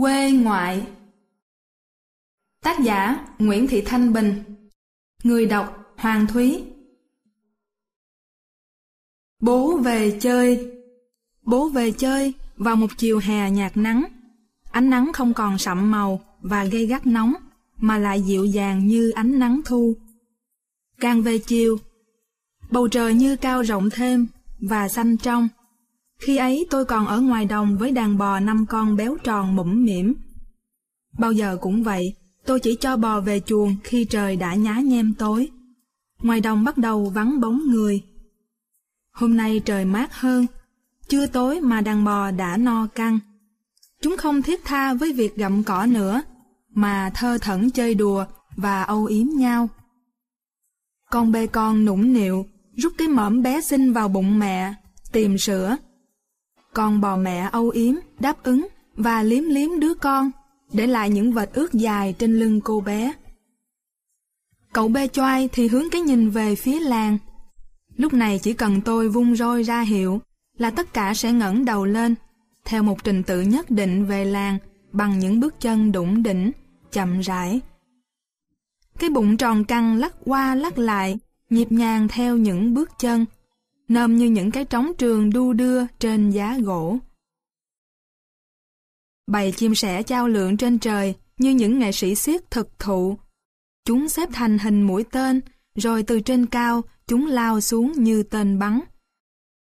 Quê ngoại Tác giả Nguyễn Thị Thanh Bình Người đọc Hoàng Thúy Bố về chơi Bố về chơi vào một chiều hè nhạt nắng. Ánh nắng không còn sậm màu và gây gắt nóng, mà lại dịu dàng như ánh nắng thu. Càng về chiều, bầu trời như cao rộng thêm và xanh trong. Khi ấy tôi còn ở ngoài đồng với đàn bò năm con béo tròn mũm mỉm. Bao giờ cũng vậy, tôi chỉ cho bò về chuồng khi trời đã nhá nhem tối. Ngoài đồng bắt đầu vắng bóng người. Hôm nay trời mát hơn, chưa tối mà đàn bò đã no căng. Chúng không thiết tha với việc gặm cỏ nữa, mà thơ thẩn chơi đùa và âu yếm nhau. Con bê con nũng nịu, rút cái mõm bé xinh vào bụng mẹ, tìm sữa. Con bò mẹ âu yếm, đáp ứng và liếm liếm đứa con, để lại những vệt ướt dài trên lưng cô bé. Cậu bê choai thì hướng cái nhìn về phía làng. Lúc này chỉ cần tôi vung roi ra hiệu là tất cả sẽ ngẩng đầu lên, theo một trình tự nhất định về làng bằng những bước chân đủng đỉnh, chậm rãi. Cái bụng tròn căng lắc qua lắc lại, nhịp nhàng theo những bước chân, nôm như những cái trống trường đu đưa trên giá gỗ. Bầy chim sẻ trao lượng trên trời như những nghệ sĩ siết thực thụ. Chúng xếp thành hình mũi tên, rồi từ trên cao chúng lao xuống như tên bắn.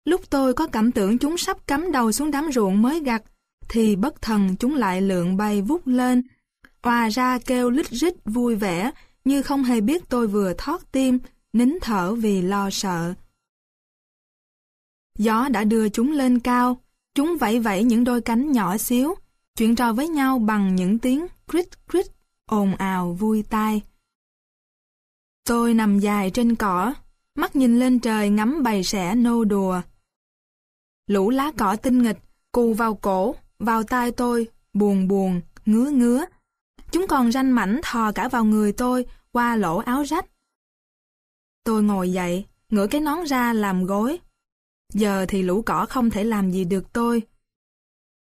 Lúc tôi có cảm tưởng chúng sắp cắm đầu xuống đám ruộng mới gặt, thì bất thần chúng lại lượn bay vút lên, hòa ra kêu lít rít vui vẻ, như không hề biết tôi vừa thoát tim, nín thở vì lo sợ. Gió đã đưa chúng lên cao, chúng vẫy vẫy những đôi cánh nhỏ xíu, chuyện trò với nhau bằng những tiếng crít crít, ồn ào vui tai. Tôi nằm dài trên cỏ, mắt nhìn lên trời ngắm bầy sẻ nô đùa. Lũ lá cỏ tinh nghịch, cù vào cổ, vào tai tôi, buồn buồn, ngứa ngứa. Chúng còn ranh mảnh thò cả vào người tôi qua lỗ áo rách. Tôi ngồi dậy, ngửa cái nón ra làm gối. Giờ thì lũ cỏ không thể làm gì được tôi.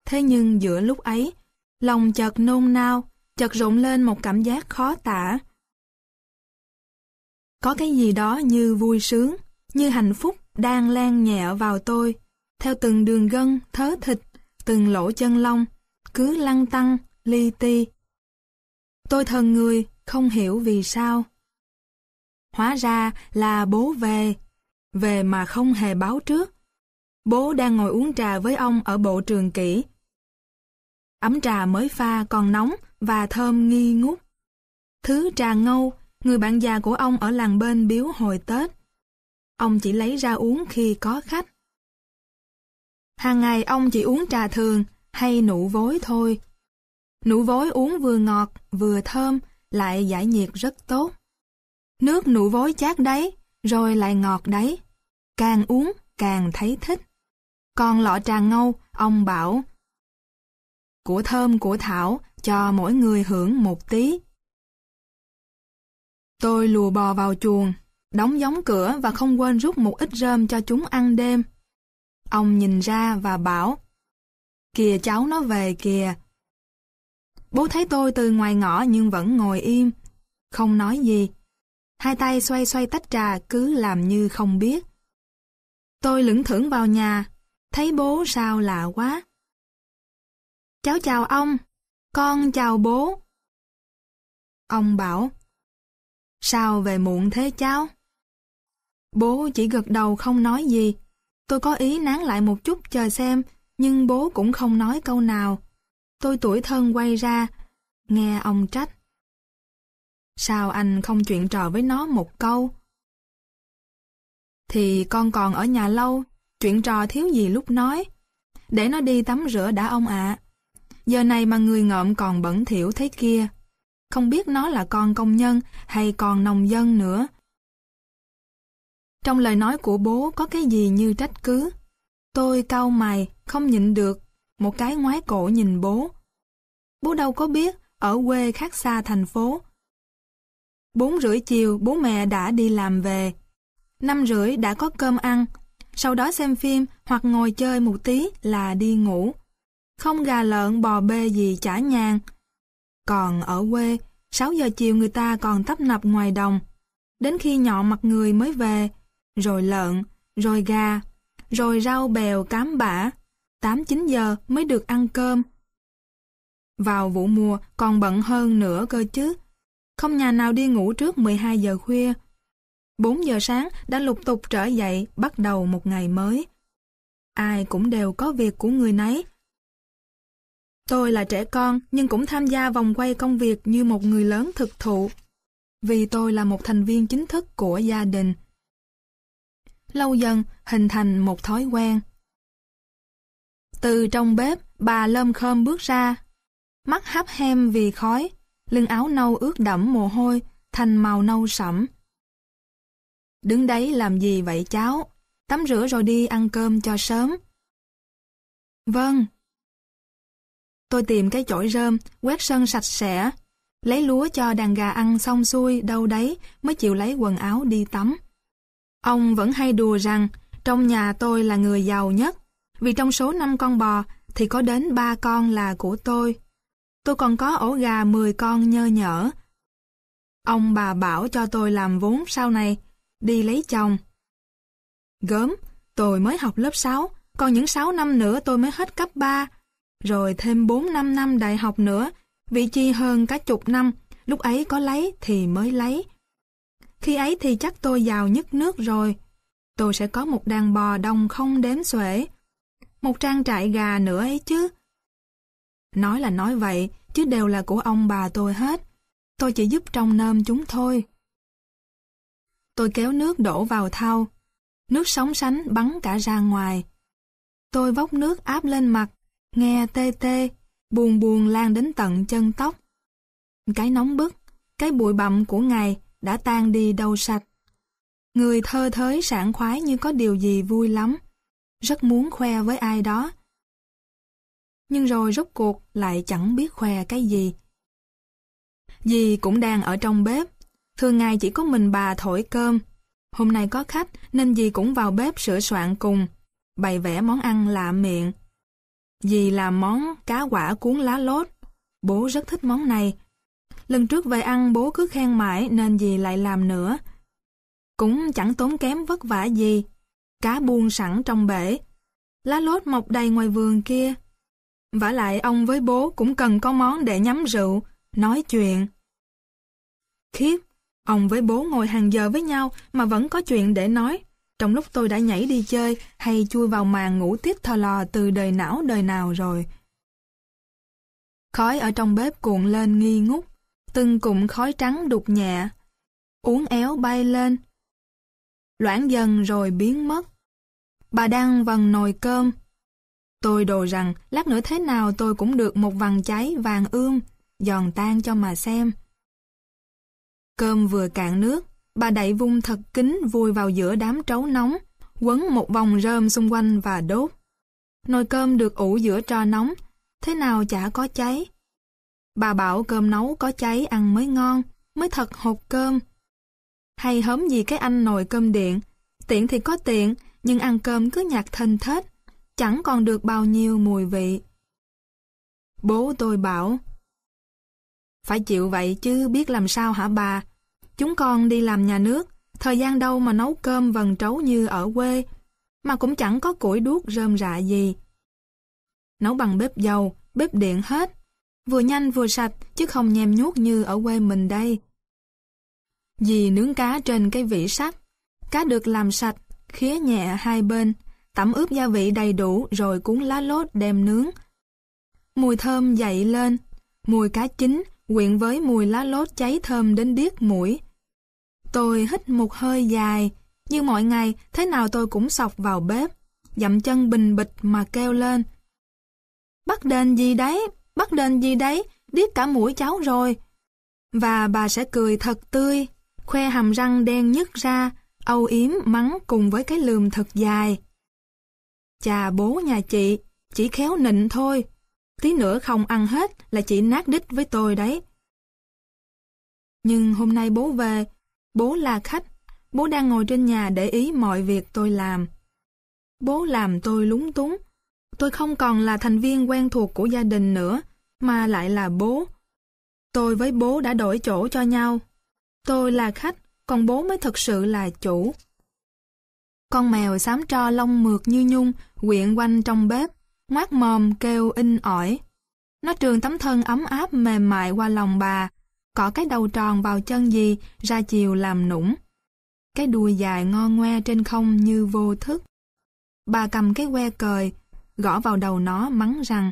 Thế nhưng giữa lúc ấy, lòng chợt nôn nao, chợt rụng lên một cảm giác khó tả. Có cái gì đó như vui sướng, như hạnh phúc đang lan nhẹ vào tôi theo từng đường gân, thớ thịt, từng lỗ chân lông, cứ lăn tăng, li ti. Tôi thần người, không hiểu vì sao. Hóa ra là bố về, về mà không hề báo trước. Bố đang ngồi uống trà với ông ở bộ trường kỹ. Ấm trà mới pha còn nóng và thơm nghi ngút. Thứ trà ngâu, người bạn già của ông ở làng bên biếu hồi Tết. Ông chỉ lấy ra uống khi có khách. Hàng ngày ông chỉ uống trà thường hay nụ vối thôi. Nụ vối uống vừa ngọt, vừa thơm, lại giải nhiệt rất tốt. Nước nụ vối chát đấy, rồi lại ngọt đấy. Càng uống, càng thấy thích. Còn lọ trà ngâu, ông bảo Của thơm của thảo, cho mỗi người hưởng một tí. Tôi lùa bò vào chuồng, đóng giống cửa và không quên rút một ít rơm cho chúng ăn đêm. Ông nhìn ra và bảo, Kìa cháu nó về kìa. Bố thấy tôi từ ngoài ngõ nhưng vẫn ngồi im, không nói gì. Hai tay xoay xoay tách trà cứ làm như không biết. Tôi lững thững vào nhà, thấy bố sao lạ quá. Cháu chào ông, con chào bố. Ông bảo, sao về muộn thế cháu? Bố chỉ gật đầu không nói gì. Tôi có ý nán lại một chút chờ xem, nhưng bố cũng không nói câu nào. Tôi tuổi thân quay ra, nghe ông trách. Sao anh không chuyện trò với nó một câu? Thì con còn ở nhà lâu, chuyện trò thiếu gì lúc nói. Để nó đi tắm rửa đã ông ạ. Giờ này mà người ngợm còn bẩn thỉu thế kia. Không biết nó là con công nhân hay con nông dân nữa. Trong lời nói của bố có cái gì như trách cứ. Tôi cau mày, không nhịn được, một cái ngoái cổ nhìn bố. Bố đâu có biết, ở quê khác xa thành phố. Bốn rưỡi chiều bố mẹ đã đi làm về. Năm rưỡi đã có cơm ăn, sau đó xem phim hoặc ngồi chơi một tí là đi ngủ. Không gà lợn bò bê gì chả nhàn. Còn ở quê, 6 giờ chiều người ta còn tấp nập ngoài đồng. Đến khi nhọ mặt người mới về, rồi lợn, rồi gà, rồi rau bèo cám bã. 8-9 giờ mới được ăn cơm. Vào vụ mùa còn bận hơn nữa cơ chứ. Không nhà nào đi ngủ trước 12 giờ khuya. 4 giờ sáng đã lục tục trở dậy bắt đầu một ngày mới. Ai cũng đều có việc của người nấy. Tôi là trẻ con nhưng cũng tham gia vòng quay công việc như một người lớn thực thụ. Vì tôi là một thành viên chính thức của gia đình. Lâu dần hình thành một thói quen. Từ trong bếp, bà lơm khơm bước ra. Mắt hấp hem vì khói, lưng áo nâu ướt đẫm mồ hôi, thành màu nâu sẫm. Đứng đấy làm gì vậy cháu? Tắm rửa rồi đi ăn cơm cho sớm. Vâng. Tôi tìm cái chổi rơm, quét sân sạch sẽ, lấy lúa cho đàn gà ăn xong xuôi đâu đấy mới chịu lấy quần áo đi tắm. Ông vẫn hay đùa rằng trong nhà tôi là người giàu nhất, vì trong số 5 con bò thì có đến 3 con là của tôi. Tôi còn có ổ gà 10 con nhơ nhở. Ông bà bảo cho tôi làm vốn sau này, đi lấy chồng. Gớm, tôi mới học lớp 6, còn những 6 năm nữa tôi mới hết cấp 3. Rồi thêm 4-5 năm đại học nữa, vị chi hơn cả chục năm, lúc ấy có lấy thì mới lấy. Khi ấy thì chắc tôi giàu nhất nước rồi. Tôi sẽ có một đàn bò đông không đếm xuể. Một trang trại gà nữa ấy chứ. Nói là nói vậy, chứ đều là của ông bà tôi hết. Tôi chỉ giúp trông nơm chúng thôi. Tôi kéo nước đổ vào thau. Nước sóng sánh bắn cả ra ngoài. Tôi vốc nước áp lên mặt, nghe tê tê, buồn buồn lan đến tận chân tóc. Cái nóng bức, cái bụi bặm của ngày đã tan đi đâu sạch. Người thơ thới sảng khoái như có điều gì vui lắm, rất muốn khoe với ai đó. Nhưng rồi rốt cuộc lại chẳng biết khoe cái gì. Dì cũng đang ở trong bếp, thường ngày chỉ có mình bà thổi cơm. Hôm nay có khách nên dì cũng vào bếp sửa soạn cùng, bày vẽ món ăn lạ miệng. Dì làm món cá quả cuốn lá lốt, bố rất thích món này. Lần trước về ăn bố cứ khen mãi nên dì lại làm nữa. Cũng chẳng tốn kém vất vả gì, cá buông sẵn trong bể. Lá lốt mọc đầy ngoài vườn kia. vả lại ông với bố cũng cần có món để nhắm rượu, nói chuyện. Khiếp, ông với bố ngồi hàng giờ với nhau mà vẫn có chuyện để nói. Trong lúc tôi đã nhảy đi chơi hay chui vào màn ngủ tiếp thò lò từ đời não đời nào rồi. Khói ở trong bếp cuộn lên nghi ngút, từng cụm khói trắng đục nhẹ, uốn éo bay lên. Loãng dần rồi biến mất. Bà đang vần nồi cơm. Tôi đồ rằng lát nữa thế nào tôi cũng được một vằn cháy vàng ươm, giòn tan cho mà xem. Cơm vừa cạn nước, bà đẩy vung thật kín vùi vào giữa đám trấu nóng, quấn một vòng rơm xung quanh và đốt. Nồi cơm được ủ giữa trò nóng, thế nào chả có cháy. Bà bảo cơm nấu có cháy ăn mới ngon, mới thật hột cơm. Hay hớm gì cái anh nồi cơm điện, tiện thì có tiện, nhưng ăn cơm cứ nhạt thênh thết, chẳng còn được bao nhiêu mùi vị. Bố tôi bảo, phải chịu vậy chứ biết làm sao hả bà? Chúng con đi làm nhà nước, thời gian đâu mà nấu cơm vần trấu như ở quê, mà cũng chẳng có củi đuốc rơm rạ gì. Nấu bằng bếp dầu, bếp điện hết, vừa nhanh vừa sạch chứ không nhem nhuốc như ở quê mình đây. Dì nướng cá trên cái vỉ sắt, cá được làm sạch, khía nhẹ hai bên, tẩm ướp gia vị đầy đủ rồi cuốn lá lốt đem nướng. Mùi thơm dậy lên, mùi cá chín quyện với mùi lá lốt cháy thơm đến điếc mũi. Tôi hít một hơi dài, như mọi ngày thế nào tôi cũng sọc vào bếp, dậm chân bình bịch mà kêu lên. Bắt đền gì đấy, bắt đền gì đấy, điếc cả mũi cháu rồi. Và bà sẽ cười thật tươi, khoe hàm răng đen nhức ra, âu yếm mắng cùng với cái lườm thật dài. Chà bố nhà chị, chỉ khéo nịnh thôi, tí nữa không ăn hết là chị nát đích với tôi đấy. Nhưng hôm nay bố về, bố là khách, bố đang ngồi trên nhà để ý mọi việc tôi làm. Bố làm tôi lúng túng, Tôi không còn là thành viên quen thuộc của gia đình nữa, mà lại là bố. Tôi với bố đã đổi chỗ cho nhau. Tôi là khách, còn bố mới thực sự là chủ. Con mèo xám tro lông mượt như nhung, quyện quanh trong bếp, ngoác mồm kêu in ỏi. Nó trường tấm thân ấm áp mềm mại qua lòng bà, có cái đầu tròn vào chân gì, ra chiều làm nũng. Cái đuôi dài ngon ngoe trên không như vô thức. Bà cầm cái que cời, gõ vào đầu nó mắng rằng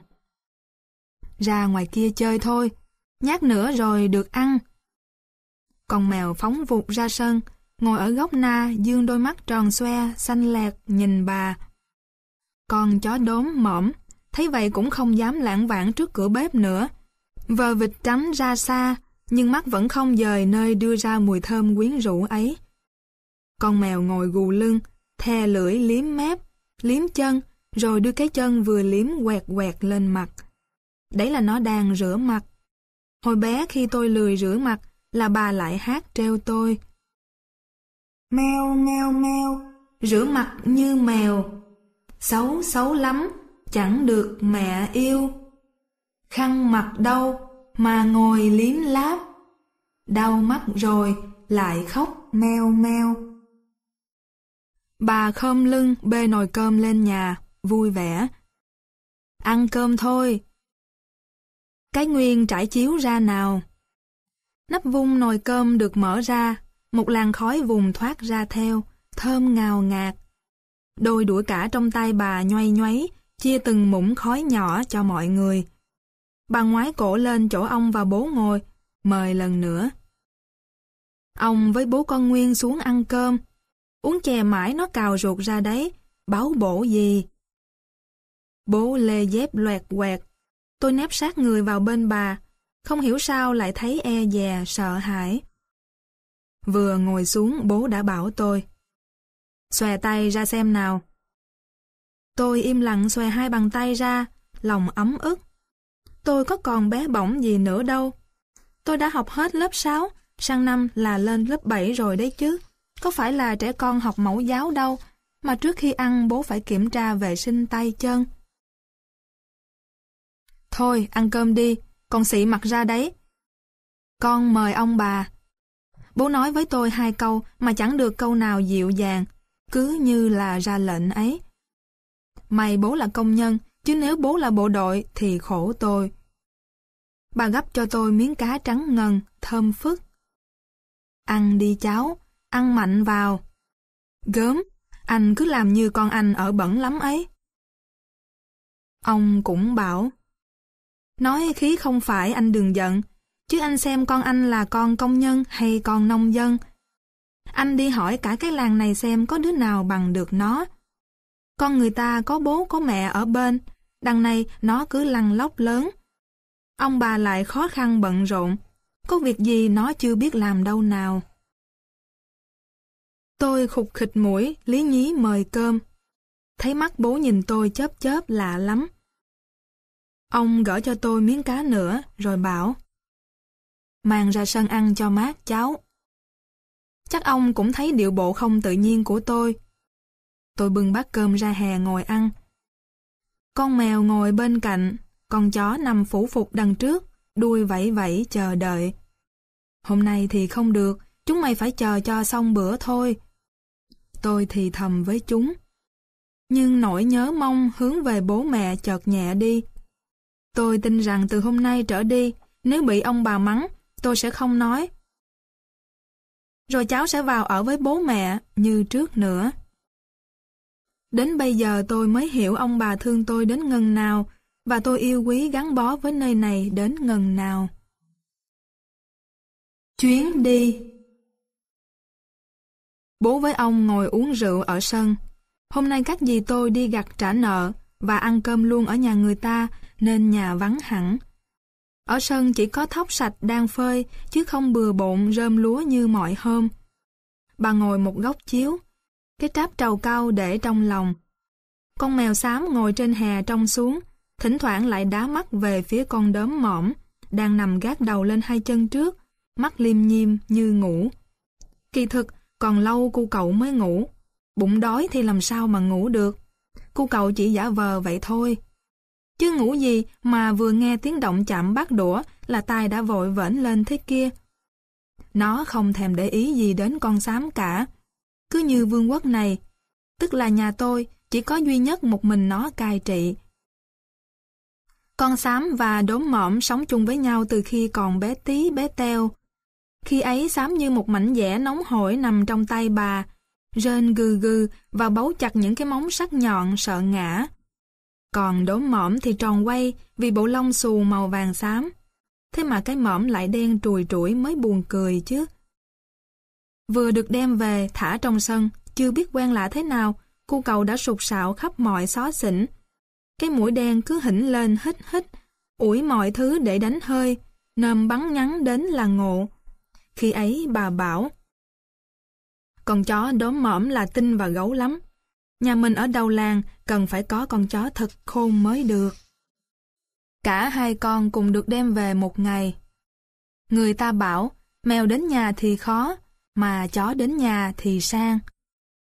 Ra ngoài kia chơi thôi, nhát nữa rồi được ăn. Con mèo phóng vụt ra sân, ngồi ở góc na dương đôi mắt tròn xoe, xanh lẹt nhìn bà. Con chó đốm mõm, thấy vậy cũng không dám lãng vãng trước cửa bếp nữa. Vờ vịt tránh ra xa, nhưng mắt vẫn không dời nơi đưa ra mùi thơm quyến rũ ấy. Con mèo ngồi gù lưng, thè lưỡi liếm mép, liếm chân, rồi đưa cái chân vừa liếm quẹt quẹt lên mặt. Đấy là nó đang rửa mặt. Hồi bé khi tôi lười rửa mặt, là bà lại hát treo tôi. Mèo mèo mèo, rửa mặt như mèo. Xấu xấu lắm, chẳng được mẹ yêu. Khăn mặt đâu mà ngồi liếm láp. Đau mắt rồi lại khóc meo meo. Bà khom lưng bê nồi cơm lên nhà, vui vẻ. Ăn cơm thôi. Cái nguyên trải chiếu ra nào. Nắp vung nồi cơm được mở ra, một làn khói vùng thoát ra theo, thơm ngào ngạt. Đôi đũa cả trong tay bà nhoay nhoáy, chia từng muỗng khói nhỏ cho mọi người. Bà ngoái cổ lên chỗ ông và bố ngồi, mời lần nữa. Ông với bố con Nguyên xuống ăn cơm. Uống chè mãi nó cào ruột ra đấy, báo bổ gì. Bố lê dép loẹt quẹt. Tôi nép sát người vào bên bà, không hiểu sao lại thấy e dè, sợ hãi. Vừa ngồi xuống bố đã bảo tôi. Xòe tay ra xem nào. Tôi im lặng xòe hai bàn tay ra, lòng ấm ức. Tôi có còn bé bỏng gì nữa đâu. Tôi đã học hết lớp 6, sang năm là lên lớp 7 rồi đấy chứ. Có phải là trẻ con học mẫu giáo đâu, mà trước khi ăn bố phải kiểm tra vệ sinh tay chân. Thôi, ăn cơm đi, con xị mặt ra đấy. Con mời ông bà. Bố nói với tôi hai câu mà chẳng được câu nào dịu dàng, cứ như là ra lệnh ấy. mày bố là công nhân, chứ nếu bố là bộ đội thì khổ tôi. Bà gấp cho tôi miếng cá trắng ngần, thơm phức. Ăn đi cháu, ăn mạnh vào. Gớm, anh cứ làm như con anh ở bẩn lắm ấy. Ông cũng bảo, nói khí không phải anh đừng giận, chứ anh xem con anh là con công nhân hay con nông dân. Anh đi hỏi cả cái làng này xem có đứa nào bằng được nó. Con người ta có bố có mẹ ở bên, đằng này nó cứ lăn lóc lớn. Ông bà lại khó khăn bận rộn, có việc gì nó chưa biết làm đâu nào. Tôi khục khịch mũi, lý nhí mời cơm. Thấy mắt bố nhìn tôi chớp chớp lạ lắm. Ông gỡ cho tôi miếng cá nữa, rồi bảo. Mang ra sân ăn cho mát cháu. Chắc ông cũng thấy điệu bộ không tự nhiên của tôi. Tôi bưng bát cơm ra hè ngồi ăn. Con mèo ngồi bên cạnh, con chó nằm phủ phục đằng trước, đuôi vẫy vẫy chờ đợi. Hôm nay thì không được, chúng mày phải chờ cho xong bữa thôi. Tôi thì thầm với chúng. Nhưng nỗi nhớ mong hướng về bố mẹ chợt nhẹ đi. Tôi tin rằng từ hôm nay trở đi, nếu bị ông bà mắng, tôi sẽ không nói. Rồi cháu sẽ vào ở với bố mẹ như trước nữa. Đến bây giờ tôi mới hiểu ông bà thương tôi đến ngần nào và tôi yêu quý gắn bó với nơi này đến ngần nào. Chuyến đi Bố với ông ngồi uống rượu ở sân. Hôm nay các dì tôi đi gặt trả nợ và ăn cơm luôn ở nhà người ta nên nhà vắng hẳn. Ở sân chỉ có thóc sạch đang phơi chứ không bừa bộn rơm lúa như mọi hôm. Bà ngồi một góc chiếu, cái tráp trầu cao để trong lòng. Con mèo xám ngồi trên hè trông xuống, thỉnh thoảng lại đá mắt về phía con đốm mõm, đang nằm gác đầu lên hai chân trước, mắt liêm nhiêm như ngủ. Kỳ thực, còn lâu cu cậu mới ngủ. Bụng đói thì làm sao mà ngủ được. cô cậu chỉ giả vờ vậy thôi. Chứ ngủ gì mà vừa nghe tiếng động chạm bát đũa là tai đã vội vểnh lên thế kia. Nó không thèm để ý gì đến con xám cả. Cứ như vương quốc này, tức là nhà tôi, chỉ có duy nhất một mình nó cai trị. Con xám và đốm mõm sống chung với nhau từ khi còn bé tí bé teo. Khi ấy xám như một mảnh dẻ nóng hổi nằm trong tay bà, rên gừ gừ và bấu chặt những cái móng sắc nhọn sợ ngã. Còn đốm mõm thì tròn quay vì bộ lông xù màu vàng xám. Thế mà cái mõm lại đen trùi trũi mới buồn cười chứ. Vừa được đem về thả trong sân, chưa biết quen lạ thế nào, cô cậu đã sụt sạo khắp mọi xó xỉnh. Cái mũi đen cứ hỉnh lên hít hít, ủi mọi thứ để đánh hơi, nơm bắn nhắn đến là ngộ. Khi ấy bà bảo, con chó đốm mõm là tinh và gấu lắm. Nhà mình ở đầu làng cần phải có con chó thật khôn mới được. Cả hai con cùng được đem về một ngày. Người ta bảo, mèo đến nhà thì khó, mà chó đến nhà thì sang.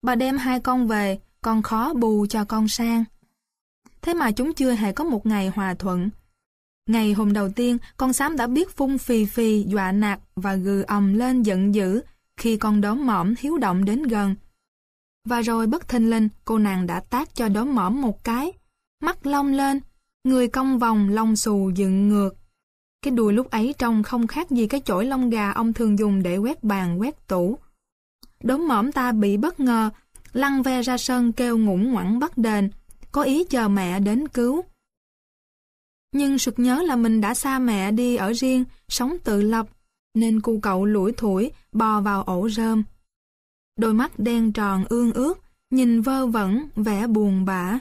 Bà đem hai con về, con khó bù cho con sang. Thế mà chúng chưa hề có một ngày hòa thuận. Ngày hôm đầu tiên, con xám đã biết phun phì phì, dọa nạt và gừ ầm lên giận dữ khi con đốm mõm hiếu động đến gần. Và rồi bất thình lình cô nàng đã tác cho đốm mõm một cái. Mắt long lên, người cong vòng lông xù dựng ngược. Cái đùi lúc ấy trông không khác gì cái chổi lông gà ông thường dùng để quét bàn quét tủ. Đốm mõm ta bị bất ngờ, lăn ve ra sân kêu ngủng ngoẳng bắt đền, có ý chờ mẹ đến cứu. Nhưng sực nhớ là mình đã xa mẹ đi ở riêng, sống tự lập, nên cu cậu lủi thủi bò vào ổ rơm. Đôi mắt đen tròn ương ướt, nhìn vơ vẩn, vẻ buồn bã.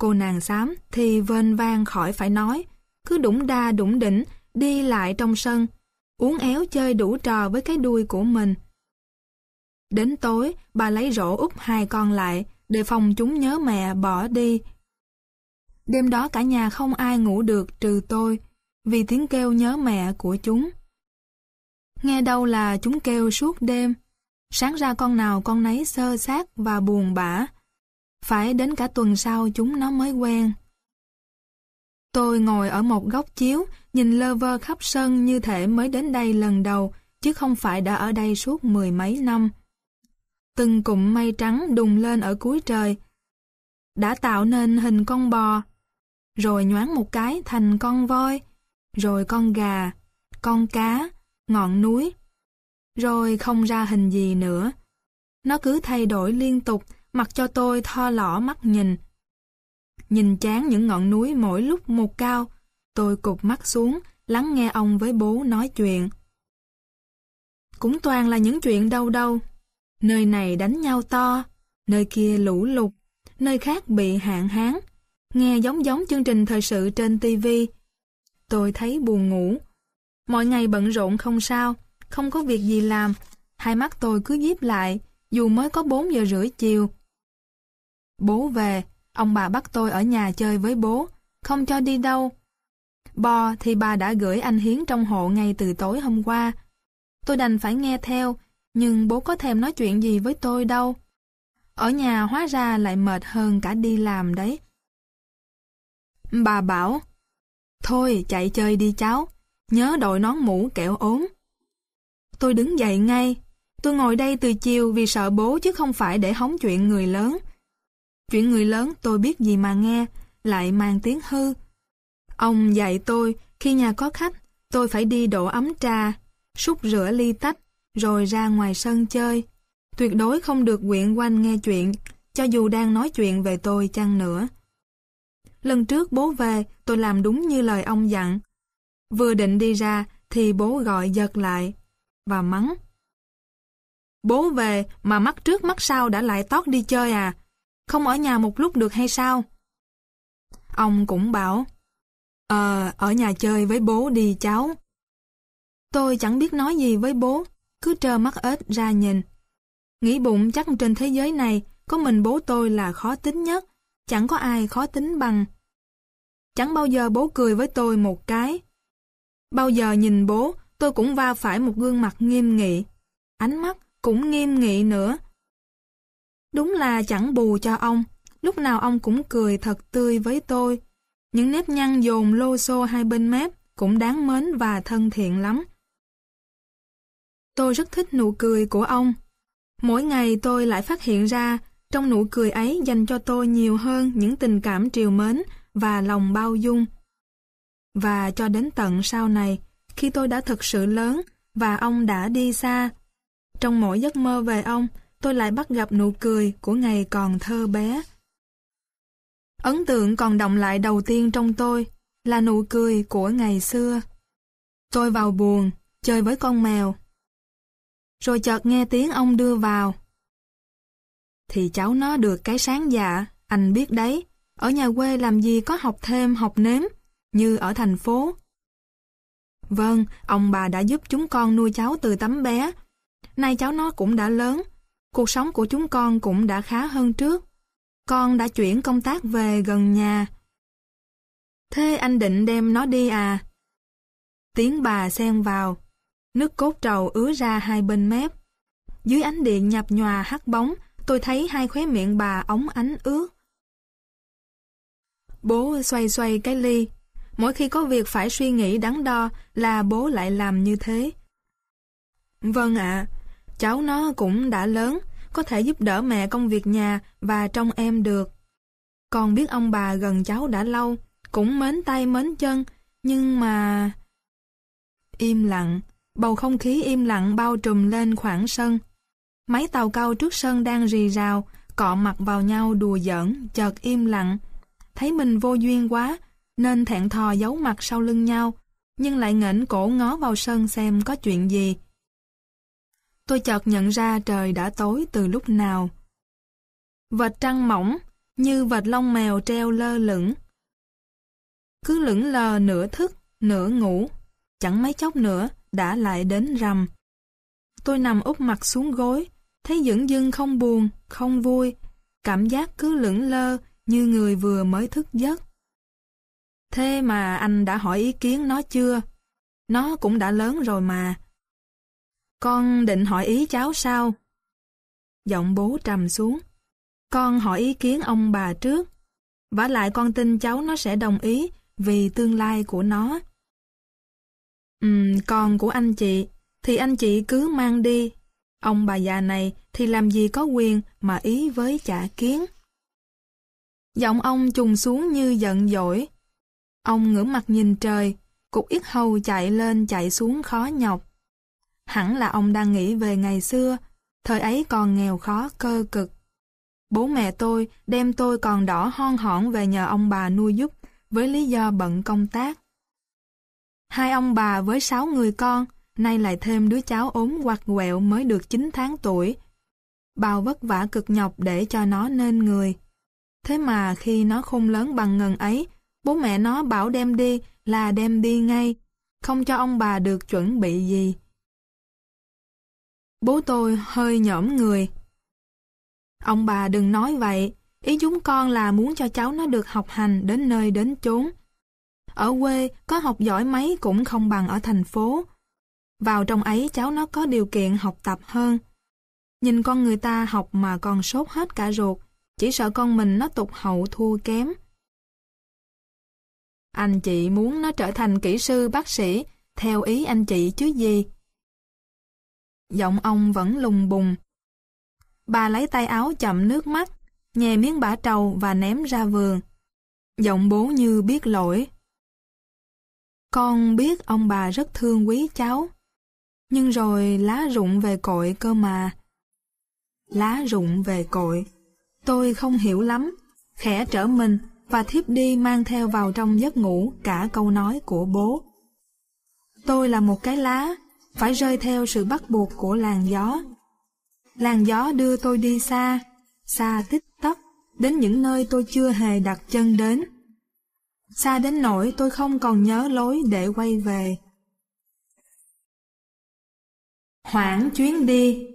Cô nàng xám thì vên vang khỏi phải nói, cứ đủng đa đủng đỉnh, đi lại trong sân, uống éo chơi đủ trò với cái đuôi của mình. Đến tối, bà lấy rổ úp hai con lại, để phòng chúng nhớ mẹ bỏ đi. Đêm đó cả nhà không ai ngủ được trừ tôi, vì tiếng kêu nhớ mẹ của chúng. Nghe đâu là chúng kêu suốt đêm, sáng ra con nào con nấy sơ sát và buồn bã. Phải đến cả tuần sau chúng nó mới quen. Tôi ngồi ở một góc chiếu, nhìn lơ vơ khắp sân như thể mới đến đây lần đầu, chứ không phải đã ở đây suốt mười mấy năm. Từng cụm mây trắng đùng lên ở cuối trời, đã tạo nên hình con bò, rồi nhoáng một cái thành con voi, rồi con gà, con cá, ngọn núi, rồi không ra hình gì nữa. Nó cứ thay đổi liên tục, mặc cho tôi tho lỏ mắt nhìn. Nhìn chán những ngọn núi mỗi lúc một cao, tôi cụp mắt xuống, lắng nghe ông với bố nói chuyện. Cũng toàn là những chuyện đâu đâu. Nơi này đánh nhau to, nơi kia lũ lụt, nơi khác bị hạn hán. Nghe giống giống chương trình thời sự trên TV. Tôi thấy buồn ngủ. Mọi ngày bận rộn không sao, không có việc gì làm. Hai mắt tôi cứ díp lại, dù mới có 4 giờ rưỡi chiều. Bố về, ông bà bắt tôi ở nhà chơi với bố, không cho đi đâu. Bò thì bà đã gửi anh Hiến trong hộ ngay từ tối hôm qua. Tôi đành phải nghe theo, nhưng bố có thèm nói chuyện gì với tôi đâu. Ở nhà hóa ra lại mệt hơn cả đi làm đấy. Bà bảo, thôi chạy chơi đi cháu, nhớ đội nón mũ kẹo ốm. Tôi đứng dậy ngay, tôi ngồi đây từ chiều vì sợ bố chứ không phải để hóng chuyện người lớn. Chuyện người lớn tôi biết gì mà nghe, lại mang tiếng hư. Ông dạy tôi, khi nhà có khách, tôi phải đi đổ ấm trà, xúc rửa ly tách, rồi ra ngoài sân chơi. Tuyệt đối không được quyện quanh nghe chuyện, cho dù đang nói chuyện về tôi chăng nữa. Lần trước bố về, tôi làm đúng như lời ông dặn. Vừa định đi ra, thì bố gọi giật lại, và mắng. Bố về mà mắt trước mắt sau đã lại tót đi chơi à? Không ở nhà một lúc được hay sao? Ông cũng bảo, Ờ, ở nhà chơi với bố đi cháu. Tôi chẳng biết nói gì với bố, cứ trơ mắt ếch ra nhìn. Nghĩ bụng chắc trên thế giới này có mình bố tôi là khó tính nhất, chẳng có ai khó tính bằng. Chẳng bao giờ bố cười với tôi một cái. Bao giờ nhìn bố, tôi cũng va phải một gương mặt nghiêm nghị. Ánh mắt cũng nghiêm nghị nữa. Đúng là chẳng bù cho ông, Lúc nào ông cũng cười thật tươi với tôi. Những nếp nhăn dồn lô xô hai bên mép cũng đáng mến và thân thiện lắm. Tôi rất thích nụ cười của ông. Mỗi ngày tôi lại phát hiện ra trong nụ cười ấy dành cho tôi nhiều hơn những tình cảm triều mến và lòng bao dung. Và cho đến tận sau này, khi tôi đã thực sự lớn và ông đã đi xa, trong mỗi giấc mơ về ông, tôi lại bắt gặp nụ cười của ngày còn thơ bé. Ấn tượng còn động lại đầu tiên trong tôi là nụ cười của ngày xưa. Tôi vào buồn, chơi với con mèo. Rồi chợt nghe tiếng ông đưa vào. Thì cháu nó được cái sáng dạ, anh biết đấy. Ở nhà quê làm gì có học thêm học nếm, như ở thành phố. Vâng, ông bà đã giúp chúng con nuôi cháu từ tấm bé. Nay cháu nó cũng đã lớn, cuộc sống của chúng con cũng đã khá hơn trước. Con đã chuyển công tác về gần nhà. Thế anh định đem nó đi à? Tiếng bà xen vào, nước cốt trầu ứa ra hai bên mép. Dưới ánh điện nhập nhòa hắt bóng, tôi thấy hai khóe miệng bà ống ánh ướt. Bố xoay xoay cái ly. Mỗi khi có việc phải suy nghĩ đắn đo là bố lại làm như thế. Vâng ạ, cháu nó cũng đã lớn, có thể giúp đỡ mẹ công việc nhà và trông em được. Còn biết ông bà gần cháu đã lâu, cũng mến tay mến chân, nhưng mà... Im lặng, bầu không khí im lặng bao trùm lên khoảng sân. Mấy tàu cao trước sân đang rì rào, cọ mặt vào nhau đùa giỡn, chợt im lặng. Thấy mình vô duyên quá, nên thẹn thò giấu mặt sau lưng nhau, nhưng lại ngẩng cổ ngó vào sân xem có chuyện gì. Tôi chợt nhận ra trời đã tối từ lúc nào. Vệt trăng mỏng, như vệt lông mèo treo lơ lửng. Cứ lững lờ nửa thức, nửa ngủ, chẳng mấy chốc nữa đã lại đến rằm. Tôi nằm úp mặt xuống gối, thấy dững dưng không buồn, không vui, cảm giác cứ lững lơ như người vừa mới thức giấc. Thế mà anh đã hỏi ý kiến nó chưa? Nó cũng đã lớn rồi mà. Con định hỏi ý cháu sao? Giọng bố trầm xuống. Con hỏi ý kiến ông bà trước. vả lại con tin cháu nó sẽ đồng ý vì tương lai của nó. Ừm, còn của anh chị, thì anh chị cứ mang đi. Ông bà già này thì làm gì có quyền mà ý với chả kiến. Giọng ông trùng xuống như giận dỗi. Ông ngửa mặt nhìn trời, cục yết hầu chạy lên chạy xuống khó nhọc. Hẳn là ông đang nghĩ về ngày xưa, thời ấy còn nghèo khó cơ cực. Bố mẹ tôi đem tôi còn đỏ hon hỏn về nhờ ông bà nuôi giúp với lý do bận công tác. Hai ông bà với sáu người con, nay lại thêm đứa cháu ốm quặt quẹo mới được 9 tháng tuổi. Bao vất vả cực nhọc để cho nó nên người. Thế mà khi nó không lớn bằng ngần ấy, bố mẹ nó bảo đem đi là đem đi ngay, không cho ông bà được chuẩn bị gì. Bố tôi hơi nhõm người. Ông bà đừng nói vậy, ý chúng con là muốn cho cháu nó được học hành đến nơi đến chốn. Ở quê có học giỏi mấy cũng không bằng ở thành phố. Vào trong ấy cháu nó có điều kiện học tập hơn. Nhìn con người ta học mà còn sốt hết cả ruột, chỉ sợ con mình nó tục hậu thua kém. Anh chị muốn nó trở thành kỹ sư bác sĩ, theo ý anh chị chứ gì. Giọng ông vẫn lùng bùng. Bà lấy tay áo chậm nước mắt, nhè miếng bả trầu và ném ra vườn. Giọng bố như biết lỗi. Con biết ông bà rất thương quý cháu. Nhưng rồi lá rụng về cội cơ mà. Lá rụng về cội. Tôi không hiểu lắm, khẽ trở mình và thiếp đi mang theo vào trong giấc ngủ cả câu nói của bố. Tôi là một cái lá, phải rơi theo sự bắt buộc của làn gió. Làn gió đưa tôi đi xa, xa tích tắc, đến những nơi tôi chưa hề đặt chân đến. Xa đến nỗi tôi không còn nhớ lối để quay về. Hoãn chuyến đi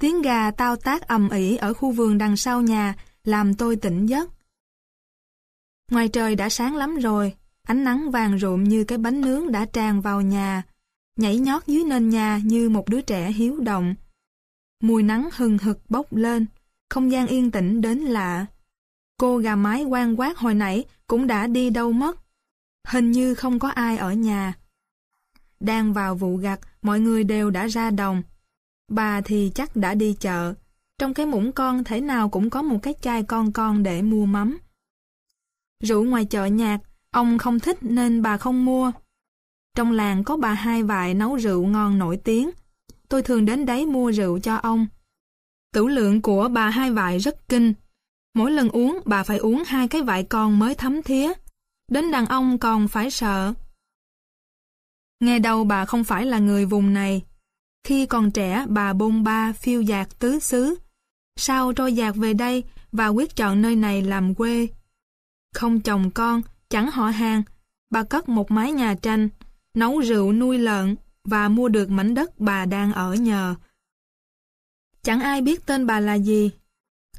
Tiếng gà tao tác ầm ĩ ở khu vườn đằng sau nhà làm tôi tỉnh giấc. Ngoài trời đã sáng lắm rồi, ánh nắng vàng rụm như cái bánh nướng đã tràn vào nhà. nhảy nhót dưới nền nhà như một đứa trẻ hiếu động. Mùi nắng hừng hực bốc lên, không gian yên tĩnh đến lạ. Cô gà mái quan quát hồi nãy cũng đã đi đâu mất. Hình như không có ai ở nhà. Đang vào vụ gặt, mọi người đều đã ra đồng. Bà thì chắc đã đi chợ. Trong cái muỗng con thể nào cũng có một cái chai con con để mua mắm. Rượu ngoài chợ nhạt, ông không thích nên bà không mua. Trong làng có bà hai vại nấu rượu ngon nổi tiếng. Tôi thường đến đấy mua rượu cho ông. Tửu lượng của bà hai vại rất kinh. Mỗi lần uống bà phải uống hai cái vại con mới thấm thía. Đến đàn ông còn phải sợ. Nghe đầu bà không phải là người vùng này. Khi còn trẻ bà bôn ba phiêu dạt tứ xứ. Sau trôi dạt về đây và quyết chọn nơi này làm quê. Không chồng con, chẳng họ hàng, bà cất một mái nhà tranh, nấu rượu nuôi lợn và mua được mảnh đất bà đang ở nhờ. Chẳng ai biết tên bà là gì.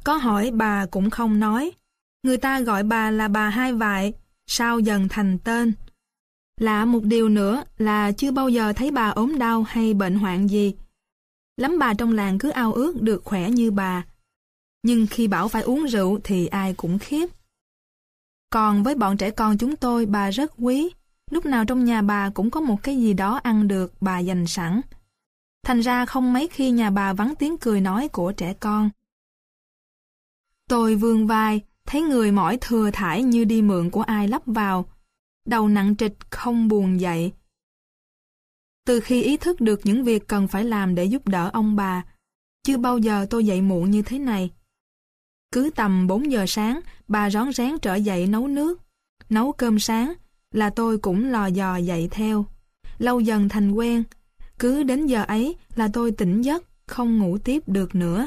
Có hỏi bà cũng không nói. Người ta gọi bà là bà hai vại, sao dần thành tên. Lạ một điều nữa là chưa bao giờ thấy bà ốm đau hay bệnh hoạn gì. Lắm bà trong làng cứ ao ước được khỏe như bà. Nhưng khi bảo phải uống rượu thì ai cũng khiếp. Còn với bọn trẻ con chúng tôi bà rất quý. Lúc nào trong nhà bà cũng có một cái gì đó ăn được bà dành sẵn. Thành ra không mấy khi nhà bà vắng tiếng cười nói của trẻ con. Tôi vươn vai, thấy người mỏi thừa thải như đi mượn của ai lắp vào. Đầu nặng trịch không buồn dậy. Từ khi ý thức được những việc cần phải làm để giúp đỡ ông bà, chưa bao giờ tôi dậy muộn như thế này. Cứ tầm 4 giờ sáng, bà rón rén trở dậy nấu nước, nấu cơm sáng, là tôi cũng lò dò dậy theo. Lâu dần thành quen, cứ đến giờ ấy là tôi tỉnh giấc, không ngủ tiếp được nữa.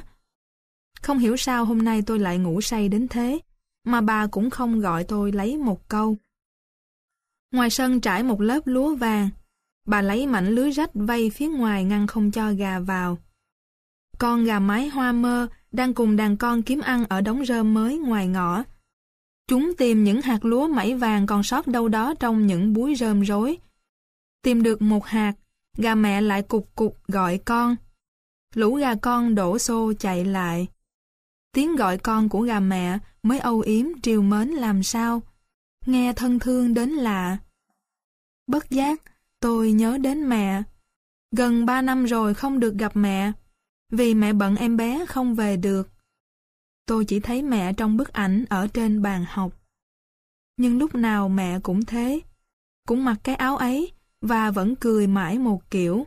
Không hiểu sao hôm nay tôi lại ngủ say đến thế, mà bà cũng không gọi tôi lấy một câu. Ngoài sân trải một lớp lúa vàng, bà lấy mảnh lưới rách vây phía ngoài ngăn không cho gà vào. Con gà mái hoa mơ đang cùng đàn con kiếm ăn ở đống rơm mới ngoài ngõ. Chúng tìm những hạt lúa mẩy vàng còn sót đâu đó trong những búi rơm rối. Tìm được một hạt, gà mẹ lại cục cục gọi con. Lũ gà con đổ xô chạy lại. Tiếng gọi con của gà mẹ mới âu yếm triều mến làm sao. Nghe thân thương đến lạ. Bất giác, tôi nhớ đến mẹ. Gần ba năm rồi không được gặp mẹ. Vì mẹ bận em bé không về được. Tôi chỉ thấy mẹ trong bức ảnh ở trên bàn học. Nhưng lúc nào mẹ cũng thế. Cũng mặc cái áo ấy và vẫn cười mãi một kiểu.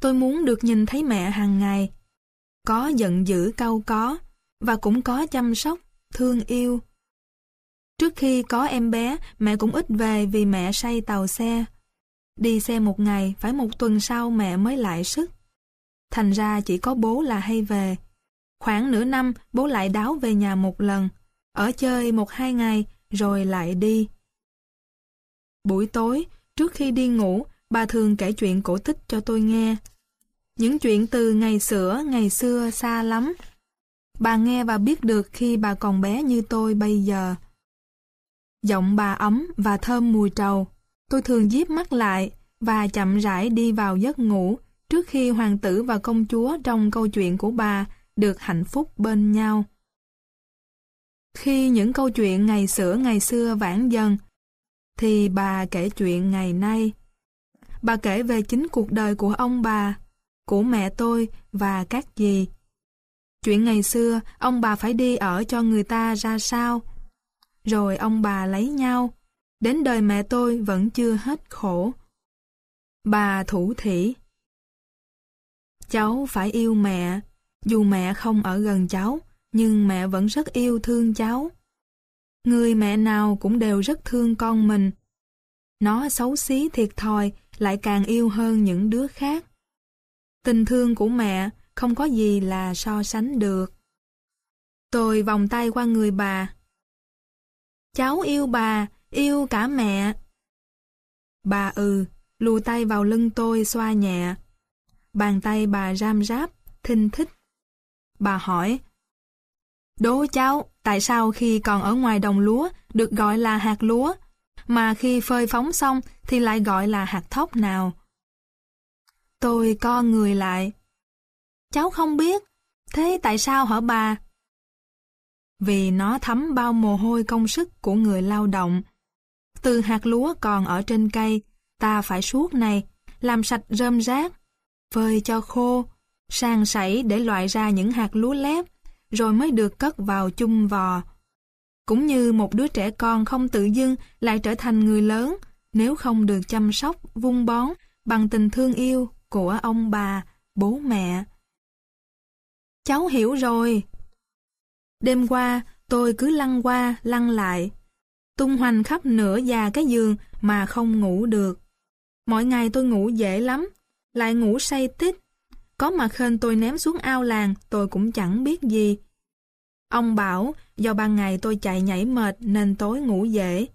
Tôi muốn được nhìn thấy mẹ hàng ngày. Có giận dữ câu có và cũng có chăm sóc, thương yêu. Trước khi có em bé, mẹ cũng ít về vì mẹ say tàu xe. Đi xe một ngày, phải một tuần sau mẹ mới lại sức. Thành ra chỉ có bố là hay về. Khoảng nửa năm, bố lại đáo về nhà một lần, ở chơi một hai ngày, rồi lại đi. Buổi tối, trước khi đi ngủ, bà thường kể chuyện cổ tích cho tôi nghe. Những chuyện từ ngày xưa, ngày xưa xa lắm. Bà nghe và biết được khi bà còn bé như tôi bây giờ. Giọng bà ấm và thơm mùi trầu. Tôi thường díp mắt lại và chậm rãi đi vào giấc ngủ trước khi hoàng tử và công chúa trong câu chuyện của bà được hạnh phúc bên nhau. Khi những câu chuyện ngày xưa ngày xưa vãn dần, thì bà kể chuyện ngày nay. Bà kể về chính cuộc đời của ông bà, của mẹ tôi và các dì. Chuyện ngày xưa, ông bà phải đi ở cho người ta ra sao? Rồi ông bà lấy nhau, đến đời mẹ tôi vẫn chưa hết khổ. Bà thủ thỉ Cháu phải yêu mẹ, dù mẹ không ở gần cháu, nhưng mẹ vẫn rất yêu thương cháu. Người mẹ nào cũng đều rất thương con mình. Nó xấu xí thiệt thòi, lại càng yêu hơn những đứa khác. Tình thương của mẹ không có gì là so sánh được. Tôi vòng tay qua người bà. Cháu yêu bà, yêu cả mẹ. Bà ừ, lùa tay vào lưng tôi xoa nhẹ. Bàn tay bà ram ráp, thinh thích. Bà hỏi, Đố cháu, tại sao khi còn ở ngoài đồng lúa được gọi là hạt lúa, mà khi phơi phóng xong thì lại gọi là hạt thóc nào. Tôi co người lại. Cháu không biết, thế tại sao hả bà? Vì nó thấm bao mồ hôi công sức của người lao động. Từ hạt lúa còn ở trên cây, ta phải suốt này, làm sạch rơm rác, phơi cho khô, sàng sảy để loại ra những hạt lúa lép, rồi mới được cất vào chung vò. Cũng như một đứa trẻ con không tự dưng lại trở thành người lớn nếu không được chăm sóc, vun bón bằng tình thương yêu của ông bà, bố mẹ. Cháu hiểu rồi. Đêm qua, tôi cứ lăn qua, lăn lại, tung hoành khắp nửa già cái giường mà không ngủ được. Mỗi ngày tôi ngủ dễ lắm, lại ngủ say tít. Có mà khên tôi ném xuống ao làng, tôi cũng chẳng biết gì. Ông bảo, do ban ngày tôi chạy nhảy mệt nên tối ngủ dễ.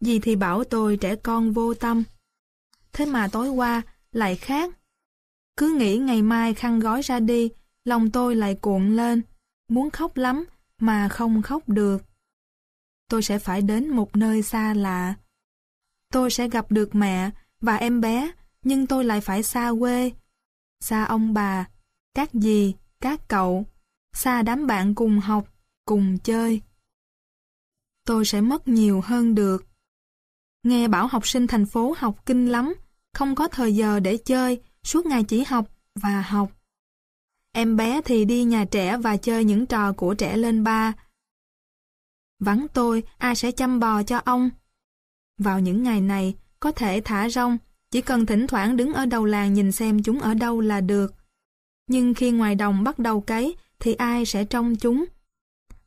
Dì thì bảo tôi trẻ con vô tâm. Thế mà tối qua lại khác. Cứ nghĩ ngày mai khăn gói ra đi, lòng tôi lại cuộn lên, muốn khóc lắm mà không khóc được. Tôi sẽ phải đến một nơi xa lạ. Tôi sẽ gặp được mẹ và em bé, nhưng tôi lại phải xa quê, xa ông bà, các dì, các cậu, xa đám bạn cùng học, cùng chơi. Tôi sẽ mất nhiều hơn được. Nghe bảo học sinh thành phố học kinh lắm, không có thời giờ để chơi, suốt ngày chỉ học và học. Em bé thì đi nhà trẻ và chơi những trò của trẻ lên ba. Vắng tôi, ai sẽ chăm bò cho ông? Vào những ngày này, có thể thả rong, chỉ cần thỉnh thoảng đứng ở đầu làng nhìn xem chúng ở đâu là được. Nhưng khi ngoài đồng bắt đầu cấy, thì ai sẽ trông chúng?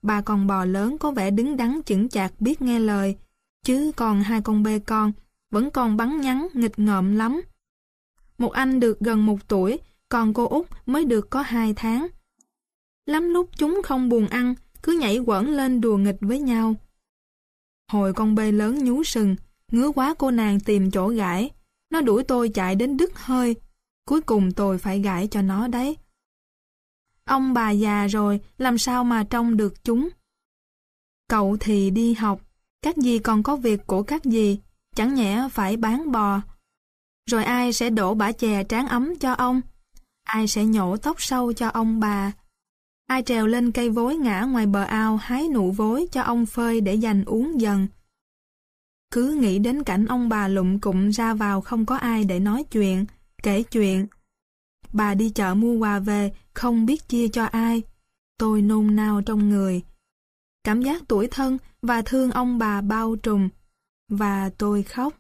bà con bò lớn có vẻ đứng đắn chững chạc biết nghe lời, chứ còn hai con bê con vẫn còn bắn nhắn nghịch ngợm lắm. Một anh được gần một tuổi, còn cô út mới được có hai tháng. Lắm lúc chúng không buồn ăn, cứ nhảy quẩn lên đùa nghịch với nhau. Hồi con bê lớn nhú sừng, ngứa quá cô nàng tìm chỗ gãi. Nó đuổi tôi chạy đến đứt hơi. Cuối cùng tôi phải gãi cho nó đấy. Ông bà già rồi, làm sao mà trông được chúng? Cậu thì đi học, các gì còn có việc của các gì, chẳng nhẽ phải bán bò. Rồi ai sẽ đổ bả chè tráng ấm cho ông? Ai sẽ nhổ tóc sâu cho ông bà? Ai trèo lên cây vối ngã ngoài bờ ao hái nụ vối cho ông phơi để dành uống dần? Cứ nghĩ đến cảnh ông bà lụm cụm ra vào không có ai để nói chuyện, kể chuyện. Bà đi chợ mua quà về, không biết chia cho ai. Tôi nôn nao trong người. Cảm giác tuổi thân và thương ông bà bao trùm. Và tôi khóc.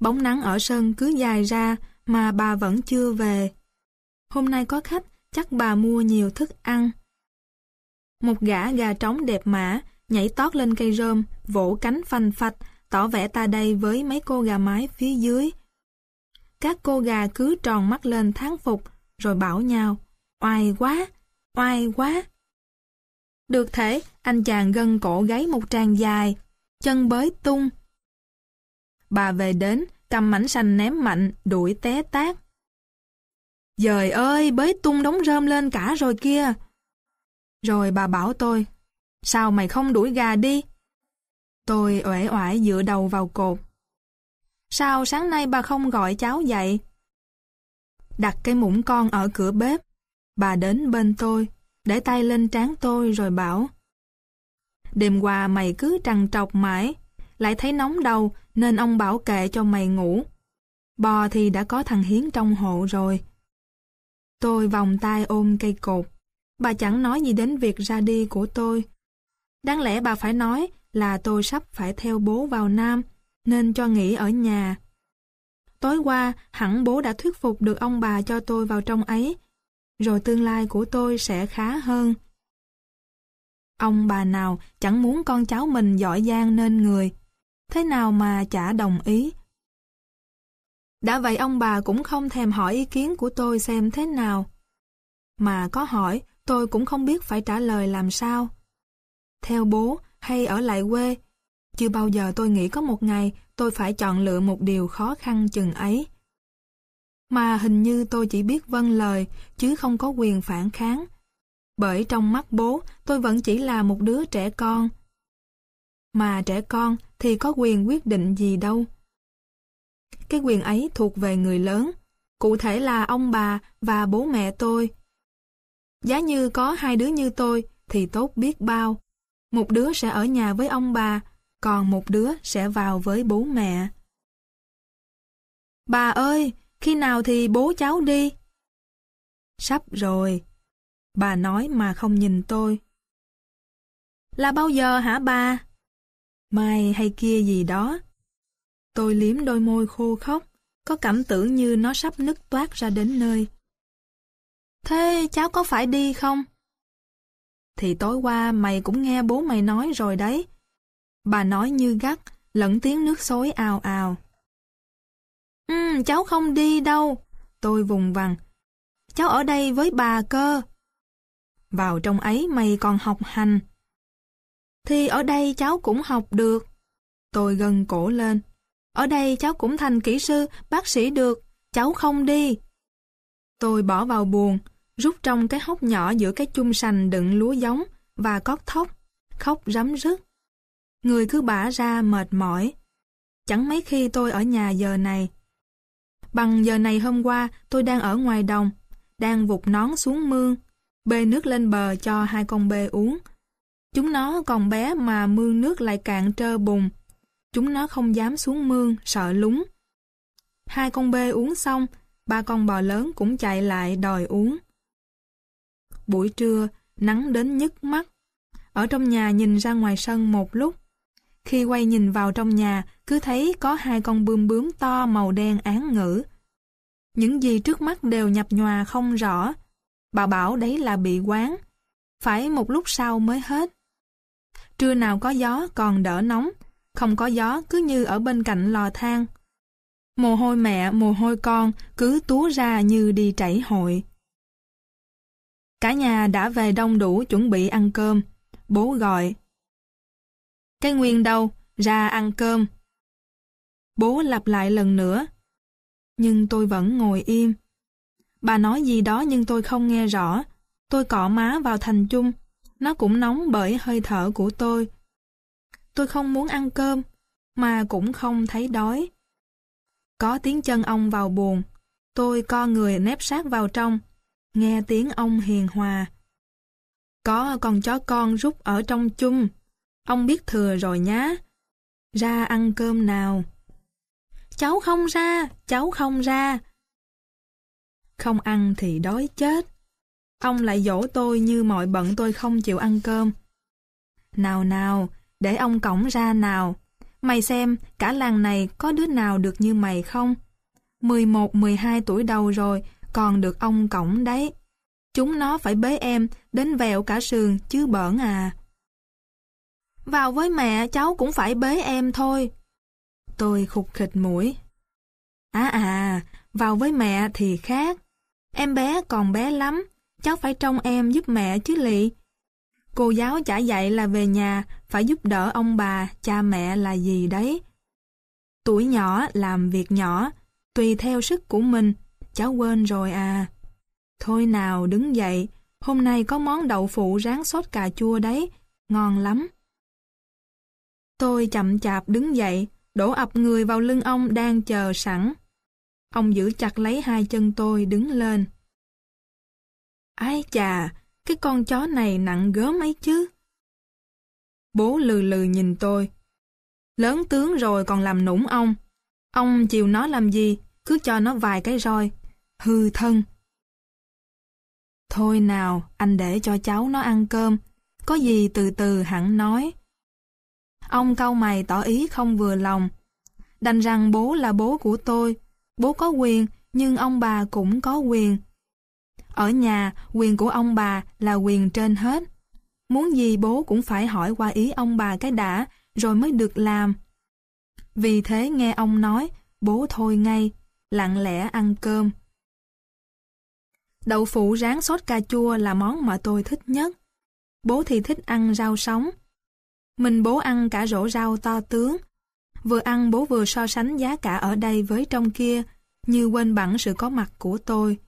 Bóng nắng ở sân cứ dài ra mà bà vẫn chưa về. Hôm nay có khách, chắc bà mua nhiều thức ăn. Một gã gà trống đẹp mã nhảy tót lên cây rơm, vỗ cánh phanh phạch, tỏ vẻ ta đây với mấy cô gà mái phía dưới. Các cô gà cứ tròn mắt lên tháng phục, rồi bảo nhau, oai quá, oai quá. Được thể, anh chàng gân cổ gáy một tràng dài, chân bới tung. Bà về đến, cầm mảnh xanh ném mạnh, đuổi té tát. Dời ơi, bới tung đống rơm lên cả rồi kia. Rồi bà bảo tôi, sao mày không đuổi gà đi? Tôi uể oải dựa đầu vào cột. Sao sáng nay bà không gọi cháu dậy? Đặt cái muỗng con ở cửa bếp. Bà đến bên tôi, để tay lên trán tôi rồi bảo Đêm qua mày cứ trằn trọc mãi, lại thấy nóng đầu nên ông bảo kệ cho mày ngủ. Bò thì đã có thằng Hiến trong hộ rồi. Tôi vòng tay ôm cây cột. Bà chẳng nói gì đến việc ra đi của tôi. Đáng lẽ bà phải nói là tôi sắp phải theo bố vào Nam, nên cho nghỉ ở nhà. Tối qua, hẳn bố đã thuyết phục được ông bà cho tôi vào trong ấy, rồi tương lai của tôi sẽ khá hơn. Ông bà nào chẳng muốn con cháu mình giỏi giang nên người, thế nào mà chả đồng ý. Đã vậy ông bà cũng không thèm hỏi ý kiến của tôi xem thế nào. Mà có hỏi, tôi cũng không biết phải trả lời làm sao. Theo bố hay ở lại quê, chưa bao giờ tôi nghĩ có một ngày tôi phải chọn lựa một điều khó khăn chừng ấy. Mà hình như tôi chỉ biết vâng lời, chứ không có quyền phản kháng. Bởi trong mắt bố, tôi vẫn chỉ là một đứa trẻ con. Mà trẻ con thì có quyền quyết định gì đâu. Cái quyền ấy thuộc về người lớn, cụ thể là ông bà và bố mẹ tôi. Giá như có hai đứa như tôi thì tốt biết bao. Một đứa sẽ ở nhà với ông bà, còn một đứa sẽ vào với bố mẹ. Bà ơi, khi nào thì bố cháu đi? Sắp rồi. Bà nói mà không nhìn tôi. Là bao giờ hả bà? Mai hay kia gì đó. Tôi liếm đôi môi khô khóc, có cảm tưởng như nó sắp nứt toát ra đến nơi. Thế cháu có phải đi không? Thì tối qua mày cũng nghe bố mày nói rồi đấy. Bà nói như gắt, lẫn tiếng nước xối ào ào. Ừ, cháu không đi đâu. Tôi vùng vằng. Cháu ở đây với bà cơ. Vào trong ấy mày còn học hành. Thì ở đây cháu cũng học được. Tôi gần cổ lên. Ở đây cháu cũng thành kỹ sư, bác sĩ được. Cháu không đi. Tôi bỏ vào buồn, rút trong cái hốc nhỏ giữa cái chung sành đựng lúa giống và cót thóc, khóc rắm rứt. Người cứ bả ra mệt mỏi. Chẳng mấy khi tôi ở nhà giờ này. Bằng giờ này hôm qua tôi đang ở ngoài đồng, đang vụt nón xuống mương, bê nước lên bờ cho hai con bê uống. Chúng nó còn bé mà mương nước lại cạn trơ bùn. Chúng nó không dám xuống mương, sợ lúng. Hai con bê uống xong, ba con bò lớn cũng chạy lại đòi uống. Buổi trưa, nắng đến nhức mắt. Ở trong nhà nhìn ra ngoài sân một lúc. Khi quay nhìn vào trong nhà, cứ thấy có hai con bươm bướm to màu đen án ngữ. Những gì trước mắt đều nhập nhòa không rõ. Bà bảo đấy là bị quán. Phải một lúc sau mới hết. Trưa nào có gió còn đỡ nóng, không có gió cứ như ở bên cạnh lò than. Mồ hôi mẹ, mồ hôi con cứ túa ra như đi chảy hội. Cả nhà đã về đông đủ chuẩn bị ăn cơm. Bố gọi. Cái nguyên đâu? Ra ăn cơm. Bố lặp lại lần nữa. Nhưng tôi vẫn ngồi im. Bà nói gì đó nhưng tôi không nghe rõ. Tôi cọ má vào thành chung. Nó cũng nóng bởi hơi thở của tôi. Tôi không muốn ăn cơm, mà cũng không thấy đói. Có tiếng chân ông vào buồn. Tôi co người nép sát vào trong, nghe tiếng ông hiền hòa. Có con chó con rút ở trong chung. Ông biết thừa rồi nhá. Ra ăn cơm nào. Cháu không ra, cháu không ra. Không ăn thì đói chết. Ông lại dỗ tôi như mọi bận tôi không chịu ăn cơm. Nào nào, để ông cổng ra nào. Mày xem, cả làng này có đứa nào được như mày không? 11-12 tuổi đầu rồi, còn được ông cổng đấy. Chúng nó phải bế em, đến vẹo cả sườn, chứ bỡn à. Vào với mẹ, cháu cũng phải bế em thôi. Tôi khục khịch mũi. À à, vào với mẹ thì khác. Em bé còn bé lắm, cháu phải trông em giúp mẹ chứ lị. Cô giáo chả dạy là về nhà, phải giúp đỡ ông bà, cha mẹ là gì đấy. Tuổi nhỏ làm việc nhỏ, tùy theo sức của mình, cháu quên rồi à. Thôi nào đứng dậy, hôm nay có món đậu phụ rán sốt cà chua đấy, ngon lắm. Tôi chậm chạp đứng dậy, đổ ập người vào lưng ông đang chờ sẵn. Ông giữ chặt lấy hai chân tôi đứng lên. Ai chà, cái con chó này nặng gớm ấy chứ. Bố lừ lừ nhìn tôi. Lớn tướng rồi còn làm nũng ông. Ông chiều nó làm gì, cứ cho nó vài cái roi. Hư thân. Thôi nào, anh để cho cháu nó ăn cơm. Có gì từ từ hẳn nói. Ông cau mày tỏ ý không vừa lòng. Đành rằng bố là bố của tôi. Bố có quyền, nhưng ông bà cũng có quyền. Ở nhà, quyền của ông bà là quyền trên hết. Muốn gì bố cũng phải hỏi qua ý ông bà cái đã, rồi mới được làm. Vì thế nghe ông nói, bố thôi ngay, lặng lẽ ăn cơm. Đậu phụ rán sốt cà chua là món mà tôi thích nhất. Bố thì thích ăn rau sống. Mình bố ăn cả rổ rau to tướng. Vừa ăn bố vừa so sánh giá cả ở đây với trong kia, như quên bẵng sự có mặt của tôi.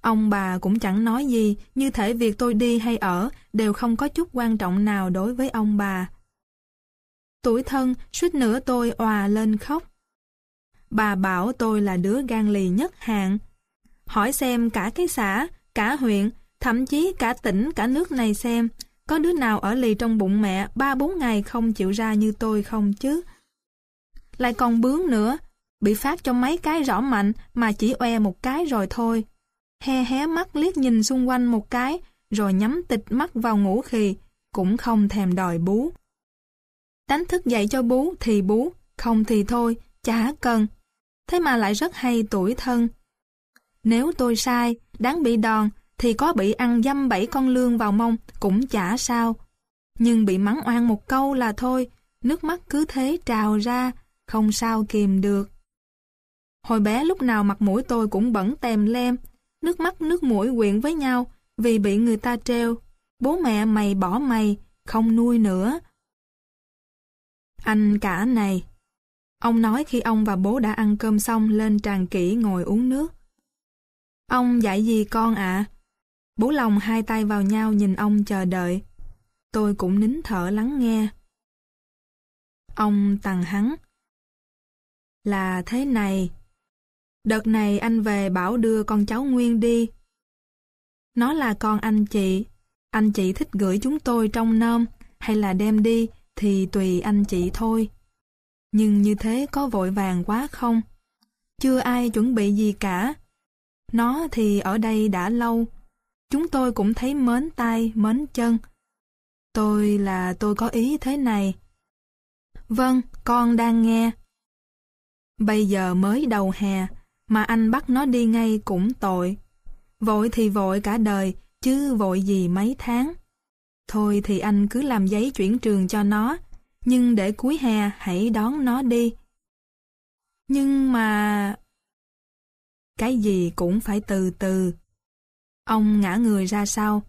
Ông bà cũng chẳng nói gì, như thể việc tôi đi hay ở đều không có chút quan trọng nào đối với ông bà. Tuổi thân, suýt nữa tôi òa lên khóc. Bà bảo tôi là đứa gan lì nhất hạng. Hỏi xem cả cái xã, cả huyện, thậm chí cả tỉnh, cả nước này xem, có đứa nào ở lì trong bụng mẹ ba bốn ngày không chịu ra như tôi không chứ? Lại còn bướng nữa, bị phát cho mấy cái rõ mạnh mà chỉ oe một cái rồi thôi. He hé mắt liếc nhìn xung quanh một cái, rồi nhắm tịch mắt vào ngủ khì, cũng không thèm đòi bú. Đánh thức dậy cho bú thì bú, không thì thôi, chả cần. Thế mà lại rất hay tuổi thân. Nếu tôi sai, đáng bị đòn, thì có bị ăn dăm bảy con lương vào mông cũng chả sao. Nhưng bị mắng oan một câu là thôi, nước mắt cứ thế trào ra, không sao kìm được. Hồi bé lúc nào mặt mũi tôi cũng bẩn tèm lem, nước mắt nước mũi quyện với nhau vì bị người ta treo. Bố mẹ mày bỏ mày, không nuôi nữa. Anh cả này. Ông nói khi ông và bố đã ăn cơm xong lên tràn kỹ ngồi uống nước. Ông dạy gì con ạ? Bố lòng hai tay vào nhau nhìn ông chờ đợi. Tôi cũng nín thở lắng nghe. Ông tằng hắn. Là thế này. Đợt này anh về bảo đưa con cháu Nguyên đi. Nó là con anh chị. Anh chị thích gửi chúng tôi trong nôm hay là đem đi thì tùy anh chị thôi. Nhưng như thế có vội vàng quá không? Chưa ai chuẩn bị gì cả. Nó thì ở đây đã lâu. Chúng tôi cũng thấy mến tay, mến chân. Tôi là tôi có ý thế này. Vâng, con đang nghe. Bây giờ mới đầu hè, mà anh bắt nó đi ngay cũng tội. Vội thì vội cả đời, chứ vội gì mấy tháng. Thôi thì anh cứ làm giấy chuyển trường cho nó, nhưng để cuối hè hãy đón nó đi. Nhưng mà... Cái gì cũng phải từ từ. Ông ngã người ra sau.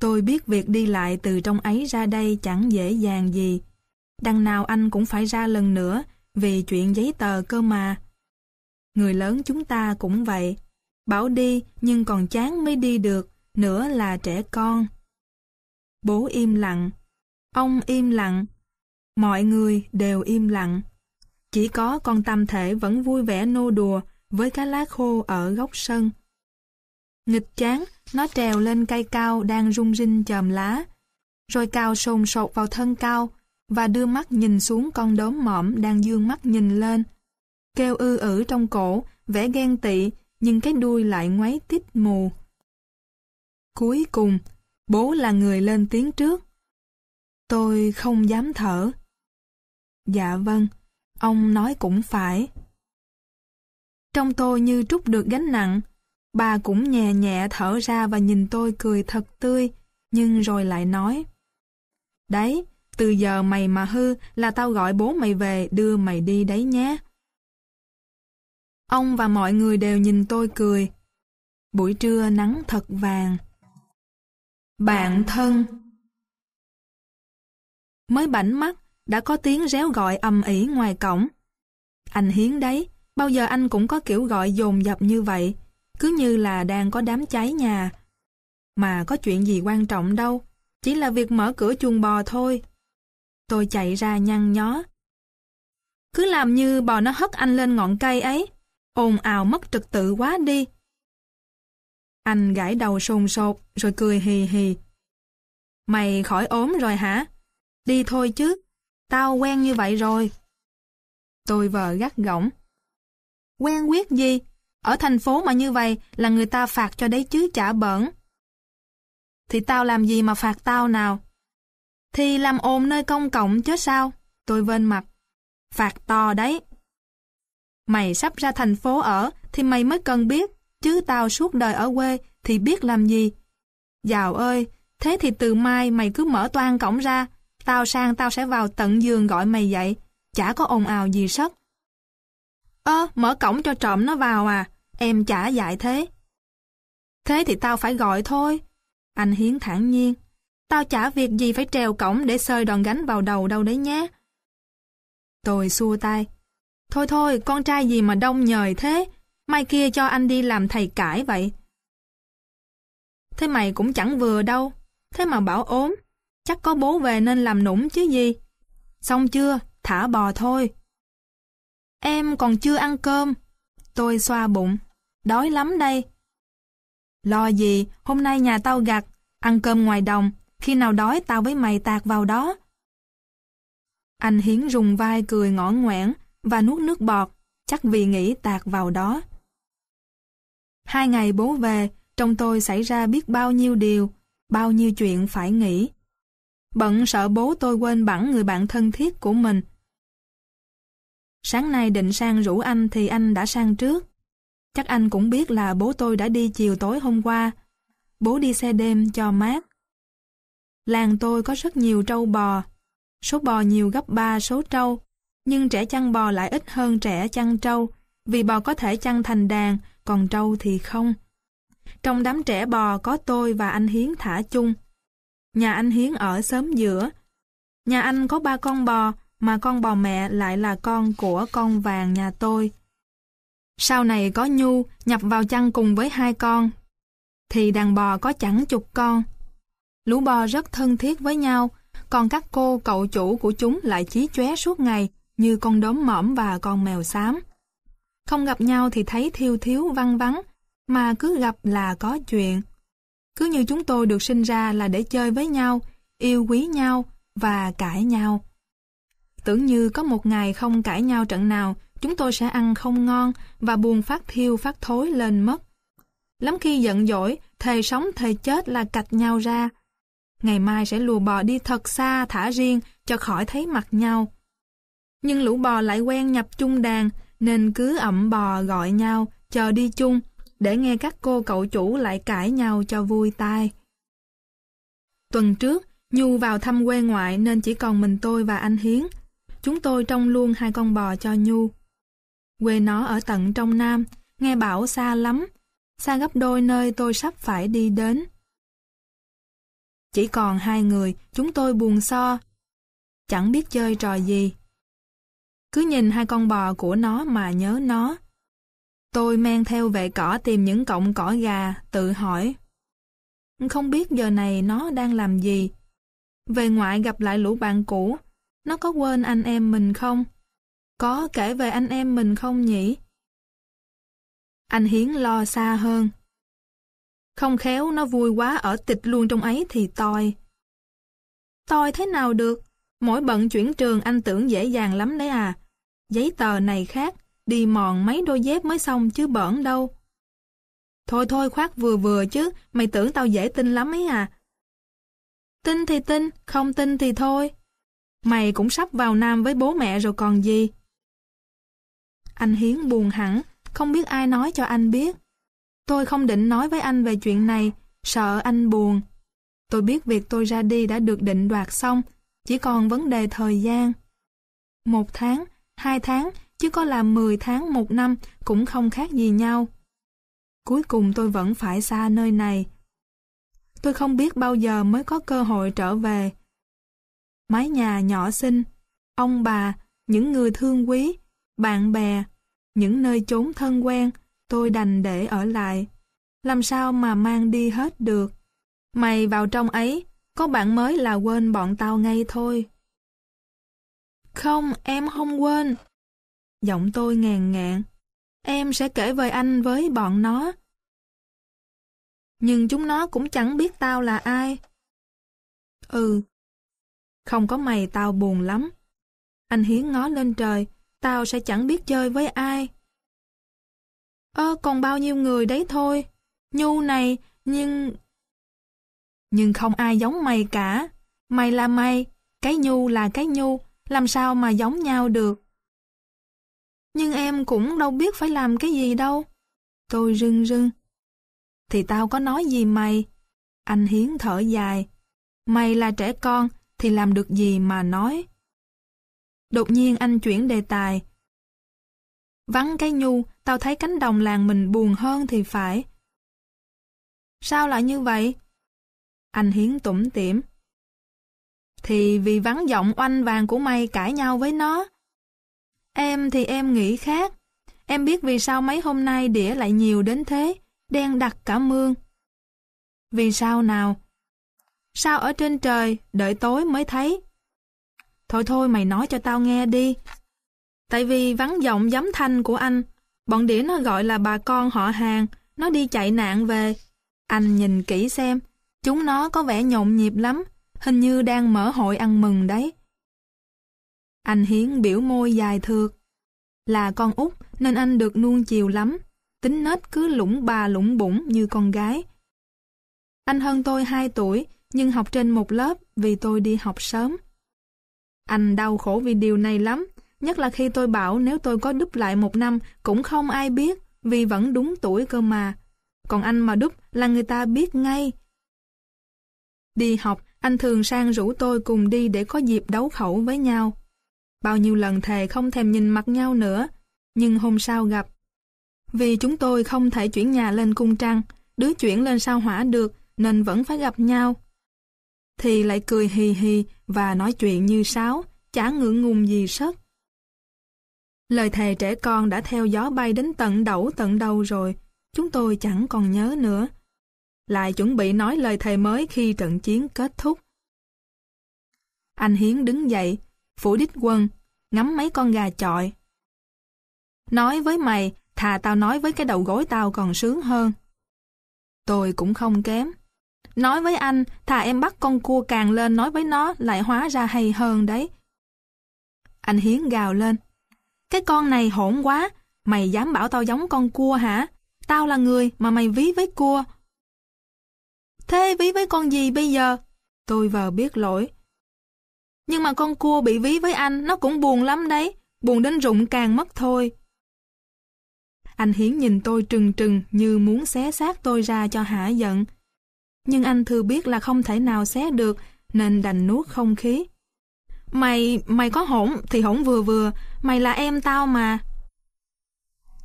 Tôi biết việc đi lại từ trong ấy ra đây chẳng dễ dàng gì. Đằng nào anh cũng phải ra lần nữa vì chuyện giấy tờ cơ mà. Người lớn chúng ta cũng vậy. Bảo đi nhưng còn chán mới đi được, nữa là trẻ con. Bố im lặng. Ông im lặng. Mọi người đều im lặng. Chỉ có con tâm thể vẫn vui vẻ nô đùa với cá lá khô ở góc sân. Nghịch chán, nó trèo lên cây cao đang rung rinh chòm lá, rồi cao sồn sột vào thân cao và đưa mắt nhìn xuống con đốm mỏm đang dương mắt nhìn lên. Kêu ư ử trong cổ, vẻ ghen tị, nhưng cái đuôi lại ngoáy tít mù. Cuối cùng, bố là người lên tiếng trước. Tôi không dám thở. Dạ vâng, ông nói cũng phải. Trong tôi như trút được gánh nặng, bà cũng nhẹ nhẹ thở ra và nhìn tôi cười thật tươi, nhưng rồi lại nói. Đấy, từ giờ mày mà hư là tao gọi bố mày về đưa mày đi đấy nhé. Ông và mọi người đều nhìn tôi cười. Buổi trưa nắng thật vàng. Bạn thân Mới bảnh mắt, đã có tiếng réo gọi ầm ĩ ngoài cổng. Anh Hiến đấy, bao giờ anh cũng có kiểu gọi dồn dập như vậy, cứ như là đang có đám cháy nhà. Mà có chuyện gì quan trọng đâu, chỉ là việc mở cửa chuồng bò thôi. Tôi chạy ra nhăn nhó. Cứ làm như bò nó hất anh lên ngọn cây ấy, ồn ào mất trật tự quá đi. Anh gãi đầu sồn sột rồi cười hì hì. Mày khỏi ốm rồi hả? Đi thôi chứ, tao quen như vậy rồi. Tôi vờ gắt gỏng. Quen quyết gì? Ở thành phố mà như vậy là người ta phạt cho đấy chứ chả bẩn. Thì tao làm gì mà phạt tao nào? Thì làm ồn nơi công cộng chứ sao? Tôi vên mặt. Phạt to đấy. Mày sắp ra thành phố ở thì mày mới cần biết, chứ tao suốt đời ở quê thì biết làm gì. Dạo ơi, thế thì từ mai mày cứ mở toan cổng ra, tao sang tao sẽ vào tận giường gọi mày dậy, chả có ồn ào gì sất. Ơ, mở cổng cho trộm nó vào à, em chả dạy thế. Thế thì tao phải gọi thôi. Anh Hiến thản nhiên. Tao chả việc gì phải trèo cổng để sơi đòn gánh vào đầu đâu đấy nhé. Tôi xua tay. Thôi thôi, con trai gì mà đông nhời thế, mai kia cho anh đi làm thầy cãi vậy. Thế mày cũng chẳng vừa đâu, thế mà bảo ốm, chắc có bố về nên làm nũng chứ gì. Xong chưa? Thả bò thôi. Em còn chưa ăn cơm. Tôi xoa bụng. Đói lắm đây. Lo gì, hôm nay nhà tao gặt, ăn cơm ngoài đồng, khi nào đói tao với mày tạt vào đó. Anh Hiến rùng vai cười ngõ ngoãn và nuốt nước bọt, chắc vì nghĩ tạt vào đó. Hai ngày bố về, trong tôi xảy ra biết bao nhiêu điều, bao nhiêu chuyện phải nghĩ. Bận sợ bố tôi quên bẵng người bạn thân thiết của mình. Sáng nay định sang rủ anh thì anh đã sang trước. Chắc anh cũng biết là bố tôi đã đi chiều tối hôm qua. Bố đi xe đêm cho mát. Làng tôi có rất nhiều trâu bò. Số bò nhiều gấp 3 số trâu. Nhưng trẻ chăn bò lại ít hơn trẻ chăn trâu. Vì bò có thể chăn thành đàn, còn trâu thì không. Trong đám trẻ bò có tôi và anh Hiến thả chung. Nhà anh Hiến ở xóm giữa. Nhà anh có ba con bò, mà con bò mẹ lại là con của con vàng nhà tôi. Sau này có Nhu nhập vào chăn cùng với hai con, thì đàn bò có chẳng chục con. Lũ bò rất thân thiết với nhau, còn các cô cậu chủ của chúng lại chí chóe suốt ngày như con đốm mõm và con mèo xám. Không gặp nhau thì thấy thiêu thiếu văng vắng, mà cứ gặp là có chuyện. Cứ như chúng tôi được sinh ra là để chơi với nhau, yêu quý nhau và cãi nhau. Tưởng như có một ngày không cãi nhau trận nào, chúng tôi sẽ ăn không ngon và buồn phát thiêu phát thối lên mất. Lắm khi giận dỗi, thề sống thề chết là cạch nhau ra. Ngày mai sẽ lùa bò đi thật xa thả riêng cho khỏi thấy mặt nhau. Nhưng lũ bò lại quen nhập chung đàn nên cứ ẩm bò gọi nhau, chờ đi chung để nghe các cô cậu chủ lại cãi nhau cho vui tai. Tuần trước, Nhu vào thăm quê ngoại nên chỉ còn mình tôi và anh Hiến. Chúng tôi trông luôn hai con bò cho Nhu. Quê nó ở tận trong Nam, nghe bảo xa lắm, xa gấp đôi nơi tôi sắp phải đi đến. Chỉ còn hai người, chúng tôi buồn so, chẳng biết chơi trò gì. Cứ nhìn hai con bò của nó mà nhớ nó. Tôi men theo vệ cỏ tìm những cọng cỏ gà, tự hỏi. Không biết giờ này nó đang làm gì. Về ngoại gặp lại lũ bạn cũ, nó có quên anh em mình không? Có kể về anh em mình không nhỉ? Anh Hiến lo xa hơn. Không khéo nó vui quá ở tịch luôn trong ấy thì toi. Toi thế nào được? Mỗi bận chuyển trường anh tưởng dễ dàng lắm đấy à. Giấy tờ này khác, đi mòn mấy đôi dép mới xong chứ bẩn đâu. Thôi thôi khoát vừa vừa chứ, mày tưởng tao dễ tin lắm ấy à. Tin thì tin, không tin thì thôi. Mày cũng sắp vào Nam với bố mẹ rồi còn gì. Anh Hiến buồn hẳn, không biết ai nói cho anh biết. Tôi không định nói với anh về chuyện này, sợ anh buồn. Tôi biết việc tôi ra đi đã được định đoạt xong, chỉ còn vấn đề thời gian. Một tháng, hai tháng, chứ có là mười tháng, một năm cũng không khác gì nhau. Cuối cùng tôi vẫn phải xa nơi này. Tôi không biết bao giờ mới có cơ hội trở về. Mái nhà nhỏ xinh, ông bà, những người thương quý, bạn bè, những nơi chốn thân quen, tôi đành để ở lại. Làm sao mà mang đi hết được? Mày vào trong ấy, có bạn mới là quên bọn tao ngay thôi. Không, em không quên. Giọng tôi ngàn ngạn. Em sẽ kể về anh với bọn nó. Nhưng chúng nó cũng chẳng biết tao là ai. Ừ. Không có mày tao buồn lắm. Anh Hiến ngó lên trời, tao sẽ chẳng biết chơi với ai. Ơ, còn bao nhiêu người đấy thôi. Nhu này, nhưng... Nhưng không ai giống mày cả. Mày là mày, cái Nhu là cái Nhu, làm sao mà giống nhau được. Nhưng em cũng đâu biết phải làm cái gì đâu. Tôi rưng rưng. Thì tao có nói gì mày? Anh Hiến thở dài. Mày là trẻ con, thì làm được gì mà nói. Đột nhiên anh chuyển đề tài. Vắng cái nhu, tao thấy cánh đồng làng mình buồn hơn thì phải. Sao lại như vậy? Anh Hiến tủm tỉm. Thì vì vắng giọng oanh vàng của mày cãi nhau với nó. Em thì em nghĩ khác. Em biết vì sao mấy hôm nay đĩa lại nhiều đến thế, đen đặc cả mương. Vì sao nào? Sao ở trên trời, đợi tối mới thấy? Thôi thôi mày nói cho tao nghe đi. Tại vì vắng giọng giấm thanh của anh, bọn đĩa nó gọi là bà con họ hàng, nó đi chạy nạn về. Anh nhìn kỹ xem, chúng nó có vẻ nhộn nhịp lắm, hình như đang mở hội ăn mừng đấy. Anh Hiến biểu môi dài thượt. Là con út nên anh được nuông chiều lắm, tính nết cứ lũng bà lũng bụng như con gái. Anh hơn tôi 2 tuổi, nhưng học trên một lớp vì tôi đi học sớm. Anh đau khổ vì điều này lắm, nhất là khi tôi bảo nếu tôi có đúp lại một năm cũng không ai biết, vì vẫn đúng tuổi cơ mà. Còn anh mà đúp là người ta biết ngay. Đi học, anh thường sang rủ tôi cùng đi để có dịp đấu khẩu với nhau. Bao nhiêu lần thề không thèm nhìn mặt nhau nữa, nhưng hôm sau gặp. Vì chúng tôi không thể chuyển nhà lên cung trăng, đứa chuyển lên sao hỏa được, nên vẫn phải gặp nhau. Thì lại cười hì hì và nói chuyện như sáo, chả ngượng ngùng gì sất. Lời thề trẻ con đã theo gió bay đến tận đẩu tận đầu rồi, chúng tôi chẳng còn nhớ nữa. Lại chuẩn bị nói lời thề mới khi trận chiến kết thúc. Anh Hiến đứng dậy, phủ đích quân, ngắm mấy con gà chọi. Nói với mày, thà tao nói với cái đầu gối tao còn sướng hơn. Tôi cũng không kém. Nói với anh, thà em bắt con cua càng lên nói với nó lại hóa ra hay hơn đấy. Anh Hiến gào lên. Cái con này hỗn quá, mày dám bảo tao giống con cua hả? Tao là người mà mày ví với cua. Thế ví với con gì bây giờ? Tôi vờ biết lỗi. Nhưng mà con cua bị ví với anh, nó cũng buồn lắm đấy. Buồn đến rụng càng mất thôi. Anh Hiến nhìn tôi trừng trừng như muốn xé xác tôi ra cho hả giận. Nhưng anh thừa biết là không thể nào xé được, nên đành nuốt không khí. Mày, mày có hỗn thì hỗn vừa vừa, mày là em tao mà.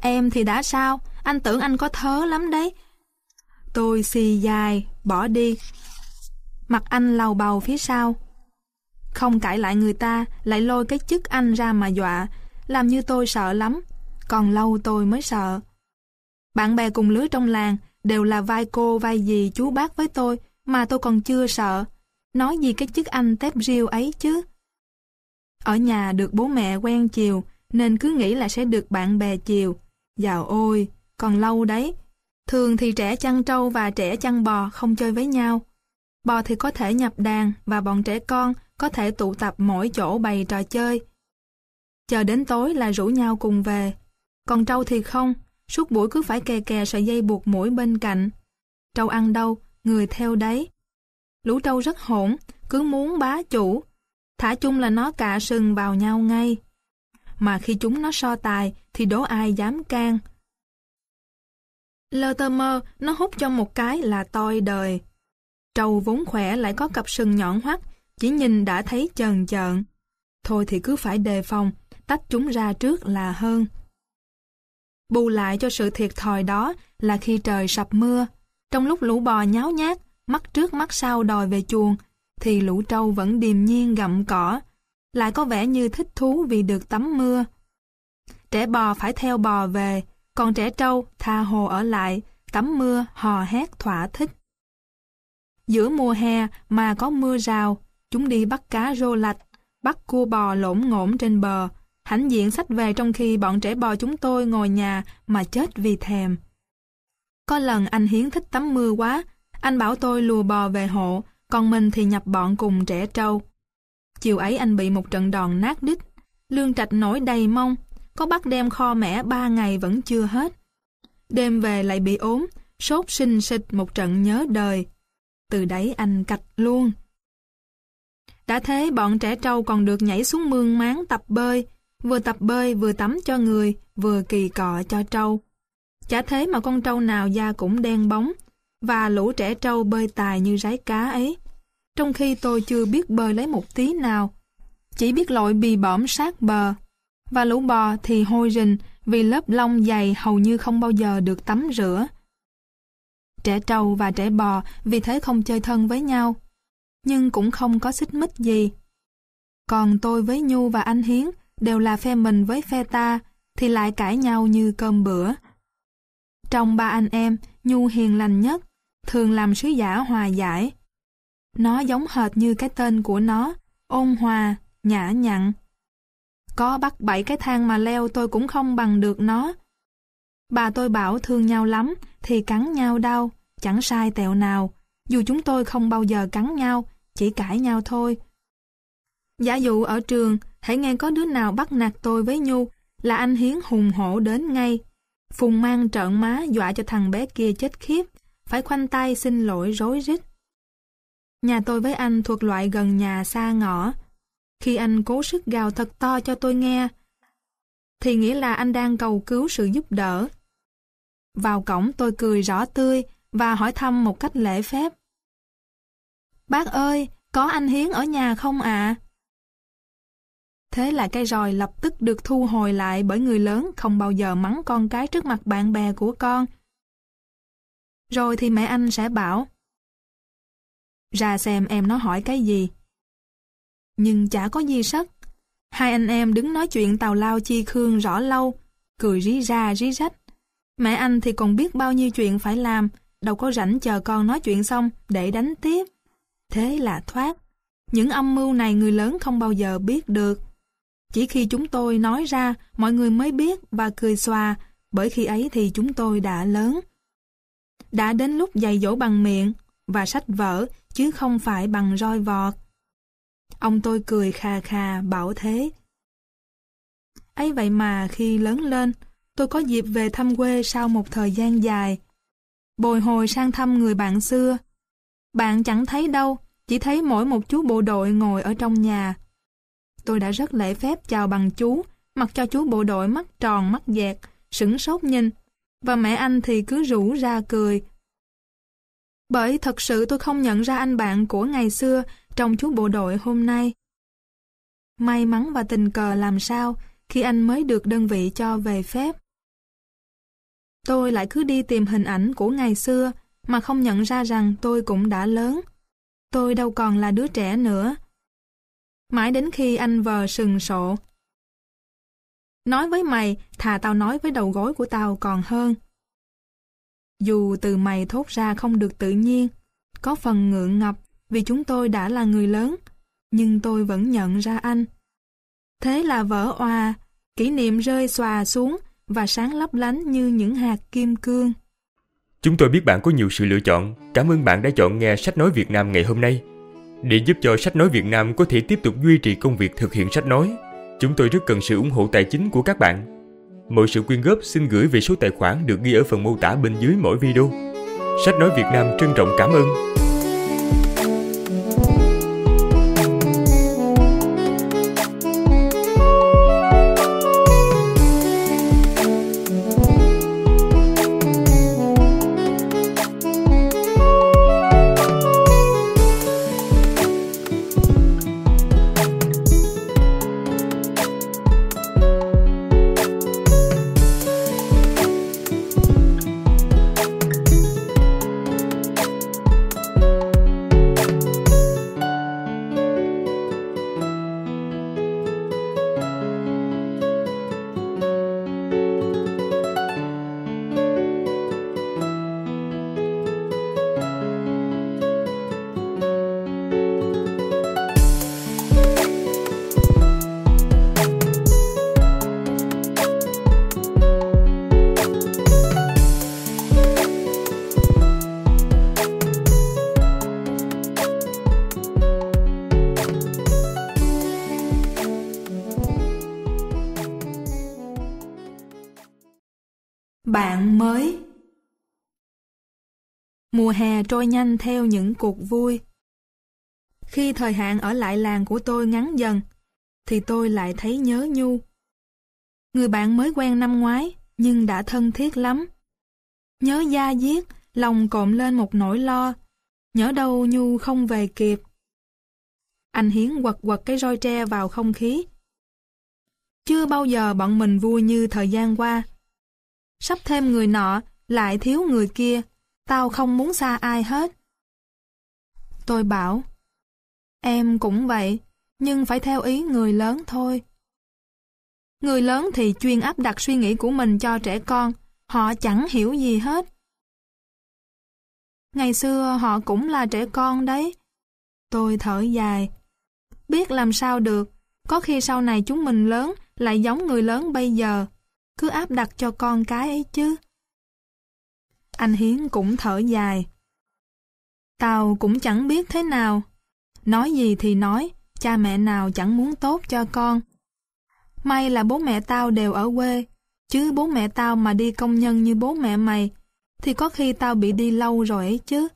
Em thì đã sao, anh tưởng anh có thớ lắm đấy. Tôi xì dài, bỏ đi. Mặt anh lầu bầu phía sau. Không cãi lại người ta, lại lôi cái chức anh ra mà dọa, làm như tôi sợ lắm, còn lâu tôi mới sợ. Bạn bè cùng lứa trong làng đều là vai cô vai dì chú bác với tôi, mà tôi còn chưa sợ. Nói gì cái chức anh tép riêu ấy chứ. Ở nhà được bố mẹ quen chiều, nên cứ nghĩ là sẽ được bạn bè chiều. Dạo ôi, còn lâu đấy. Thường thì trẻ chăn trâu và trẻ chăn bò không chơi với nhau. Bò thì có thể nhập đàn và bọn trẻ con có thể tụ tập mỗi chỗ bày trò chơi. Chờ đến tối là rủ nhau cùng về. Còn trâu thì không, suốt buổi cứ phải kè kè sợi dây buộc mũi bên cạnh. Trâu ăn đâu, người theo đấy. Lũ trâu rất hỗn, cứ muốn bá chủ. Thả chung là nó cạ sừng vào nhau ngay. Mà khi chúng nó so tài thì đố ai dám can. Lơ tơ mơ, nó hút cho một cái là toi đời. Trâu vốn khỏe lại có cặp sừng nhọn hoắt, chỉ nhìn đã thấy chờn chợn. Thôi thì cứ phải đề phòng, tách chúng ra trước là hơn. Bù lại cho sự thiệt thòi đó là khi trời sập mưa, trong lúc lũ bò nháo nhác, mắt trước mắt sau đòi về chuồng, thì lũ trâu vẫn điềm nhiên gặm cỏ, lại có vẻ như thích thú vì được tắm mưa. Trẻ bò phải theo bò về, còn trẻ trâu tha hồ ở lại, tắm mưa hò hét thỏa thích. Giữa mùa hè mà có mưa rào, chúng đi bắt cá rô lạch, bắt cua bò lỗn ngỗn trên bờ, hãnh diện sách về trong khi bọn trẻ bò chúng tôi ngồi nhà mà chết vì thèm. Có lần anh Hiến thích tắm mưa quá, anh bảo tôi lùa bò về hộ, còn mình thì nhập bọn cùng trẻ trâu. Chiều ấy anh bị một trận đòn nát đít, lương trạch nổi đầy mông, có bắt đem kho mẻ ba ngày vẫn chưa hết. Đêm về lại bị ốm, sốt sinh xịt một trận nhớ đời. Từ đấy anh cạch luôn. Đã thế bọn trẻ trâu còn được nhảy xuống mương máng tập bơi, vừa tập bơi vừa tắm cho người, vừa kỳ cọ cho trâu. Chả thế mà con trâu nào da cũng đen bóng, và lũ trẻ trâu bơi tài như rái cá ấy. Trong khi tôi chưa biết bơi lấy một tí nào, chỉ biết lội bì bõm sát bờ. Và lũ bò thì hôi rình vì lớp lông dày hầu như không bao giờ được tắm rửa. Trẻ trâu và trẻ bò vì thế không chơi thân với nhau, nhưng cũng không có xích mích gì. Còn tôi với Nhu và anh Hiến đều là phe mình với phe ta, thì lại cãi nhau như cơm bữa. Trong ba anh em, Nhu hiền lành nhất, thường làm sứ giả hòa giải. Nó giống hệt như cái tên của nó, ôn hòa, nhã nhặn. Có bắt bảy cái thang mà leo tôi cũng không bằng được nó. Bà tôi bảo thương nhau lắm thì cắn nhau đau, chẳng sai tẹo nào. Dù chúng tôi không bao giờ cắn nhau, chỉ cãi nhau thôi. Giả dụ ở trường, hãy nghe có đứa nào bắt nạt tôi với Nhu là anh Hiến hùng hổ đến ngay. Phùng mang trợn má dọa cho thằng bé kia chết khiếp, phải khoanh tay xin lỗi rối rít. Nhà tôi với anh thuộc loại gần nhà xa ngõ. Khi anh cố sức gào thật to cho tôi nghe, thì nghĩa là anh đang cầu cứu sự giúp đỡ. Vào cổng tôi cười rõ tươi và hỏi thăm một cách lễ phép. Bác ơi, có anh Hiến ở nhà không ạ? Thế là cây roi lập tức được thu hồi lại bởi người lớn không bao giờ mắng con cái trước mặt bạn bè của con. Rồi thì mẹ anh sẽ bảo Ra xem em nó hỏi cái gì. Nhưng chả có gì sắc. Hai anh em đứng nói chuyện tào lao chi khương rõ lâu, cười rí ra rí rách. Mẹ anh thì còn biết bao nhiêu chuyện phải làm, đâu có rảnh chờ con nói chuyện xong để đánh tiếp. Thế là thoát. Những âm mưu này người lớn không bao giờ biết được. Chỉ khi chúng tôi nói ra, mọi người mới biết và cười xòa, bởi khi ấy thì chúng tôi đã lớn. Đã đến lúc dạy dỗ bằng miệng và sách vở, chứ không phải bằng roi vọt. Ông tôi cười khà khà, bảo thế. ấy vậy mà khi lớn lên, tôi có dịp về thăm quê sau một thời gian dài. Bồi hồi sang thăm người bạn xưa. Bạn chẳng thấy đâu, chỉ thấy mỗi một chú bộ đội ngồi ở trong nhà. Tôi đã rất lễ phép chào bằng chú, mặc cho chú bộ đội mắt tròn mắt dẹt, sửng sốt nhìn, và mẹ anh thì cứ rủ ra cười. Bởi thật sự tôi không nhận ra anh bạn của ngày xưa trong chú bộ đội hôm nay. May mắn và tình cờ làm sao khi anh mới được đơn vị cho về phép. Tôi lại cứ đi tìm hình ảnh của ngày xưa mà không nhận ra rằng tôi cũng đã lớn. Tôi đâu còn là đứa trẻ nữa. Mãi đến khi anh vờ sừng sộ. Nói với mày, thà tao nói với đầu gối của tao còn hơn. Dù từ mày thốt ra không được tự nhiên, có phần ngượng ngập vì chúng tôi đã là người lớn, nhưng tôi vẫn nhận ra anh. Thế là vỡ oà, kỷ niệm rơi xòa xuống và sáng lấp lánh như những hạt kim cương. Chúng tôi biết bạn có nhiều sự lựa chọn. Cảm ơn bạn đã chọn nghe sách nói Việt Nam ngày hôm nay. Để giúp cho sách nói Việt Nam có thể tiếp tục duy trì công việc thực hiện sách nói, chúng tôi rất cần sự ủng hộ tài chính của các bạn. Mọi sự quyên góp xin gửi về số tài khoản được ghi ở phần mô tả bên dưới mỗi video. Sách nói Việt Nam trân trọng cảm ơn. Trôi nhanh theo những cuộc vui. Khi thời hạn ở lại làng của tôi ngắn dần, thì tôi lại thấy nhớ Nhu. Người bạn mới quen năm ngoái, nhưng đã thân thiết lắm. Nhớ da diết, lòng cộm lên một nỗi lo. Nhớ đâu Nhu không về kịp. Anh Hiến quật quật cái roi tre vào không khí. Chưa bao giờ bọn mình vui như thời gian qua sắp thêm người nọ, lại thiếu người kia, tao không muốn xa ai hết. Tôi bảo, em cũng vậy, nhưng phải theo ý người lớn thôi. Người lớn thì chuyên áp đặt suy nghĩ của mình cho trẻ con, họ chẳng hiểu gì hết. Ngày xưa họ cũng là trẻ con đấy. Tôi thở dài. Biết làm sao được, Có khi sau này chúng mình lớn lại giống người lớn bây giờ. Cứ áp đặt cho con cái ấy chứ. Anh Hiến cũng thở dài. Tao cũng chẳng biết thế nào. Nói gì thì nói, cha mẹ nào chẳng muốn tốt cho con. May là bố mẹ tao đều ở quê, chứ bố mẹ tao mà đi công nhân như bố mẹ mày, thì có khi tao bị đi lâu rồi ấy chứ.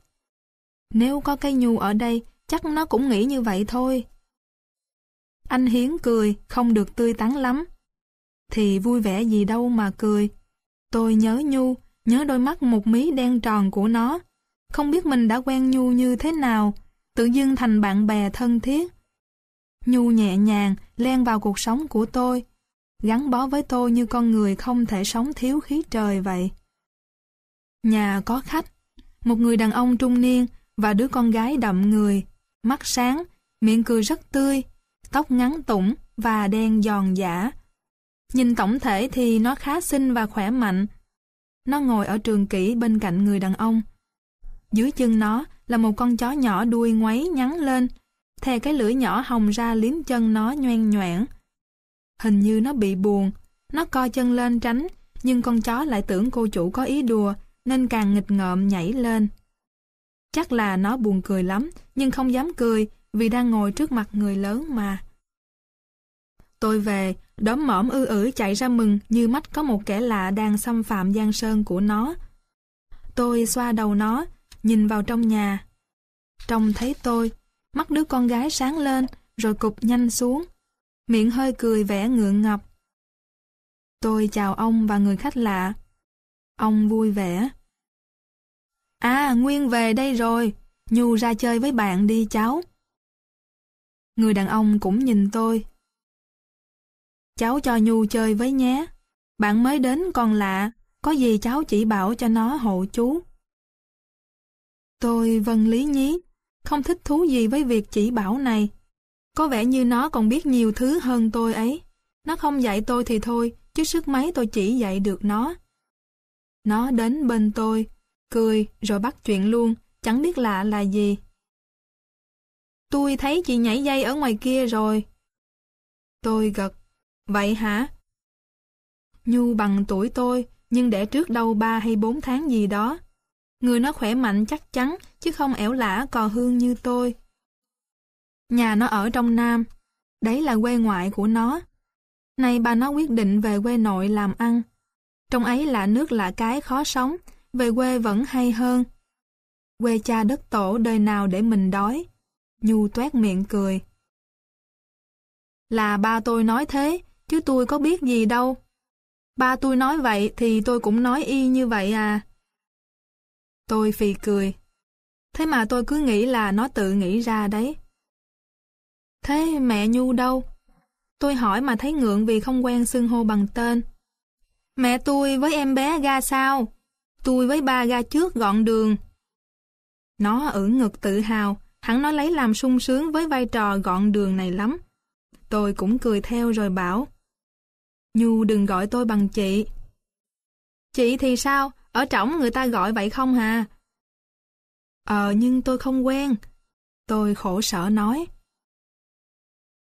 Nếu có cái nhu ở đây, chắc nó cũng nghĩ như vậy thôi. Anh Hiến cười, không được tươi tắn lắm. Thì vui vẻ gì đâu mà cười. Tôi nhớ Nhu, nhớ đôi mắt một mí đen tròn của nó. Không biết mình đã quen Nhu như thế nào, tự dưng thành bạn bè thân thiết. Nhu nhẹ nhàng, len vào cuộc sống của tôi, gắn bó với tôi như con người không thể sống thiếu khí trời vậy. Nhà có khách, một người đàn ông trung niên và đứa con gái đậm người, mắt sáng, miệng cười rất tươi, tóc ngắn tủng và đen giòn giả. Nhìn tổng thể thì nó khá xinh và khỏe mạnh. Nó ngồi ở trường kỷ bên cạnh người đàn ông. Dưới chân nó là một con chó nhỏ đuôi ngoáy nhắn lên, thè cái lưỡi nhỏ hồng ra liếm chân nó nhoen nhoảng. Hình như nó bị buồn, nó co chân lên tránh, nhưng con chó lại tưởng cô chủ có ý đùa, nên càng nghịch ngợm nhảy lên. Chắc là nó buồn cười lắm, nhưng không dám cười vì đang ngồi trước mặt người lớn mà. Tôi về, đóm mõm ư ử chạy ra mừng như mắt có một kẻ lạ đang xâm phạm gian sơn của nó. Tôi xoa đầu nó, nhìn vào trong nhà. Trông thấy tôi, mắt đứa con gái sáng lên, rồi cụp nhanh xuống. Miệng hơi cười vẻ ngượng ngập. Tôi chào ông và người khách lạ. Ông vui vẻ. À, Nguyên về đây rồi. Nhu ra chơi với bạn đi cháu. Người đàn ông cũng nhìn tôi. Cháu cho Nhu chơi với nhé. Bạn mới đến còn lạ, có gì cháu chỉ bảo cho nó hộ chú. Tôi vâng lý nhí, không thích thú gì với việc chỉ bảo này. Có vẻ như nó còn biết nhiều thứ hơn tôi ấy. Nó không dạy tôi thì thôi, chứ sức mấy tôi chỉ dạy được nó. Nó đến bên tôi, cười rồi bắt chuyện luôn, chẳng biết lạ là gì. Tôi thấy chị nhảy dây ở ngoài kia rồi. Tôi gật. Vậy hả? Nhu bằng tuổi tôi, nhưng để trước đâu ba hay bốn tháng gì đó. Người nó khỏe mạnh chắc chắn, chứ không ẻo lả cò hương như tôi. Nhà nó ở trong Nam, đấy là quê ngoại của nó. Nay ba nó quyết định về quê nội làm ăn. Trong ấy là nước lạ cái khó sống, về quê vẫn hay hơn. Quê cha đất tổ đời nào để mình đói. Nhu tuét miệng cười. Là ba tôi nói thế, chứ tôi có biết gì đâu. Ba tôi nói vậy thì tôi cũng nói y như vậy à. Tôi phì cười. Thế mà tôi cứ nghĩ là nó tự nghĩ ra đấy. Thế mẹ Nhu đâu? Tôi hỏi mà thấy ngượng vì không quen xưng hô bằng tên. Mẹ tôi với em bé ga sao? Tôi với ba ga trước gọn đường. Nó ưỡn ngực tự hào, hẳn nó lấy làm sung sướng với vai trò gọn đường này lắm. Tôi cũng cười theo rồi bảo. Nhu đừng gọi tôi bằng chị. Chị thì sao? Ở trỏng người ta gọi vậy không hà? Ờ nhưng tôi không quen. Tôi khổ sở nói.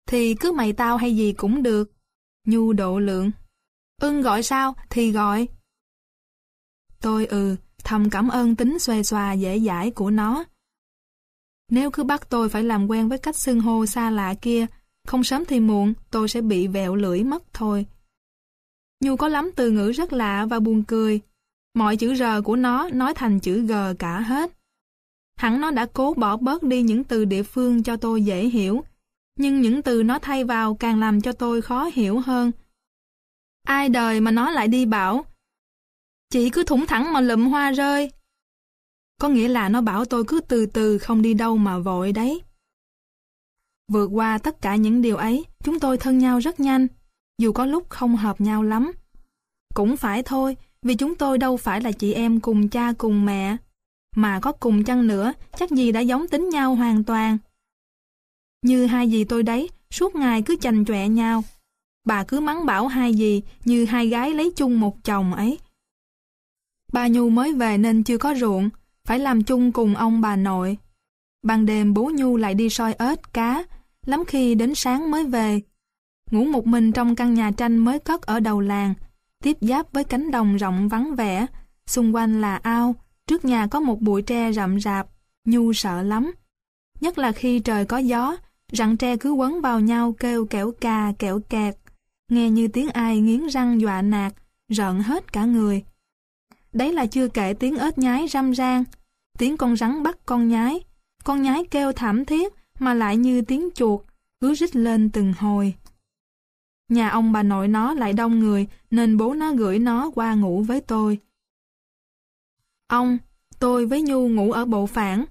Thì cứ mày tao hay gì cũng được. Nhu độ lượng. Ưng gọi sao thì gọi. Tôi ừ, thầm cảm ơn tính xòe xòa dễ dãi của nó. Nếu cứ bắt tôi phải làm quen với cách xưng hô xa lạ kia, không sớm thì muộn tôi sẽ bị vẹo lưỡi mất thôi. Nhu có lắm từ ngữ rất lạ và buồn cười. Mọi chữ R của nó nói thành chữ G cả hết. Hẳn nó đã cố bỏ bớt đi những từ địa phương cho tôi dễ hiểu, nhưng những từ nó thay vào càng làm cho tôi khó hiểu hơn. Ai đời mà nó lại đi bảo, chị cứ thủng thẳng mà lụm hoa rơi. Có nghĩa là nó bảo tôi cứ từ từ không đi đâu mà vội đấy. Vượt qua tất cả những điều ấy, chúng tôi thân nhau rất nhanh, dù có lúc không hợp nhau lắm. Cũng phải thôi, vì chúng tôi đâu phải là chị em cùng cha cùng mẹ. Mà có cùng chăng nữa, chắc gì đã giống tính nhau hoàn toàn. Như hai dì tôi đấy, suốt ngày cứ chành chọe nhau. Bà cứ mắng bảo hai dì như hai gái lấy chung một chồng ấy. Bà Nhu mới về nên chưa có ruộng, phải làm chung cùng ông bà nội. Ban đêm bố Nhu lại đi soi ếch, cá, lắm khi đến sáng mới về ngủ một mình trong căn nhà tranh mới cất ở đầu làng, tiếp giáp với cánh đồng rộng vắng vẻ, xung quanh là ao, trước nhà có một bụi tre rậm rạp, Nhu sợ lắm. Nhất là khi trời có gió, rặng tre cứ quấn vào nhau kêu kẻo cà kẻo kẹt, nghe như tiếng ai nghiến răng dọa nạt, rợn hết cả người. Đấy là chưa kể tiếng ếch nhái răm rang, tiếng con rắn bắt con nhái, con nhái kêu thảm thiết mà lại như tiếng chuột, cứ rít lên từng hồi. Nhà ông bà nội nó lại đông người nên bố nó gửi nó qua ngủ với tôi. Ông, tôi với Nhu ngủ ở bộ phản.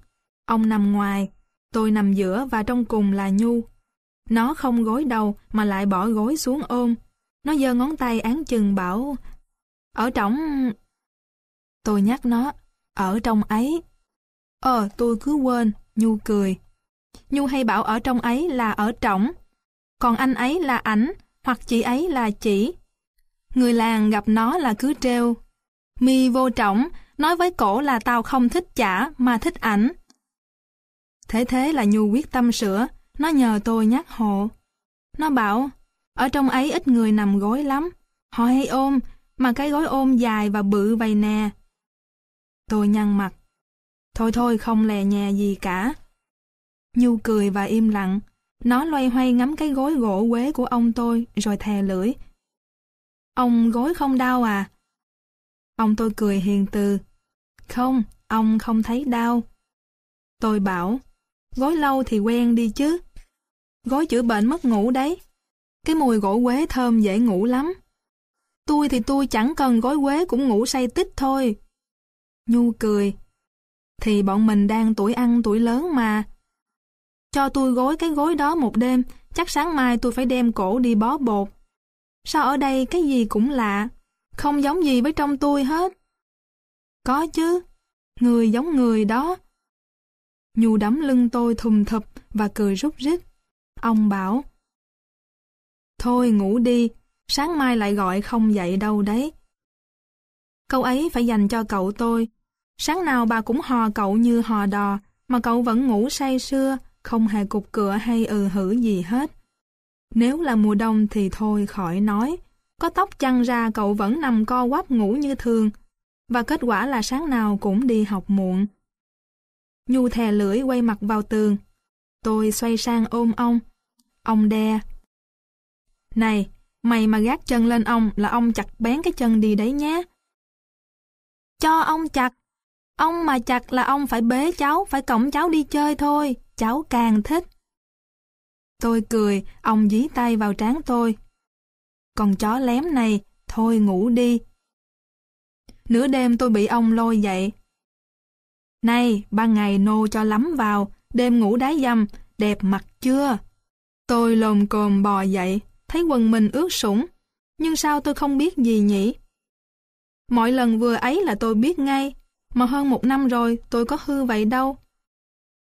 Ông nằm ngoài, tôi nằm giữa và trong cùng là Nhu. Nó không gối đầu mà lại bỏ gối xuống ôm. Nó giơ ngón tay án chừng bảo Ở trong... Tôi nhắc nó, ở trong ấy. Ờ, tôi cứ quên, Nhu cười. Nhu hay bảo ở trong ấy là ở trọng, còn anh ấy là ảnh, hoặc chị ấy là chỉ. Người làng gặp nó là cứ treo. Mi vô trọng, nói với cổ là tao không thích chả mà thích ảnh. Thế thế là Nhu quyết tâm sửa, nó nhờ tôi nhắc hộ. Nó bảo, ở trong ấy ít người nằm gối lắm. Họ hay ôm, mà cái gối ôm dài và bự vậy nè. Tôi nhăn mặt. Thôi thôi không lè nhè gì cả. Nhu cười và im lặng. Nó loay hoay ngắm cái gối gỗ quế của ông tôi rồi thè lưỡi. Ông gối không đau à? Ông tôi cười hiền từ. Không, ông không thấy đau. Tôi bảo, gối lâu thì quen đi chứ. Gối chữa bệnh mất ngủ đấy. Cái mùi gỗ quế thơm dễ ngủ lắm. Tôi thì tôi chẳng cần gối quế cũng ngủ say tích thôi. Nhu cười. Thì bọn mình đang tuổi ăn tuổi lớn mà. Cho tôi gối cái gối đó một đêm, chắc sáng mai tôi phải đem cổ đi bó bột. Sao ở đây cái gì cũng lạ, không giống gì với trong tôi hết. Có chứ, người giống người đó. Nhu đấm lưng tôi thùm thụp và cười rút rít. Ông bảo, Thôi ngủ đi, sáng mai lại gọi không dậy đâu đấy. Câu ấy phải dành cho cậu tôi. Sáng nào bà cũng hò cậu như hò đò, mà cậu vẫn ngủ say sưa, không hề cục cửa hay ừ hử gì hết. Nếu là mùa đông thì thôi khỏi nói. Có tóc chăn ra cậu vẫn nằm co quắp ngủ như thường. Và kết quả là sáng nào cũng đi học muộn. Nhu thè lưỡi quay mặt vào tường. Tôi xoay sang ôm ông. Ông đe. Này, mày mà gác chân lên ông là ông chặt bén cái chân đi đấy nhé. Cho ông chặt. Ông mà chặt là ông phải bế cháu, phải cổng cháu đi chơi thôi cháu càng thích. Tôi cười, ông dí tay vào trán tôi. Con chó lém này, thôi ngủ đi. Nửa đêm tôi bị ông lôi dậy. Này, ban ngày nô cho lắm vào, đêm ngủ đáy dâm đẹp mặt chưa? Tôi lồm cồm bò dậy, thấy quần mình ướt sũng, nhưng sao tôi không biết gì nhỉ? Mọi lần vừa ấy là tôi biết ngay, mà hơn một năm rồi tôi có hư vậy đâu.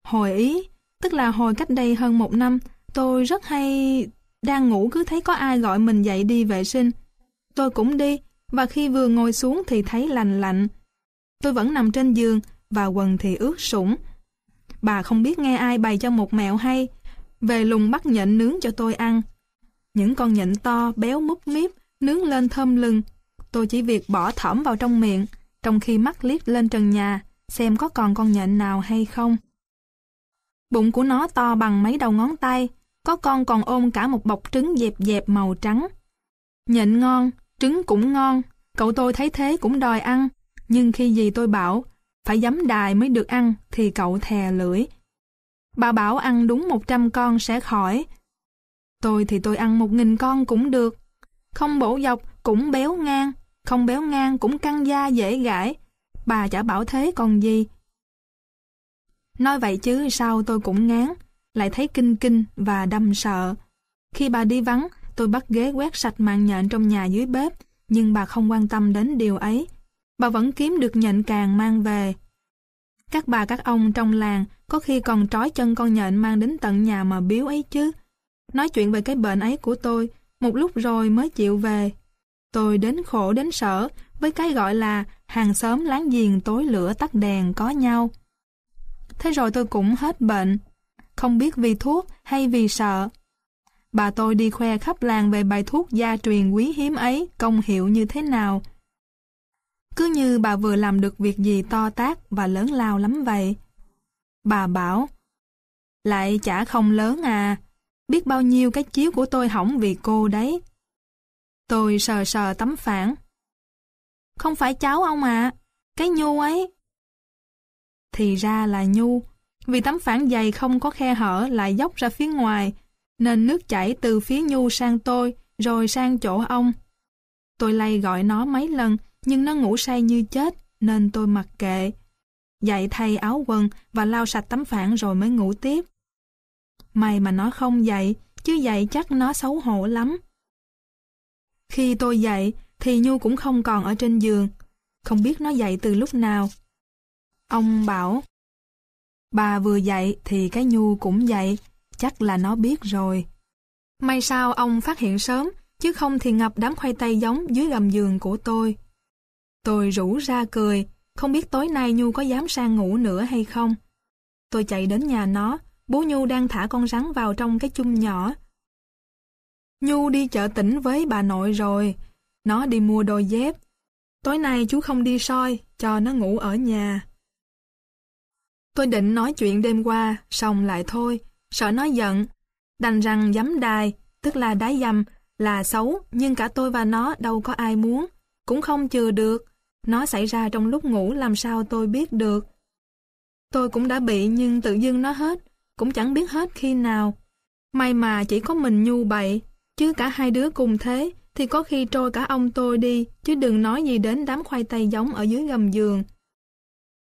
Hồi ý, Tức là hồi cách đây hơn một năm, tôi rất hay đang ngủ cứ thấy có ai gọi mình dậy đi vệ sinh. Tôi cũng đi, và khi vừa ngồi xuống thì thấy lành lạnh. Tôi vẫn nằm trên giường, và quần thì ướt sũng. Bà không biết nghe ai bày cho một mẹo hay, về lùng bắt nhện nướng cho tôi ăn. Những con nhện to, béo múp míp, nướng lên thơm lừng. Tôi chỉ việc bỏ thỏm vào trong miệng, trong khi mắt liếc lên trần nhà, xem có còn con nhện nào hay không. Bụng của nó to bằng mấy đầu ngón tay, có con còn ôm cả một bọc trứng dẹp dẹp màu trắng. Nhện ngon, trứng cũng ngon, cậu tôi thấy thế cũng đòi ăn, nhưng khi gì tôi bảo phải giấm đài mới được ăn thì cậu thè lưỡi. Bà bảo ăn đúng 100 con sẽ khỏi. Tôi thì tôi ăn một nghìn con cũng được. Không bổ dọc cũng béo ngang, không béo ngang cũng căng da dễ gãi. Bà chả bảo thế còn gì. Nói vậy chứ sao tôi cũng ngán, lại thấy kinh kinh và đâm sợ. Khi bà đi vắng, tôi bắt ghế quét sạch mạng nhện trong nhà dưới bếp, nhưng bà không quan tâm đến điều ấy. Bà vẫn kiếm được nhện càng mang về. Các bà các ông trong làng có khi còn trói chân con nhện mang đến tận nhà mà biếu ấy chứ. Nói chuyện về cái bệnh ấy của tôi, một lúc rồi mới chịu về. Tôi đến khổ đến sở với cái gọi là hàng xóm láng giềng tối lửa tắt đèn có nhau. Thế rồi tôi cũng hết bệnh. Không biết vì thuốc hay vì sợ. bà tôi đi khoe khắp làng về bài thuốc gia truyền quý hiếm ấy công hiệu như thế nào. Cứ như bà vừa làm được việc gì to tác và lớn lao lắm vậy. Bà bảo, lại chả không lớn à, biết bao nhiêu cái chiếu của tôi hỏng vì cô đấy. Tôi sờ sờ tấm phản. Không phải cháu ông ạ, cái nhu ấy. Thì ra là nhu, vì tấm phản dày không có khe hở lại dốc ra phía ngoài, nên nước chảy từ phía nhu sang tôi, rồi sang chỗ ông. Tôi lay gọi nó mấy lần, nhưng nó ngủ say như chết, nên tôi mặc kệ. Dậy thay áo quần và lau sạch tấm phản rồi mới ngủ tiếp. May mà nó không dậy, chứ dậy chắc nó xấu hổ lắm. Khi tôi dậy, thì Nhu cũng không còn ở trên giường. Không biết nó dậy từ lúc nào. Ông bảo, bà vừa dậy thì cái Nhu cũng dậy, chắc là nó biết rồi. May sao ông phát hiện sớm, chứ không thì ngập đám khoai tây giống dưới gầm giường của tôi. Tôi rủ ra cười, không biết tối nay Nhu có dám sang ngủ nữa hay không. Tôi chạy đến nhà nó, bố Nhu đang thả con rắn vào trong cái chung nhỏ. Nhu đi chợ tỉnh với bà nội rồi, nó đi mua đôi dép. Tối nay chú không đi soi, cho nó ngủ ở nhà. Tôi định nói chuyện đêm qua, xong lại thôi, sợ nó giận. Đành rằng giấm đài, tức là đái dầm, là xấu, nhưng cả tôi và nó đâu có ai muốn, cũng không chừa được. Nó xảy ra trong lúc ngủ làm sao tôi biết được. Tôi cũng đã bị nhưng tự dưng nó hết, cũng chẳng biết hết khi nào. May mà chỉ có mình nhu bậy, chứ cả hai đứa cùng thế thì có khi trôi cả ông tôi đi, chứ đừng nói gì đến đám khoai tây giống ở dưới gầm giường.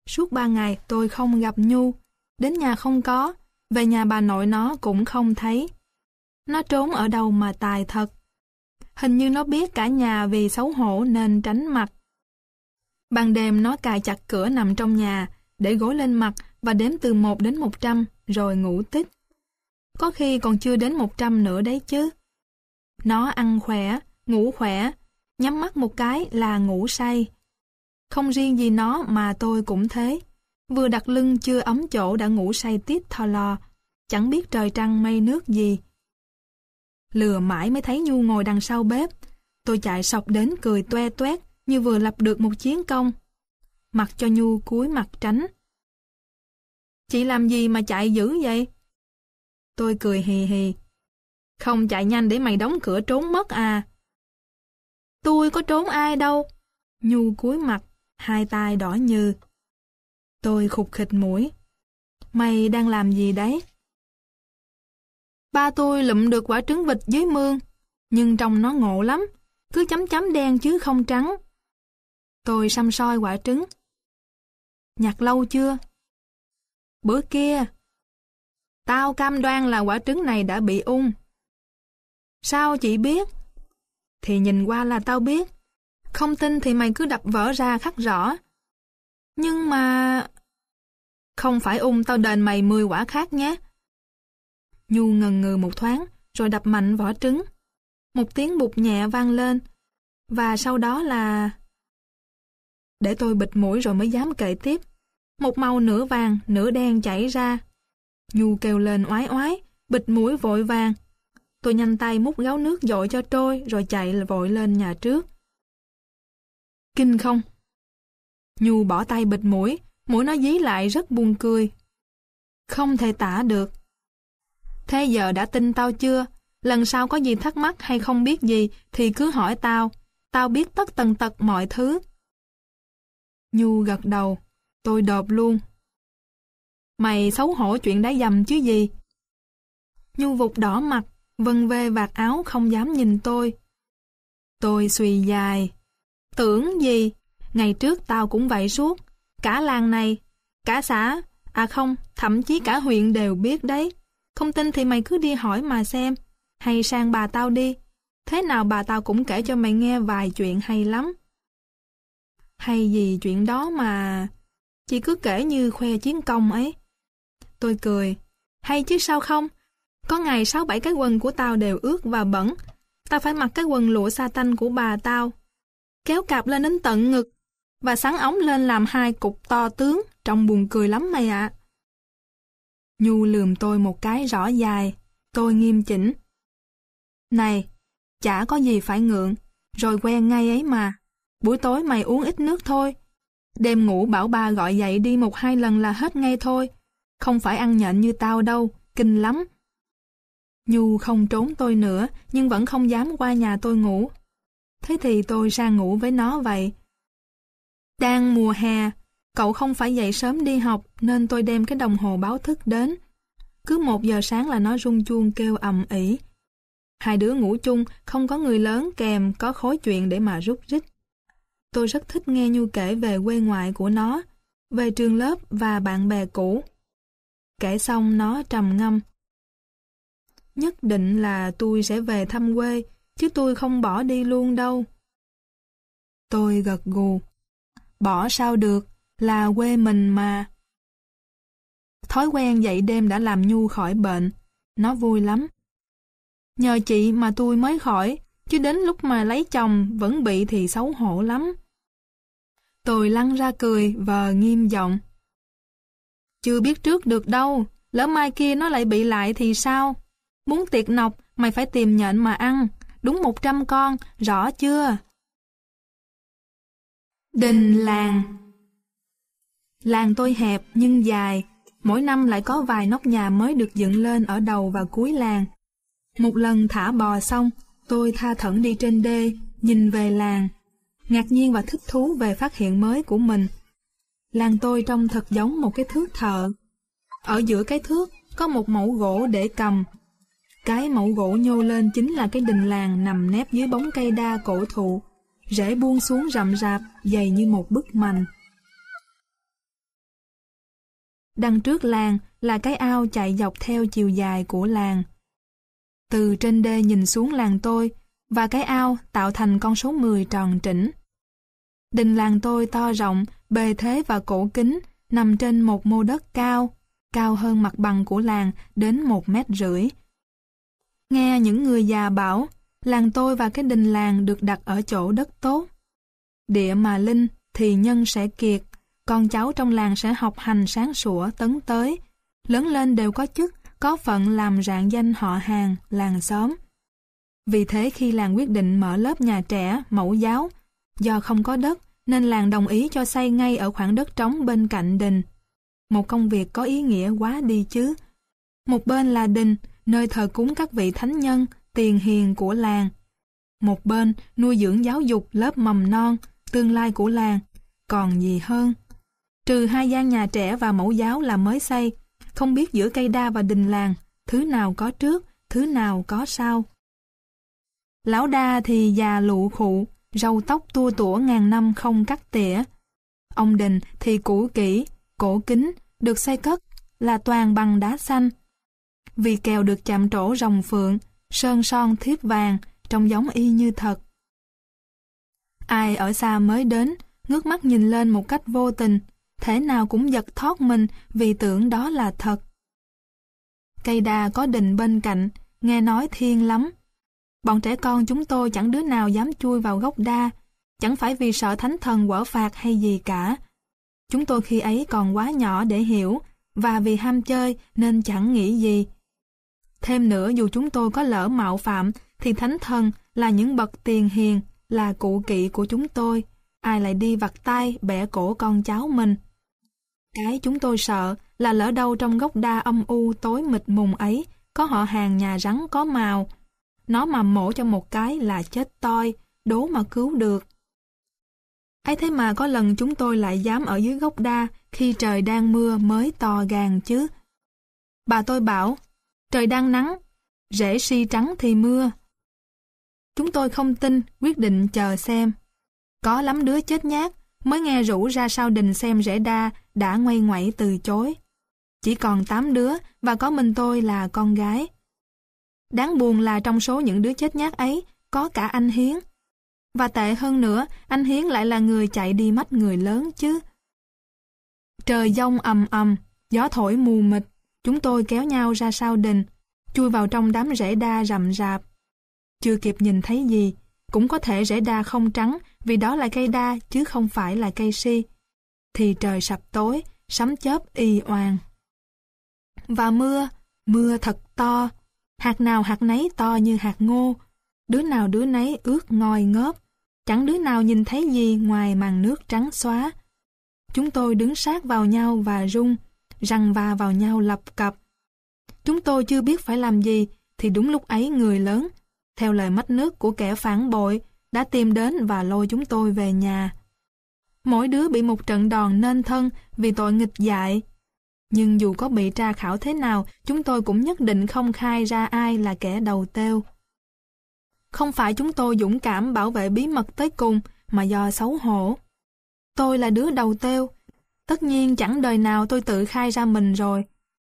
Suốt ba ngày tôi không gặp Nhu, đến nhà không có, về nhà bà nội nó cũng không thấy. Nó trốn ở đâu mà tài thật. Hình như nó biết cả nhà vì xấu hổ nên tránh mặt. Ban đêm nó cài chặt cửa nằm trong nhà, để gối lên mặt và đếm từ 1 đến 100 rồi ngủ tích. Có khi còn chưa đến 100 nữa đấy chứ. Nó ăn khỏe, ngủ khỏe, nhắm mắt một cái là ngủ say. Không riêng gì nó mà tôi cũng thế. Vừa đặt lưng chưa ấm chỗ đã ngủ say tít thò lò, chẳng biết trời trăng mây nước gì. Lừa mãi mới thấy Nhu ngồi đằng sau bếp. Tôi chạy sọc đến cười toe toét như vừa lập được một chiến công. Mặc cho Nhu cúi mặt tránh. Chị làm gì mà chạy dữ vậy? Tôi cười hì hì. Không chạy nhanh để mày đóng cửa trốn mất à? Tôi có trốn ai đâu. Nhu cúi mặt, hai tay đỏ như. Tôi khục khịch mũi. Mày đang làm gì đấy? Ba tôi lụm được quả trứng vịt dưới mương, nhưng trông nó ngộ lắm, cứ chấm chấm đen chứ không trắng. Tôi xăm soi quả trứng. Nhặt lâu chưa? Bữa kia. Tao cam đoan là quả trứng này đã bị ung. Sao chị biết? Thì nhìn qua là tao biết. Không tin thì mày cứ đập vỡ ra khắc rõ. Nhưng mà... Không phải ung tao đền mày 10 quả khác nhé. Nhu ngần ngừ một thoáng, rồi đập mạnh vỏ trứng. Một tiếng bụt nhẹ vang lên, và sau đó là... Để tôi bịt mũi rồi mới dám kể tiếp. Một màu nửa vàng, nửa đen chảy ra. Nhu kêu lên oái oái, bịt mũi vội vàng. Tôi nhanh tay múc gáo nước dội cho trôi rồi chạy vội lên nhà trước. Kinh không? Nhu bỏ tay bịt mũi, mũi nó dí lại rất buồn cười. Không thể tả được. Thế giờ đã tin tao chưa? Lần sau có gì thắc mắc hay không biết gì thì cứ hỏi tao. Tao biết tất tần tật mọi thứ. Nhu gật đầu. Tôi đột luôn. Mày xấu hổ chuyện đá dầm chứ gì? Nhu vụt đỏ mặt, vân vê vạt áo không dám nhìn tôi. Tôi xùy dài. Tưởng gì? Ngày trước tao cũng vậy suốt. Cả làng này, cả xã, à không, thậm chí cả huyện đều biết đấy. Không tin thì mày cứ đi hỏi mà xem. Hay sang bà tao đi. Thế nào bà tao cũng kể cho mày nghe vài chuyện hay lắm. Hay gì chuyện đó mà... Chị cứ kể như khoe chiến công ấy. Tôi cười. Hay chứ sao không? Có ngày sáu bảy cái quần của tao đều ướt và bẩn. Tao phải mặc cái quần lụa sa tanh của bà tao. Kéo cạp lên đến tận ngực. Và sắn ống lên làm hai cục to tướng. Trông buồn cười lắm mày ạ. Nhu lườm tôi một cái rõ dài. Tôi nghiêm chỉnh. Này, chả có gì phải ngượng, rồi quen ngay ấy mà. Buổi tối mày uống ít nước thôi. Đêm ngủ bảo ba gọi dậy đi một hai lần là hết ngay thôi. Không phải ăn nhện như tao đâu, kinh lắm. Nhu không trốn tôi nữa, nhưng vẫn không dám qua nhà tôi ngủ. Thế thì tôi ra ngủ với nó vậy. Đang mùa hè, cậu không phải dậy sớm đi học nên tôi đem cái đồng hồ báo thức đến. Cứ một giờ sáng là nó rung chuông kêu ầm ĩ. Hai đứa ngủ chung, không có người lớn kèm có khối chuyện để mà rút rít. Tôi rất thích nghe Nhu kể về quê ngoại của nó, về trường lớp và bạn bè cũ. Kể xong nó trầm ngâm. Nhất định là tôi sẽ về thăm quê, chứ tôi không bỏ đi luôn đâu. Tôi gật gù. Bỏ sao được, là quê mình mà. Thói quen dậy đêm đã làm Nhu khỏi bệnh. Nó vui lắm. Nhờ chị mà tôi mới khỏi, chứ đến lúc mà lấy chồng vẫn bị thì xấu hổ lắm. Tôi lăn ra cười và nghiêm giọng. Chưa biết trước được đâu, lỡ mai kia nó lại bị lại thì sao? Muốn tiệc nọc, mày phải tìm nhện mà ăn, đúng 100 con, rõ chưa? Đình làng Làng tôi hẹp nhưng dài, mỗi năm lại có vài nóc nhà mới được dựng lên ở đầu và cuối làng. Một lần thả bò xong, tôi tha thẩn đi trên đê, nhìn về làng, ngạc nhiên và thích thú về phát hiện mới của mình. Làng tôi trông thật giống một cái thước thợ. Ở giữa cái thước có một mẫu gỗ để cầm. Cái mẫu gỗ nhô lên chính là cái đình làng nằm nép dưới bóng cây đa cổ thụ, rễ buông xuống rậm rạp, dày như một bức mành. Đằng trước làng là cái ao chạy dọc theo chiều dài của làng. Từ trên đê nhìn xuống làng tôi, và cái ao tạo thành con số 10 tròn trĩnh. Đình làng tôi to rộng, bề thế và cổ kính, nằm trên một mô đất cao, cao hơn mặt bằng của làng đến một mét rưỡi. Nghe những người già bảo, làng tôi và cái đình làng được đặt ở chỗ đất tốt. Địa mà linh thì nhân sẽ kiệt, con cháu trong làng sẽ học hành sáng sủa tấn tới, lớn lên đều có chức, có phận làm rạng danh họ hàng, làng xóm. Vì thế khi làng quyết định mở lớp nhà trẻ, mẫu giáo, do không có đất nên làng đồng ý cho xây ngay ở khoảng đất trống bên cạnh đình. Một công việc có ý nghĩa quá đi chứ. Một bên là đình, nơi thờ cúng các vị thánh nhân, tiền hiền của làng. Một bên nuôi dưỡng giáo dục lớp mầm non, tương lai của làng. Còn gì hơn? Trừ hai gian nhà trẻ và mẫu giáo là mới xây, không biết giữa cây đa và đình làng, thứ nào có trước, thứ nào có sau. Lão đa thì già lụ khụ, râu tóc tua tủa ngàn năm không cắt tỉa. Ông đình thì cũ kỹ, cổ kính, được xây cất, là toàn bằng đá xanh. Vì kèo được chạm trổ rồng phượng, sơn son thiếp vàng, trông giống y như thật. Ai ở xa mới đến, ngước mắt nhìn lên một cách vô tình, thể nào cũng giật thoát mình vì tưởng đó là thật. Cây đa có đình bên cạnh, nghe nói thiên lắm. Bọn trẻ con chúng tôi chẳng đứa nào dám chui vào gốc đa, chẳng phải vì sợ thánh thần quở phạt hay gì cả. Chúng tôi khi ấy còn quá nhỏ để hiểu, và vì ham chơi nên chẳng nghĩ gì. Thêm nữa dù chúng tôi có lỡ mạo phạm, thì thánh thần là những bậc tiền hiền, là cụ kỵ của chúng tôi. Ai lại đi vặt tay bẻ cổ con cháu mình. Cái chúng tôi sợ là lỡ đâu trong gốc đa âm u tối mịt mùng ấy có họ hàng nhà rắn có màu. Nó mà mổ cho một cái là chết toi, đố mà cứu được. ấy thế mà có lần chúng tôi lại dám ở dưới gốc đa khi trời đang mưa mới to gàng chứ. Bà tôi bảo, trời đang nắng, rễ si trắng thì mưa. Chúng tôi không tin, quyết định chờ xem. Có lắm đứa chết nhát, mới nghe rủ ra sau đình xem rễ đa đã ngoay ngoẩy từ chối. Chỉ còn 8 đứa và có mình tôi là con gái. Đáng buồn là trong số những đứa chết nhát ấy có cả anh Hiến. Và tệ hơn nữa, anh Hiến lại là người chạy đi mất người lớn chứ. Trời giông ầm ầm, gió thổi mù mịt, chúng tôi kéo nhau ra sau đình, chui vào trong đám rễ đa rậm rạp. Chưa kịp nhìn thấy gì, cũng có thể rễ đa không trắng vì đó là cây đa chứ không phải là cây si. Thì trời sập tối, sấm chớp y oan. Và mưa, mưa thật to, hạt nào hạt nấy to như hạt ngô, đứa nào đứa nấy ướt ngòi ngớp, chẳng đứa nào nhìn thấy gì ngoài màn nước trắng xóa. Chúng tôi đứng sát vào nhau và rung, răng va vào nhau lập cập. Chúng tôi chưa biết phải làm gì, thì đúng lúc ấy người lớn, theo lời mách nước của kẻ phản bội, đã tìm đến và lôi chúng tôi về nhà. Mỗi đứa bị một trận đòn nên thân vì tội nghịch dại. Nhưng dù có bị tra khảo thế nào, chúng tôi cũng nhất định không khai ra ai là kẻ đầu têu. Không phải chúng tôi dũng cảm bảo vệ bí mật tới cùng, mà do xấu hổ. Tôi là đứa đầu têu. Tất nhiên chẳng đời nào tôi tự khai ra mình rồi.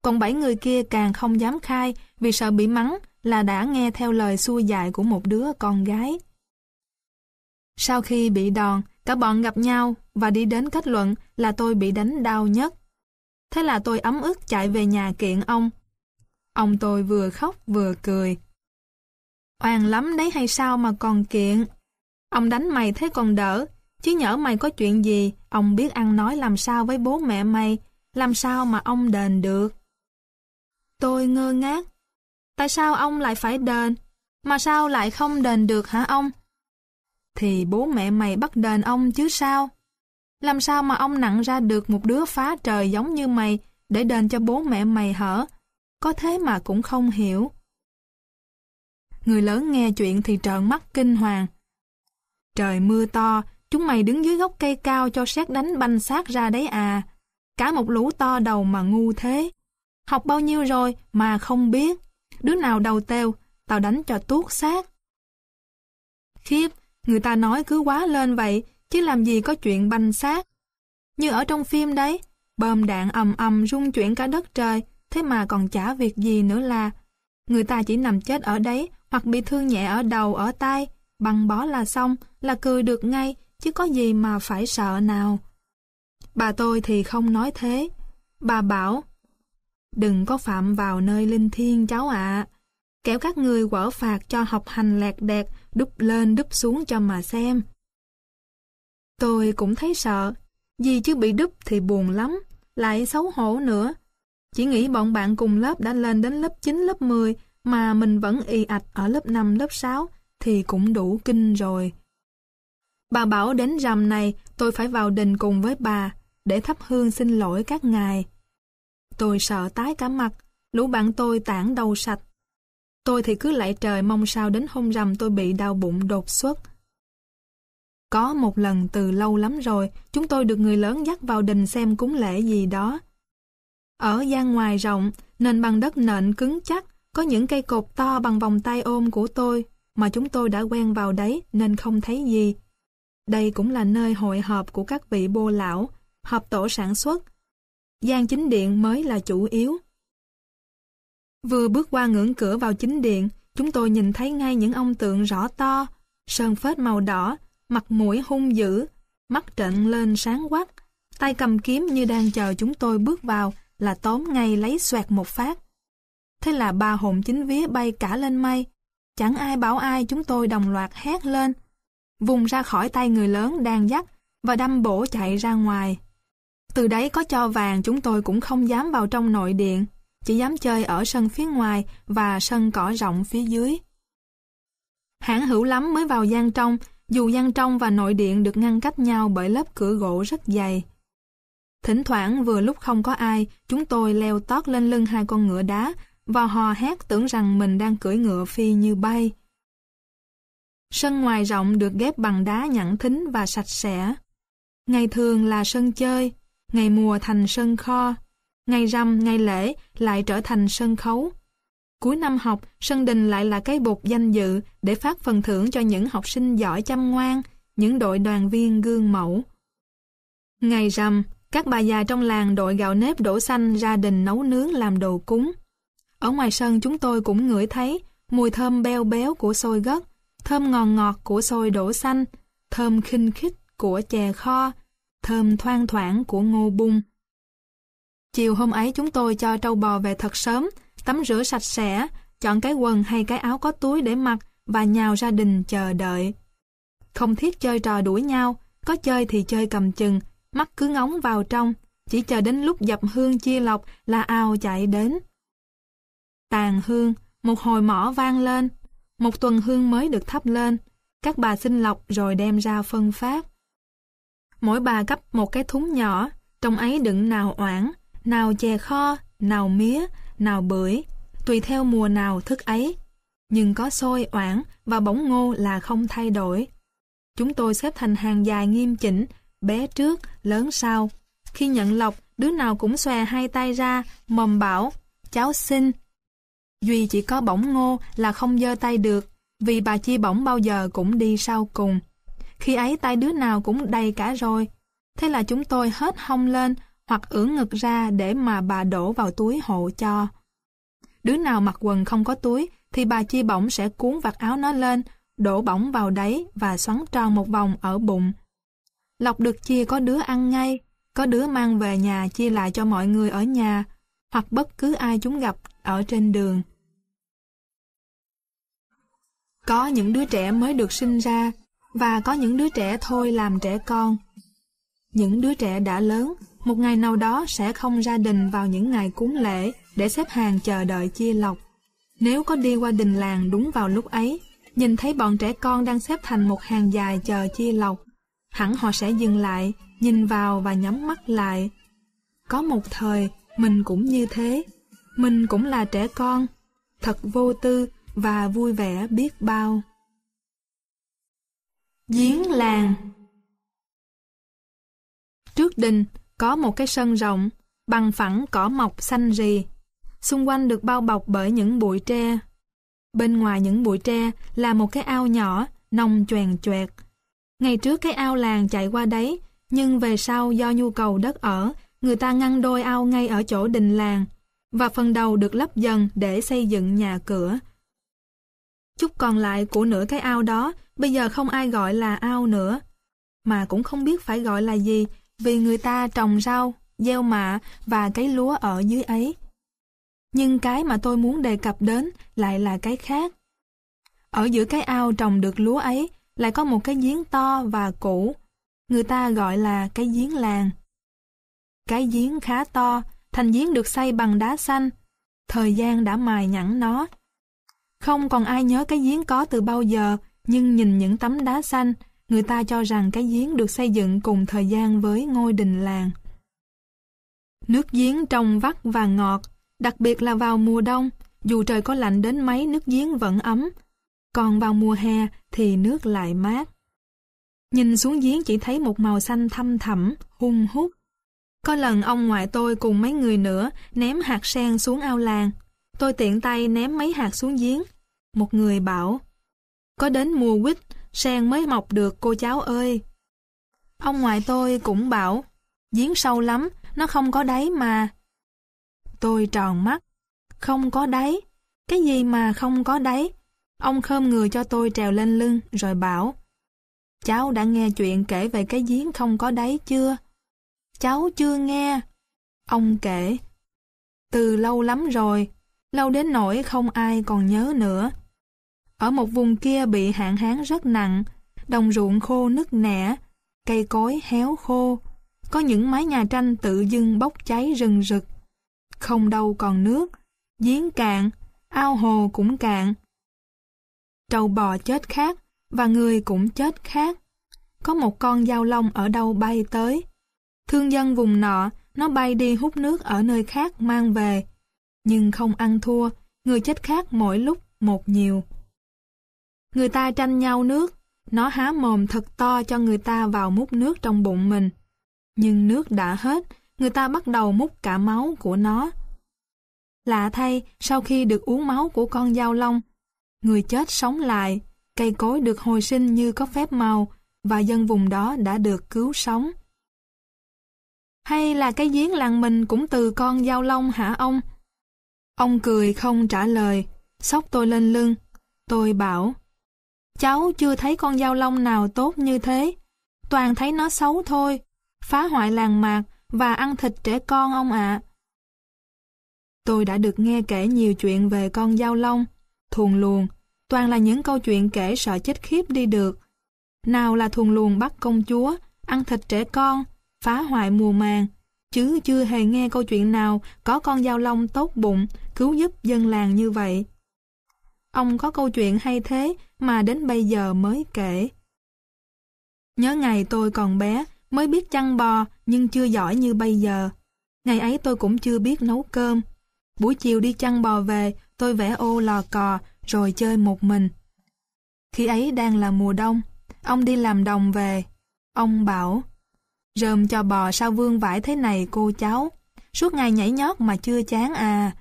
Còn bảy người kia càng không dám khai vì sợ bị mắng là đã nghe theo lời xua dại của một đứa con gái. Sau khi bị đòn, cả bọn gặp nhau và đi đến kết luận là tôi bị đánh đau nhất. Thế là tôi ấm ức chạy về nhà kiện ông. Ông tôi vừa khóc vừa cười. Oan lắm đấy hay sao mà còn kiện? Ông đánh mày thế còn đỡ, chứ nhỡ mày có chuyện gì, ông biết ăn nói làm sao với bố mẹ mày, làm sao mà ông đền được. Tôi ngơ ngác. Tại sao ông lại phải đền? Mà sao lại không đền được hả ông? Thì bố mẹ mày bắt đền ông chứ sao? Làm sao mà ông nặng ra được một đứa phá trời giống như mày để đền cho bố mẹ mày hở? Có thế mà cũng không hiểu. Người lớn nghe chuyện thì trợn mắt kinh hoàng. Trời mưa to, chúng mày đứng dưới gốc cây cao cho xét đánh banh xác ra đấy à. Cả một lũ to đầu mà ngu thế. Học bao nhiêu rồi mà không biết. Đứa nào đầu têu, tao đánh cho tuốt xác. Khiếp, người ta nói cứ quá lên vậy, chứ làm gì có chuyện banh xác. Như ở trong phim đấy, bơm đạn ầm ầm rung chuyển cả đất trời, thế mà còn chả việc gì nữa là người ta chỉ nằm chết ở đấy hoặc bị thương nhẹ ở đầu, ở tay, băng bó là xong, là cười được ngay, chứ có gì mà phải sợ nào. Bà tôi thì không nói thế. Bà bảo, đừng có phạm vào nơi linh thiêng cháu ạ. Kéo các người quở phạt cho học hành lẹt đẹt, đúc lên đúc xuống cho mà xem. Tôi cũng thấy sợ, vì chứ bị đúc thì buồn lắm, lại xấu hổ nữa. Chỉ nghĩ bọn bạn cùng lớp đã lên đến lớp 9, lớp 10 mà mình vẫn y ạch ở lớp 5, lớp 6 thì cũng đủ kinh rồi. Bà bảo đến rằm này tôi phải vào đình cùng với bà để thắp hương xin lỗi các ngài. Tôi sợ tái cả mặt, lũ bạn tôi tản đầu sạch. Tôi thì cứ lại trời mong sao đến hôm rằm tôi bị đau bụng đột xuất. Có một lần từ lâu lắm rồi, chúng tôi được người lớn dắt vào đình xem cúng lễ gì đó. Ở gian ngoài rộng, nền bằng đất nện cứng chắc, có những cây cột to bằng vòng tay ôm của tôi, mà chúng tôi đã quen vào đấy nên không thấy gì. Đây cũng là nơi hội họp của các vị bô lão, họp tổ sản xuất. Gian chính điện mới là chủ yếu. Vừa bước qua ngưỡng cửa vào chính điện, chúng tôi nhìn thấy ngay những ông tượng rõ to, sơn phết màu đỏ, mặt mũi hung dữ, mắt trận lên sáng quắc, tay cầm kiếm như đang chờ chúng tôi bước vào là tóm ngay lấy xoẹt một phát. Thế là ba hồn chính vía bay cả lên mây, chẳng ai bảo ai chúng tôi đồng loạt hét lên, vùng ra khỏi tay người lớn đang dắt và đâm bổ chạy ra ngoài. Từ đấy có cho vàng chúng tôi cũng không dám vào trong nội điện, chỉ dám chơi ở sân phía ngoài và sân cỏ rộng phía dưới. Hãng hữu lắm mới vào gian trong, dù gian trong và nội điện được ngăn cách nhau bởi lớp cửa gỗ rất dày. Thỉnh thoảng vừa lúc không có ai, chúng tôi leo tót lên lưng hai con ngựa đá và hò hét tưởng rằng mình đang cưỡi ngựa phi như bay. Sân ngoài rộng được ghép bằng đá nhẵn thính và sạch sẽ. Ngày thường là sân chơi, ngày mùa thành sân kho, ngày rằm, ngày lễ lại trở thành sân khấu. Cuối năm học, sân đình lại là cái bột danh dự để phát phần thưởng cho những học sinh giỏi chăm ngoan, những đội đoàn viên gương mẫu. Ngày rằm, các bà già trong làng đội gạo nếp đổ xanh ra đình nấu nướng làm đồ cúng. Ở ngoài sân chúng tôi cũng ngửi thấy mùi thơm beo béo của xôi gất, thơm ngọt ngọt của sôi đổ xanh, thơm khinh khích của chè kho, thơm thoang thoảng của ngô bung. Chiều hôm ấy chúng tôi cho trâu bò về thật sớm, tắm rửa sạch sẽ, chọn cái quần hay cái áo có túi để mặc và nhào ra đình chờ đợi. Không thiết chơi trò đuổi nhau, có chơi thì chơi cầm chừng, mắt cứ ngóng vào trong, chỉ chờ đến lúc dập hương chia lọc là ao chạy đến. Tàn hương, một hồi mỏ vang lên, một tuần hương mới được thắp lên, các bà xin lọc rồi đem ra phân phát. Mỗi bà gấp một cái thúng nhỏ, trong ấy đựng nào oảng, nào chè kho, nào mía, nào bưởi, tùy theo mùa nào thức ấy. Nhưng có xôi, oảng và bóng ngô là không thay đổi. Chúng tôi xếp thành hàng dài nghiêm chỉnh, bé trước, lớn sau. Khi nhận lọc, đứa nào cũng xòe hai tay ra, mầm bảo, cháu xin. Duy chỉ có bỏng ngô là không dơ tay được, vì bà Chi bỏng bao giờ cũng đi sau cùng. Khi ấy tay đứa nào cũng đầy cả rồi. Thế là chúng tôi hết hông lên hoặc ưỡn ngực ra để mà bà đổ vào túi hộ cho. Đứa nào mặc quần không có túi thì bà Chi bỏng sẽ cuốn vạt áo nó lên, đổ bỏng vào đấy và xoắn tròn một vòng ở bụng. Lọc được chia có đứa ăn ngay, có đứa mang về nhà chia lại cho mọi người ở nhà, hoặc bất cứ ai chúng gặp ở trên đường. Có những đứa trẻ mới được sinh ra, và có những đứa trẻ thôi làm trẻ con. Những đứa trẻ đã lớn, một ngày nào đó sẽ không ra đình vào những ngày cúng lễ để xếp hàng chờ đợi chia lọc. Nếu có đi qua đình làng đúng vào lúc ấy, nhìn thấy bọn trẻ con đang xếp thành một hàng dài chờ chia lọc, hẳn họ sẽ dừng lại, nhìn vào và nhắm mắt lại. Có một thời, mình cũng như thế. Mình cũng là trẻ con, thật vô tư và vui vẻ biết bao. Giếng làng Trước đình có một cái sân rộng, bằng phẳng cỏ mọc xanh rì. Xung quanh được bao bọc bởi những bụi tre. Bên ngoài những bụi tre là một cái ao nhỏ, nông choèn choẹt. Ngày trước cái ao làng chạy qua đấy, nhưng về sau do nhu cầu đất ở, người ta ngăn đôi ao ngay ở chỗ đình làng, và phần đầu được lấp dần để xây dựng nhà cửa. Chút còn lại của nửa cái ao đó, bây giờ không ai gọi là ao nữa, mà cũng không biết phải gọi là gì, vì người ta trồng rau, gieo mạ và cái lúa ở dưới ấy. Nhưng cái mà tôi muốn đề cập đến lại là cái khác. Ở giữa cái ao trồng được lúa ấy lại có một cái giếng to và cũ, người ta gọi là cái giếng làng. Cái giếng khá to, thành giếng được xây bằng đá xanh, thời gian đã mài nhẵn nó. Không còn ai nhớ cái giếng có từ bao giờ, nhưng nhìn những tấm đá xanh, người ta cho rằng cái giếng được xây dựng cùng thời gian với ngôi đình làng. Nước giếng trong vắt và ngọt, đặc biệt là vào mùa đông, dù trời có lạnh đến mấy nước giếng vẫn ấm, còn vào mùa hè thì nước lại mát. Nhìn xuống giếng chỉ thấy một màu xanh thâm thẳm, hung hút. Có lần ông ngoại tôi cùng mấy người nữa ném hạt sen xuống ao làng. Tôi tiện tay ném mấy hạt xuống giếng. Một người bảo, có đến mùa quýt, sen mới mọc được cô cháu ơi. Ông ngoại tôi cũng bảo, giếng sâu lắm, nó không có đáy mà. Tôi tròn mắt, không có đáy, cái gì mà không có đáy. Ông khơm người cho tôi trèo lên lưng rồi bảo, cháu đã nghe chuyện kể về cái giếng không có đáy chưa? Cháu chưa nghe. Ông kể, từ lâu lắm rồi, lâu đến nỗi không ai còn nhớ nữa. Ở một vùng kia bị hạn hán rất nặng, đồng ruộng khô nứt nẻ, cây cối héo khô, có những mái nhà tranh tự dưng bốc cháy rừng rực. Không đâu còn nước, giếng cạn, ao hồ cũng cạn. Trâu bò chết khác, và người cũng chết khác. Có một con dao lông ở đâu bay tới. Thương dân vùng nọ, nó bay đi hút nước ở nơi khác mang về. Nhưng không ăn thua, người chết khác mỗi lúc một nhiều. Người ta tranh nhau nước, nó há mồm thật to cho người ta vào múc nước trong bụng mình. Nhưng nước đã hết, người ta bắt đầu múc cả máu của nó. Lạ thay, sau khi được uống máu của con dao long, người chết sống lại, cây cối được hồi sinh như có phép màu, và dân vùng đó đã được cứu sống. Hay là cái giếng làng mình cũng từ con dao long hả ông? Ông cười không trả lời, sóc tôi lên lưng. Tôi bảo, Cháu chưa thấy con dao long nào tốt như thế. Toàn thấy nó xấu thôi. Phá hoại làng mạc và ăn thịt trẻ con ông ạ. Tôi đã được nghe kể nhiều chuyện về con dao long, thuồng luồng. Toàn là những câu chuyện kể sợ chết khiếp đi được. Nào là thuồng luồng bắt công chúa, ăn thịt trẻ con, phá hoại mùa màng, chứ chưa hề nghe câu chuyện nào có con dao long tốt bụng cứu giúp dân làng như vậy. ông có câu chuyện hay thế mà đến bây giờ mới kể. Nhớ ngày tôi còn bé, mới biết chăn bò nhưng chưa giỏi như bây giờ. Ngày ấy tôi cũng chưa biết nấu cơm. Buổi chiều đi chăn bò về, tôi vẽ ô lò cò rồi chơi một mình. Khi ấy đang là mùa đông, ông đi làm đồng về. Ông bảo, rơm cho bò sao vương vải thế này cô cháu, suốt ngày nhảy nhót mà chưa chán à.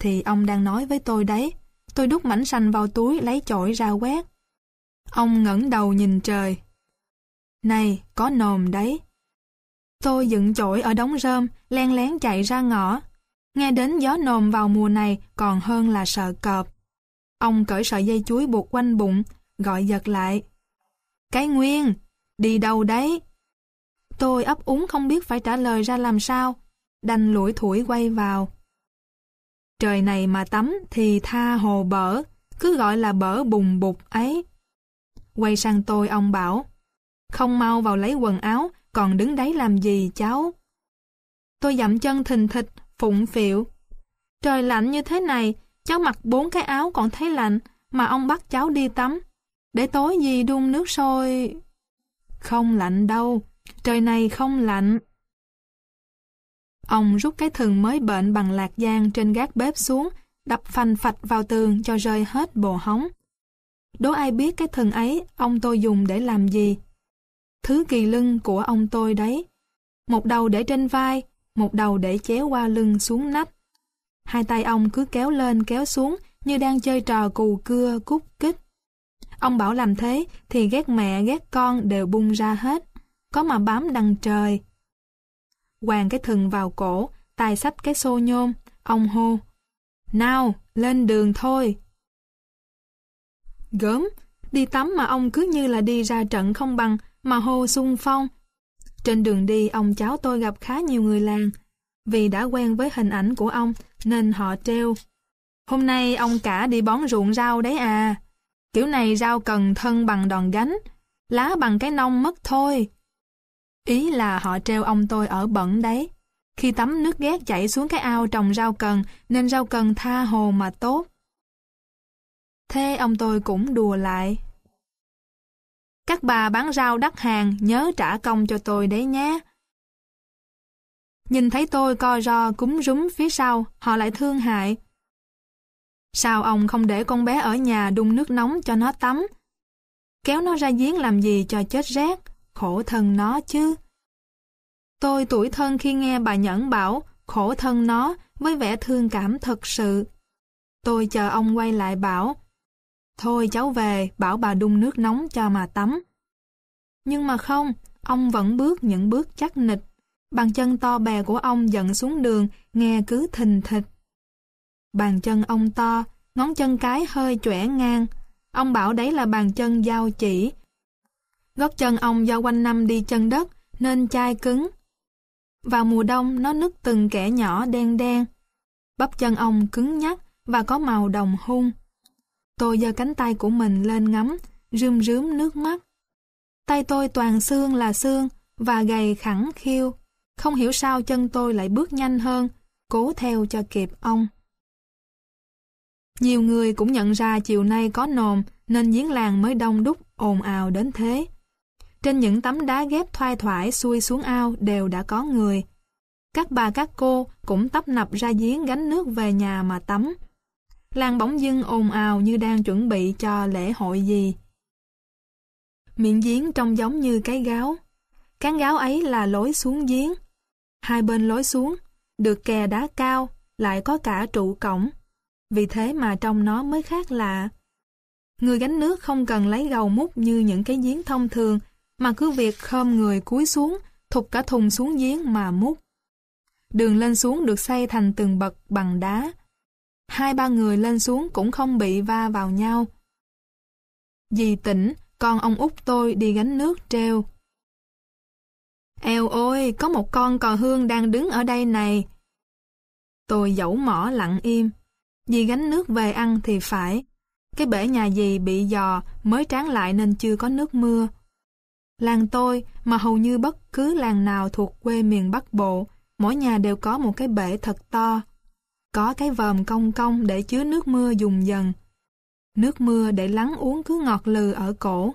Thì ông đang nói với tôi đấy, tôi đút mảnh xanh vào túi lấy chổi ra quét. Ông ngẩng đầu nhìn trời. Này, có nồm đấy. Tôi dựng chổi ở đống rơm, len lén chạy ra ngõ. Nghe đến gió nồm vào mùa này còn hơn là sợ cọp. Ông cởi sợi dây chuối buộc quanh bụng, gọi giật lại. Cái Nguyên, đi đâu đấy? Tôi ấp úng không biết phải trả lời ra làm sao, đành lủi thủi quay vào. Trời này mà tắm thì tha hồ bở, cứ gọi là bở bùng bục ấy. Quay sang tôi ông bảo, không mau vào lấy quần áo, còn đứng đấy làm gì cháu? Tôi dậm chân thình thịch, phụng phịu. Trời lạnh như thế này, cháu mặc bốn cái áo còn thấy lạnh, mà ông bắt cháu đi tắm. Để tối gì đun nước sôi... Không lạnh đâu, trời này không lạnh. Ông rút cái thừng mới bệnh bằng lạc giang trên gác bếp xuống, đập phanh phạch vào tường cho rơi hết bồ hóng. Đố ai biết cái thừng ấy ông tôi dùng để làm gì? Thứ kỳ lưng của ông tôi đấy. Một đầu để trên vai, một đầu để chéo qua lưng xuống nách. Hai tay ông cứ kéo lên kéo xuống như đang chơi trò cù cưa cút kích. Ông bảo làm thế thì ghét mẹ ghét con đều bung ra hết, có mà bám đằng trời quàng cái thừng vào cổ, tài sách cái xô nhôm, ông hô. Nào, lên đường thôi. Gớm, đi tắm mà ông cứ như là đi ra trận không bằng, mà hô sung phong. Trên đường đi, ông cháu tôi gặp khá nhiều người làng. Vì đã quen với hình ảnh của ông, nên họ treo. Hôm nay ông cả đi bón ruộng rau đấy à. Kiểu này rau cần thân bằng đòn gánh, lá bằng cái nông mất thôi. Ý là họ treo ông tôi ở bẩn đấy. Khi tắm nước ghét chảy xuống cái ao trồng rau cần, nên rau cần tha hồ mà tốt. Thế ông tôi cũng đùa lại. Các bà bán rau đắt hàng nhớ trả công cho tôi đấy nhé. Nhìn thấy tôi co ro cúm rúm phía sau, họ lại thương hại. Sao ông không để con bé ở nhà đun nước nóng cho nó tắm? Kéo nó ra giếng làm gì cho chết rét, khổ thân nó chứ. Tôi tuổi thân khi nghe bà Nhẫn bảo khổ thân nó với vẻ thương cảm thật sự. Tôi chờ ông quay lại bảo Thôi cháu về, bảo bà đun nước nóng cho mà tắm. Nhưng mà không, ông vẫn bước những bước chắc nịch. Bàn chân to bè của ông dẫn xuống đường, nghe cứ thình thịch. Bàn chân ông to, ngón chân cái hơi chỏe ngang. Ông bảo đấy là bàn chân giao chỉ. Gót chân ông do quanh năm đi chân đất, nên chai cứng. Vào mùa đông, nó nứt từng kẻ nhỏ đen đen. Bắp chân ông cứng nhắc và có màu đồng hung. Tôi giơ cánh tay của mình lên ngắm, rươm rướm nước mắt. Tay tôi toàn xương là xương và gầy khẳng khiêu. Không hiểu sao chân tôi lại bước nhanh hơn, cố theo cho kịp ông. Nhiều người cũng nhận ra chiều nay có nồm nên giếng làng mới đông đúc ồn ào đến thế. Trên những tấm đá ghép thoai thoải xuôi xuống ao đều đã có người. Các bà các cô cũng tấp nập ra giếng gánh nước về nhà mà tắm. Làng bóng dưng ồn ào như đang chuẩn bị cho lễ hội gì. Miệng giếng trông giống như cái gáo. Cán gáo ấy là lối xuống giếng. Hai bên lối xuống, được kè đá cao, lại có cả trụ cổng. Vì thế mà trong nó mới khác lạ. Người gánh nước không cần lấy gầu múc như những cái giếng thông thường, mà cứ việc khom người cúi xuống, thục cả thùng xuống giếng mà múc. Đường lên xuống được xây thành từng bậc bằng đá. Hai ba người lên xuống cũng không bị va vào nhau. Dì tỉnh, con ông út tôi đi gánh nước treo. Eo ôi, có một con cò hương đang đứng ở đây này. Tôi dẫu mỏ lặng im. Dì gánh nước về ăn thì phải. Cái bể nhà dì bị dò, mới tráng lại nên chưa có nước mưa. Làng tôi, mà hầu như bất cứ làng nào thuộc quê miền Bắc Bộ, mỗi nhà đều có một cái bể thật to. Có cái vòm cong cong để chứa nước mưa dùng dần. Nước mưa để lắng uống cứ ngọt lừ ở cổ.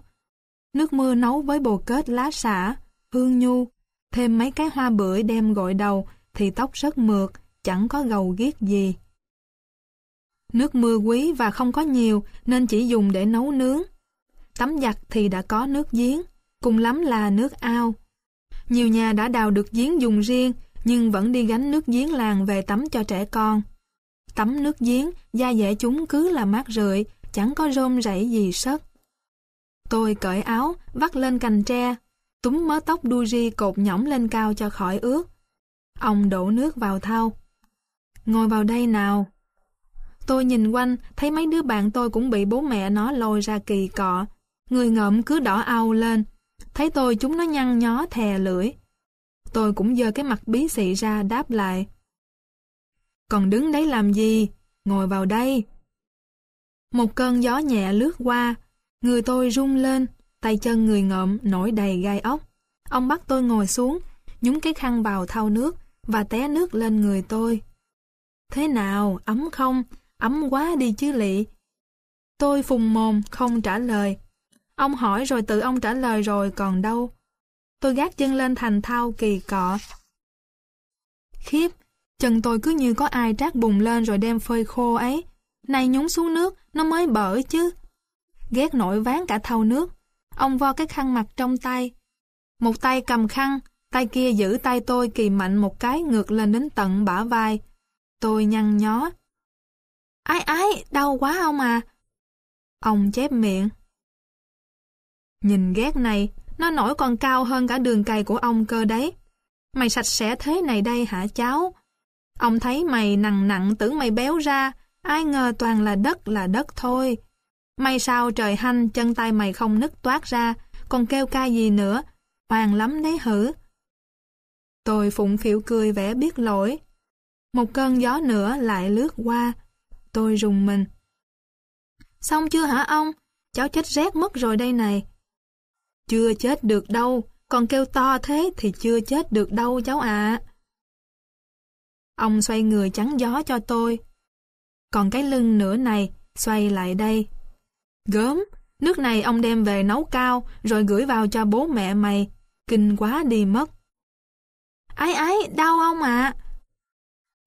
Nước mưa nấu với bồ kết lá xả, hương nhu, thêm mấy cái hoa bưởi đem gội đầu thì tóc rất mượt, chẳng có gầu ghiếc gì. Nước mưa quý và không có nhiều nên chỉ dùng để nấu nướng. Tắm giặt thì đã có nước giếng, cùng lắm là nước ao. Nhiều nhà đã đào được giếng dùng riêng nhưng vẫn đi gánh nước giếng làng về tắm cho trẻ con. Tắm nước giếng, da dẻ chúng cứ là mát rượi, chẳng có rôm rảy gì sất. Tôi cởi áo, vắt lên cành tre, túm mớ tóc đu ri cột nhõng lên cao cho khỏi ướt. Ông đổ nước vào thau. Ngồi vào đây nào. Tôi nhìn quanh, thấy mấy đứa bạn tôi cũng bị bố mẹ nó lôi ra kỳ cọ. Người ngợm cứ đỏ ao lên. Thấy tôi chúng nó nhăn nhó thè lưỡi. Tôi cũng dơ cái mặt bí xị ra đáp lại. Còn đứng đấy làm gì? Ngồi vào đây. Một cơn gió nhẹ lướt qua, người tôi rung lên, tay chân người ngợm nổi đầy gai ốc. Ông bắt tôi ngồi xuống, nhúng cái khăn vào thau nước và té nước lên người tôi. Thế nào, ấm không? Ấm quá đi chứ lị. Tôi phùng mồm, không trả lời. Ông hỏi rồi tự ông trả lời rồi còn đâu. Tôi gác chân lên thành thao kỳ cọ. Khiếp, chân tôi cứ như có ai trát bùng lên rồi đem phơi khô ấy. Này nhúng xuống nước, nó mới bở chứ. Ghét nổi ván cả thau nước. Ông vo cái khăn mặt trong tay. Một tay cầm khăn, tay kia giữ tay tôi kỳ mạnh một cái ngược lên đến tận bả vai. Tôi nhăn nhó. ái ái, đau quá ông à. Ông chép miệng. Nhìn ghét này, nó nổi còn cao hơn cả đường cày của ông cơ đấy. Mày sạch sẽ thế này đây hả cháu? Ông thấy mày nặng nặng tưởng mày béo ra, ai ngờ toàn là đất là đất thôi. May sao trời hanh chân tay mày không nứt toát ra, còn kêu ca gì nữa, hoàng lắm đấy hử. Tôi phụng phịu cười vẻ biết lỗi. Một cơn gió nữa lại lướt qua, tôi rùng mình. Xong chưa hả ông? Cháu chết rét mất rồi đây này. Chưa chết được đâu, còn kêu to thế thì chưa chết được đâu cháu ạ. Ông xoay người chắn gió cho tôi. Còn cái lưng nữa này, xoay lại đây. Gớm, nước này ông đem về nấu cao rồi gửi vào cho bố mẹ mày. Kinh quá đi mất. Ái ái, đau ông ạ.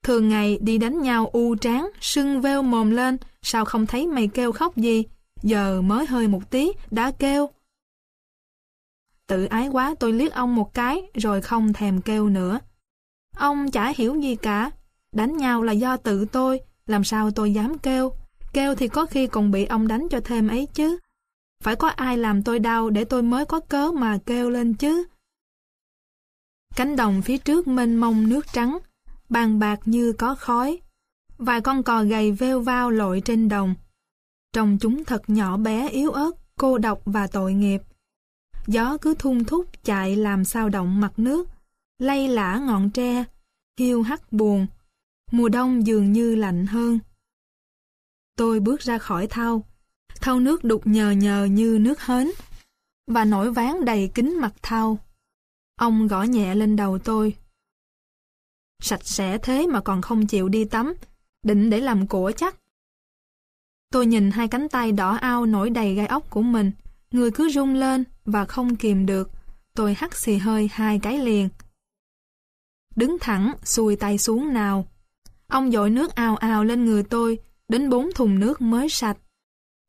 Thường ngày đi đánh nhau u tráng, sưng veo mồm lên, sao không thấy mày kêu khóc gì? Giờ mới hơi một tí, đã kêu. Tự ái quá tôi liếc ông một cái rồi không thèm kêu nữa. Ông chả hiểu gì cả. Đánh nhau là do tự tôi, làm sao tôi dám kêu. Kêu thì có khi còn bị ông đánh cho thêm ấy chứ. Phải có ai làm tôi đau để tôi mới có cớ mà kêu lên chứ. Cánh đồng phía trước mênh mông nước trắng, bàn bạc như có khói. Vài con cò gầy veo vao lội trên đồng. Trông chúng thật nhỏ bé yếu ớt, cô độc và tội nghiệp. Gió cứ thung thúc chạy làm sao động mặt nước, lay lả ngọn tre, hiu hắt buồn. Mùa đông dường như lạnh hơn. Tôi bước ra khỏi thau, thau nước đục nhờ nhờ như nước hến, và nổi ván đầy kính mặt thau. Ông gõ nhẹ lên đầu tôi. Sạch sẽ thế mà còn không chịu đi tắm, định để làm của chắc. Tôi nhìn hai cánh tay đỏ ao nổi đầy gai ốc của mình, người cứ rung lên và không kìm được. Tôi hắt xì hơi hai cái liền. Đứng thẳng, xuôi tay xuống nào. Ông dội nước ào ào lên người tôi, đến bốn thùng nước mới sạch.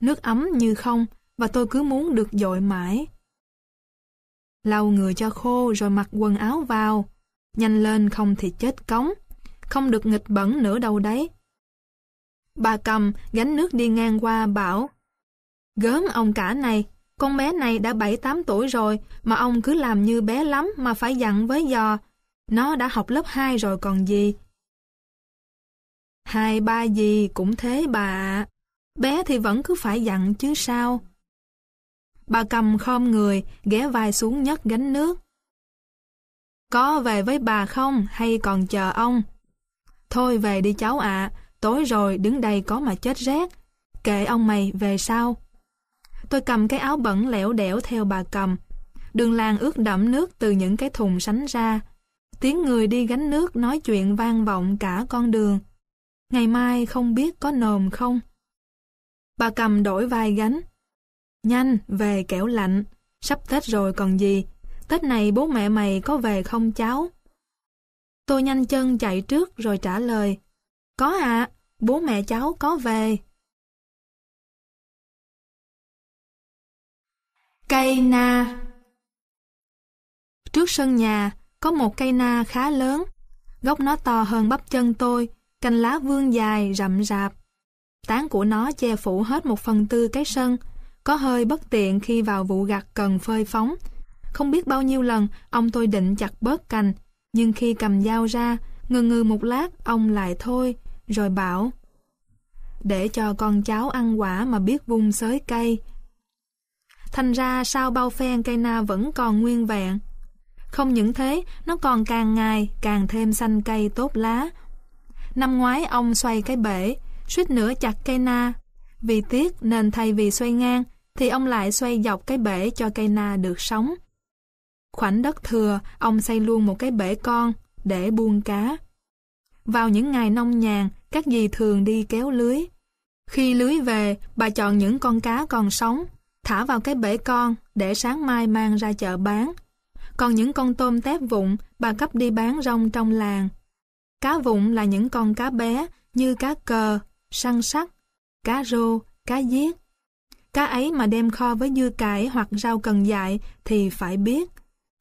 Nước ấm như không, và tôi cứ muốn được dội mãi. Lau người cho khô rồi mặc quần áo vào. Nhanh lên không thì chết cống. Không được nghịch bẩn nữa đâu đấy. Bà cầm gánh nước đi ngang qua bảo Gớm ông cả này, con bé này đã 7-8 tuổi rồi mà ông cứ làm như bé lắm mà phải dặn với dò. Nó đã học lớp 2 rồi còn gì. Hai ba gì cũng thế bà Bé thì vẫn cứ phải dặn chứ sao. Bà cầm khom người, ghé vai xuống nhấc gánh nước. Có về với bà không hay còn chờ ông? Thôi về đi cháu ạ, tối rồi đứng đây có mà chết rét. Kệ ông mày về sau. Tôi cầm cái áo bẩn lẻo đẻo theo bà cầm. Đường làng ướt đẫm nước từ những cái thùng sánh ra. Tiếng người đi gánh nước nói chuyện vang vọng cả con đường. Ngày mai không biết có nồm không? Bà cầm đổi vài gánh. Nhanh, về kẻo lạnh. Sắp Tết rồi còn gì. Tết này bố mẹ mày có về không cháu? Tôi nhanh chân chạy trước rồi trả lời. Có ạ, bố mẹ cháu có về. Cây na Trước sân nhà có một cây na khá lớn. Gốc nó to hơn bắp chân tôi, cành lá vương dài, rậm rạp. Tán của nó che phủ hết một phần tư cái sân, có hơi bất tiện khi vào vụ gặt cần phơi phóng. Không biết bao nhiêu lần ông tôi định chặt bớt cành, nhưng khi cầm dao ra, ngừ ngừ một lát ông lại thôi, rồi bảo Để cho con cháu ăn quả mà biết vung xới cây. Thành ra sau bao phen cây na vẫn còn nguyên vẹn. Không những thế, nó còn càng ngày càng thêm xanh cây tốt lá. Năm ngoái ông xoay cái bể, suýt nữa chặt cây na. Vì tiếc nên thay vì xoay ngang, thì ông lại xoay dọc cái bể cho cây na được sống. Khoảnh đất thừa, ông xây luôn một cái bể con để buông cá. Vào những ngày nông nhàn, các dì thường đi kéo lưới. Khi lưới về, bà chọn những con cá còn sống, thả vào cái bể con để sáng mai mang ra chợ bán. Còn những con tôm tép vụn, bà cấp đi bán rong trong làng. Cá vụn là những con cá bé như cá cờ, săn sắt, cá rô, cá giết. Cá ấy mà đem kho với dưa cải hoặc rau cần dại thì phải biết.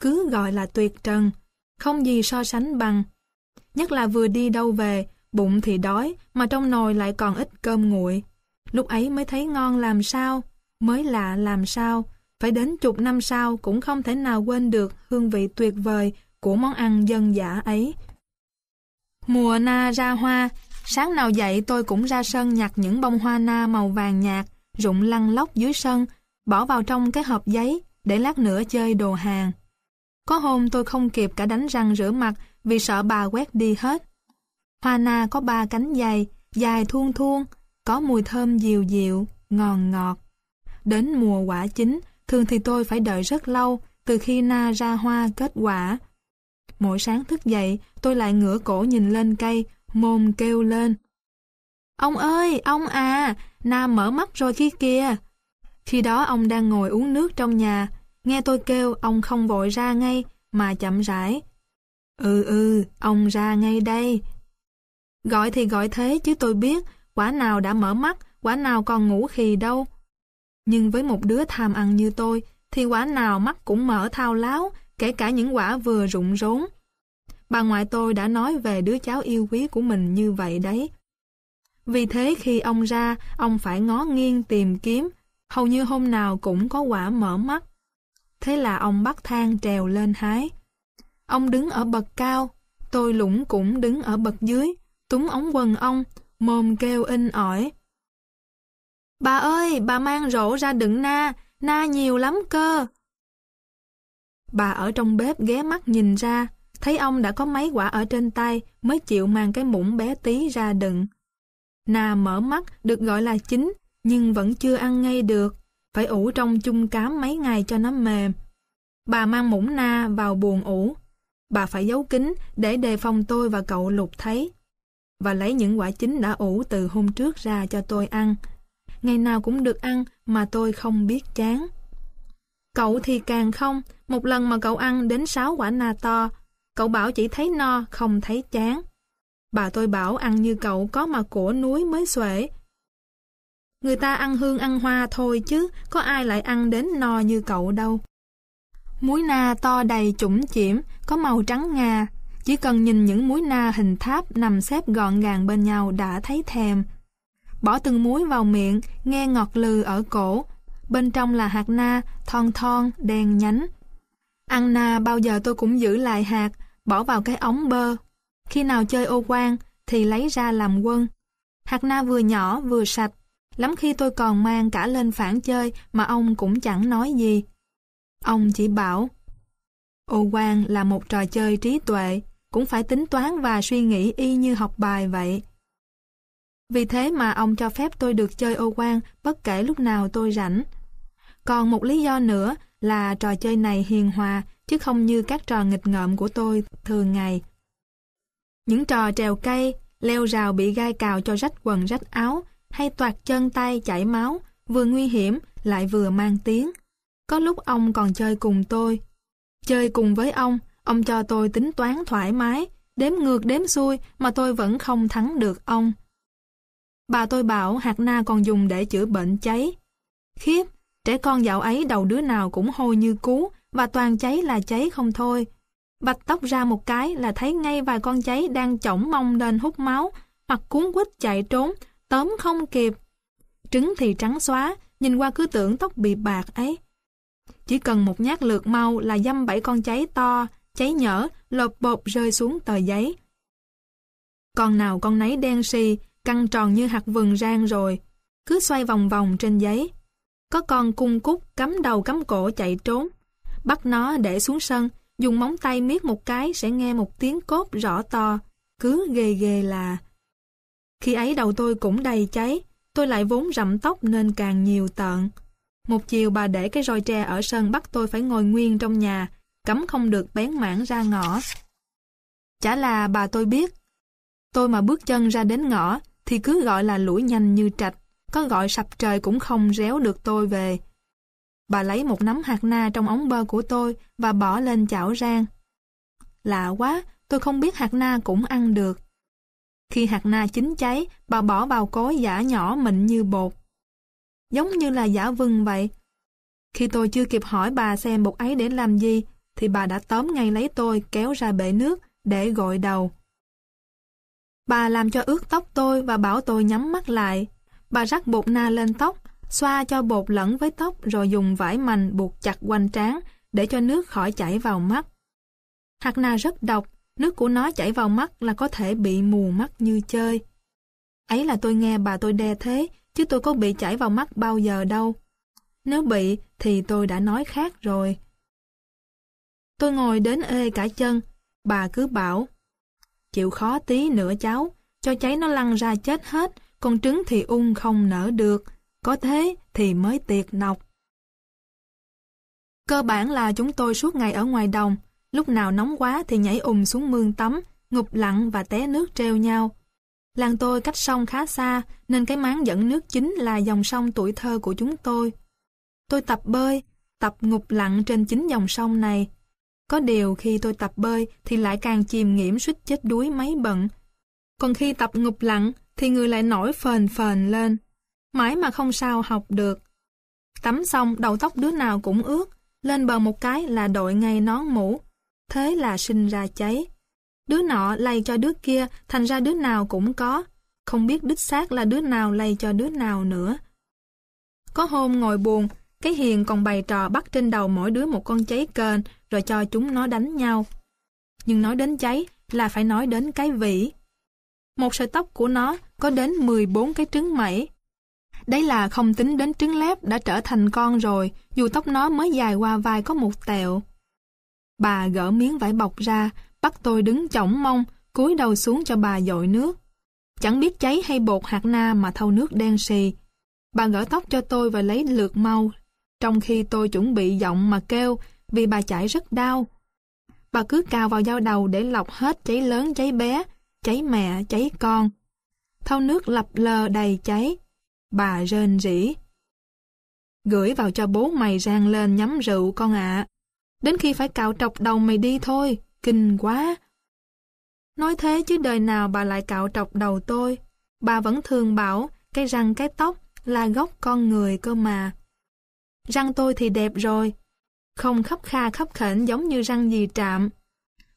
Cứ gọi là tuyệt trần, không gì so sánh bằng. Nhất là vừa đi đâu về, bụng thì đói mà trong nồi lại còn ít cơm nguội. Lúc ấy mới thấy ngon làm sao, mới lạ làm sao. Phải đến chục năm sau cũng không thể nào quên được hương vị tuyệt vời của món ăn dân dã ấy. Mùa na ra hoa, sáng nào dậy tôi cũng ra sân nhặt những bông hoa na màu vàng nhạt, rụng lăn lóc dưới sân, bỏ vào trong cái hộp giấy để lát nữa chơi đồ hàng. Có hôm tôi không kịp cả đánh răng rửa mặt vì sợ bà quét đi hết. Hoa na có ba cánh dày, dài thuôn thuôn, có mùi thơm dịu dịu, ngon ngọt. Đến mùa quả chín, thường thì tôi phải đợi rất lâu từ khi na ra hoa kết quả. Mỗi sáng thức dậy, tôi lại ngửa cổ nhìn lên cây, mồm kêu lên. Ông ơi, ông à, na mở mắt rồi kia kia. Khi đó ông đang ngồi uống nước trong nhà, nghe tôi kêu ông không vội ra ngay, mà chậm rãi. Ừ ừ, ông ra ngay đây. Gọi thì gọi thế chứ tôi biết, quả nào đã mở mắt, quả nào còn ngủ khì đâu. Nhưng với một đứa tham ăn như tôi, thì quả nào mắt cũng mở thao láo, kể cả những quả vừa rụng rốn. Bà ngoại tôi đã nói về đứa cháu yêu quý của mình như vậy đấy. Vì thế khi ông ra, ông phải ngó nghiêng tìm kiếm, hầu như hôm nào cũng có quả mở mắt. Thế là ông bắt thang trèo lên hái. Ông đứng ở bậc cao, tôi lũng cũng đứng ở bậc dưới, túng ống quần ông, mồm kêu in ỏi. Bà ơi, bà mang rổ ra đựng na, na nhiều lắm cơ. Bà ở trong bếp ghé mắt nhìn ra, thấy ông đã có mấy quả ở trên tay mới chịu mang cái muỗng bé tí ra đựng. Na mở mắt được gọi là chín, nhưng vẫn chưa ăn ngay được, phải ủ trong chung cám mấy ngày cho nó mềm. Bà mang muỗng na vào buồng ủ. Bà phải giấu kín để đề phòng tôi và cậu lục thấy. Và lấy những quả chín đã ủ từ hôm trước ra cho tôi ăn. Ngày nào cũng được ăn mà tôi không biết chán. Cậu thì càng không, một lần mà cậu ăn đến sáu quả na to, cậu bảo chỉ thấy no, không thấy chán. Bà tôi bảo ăn như cậu có mà của núi mới xuể. Người ta ăn hương ăn hoa thôi chứ, có ai lại ăn đến no như cậu đâu. Muối na to đầy chủng chiểm, có màu trắng ngà. Chỉ cần nhìn những muối na hình tháp nằm xếp gọn gàng bên nhau đã thấy thèm. Bỏ từng muối vào miệng, nghe ngọt lừ ở cổ. Bên trong là hạt na, thon thon, đen nhánh. Ăn na bao giờ tôi cũng giữ lại hạt, bỏ vào cái ống bơ. Khi nào chơi ô quan thì lấy ra làm quân. Hạt na vừa nhỏ vừa sạch, lắm khi tôi còn mang cả lên phản chơi mà ông cũng chẳng nói gì. Ông chỉ bảo, ô quan là một trò chơi trí tuệ, cũng phải tính toán và suy nghĩ y như học bài vậy. Vì thế mà ông cho phép tôi được chơi ô quan bất kể lúc nào tôi rảnh. Còn một lý do nữa là trò chơi này hiền hòa chứ không như các trò nghịch ngợm của tôi thường ngày. Những trò trèo cây, leo rào bị gai cào cho rách quần rách áo, hay toạt chân tay chảy máu, vừa nguy hiểm lại vừa mang tiếng. Có lúc ông còn chơi cùng tôi. Chơi cùng với ông, ông cho tôi tính toán thoải mái, đếm ngược đếm xuôi mà tôi vẫn không thắng được ông. Bà tôi bảo hạt na còn dùng để chữa bệnh cháy. Khiếp, trẻ con dạo ấy đầu đứa nào cũng hôi như cú, và toàn cháy là cháy không thôi. Bạch tóc ra một cái là thấy ngay vài con cháy đang chổng mông lên hút máu, hoặc cuốn quýt chạy trốn, tóm không kịp. Trứng thì trắng xóa, nhìn qua cứ tưởng tóc bị bạc ấy. Chỉ cần một nhát lượt mau là dăm bảy con cháy to, cháy nhở, lột bột rơi xuống tờ giấy. Con nào con nấy đen xì, căng tròn như hạt vừng rang rồi, cứ xoay vòng vòng trên giấy. Có con cung cúc cắm đầu cắm cổ chạy trốn. Bắt nó để xuống sân, dùng móng tay miết một cái sẽ nghe một tiếng cốt rõ to, cứ ghê ghê là... Khi ấy đầu tôi cũng đầy cháy, tôi lại vốn rậm tóc nên càng nhiều tợn. Một chiều bà để cái roi tre ở sân bắt tôi phải ngồi nguyên trong nhà, cấm không được bén mảng ra ngõ. Chả là bà tôi biết. Tôi mà bước chân ra đến ngõ thì cứ gọi là lũi nhanh như trạch, có gọi sập trời cũng không réo được tôi về. Bà lấy một nắm hạt na trong ống bơ của tôi và bỏ lên chảo rang. Lạ quá, tôi không biết hạt na cũng ăn được. Khi hạt na chín cháy, bà bỏ vào cối giả nhỏ mịn như bột. Giống như là giả vừng vậy. Khi tôi chưa kịp hỏi bà xem bột ấy để làm gì, thì bà đã tóm ngay lấy tôi kéo ra bể nước để gội đầu. Bà làm cho ướt tóc tôi và bảo tôi nhắm mắt lại. Bà rắc bột na lên tóc, xoa cho bột lẫn với tóc rồi dùng vải mành buộc chặt quanh trán để cho nước khỏi chảy vào mắt. Hạt na rất độc, nước của nó chảy vào mắt là có thể bị mù mắt như chơi. Ấy là tôi nghe bà tôi đe thế, chứ tôi có bị chảy vào mắt bao giờ đâu. Nếu bị thì tôi đã nói khác rồi. Tôi ngồi đến ê cả chân, bà cứ bảo, chịu khó tí nữa cháu, cho cháy nó lăn ra chết hết, con trứng thì ung không nở được, có thế thì mới tiệt nọc. Cơ bản là chúng tôi suốt ngày ở ngoài đồng, lúc nào nóng quá thì nhảy ùm xuống mương tắm, ngụp lặn và té nước treo nhau. Làng tôi cách sông khá xa, nên cái máng dẫn nước chính là dòng sông tuổi thơ của chúng tôi. Tôi tập bơi, tập ngụp lặn trên chính dòng sông này. Có điều khi tôi tập bơi thì lại càng chìm nghiễm suýt chết đuối mấy bận. Còn khi tập ngục lặn thì người lại nổi phền phền lên. Mãi mà không sao học được. Tắm xong đầu tóc đứa nào cũng ướt, lên bờ một cái là đội ngay nón mũ. Thế là sinh ra cháy. Đứa nọ lây cho đứa kia, thành ra đứa nào cũng có. Không biết đích xác là đứa nào lây cho đứa nào nữa. Có hôm ngồi buồn, cái hiền còn bày trò bắt trên đầu mỗi đứa một con cháy kền rồi cho chúng nó đánh nhau. Nhưng nói đến cháy là phải nói đến cái vĩ Một sợi tóc của nó có đến 14 cái trứng mẩy. Đấy là không tính đến trứng lép đã trở thành con rồi, dù tóc nó mới dài qua vai có một tẹo. Bà gỡ miếng vải bọc ra, bắt tôi đứng chỏng mông, cúi đầu xuống cho bà dội nước. Chẳng biết cháy hay bột hạt na mà thâu nước đen xì. Bà gỡ tóc cho tôi và lấy lượt mau, trong khi tôi chuẩn bị giọng mà kêu vì bà chảy rất đau. Bà cứ cào vào dao đầu để lọc hết cháy lớn cháy bé, cháy mẹ, cháy con. Thau nước lập lờ đầy cháy. Bà rên rỉ. Gửi vào cho bố mày rang lên nhắm rượu con ạ. Đến khi phải cạo trọc đầu mày đi thôi, kinh quá. Nói thế chứ đời nào bà lại cạo trọc đầu tôi. Bà vẫn thường bảo cái răng cái tóc là gốc con người cơ mà. Răng tôi thì đẹp rồi, không khắp kha khắp khỉnh giống như răng gì trạm.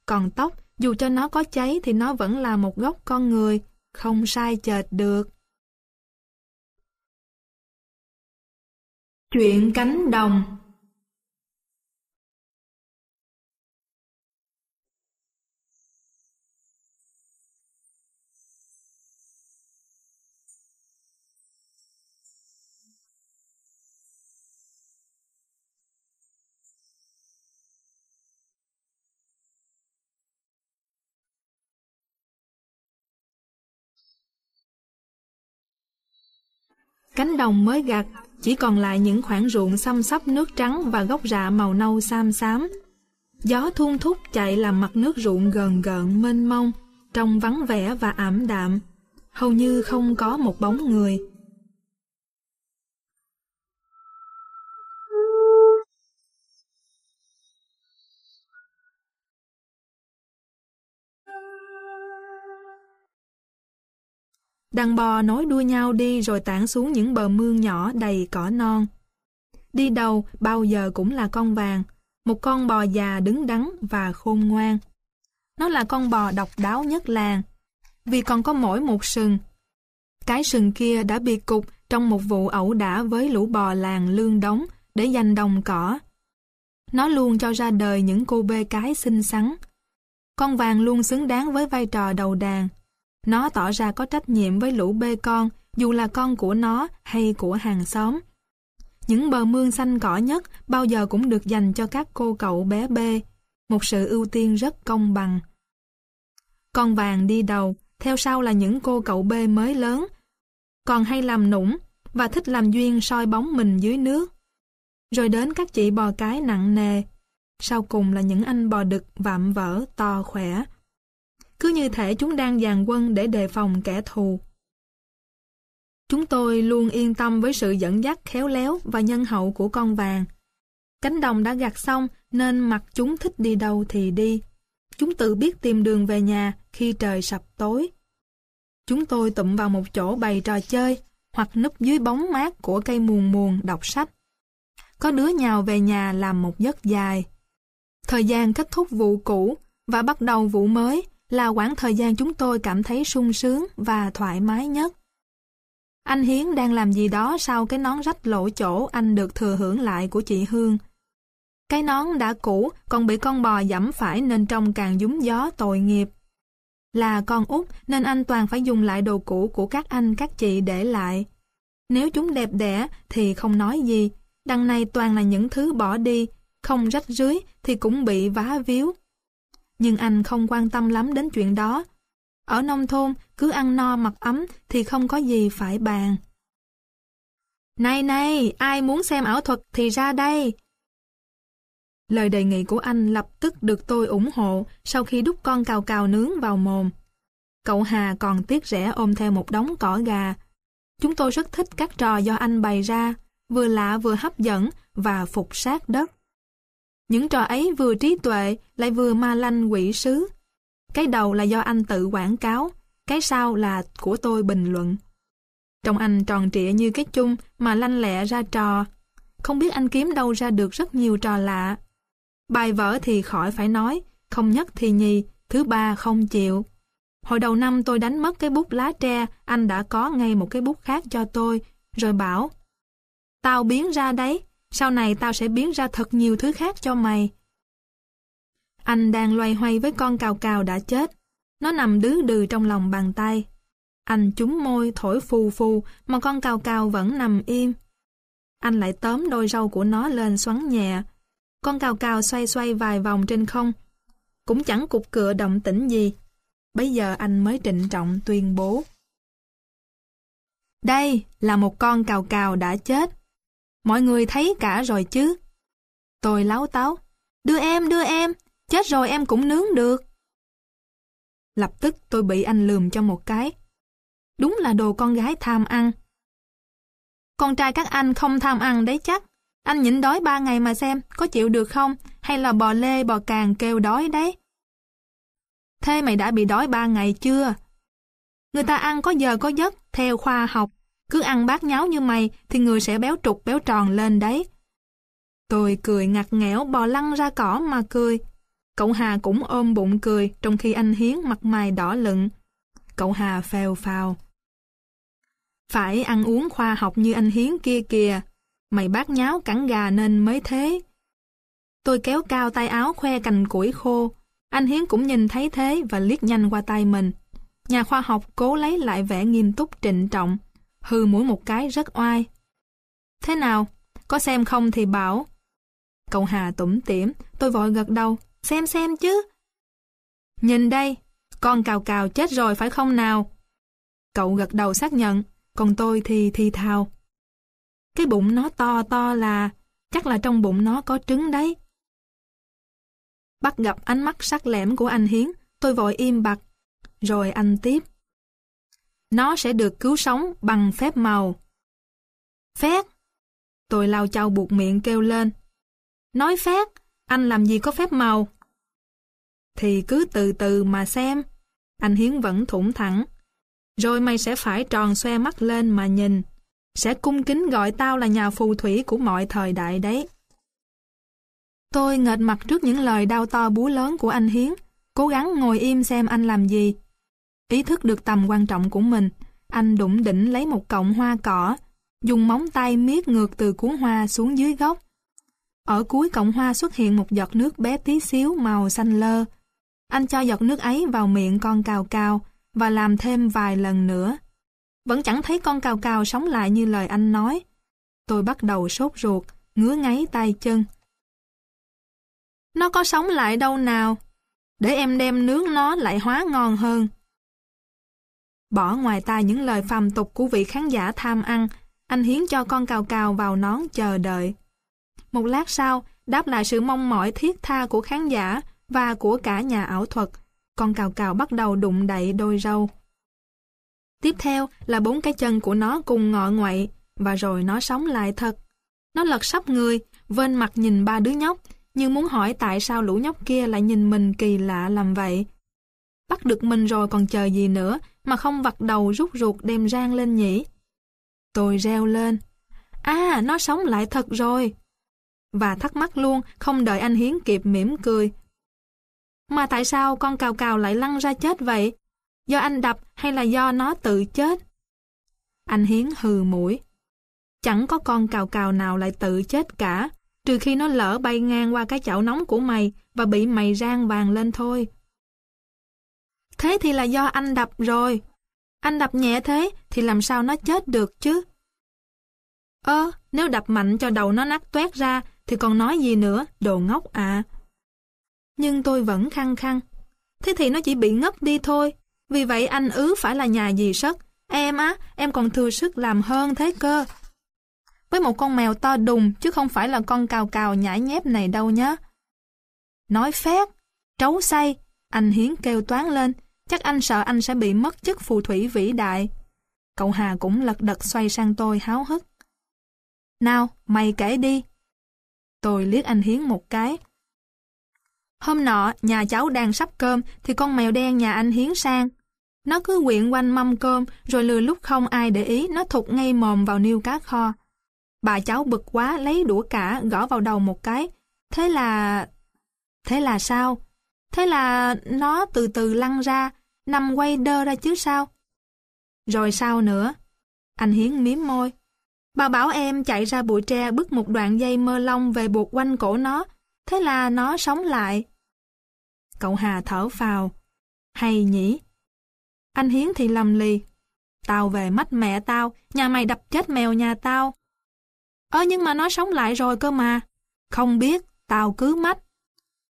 Còn tóc, dù cho nó có cháy thì nó vẫn là một gốc con người, không sai chệch được. Chuyện cánh đồng Cánh đồng mới gặt, chỉ còn lại những khoảng ruộng xăm sắp nước trắng và gốc rạ màu nâu xám xám. Gió thun thúc chạy làm mặt nước ruộng gần gợn mênh mông, trông vắng vẻ và ảm đạm, hầu như không có một bóng người. Đàn bò nối đuôi nhau đi rồi tản xuống những bờ mương nhỏ đầy cỏ non. Đi đầu bao giờ cũng là con vàng, một con bò già đứng đắn và khôn ngoan. Nó là con bò độc đáo nhất làng, vì còn có mỗi một sừng. Cái sừng kia đã bị cục trong một vụ ẩu đả với lũ bò làng lương đóng để giành đồng cỏ. Nó luôn cho ra đời những cô bê cái xinh xắn. Con vàng luôn xứng đáng với vai trò đầu đàn. Nó tỏ ra có trách nhiệm với lũ bê con, dù là con của nó hay của hàng xóm. Những bờ mương xanh cỏ nhất bao giờ cũng được dành cho các cô cậu bé bê, một sự ưu tiên rất công bằng. Con vàng đi đầu, theo sau là những cô cậu bê mới lớn, còn hay làm nũng và thích làm duyên soi bóng mình dưới nước. Rồi đến các chị bò cái nặng nề, sau cùng là những anh bò đực vạm vỡ to khỏe. Cứ như thể chúng đang dàn quân để đề phòng kẻ thù. Chúng tôi luôn yên tâm với sự dẫn dắt khéo léo và nhân hậu của con vàng. Cánh đồng đã gặt xong, nên mặt chúng thích đi đâu thì đi. Chúng tự biết tìm đường về nhà khi trời sập tối. Chúng tôi tụm vào một chỗ bày trò chơi, hoặc núp dưới bóng mát của cây muồn muồn đọc sách. Có đứa nhào về nhà làm một giấc dài. Thời gian kết thúc vụ cũ và bắt đầu vụ mới là quãng thời gian chúng tôi cảm thấy sung sướng và thoải mái nhất. Anh Hiến đang làm gì đó sau cái nón rách lỗ chỗ anh được thừa hưởng lại của chị Hương. Cái nón đã cũ, còn bị con bò dẫm phải nên trông càng dúng gió tội nghiệp. Là con út nên anh toàn phải dùng lại đồ cũ của các anh các chị để lại. Nếu chúng đẹp đẽ thì không nói gì, đằng này toàn là những thứ bỏ đi, không rách rưới thì cũng bị vá víu. Nhưng anh không quan tâm lắm đến chuyện đó, ở nông thôn, cứ ăn no mặc ấm thì không có gì phải bàn. Này này, ai muốn xem ảo thuật thì ra đây. Lời đề nghị của anh lập tức được tôi ủng hộ sau khi đút con cào cào nướng vào mồm. Cậu Hà còn tiếc rẻ ôm theo một đống cỏ gà. Chúng tôi rất thích các trò do anh bày ra, vừa lạ vừa hấp dẫn và phục sát đất. Những trò ấy vừa trí tuệ lại vừa ma lanh quỷ sứ. Cái đầu là do anh tự quảng cáo, cái sau là của tôi bình luận. Trong anh tròn trịa như cái chung mà lanh lẹ ra trò. Không biết anh kiếm đâu ra được rất nhiều trò lạ. Bài vở thì khỏi phải nói, không nhất thì nhì, thứ ba không chịu. Hồi đầu năm tôi đánh mất cái bút lá tre, anh đã có ngay một cái bút khác cho tôi, rồi bảo Tao biến ra đấy, sau này tao sẽ biến ra thật nhiều thứ khác cho mày. Anh đang loay hoay với con cào cào đã chết. Nó nằm đứ đừ trong lòng bàn tay. Anh trúng môi thổi phù phù, mà con cào cào vẫn nằm im. Anh lại tóm đôi râu của nó lên xoắn nhẹ. Con cào cào xoay xoay vài vòng trên không. Cũng chẳng cục cựa động tĩnh gì. Bây giờ anh mới trịnh trọng tuyên bố. Đây là một con cào cào đã chết. Mọi người thấy cả rồi chứ. Tôi láo táo. Đưa em, đưa em, Chết rồi em cũng nướng được. Lập tức tôi bị anh lườm cho một cái. Đúng là đồ con gái tham ăn. Con trai các anh không tham ăn đấy chắc. Anh nhịn đói ba ngày mà xem, có chịu được không? Hay là bò lê bò càng kêu đói đấy? Thế mày đã bị đói ba ngày chưa? Người ta ăn có giờ có giấc, theo khoa học. Cứ ăn bát nháo như mày thì người sẽ béo trục, béo tròn lên đấy. Tôi cười ngặt nghẽo, bò lăn ra cỏ mà cười. Cậu Hà cũng ôm bụng cười, trong khi anh Hiến mặt mày đỏ lựng. Cậu Hà phèo phào. Phải ăn uống khoa học như anh Hiến kia kìa. Mày bát nháo cẳng gà nên mới thế. Tôi kéo cao tay áo khoe cành củi khô. Anh Hiến cũng nhìn thấy thế và liếc nhanh qua tay mình. Nhà khoa học cố lấy lại vẻ nghiêm túc trịnh trọng. Hư mũi một cái rất oai. Thế nào? Có xem không thì bảo. Cậu Hà tủm tỉm, tôi vội gật đầu. Xem xem chứ. Nhìn đây, con cào cào chết rồi phải không nào? Cậu gật đầu xác nhận, còn tôi thì thì thào. Cái bụng nó to to là, chắc là trong bụng nó có trứng đấy. Bắt gặp ánh mắt sắc lẻm của anh Hiến, tôi vội im bặt. Rồi anh tiếp. Nó sẽ được cứu sống bằng phép màu. Phép? Tôi lao chau buộc miệng kêu lên. Nói phép, anh làm gì có phép màu? Thì cứ từ từ mà xem. Anh Hiến vẫn thủng thẳng. Rồi mày sẽ phải tròn xoe mắt lên mà nhìn. Sẽ cung kính gọi tao là nhà phù thủy của mọi thời đại đấy. Tôi nghệt mặt trước những lời đau to bú lớn của anh Hiến, cố gắng ngồi im xem anh làm gì. Ý thức được tầm quan trọng của mình, anh đụng đỉnh lấy một cọng hoa cỏ, dùng móng tay miết ngược từ cuốn hoa xuống dưới gốc. Ở cuối cọng hoa xuất hiện một giọt nước bé tí xíu màu xanh lơ. Anh cho giọt nước ấy vào miệng con cào cào và làm thêm vài lần nữa. Vẫn chẳng thấy con cào cào sống lại như lời anh nói. Tôi bắt đầu sốt ruột, ngứa ngáy tay chân. Nó có sống lại đâu nào? Để em đem nướng nó lại hóa ngon hơn. Bỏ ngoài tai những lời phàm tục của vị khán giả tham ăn, anh hiến cho con cào cào vào nón chờ đợi. Một lát sau, đáp lại sự mong mỏi thiết tha của khán giả và của cả nhà ảo thuật, con cào cào bắt đầu đụng đậy đôi râu. Tiếp theo là bốn cái chân của nó cùng ngọ ngoậy, và rồi nó sống lại thật. Nó lật sắp người, vên mặt nhìn ba đứa nhóc, nhưng muốn hỏi tại sao lũ nhóc kia lại nhìn mình kỳ lạ làm vậy. Bắt được mình rồi còn chờ gì nữa mà không vặt đầu rút ruột đem rang lên nhỉ? Tôi reo lên. À, nó sống lại thật rồi. Và thắc mắc luôn, không đợi anh Hiến kịp mỉm cười. Mà tại sao con cào cào lại lăn ra chết vậy? Do anh đập hay là do nó tự chết? Anh Hiến hừ mũi. Chẳng có con cào cào nào lại tự chết cả trừ khi nó lỡ bay ngang qua cái chảo nóng của mày và bị mày rang vàng lên thôi. Thế thì là do anh đập rồi. Anh đập nhẹ thế thì làm sao nó chết được chứ? Ơ, nếu đập mạnh cho đầu nó nát toét ra thì còn nói gì nữa, đồ ngốc à. Nhưng tôi vẫn khăng khăng. Thế thì nó chỉ bị ngất đi thôi. Vì vậy anh ứ phải là nhà gì sất. Em á, em còn thừa sức làm hơn thế cơ với một con mèo to đùng chứ không phải là con cào cào nhãi nhép này đâu nhé. Nói phét, trấu say, anh Hiến kêu toán lên, chắc anh sợ anh sẽ bị mất chức phù thủy vĩ đại. Cậu Hà cũng lật đật xoay sang tôi háo hức. Nào, mày kể đi. Tôi liếc anh Hiến một cái. Hôm nọ, nhà cháu đang sắp cơm thì con mèo đen nhà anh Hiến sang. Nó cứ quyện quanh mâm cơm rồi lừa lúc không ai để ý nó thụt ngay mồm vào niêu cá kho. Bà cháu bực quá lấy đũa cả gõ vào đầu một cái. Thế là... Thế là sao? Thế là nó từ từ lăn ra, nằm quay đơ ra chứ sao? Rồi sao nữa? Anh Hiến miếm môi. Bà bảo em chạy ra bụi tre bứt một đoạn dây mơ lông về buộc quanh cổ nó. Thế là nó sống lại. Cậu Hà thở phào. Hay nhỉ? Anh Hiến thì lầm lì. Tao về mắt mẹ tao, nhà mày đập chết mèo nhà tao. Ơ nhưng mà nó sống lại rồi cơ mà. Không biết, tao cứ mách.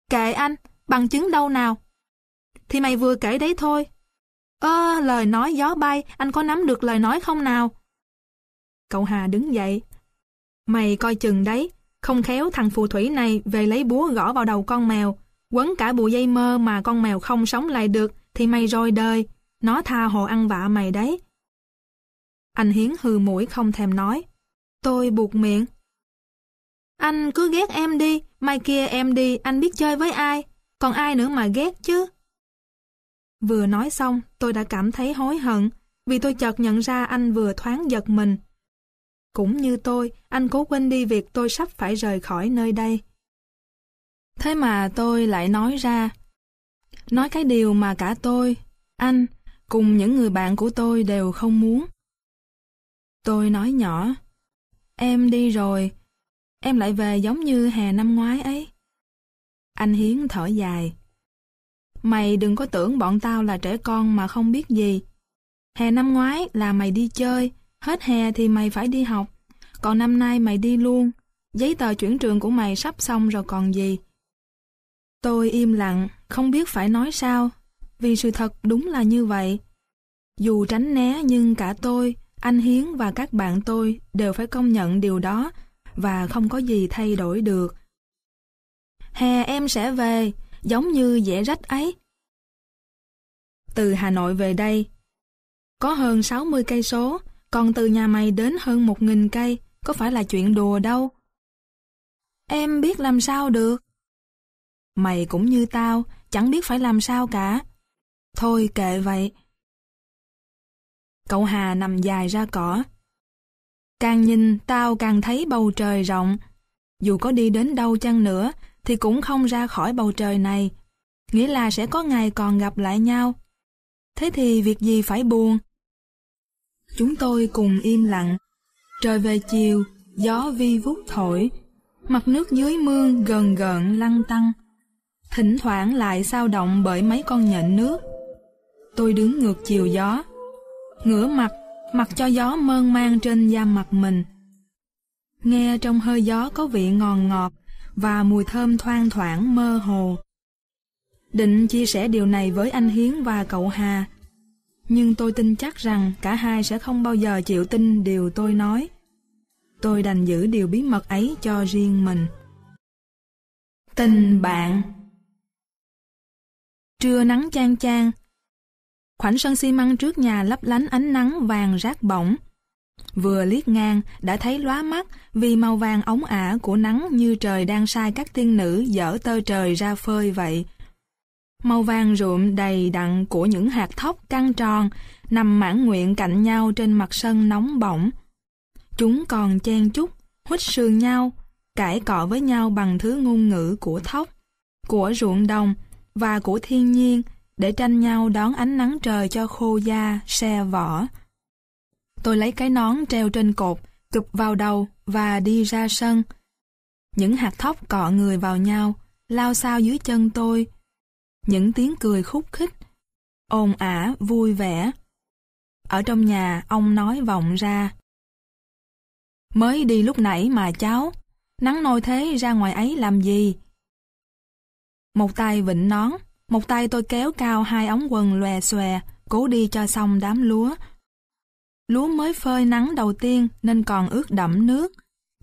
Kệ anh, bằng chứng đâu nào? Thì mày vừa kể đấy thôi. Ơ, lời nói gió bay, anh có nắm được lời nói không nào? Cậu Hà đứng dậy. Mày coi chừng đấy, không khéo thằng phù thủy này về lấy búa gõ vào đầu con mèo, quấn cả bụi dây mơ mà con mèo không sống lại được, thì mày rồi đời, nó tha hồ ăn vạ mày đấy. Anh Hiến hừ mũi không thèm nói. Tôi buộc miệng. Anh cứ ghét em đi, mai kia em đi, anh biết chơi với ai, còn ai nữa mà ghét chứ. Vừa nói xong, tôi đã cảm thấy hối hận, vì tôi chợt nhận ra anh vừa thoáng giật mình. Cũng như tôi, anh cố quên đi việc tôi sắp phải rời khỏi nơi đây. Thế mà tôi lại nói ra. Nói cái điều mà cả tôi, anh, cùng những người bạn của tôi đều không muốn. Tôi nói nhỏ. Em đi rồi, em lại về giống như hè năm ngoái ấy. Anh Hiến thở dài. Mày đừng có tưởng bọn tao là trẻ con mà không biết gì. Hè năm ngoái là mày đi chơi, hết hè thì mày phải đi học. Còn năm nay mày đi luôn, giấy tờ chuyển trường của mày sắp xong rồi còn gì. Tôi im lặng, không biết phải nói sao, vì sự thật đúng là như vậy. Dù tránh né nhưng cả tôi anh Hiến và các bạn tôi đều phải công nhận điều đó và không có gì thay đổi được. Hè em sẽ về, giống như dễ rách ấy. từ Hà Nội về đây. Có hơn 60 cây số, còn từ nhà mày đến hơn 1.000 cây, có phải là chuyện đùa đâu. Em biết làm sao được. Mày cũng như tao, chẳng biết phải làm sao cả. Thôi kệ vậy. Cậu Hà nằm dài ra cỏ. Càng nhìn, tao càng thấy bầu trời rộng. Dù có đi đến đâu chăng nữa, thì cũng không ra khỏi bầu trời này. Nghĩa là sẽ có ngày còn gặp lại nhau. Thế thì việc gì phải buồn? Chúng tôi cùng im lặng. Trời về chiều, gió vi vút thổi. Mặt nước dưới mương gần gợn lăn tăng. Thỉnh thoảng lại sao động bởi mấy con nhện nước. Tôi đứng ngược chiều gió. Ngửa mặt, mặc cho gió mơn man trên da mặt mình. Nghe trong hơi gió có vị ngọt ngọt và mùi thơm thoang thoảng mơ hồ. Định chia sẻ điều này với anh Hiến và cậu Hà, nhưng tôi tin chắc rằng cả hai sẽ không bao giờ chịu tin điều tôi nói. Tôi đành giữ điều bí mật ấy cho riêng mình. Tình bạn Trưa nắng chang chang, khoảnh sân xi măng trước nhà lấp lánh ánh nắng vàng rát bỏng. Vừa liếc ngang đã thấy lóa mắt vì màu vàng ống ả của nắng như trời đang sai các tiên nữ dở tơ trời ra phơi vậy. Màu vàng ruộm đầy đặn của những hạt thóc căng tròn nằm mãn nguyện cạnh nhau trên mặt sân nóng bỏng. Chúng còn chen chúc, huýt sườn nhau, cãi cọ với nhau bằng thứ ngôn ngữ của thóc, của ruộng đồng và của thiên nhiên để tranh nhau đón ánh nắng trời cho khô da, xe vỏ. Tôi lấy cái nón treo trên cột, cụp vào đầu và đi ra sân. Những hạt thóc cọ người vào nhau, lao sao dưới chân tôi. Những tiếng cười khúc khích, ồn ả, vui vẻ. Ở trong nhà, ông nói vọng ra. Mới đi lúc nãy mà cháu, nắng nôi thế ra ngoài ấy làm gì? Một tay vịnh nón, một tay tôi kéo cao hai ống quần lòe xòe, cố đi cho xong đám lúa. Lúa mới phơi nắng đầu tiên nên còn ướt đẫm nước,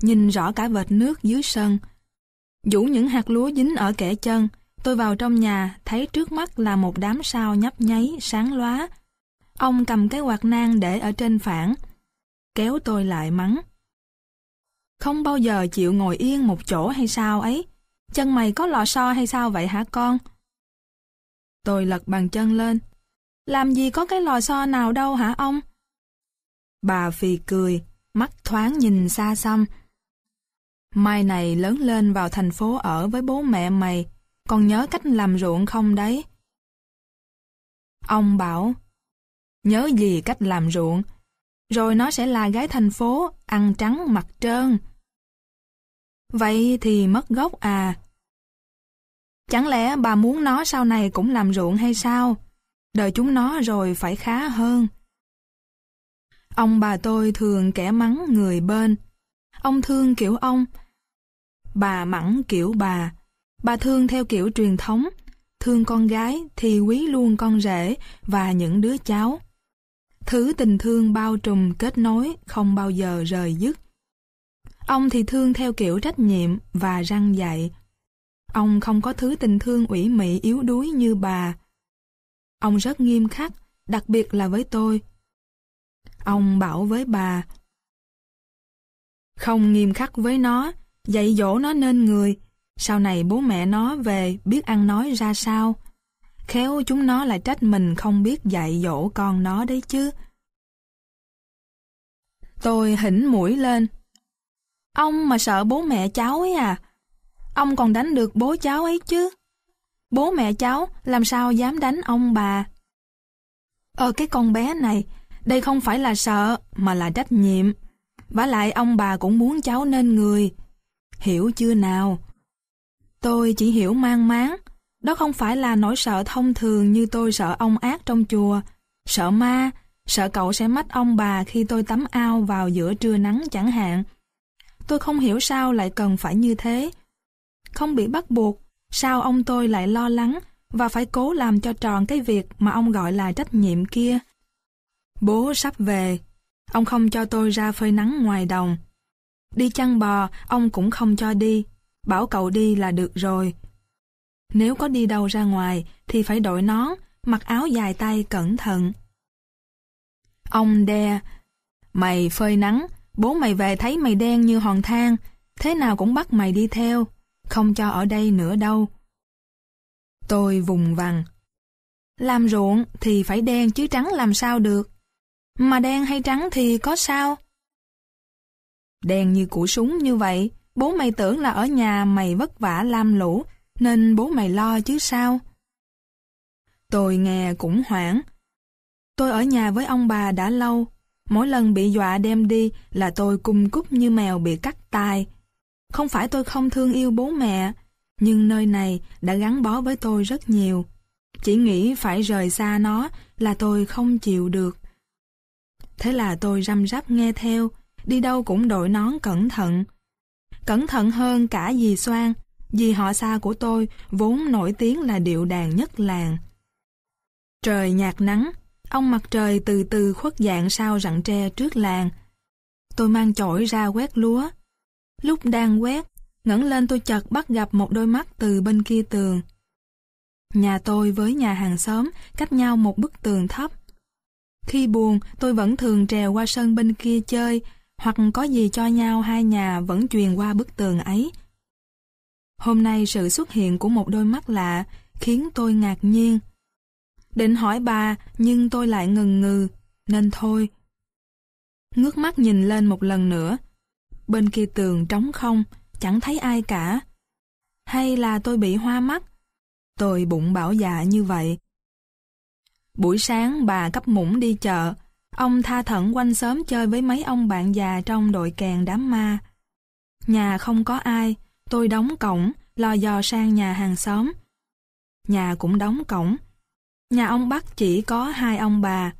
nhìn rõ cả vệt nước dưới sân. Dũ những hạt lúa dính ở kẻ chân, tôi vào trong nhà thấy trước mắt là một đám sao nhấp nháy, sáng lóa. Ông cầm cái quạt nang để ở trên phản, kéo tôi lại mắng. Không bao giờ chịu ngồi yên một chỗ hay sao ấy? Chân mày có lò xo hay sao vậy hả con? Tôi lật bàn chân lên. Làm gì có cái lò xo nào đâu hả ông? Bà phì cười, mắt thoáng nhìn xa xăm. Mai này lớn lên vào thành phố ở với bố mẹ mày, còn nhớ cách làm ruộng không đấy? Ông bảo, nhớ gì cách làm ruộng, rồi nó sẽ là gái thành phố, ăn trắng mặt trơn. Vậy thì mất gốc à? Chẳng lẽ bà muốn nó sau này cũng làm ruộng hay sao? Đời chúng nó rồi phải khá hơn. Ông bà tôi thường kẻ mắng người bên. Ông thương kiểu ông. Bà mắng kiểu bà. Bà thương theo kiểu truyền thống. Thương con gái thì quý luôn con rể và những đứa cháu. Thứ tình thương bao trùm kết nối không bao giờ rời dứt. Ông thì thương theo kiểu trách nhiệm và răng dạy. Ông không có thứ tình thương ủy mị yếu đuối như bà. Ông rất nghiêm khắc, đặc biệt là với tôi. Ông bảo với bà, không nghiêm khắc với nó, dạy dỗ nó nên người, sau này bố mẹ nó về biết ăn nói ra sao. Khéo chúng nó lại trách mình không biết dạy dỗ con nó đấy chứ. Tôi hỉnh mũi lên. Ông mà sợ bố mẹ cháu ấy à? Ông còn đánh được bố cháu ấy chứ? Bố mẹ cháu làm sao dám đánh ông bà? Ờ cái con bé này, đây không phải là sợ, mà là trách nhiệm. vả lại ông bà cũng muốn cháu nên người. Hiểu chưa nào? Tôi chỉ hiểu mang máng. Đó không phải là nỗi sợ thông thường như tôi sợ ông ác trong chùa. Sợ ma, sợ cậu sẽ mách ông bà khi tôi tắm ao vào giữa trưa nắng chẳng hạn. Tôi không hiểu sao lại cần phải như thế. Không bị bắt buộc, sao ông tôi lại lo lắng và phải cố làm cho tròn cái việc mà ông gọi là trách nhiệm kia. Bố sắp về, ông không cho tôi ra phơi nắng ngoài đồng. Đi chăn bò, ông cũng không cho đi, bảo cậu đi là được rồi. Nếu có đi đâu ra ngoài thì phải đội nón, mặc áo dài tay cẩn thận. Ông đe, mày phơi nắng, bố mày về thấy mày đen như hòn than, thế nào cũng bắt mày đi theo, không cho ở đây nữa đâu. Tôi vùng vằng. Làm ruộng thì phải đen chứ trắng làm sao được. Mà đen hay trắng thì có sao? Đen như củ súng như vậy, bố mày tưởng là ở nhà mày vất vả lam lũ, nên bố mày lo chứ sao? Tôi nghe cũng hoảng. Tôi ở nhà với ông bà đã lâu, mỗi lần bị dọa đem đi là tôi cung cúc như mèo bị cắt tai. Không phải tôi không thương yêu bố mẹ, nhưng nơi này đã gắn bó với tôi rất nhiều. Chỉ nghĩ phải rời xa nó là tôi không chịu được. Thế là tôi răm rắp nghe theo, đi đâu cũng đội nón cẩn thận. Cẩn thận hơn cả dì Soan, dì họ xa của tôi vốn nổi tiếng là điệu đàn nhất làng. Trời nhạt nắng, ông mặt trời từ từ khuất dạng sau rặng tre trước làng. Tôi mang chổi ra quét lúa. Lúc đang quét, ngẩng lên tôi chợt bắt gặp một đôi mắt từ bên kia tường. Nhà tôi với nhà hàng xóm cách nhau một bức tường thấp. Khi buồn, tôi vẫn thường trèo qua sân bên kia chơi, hoặc có gì cho nhau hai nhà vẫn truyền qua bức tường ấy. Hôm nay sự xuất hiện của một đôi mắt lạ khiến tôi ngạc nhiên. Định hỏi bà nhưng tôi lại ngần ngừ, nên thôi. Ngước mắt nhìn lên một lần nữa. Bên kia tường trống không, chẳng thấy ai cả. Hay là tôi bị hoa mắt? Tôi bụng bảo dạ như vậy. Buổi sáng bà cấp mũng đi chợ, ông tha thẩn quanh xóm chơi với mấy ông bạn già trong đội kèn đám ma. Nhà không có ai, tôi đóng cổng, lo dò sang nhà hàng xóm. Nhà cũng đóng cổng. Nhà ông Bắc chỉ có hai ông bà.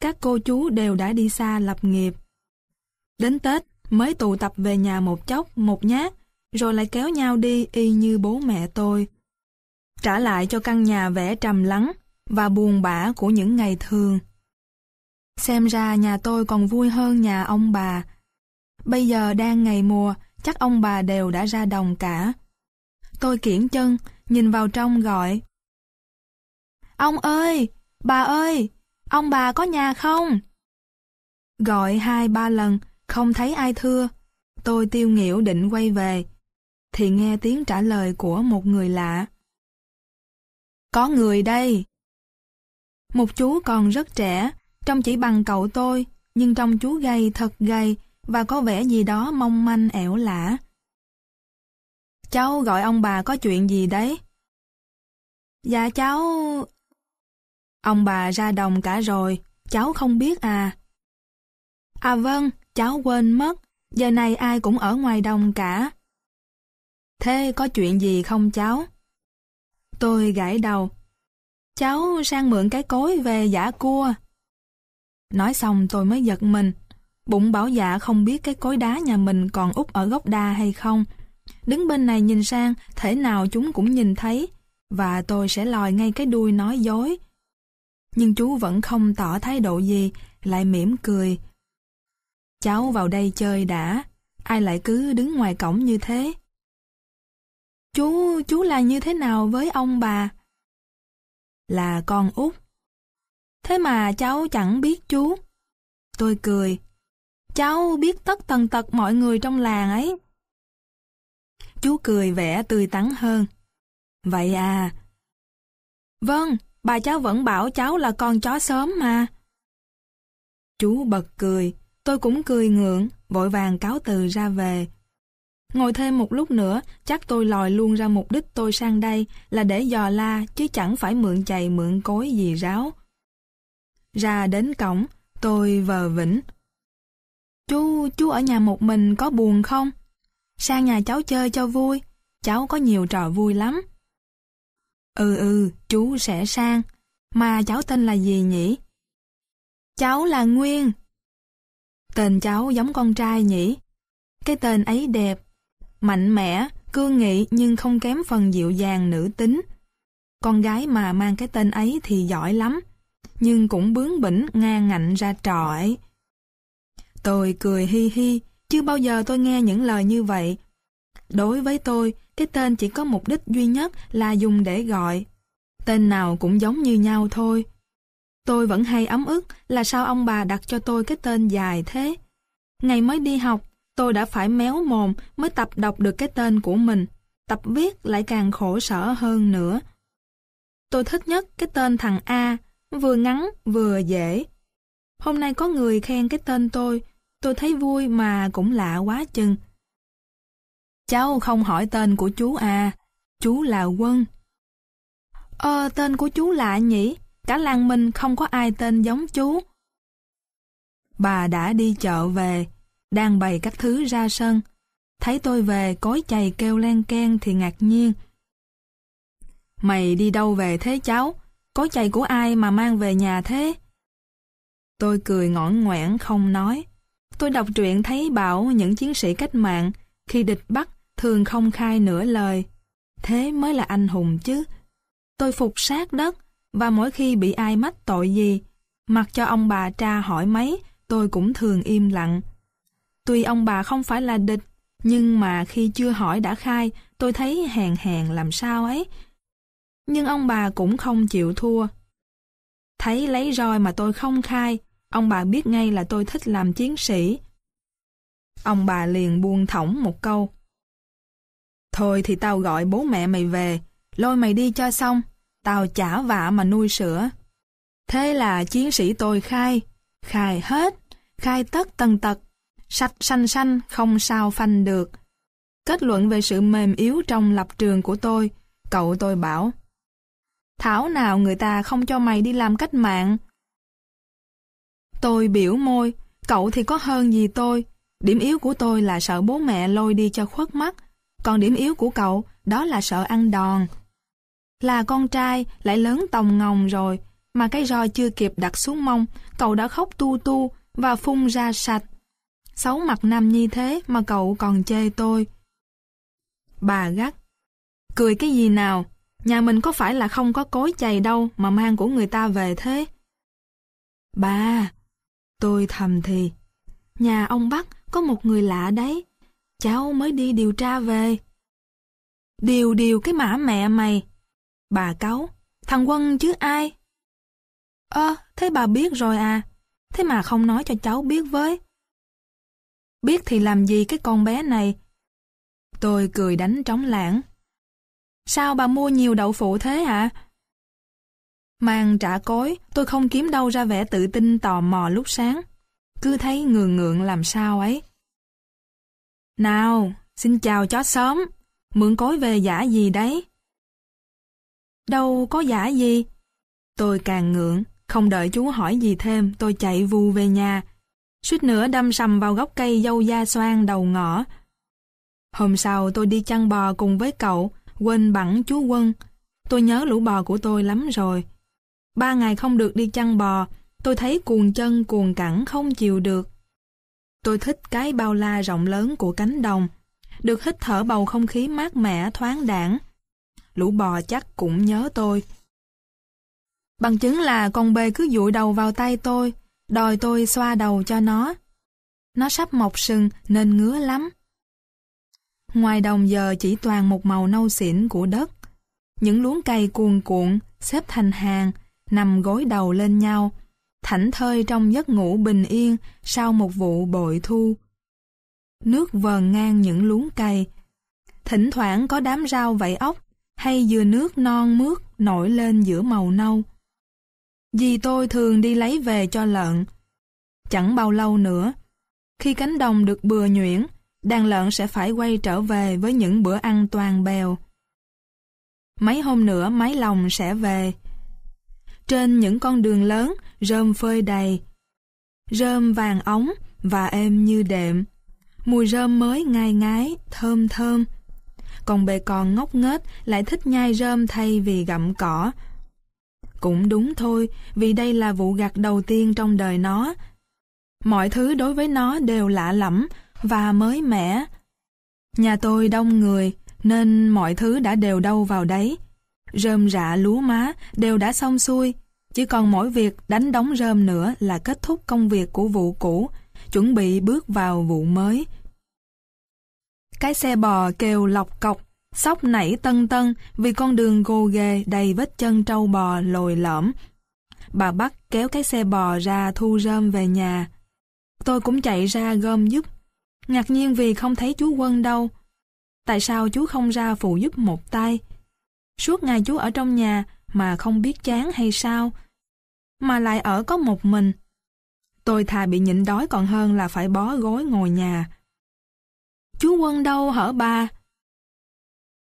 Các cô chú đều đã đi xa lập nghiệp. Đến Tết mới tụ tập về nhà một chốc, một nhát, rồi lại kéo nhau đi y như bố mẹ tôi. Trả lại cho căn nhà vẻ trầm lắng và buồn bã của những ngày thường. Xem ra nhà tôi còn vui hơn nhà ông bà. Bây giờ đang ngày mùa, chắc ông bà đều đã ra đồng cả. Tôi kiển chân, nhìn vào trong gọi. Ông ơi! Bà ơi! Ông bà có nhà không? Gọi hai ba lần, không thấy ai thưa. Tôi tiêu nghỉu định quay về. Thì nghe tiếng trả lời của một người lạ. Có người đây. Một chú còn rất trẻ, trông chỉ bằng cậu tôi, nhưng trông chú gầy thật gầy và có vẻ gì đó mong manh ẻo lả. Cháu gọi ông bà có chuyện gì đấy? Dạ cháu... Ông bà ra đồng cả rồi, cháu không biết à. À vâng, cháu quên mất, giờ này ai cũng ở ngoài đồng cả. Thế có chuyện gì không cháu? Tôi gãi đầu. Cháu sang mượn cái cối về giả cua. Nói xong tôi mới giật mình. Bụng bảo dạ không biết cái cối đá nhà mình còn úp ở gốc đa hay không. Đứng bên này nhìn sang, thể nào chúng cũng nhìn thấy. Và tôi sẽ lòi ngay cái đuôi nói dối. Nhưng chú vẫn không tỏ thái độ gì, lại mỉm cười. Cháu vào đây chơi đã, ai lại cứ đứng ngoài cổng như thế? Chú, chú là như thế nào với ông bà? Là con út. Thế mà cháu chẳng biết chú. Tôi cười. Cháu biết tất tần tật mọi người trong làng ấy. Chú cười vẻ tươi tắn hơn. Vậy à? Vâng, bà cháu vẫn bảo cháu là con chó sớm mà. Chú bật cười, tôi cũng cười ngượng, vội vàng cáo từ ra về. Ngồi thêm một lúc nữa, chắc tôi lòi luôn ra mục đích tôi sang đây là để dò la, chứ chẳng phải mượn chày mượn cối gì ráo. Ra đến cổng, tôi vờ vĩnh. Chú, chú ở nhà một mình có buồn không? Sang nhà cháu chơi cho vui, cháu có nhiều trò vui lắm. Ừ ừ, chú sẽ sang. Mà cháu tên là gì nhỉ? Cháu là Nguyên. Tên cháu giống con trai nhỉ? Cái tên ấy đẹp, mạnh mẽ, cương nghị nhưng không kém phần dịu dàng nữ tính. Con gái mà mang cái tên ấy thì giỏi lắm, nhưng cũng bướng bỉnh ngang ngạnh ra trò ấy. Tôi cười hi hi, chưa bao giờ tôi nghe những lời như vậy. Đối với tôi, cái tên chỉ có mục đích duy nhất là dùng để gọi. Tên nào cũng giống như nhau thôi. Tôi vẫn hay ấm ức là sao ông bà đặt cho tôi cái tên dài thế. Ngày mới đi học, tôi đã phải méo mồm mới tập đọc được cái tên của mình. Tập viết lại càng khổ sở hơn nữa. Tôi thích nhất cái tên thằng A, vừa ngắn vừa dễ. Hôm nay có người khen cái tên tôi, tôi thấy vui mà cũng lạ quá chừng. Cháu không hỏi tên của chú à, chú là Quân. Ờ, tên của chú lạ nhỉ, cả làng mình không có ai tên giống chú. Bà đã đi chợ về, đang bày các thứ ra sân. Thấy tôi về, cối chày kêu len ken thì ngạc nhiên. Mày đi đâu về thế cháu? Cối chày của ai mà mang về nhà thế? Tôi cười ngõn ngoẻn không nói. Tôi đọc truyện thấy bảo những chiến sĩ cách mạng khi địch bắt thường không khai nửa lời. Thế mới là anh hùng chứ. Tôi phục sát đất và mỗi khi bị ai mách tội gì, mặc cho ông bà tra hỏi mấy, tôi cũng thường im lặng. Tuy ông bà không phải là địch, nhưng mà khi chưa hỏi đã khai, tôi thấy hèn hèn làm sao ấy. Nhưng ông bà cũng không chịu thua. Thấy lấy roi mà tôi không khai, ông bà biết ngay là tôi thích làm chiến sĩ. Ông bà liền buông thõng một câu. Thôi thì tao gọi bố mẹ mày về, lôi mày đi cho xong, tao chả vạ mà nuôi sữa. Thế là chiến sĩ tôi khai, khai hết, khai tất tần tật, sạch xanh xanh không sao phanh được. Kết luận về sự mềm yếu trong lập trường của tôi, cậu tôi bảo, Thảo nào người ta không cho mày đi làm cách mạng. Tôi biểu môi, cậu thì có hơn gì tôi. Điểm yếu của tôi là sợ bố mẹ lôi đi cho khuất mắt, còn điểm yếu của cậu đó là sợ ăn đòn. Là con trai lại lớn tòng ngồng rồi, mà cái roi chưa kịp đặt xuống mông, cậu đã khóc tu tu và phun ra sạch. Xấu mặt nam như thế mà cậu còn chê tôi. Bà gắt. Cười cái gì nào? Nhà mình có phải là không có cối chày đâu mà mang của người ta về thế? Bà, tôi thầm thì, nhà ông Bắc có một người lạ đấy, cháu mới đi điều tra về. Điều điều cái mã mẹ mày. Bà cáu, thằng Quân chứ ai? Ơ, thế bà biết rồi à, thế mà không nói cho cháu biết với. Biết thì làm gì cái con bé này? Tôi cười đánh trống lãng. Sao bà mua nhiều đậu phụ thế hả? Mang trả cối, tôi không kiếm đâu ra vẻ tự tin tò mò lúc sáng. Cứ thấy ngường ngượng làm sao ấy. Nào, xin chào chó sớm. Mượn cối về giả gì đấy? Đâu có giả gì. Tôi càng ngượng, không đợi chú hỏi gì thêm, tôi chạy vù về nhà. Suýt nữa đâm sầm vào gốc cây dâu da xoan đầu ngõ. Hôm sau tôi đi chăn bò cùng với cậu, quên bẵng chú Quân. Tôi nhớ lũ bò của tôi lắm rồi. Ba ngày không được đi chăn bò, tôi thấy cuồng chân cuồng cẳng không chịu được. Tôi thích cái bao la rộng lớn của cánh đồng, được hít thở bầu không khí mát mẻ thoáng đãng. Lũ bò chắc cũng nhớ tôi. Bằng chứng là con bê cứ dụi đầu vào tay tôi, đòi tôi xoa đầu cho nó. Nó sắp mọc sừng nên ngứa lắm. Ngoài đồng giờ chỉ toàn một màu nâu xỉn của đất. Những luống cây cuồn cuộn, xếp thành hàng, nằm gối đầu lên nhau, thảnh thơi trong giấc ngủ bình yên sau một vụ bội thu. Nước vờn ngang những luống cây. Thỉnh thoảng có đám rau vẫy ốc hay dừa nước non mướt nổi lên giữa màu nâu. Dì tôi thường đi lấy về cho lợn. Chẳng bao lâu nữa, khi cánh đồng được bừa nhuyễn, đàn lợn sẽ phải quay trở về với những bữa ăn toàn bèo. Mấy hôm nữa máy lòng sẽ về. Trên những con đường lớn, rơm phơi đầy. Rơm vàng ống và êm như đệm. Mùi rơm mới ngai ngái, thơm thơm. Còn bề con ngốc nghếch lại thích nhai rơm thay vì gặm cỏ. Cũng đúng thôi, vì đây là vụ gặt đầu tiên trong đời nó. Mọi thứ đối với nó đều lạ lẫm, và mới mẻ. Nhà tôi đông người, nên mọi thứ đã đều đâu vào đấy. Rơm rạ lúa má đều đã xong xuôi, chỉ còn mỗi việc đánh đóng rơm nữa là kết thúc công việc của vụ cũ, chuẩn bị bước vào vụ mới. Cái xe bò kêu lọc cọc, Sóc nảy tân tân vì con đường gồ ghề đầy vết chân trâu bò lồi lõm. Bà bắt kéo cái xe bò ra thu rơm về nhà. Tôi cũng chạy ra gom giúp. Ngạc nhiên vì không thấy chú Quân đâu. Tại sao chú không ra phụ giúp một tay? Suốt ngày chú ở trong nhà mà không biết chán hay sao? Mà lại ở có một mình. Tôi thà bị nhịn đói còn hơn là phải bó gối ngồi nhà. Chú Quân đâu hở bà?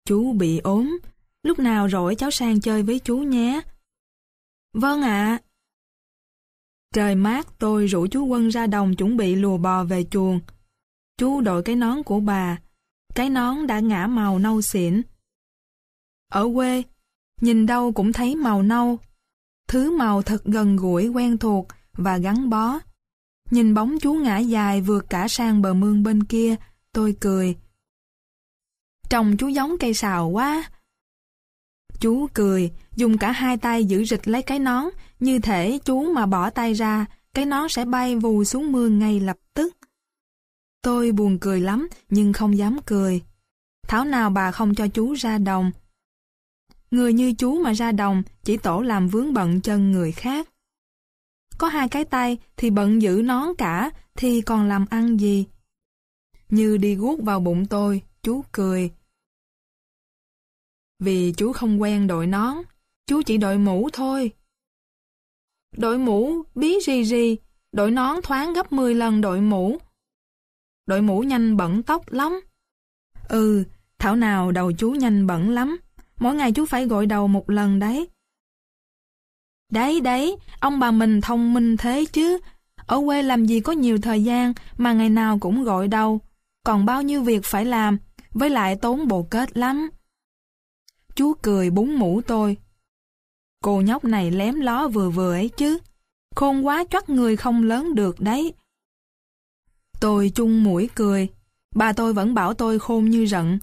Chú bị ốm, lúc nào rỗi cháu sang chơi với chú nhé. Vâng ạ. Trời mát tôi rủ chú Quân ra đồng chuẩn bị lùa bò về chuồng. Chú đội cái nón của bà, cái nón đã ngã màu nâu xỉn. Ở quê, nhìn đâu cũng thấy màu nâu. Thứ màu thật gần gũi quen thuộc và gắn bó. Nhìn bóng chú ngã dài vượt cả sang bờ mương bên kia, tôi cười. Trông chú giống cây sào quá. Chú cười, dùng cả hai tay giữ rịch lấy cái nón, như thể chú mà bỏ tay ra, cái nón sẽ bay vù xuống mương ngay lập tức. Tôi buồn cười lắm, nhưng không dám cười. Thảo nào bà không cho chú ra đồng. Người như chú mà ra đồng chỉ tổ làm vướng bận chân người khác. Có hai cái tay thì bận giữ nón cả thì còn làm ăn gì. Như đi guốc vào bụng tôi, chú cười. Vì chú không quen đội nón, chú chỉ đội mũ thôi. Đội mũ bí rì rì, đội nón thoáng gấp 10 lần đội mũ. Đội mũ nhanh bẩn tóc lắm. Ừ, thảo nào đầu chú nhanh bẩn lắm. Mỗi ngày chú phải gội đầu một lần đấy. Đấy đấy, ông bà mình thông minh thế chứ. Ở quê làm gì có nhiều thời gian mà ngày nào cũng gội đầu. Còn bao nhiêu việc phải làm, với lại tốn bộ kết lắm. Chú cười búng mũ tôi. Cô nhóc này lém ló vừa vừa ấy chứ. Khôn quá choắt người không lớn được đấy. Tôi chung mũi cười. Bà tôi vẫn bảo tôi khôn như rận.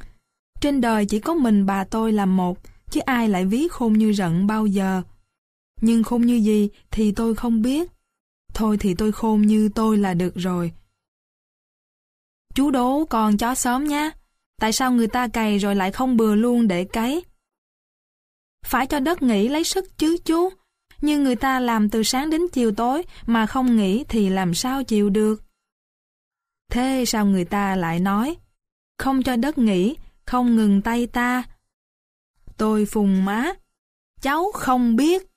Trên đời chỉ có mình bà tôi là một, chứ ai lại ví khôn như rận bao giờ. Nhưng khôn như gì thì tôi không biết. Thôi thì tôi khôn như tôi là được rồi. Chú đố còn chó sớm nhé. Tại sao người ta cày rồi lại không bừa luôn để cấy? Phải cho đất nghỉ lấy sức chứ chú. Nhưng người ta làm từ sáng đến chiều tối mà không nghỉ thì làm sao chịu được? Thế sao người ta lại nói? Không cho đất nghỉ, không ngừng tay ta. Tôi phùng má. Cháu không biết.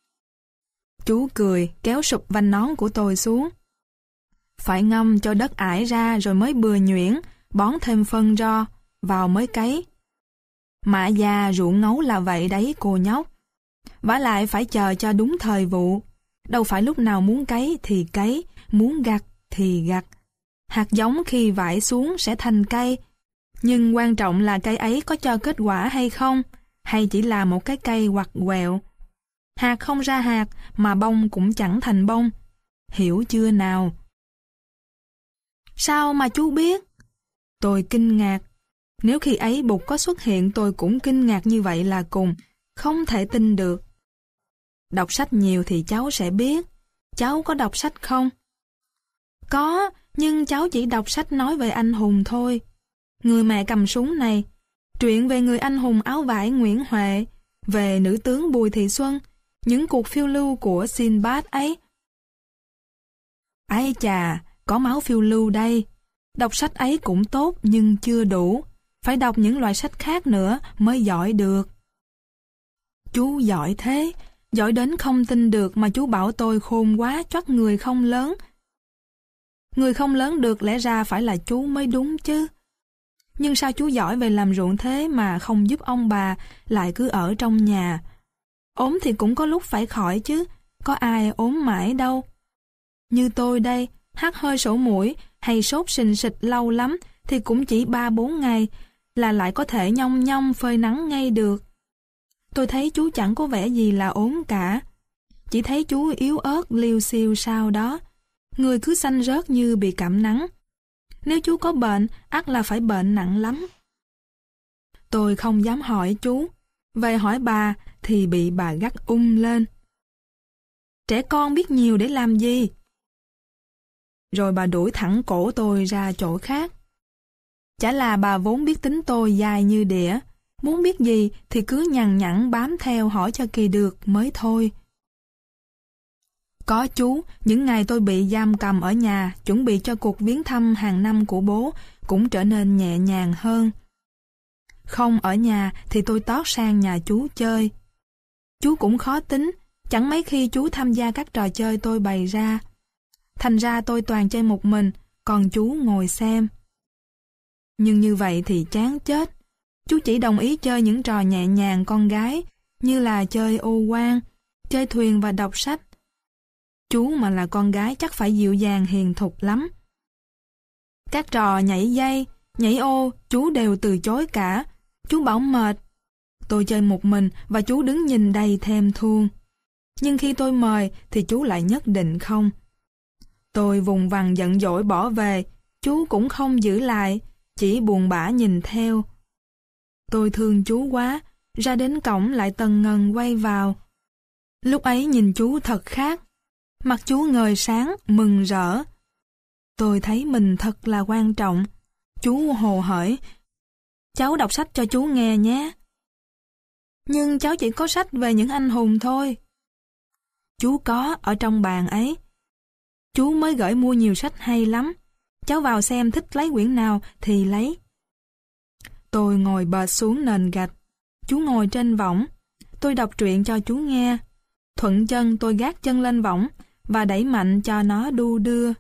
Chú cười, kéo sụp vanh nón của tôi xuống. Phải ngâm cho đất ải ra rồi mới bừa nhuyễn, bón thêm phân ro, vào mới cấy. Mạ già ruộng ngấu là vậy đấy cô nhóc. vả lại phải chờ cho đúng thời vụ. Đâu phải lúc nào muốn cấy thì cấy, muốn gặt thì gặt. Hạt giống khi vải xuống sẽ thành cây. Nhưng quan trọng là cây ấy có cho kết quả hay không, hay chỉ là một cái cây hoặc quẹo. Hạt không ra hạt mà bông cũng chẳng thành bông. Hiểu chưa nào? Sao mà chú biết? Tôi kinh ngạc. Nếu khi ấy bụt có xuất hiện tôi cũng kinh ngạc như vậy là cùng, không thể tin được. Đọc sách nhiều thì cháu sẽ biết. Cháu có đọc sách không? Có, nhưng cháu chỉ đọc sách nói về anh hùng thôi. Người mẹ cầm súng này, truyện về người anh hùng áo vải Nguyễn Huệ, về nữ tướng Bùi Thị Xuân, những cuộc phiêu lưu của Sinbad ấy. ai chà, có máu phiêu lưu đây. Đọc sách ấy cũng tốt nhưng chưa đủ. Phải đọc những loại sách khác nữa mới giỏi được. Chú giỏi thế, giỏi đến không tin được mà chú bảo tôi khôn quá chót người không lớn. Người không lớn được lẽ ra phải là chú mới đúng chứ. Nhưng sao chú giỏi về làm ruộng thế mà không giúp ông bà lại cứ ở trong nhà. ốm thì cũng có lúc phải khỏi chứ, có ai ốm mãi đâu. Như tôi đây, hát hơi sổ mũi hay sốt sình sịch lâu lắm thì cũng chỉ 3-4 ngày là lại có thể nhong nhong phơi nắng ngay được. Tôi thấy chú chẳng có vẻ gì là ốm cả. Chỉ thấy chú yếu ớt liêu siêu sao đó. Người cứ xanh rớt như bị cảm nắng. Nếu chú có bệnh, ắt là phải bệnh nặng lắm. Tôi không dám hỏi chú. Về hỏi bà thì bị bà gắt ung lên. Trẻ con biết nhiều để làm gì? Rồi bà đuổi thẳng cổ tôi ra chỗ khác. Chả là bà vốn biết tính tôi dài như đĩa, Muốn biết gì thì cứ nhằn nhẵn bám theo hỏi cho kỳ được mới thôi. Có chú, những ngày tôi bị giam cầm ở nhà, chuẩn bị cho cuộc viếng thăm hàng năm của bố, cũng trở nên nhẹ nhàng hơn. Không ở nhà thì tôi tót sang nhà chú chơi. Chú cũng khó tính, chẳng mấy khi chú tham gia các trò chơi tôi bày ra. Thành ra tôi toàn chơi một mình, còn chú ngồi xem. Nhưng như vậy thì chán chết. Chú chỉ đồng ý chơi những trò nhẹ nhàng con gái, như là chơi ô quan, chơi thuyền và đọc sách. Chú mà là con gái chắc phải dịu dàng hiền thục lắm. Các trò nhảy dây, nhảy ô, chú đều từ chối cả. Chú bảo mệt. Tôi chơi một mình và chú đứng nhìn đầy thèm thương. Nhưng khi tôi mời thì chú lại nhất định không. Tôi vùng vằng giận dỗi bỏ về, chú cũng không giữ lại, chỉ buồn bã nhìn theo. Tôi thương chú quá, ra đến cổng lại tần ngần quay vào. Lúc ấy nhìn chú thật khác. Mặt chú ngời sáng, mừng rỡ. Tôi thấy mình thật là quan trọng. Chú hồ hởi. Cháu đọc sách cho chú nghe nhé. Nhưng cháu chỉ có sách về những anh hùng thôi. Chú có ở trong bàn ấy. Chú mới gửi mua nhiều sách hay lắm. Cháu vào xem thích lấy quyển nào thì lấy. Tôi ngồi bệt xuống nền gạch. Chú ngồi trên võng. Tôi đọc truyện cho chú nghe. Thuận chân tôi gác chân lên võng và đẩy mạnh cho nó đu đưa.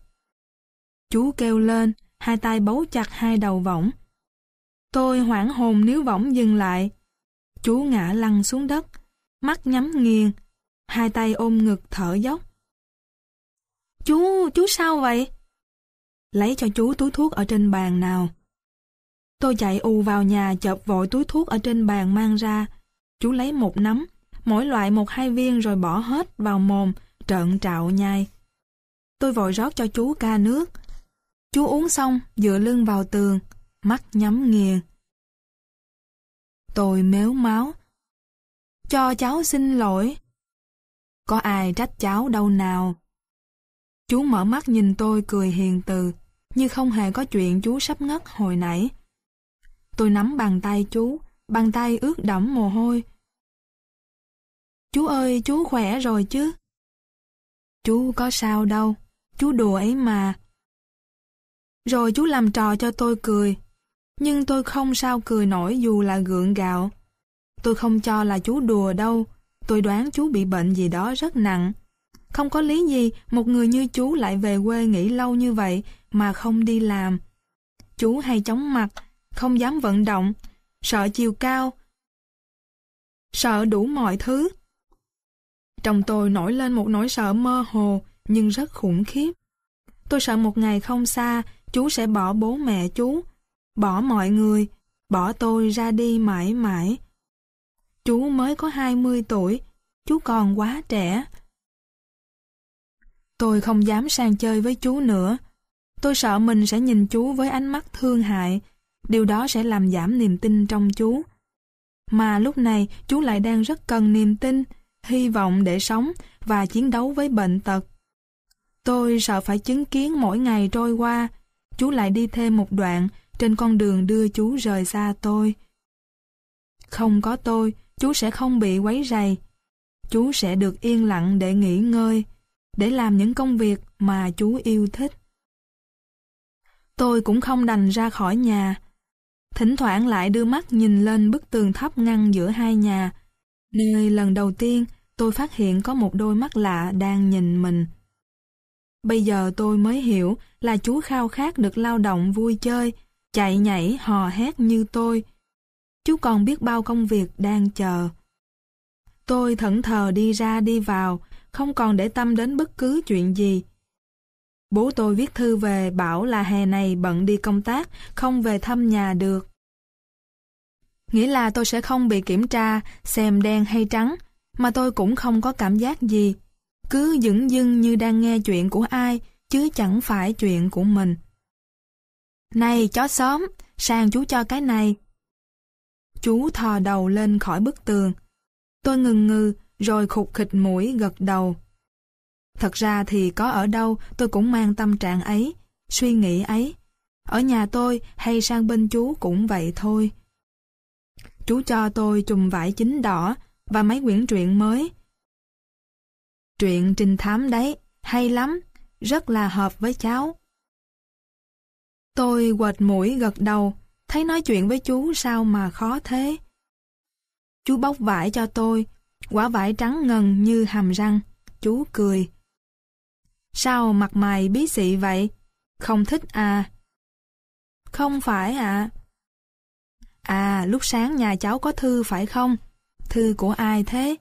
Chú kêu lên, hai tay bấu chặt hai đầu võng. Tôi hoảng hồn nếu võng dừng lại. Chú ngã lăn xuống đất, mắt nhắm nghiền, hai tay ôm ngực thở dốc. Chú, chú sao vậy? Lấy cho chú túi thuốc ở trên bàn nào. Tôi chạy ù vào nhà chợp vội túi thuốc ở trên bàn mang ra. Chú lấy một nắm, mỗi loại một hai viên rồi bỏ hết vào mồm, trợn trạo nhai. Tôi vội rót cho chú ca nước. Chú uống xong, dựa lưng vào tường, mắt nhắm nghiền. Tôi méo máu. Cho cháu xin lỗi. Có ai trách cháu đâu nào. Chú mở mắt nhìn tôi cười hiền từ, như không hề có chuyện chú sắp ngất hồi nãy. Tôi nắm bàn tay chú, bàn tay ướt đẫm mồ hôi. Chú ơi, chú khỏe rồi chứ? Chú có sao đâu, chú đùa ấy mà. Rồi chú làm trò cho tôi cười, nhưng tôi không sao cười nổi dù là gượng gạo. Tôi không cho là chú đùa đâu, tôi đoán chú bị bệnh gì đó rất nặng. Không có lý gì một người như chú lại về quê nghỉ lâu như vậy mà không đi làm. Chú hay chóng mặt, không dám vận động, sợ chiều cao, sợ đủ mọi thứ. Trong tôi nổi lên một nỗi sợ mơ hồ nhưng rất khủng khiếp. Tôi sợ một ngày không xa, chú sẽ bỏ bố mẹ chú, bỏ mọi người, bỏ tôi ra đi mãi mãi. Chú mới có 20 tuổi, chú còn quá trẻ. Tôi không dám sang chơi với chú nữa. Tôi sợ mình sẽ nhìn chú với ánh mắt thương hại, điều đó sẽ làm giảm niềm tin trong chú. Mà lúc này chú lại đang rất cần niềm tin, hy vọng để sống và chiến đấu với bệnh tật. Tôi sợ phải chứng kiến mỗi ngày trôi qua, chú lại đi thêm một đoạn trên con đường đưa chú rời xa tôi. Không có tôi, chú sẽ không bị quấy rầy. Chú sẽ được yên lặng để nghỉ ngơi, để làm những công việc mà chú yêu thích. Tôi cũng không đành ra khỏi nhà. Thỉnh thoảng lại đưa mắt nhìn lên bức tường thấp ngăn giữa hai nhà, nơi lần đầu tiên tôi phát hiện có một đôi mắt lạ đang nhìn mình. Bây giờ tôi mới hiểu là chú khao khát được lao động vui chơi, chạy nhảy hò hét như tôi. Chú còn biết bao công việc đang chờ. Tôi thẫn thờ đi ra đi vào, không còn để tâm đến bất cứ chuyện gì. Bố tôi viết thư về bảo là hè này bận đi công tác, không về thăm nhà được. Nghĩa là tôi sẽ không bị kiểm tra xem đen hay trắng, mà tôi cũng không có cảm giác gì. Cứ dững dưng như đang nghe chuyện của ai, chứ chẳng phải chuyện của mình. Này chó xóm, sang chú cho cái này. Chú thò đầu lên khỏi bức tường. Tôi ngừng ngừ, rồi khục khịch mũi gật đầu. Thật ra thì có ở đâu tôi cũng mang tâm trạng ấy, suy nghĩ ấy. Ở nhà tôi hay sang bên chú cũng vậy thôi. Chú cho tôi chùm vải chính đỏ và mấy quyển truyện mới. Truyện trinh thám đấy, hay lắm, rất là hợp với cháu. Tôi quệt mũi gật đầu, thấy nói chuyện với chú sao mà khó thế. Chú bóc vải cho tôi, quả vải trắng ngần như hàm răng. Chú cười. Sao mặt mày bí xị vậy? Không thích à? Không phải ạ. À. à, lúc sáng nhà cháu có thư phải không? Thư của ai thế?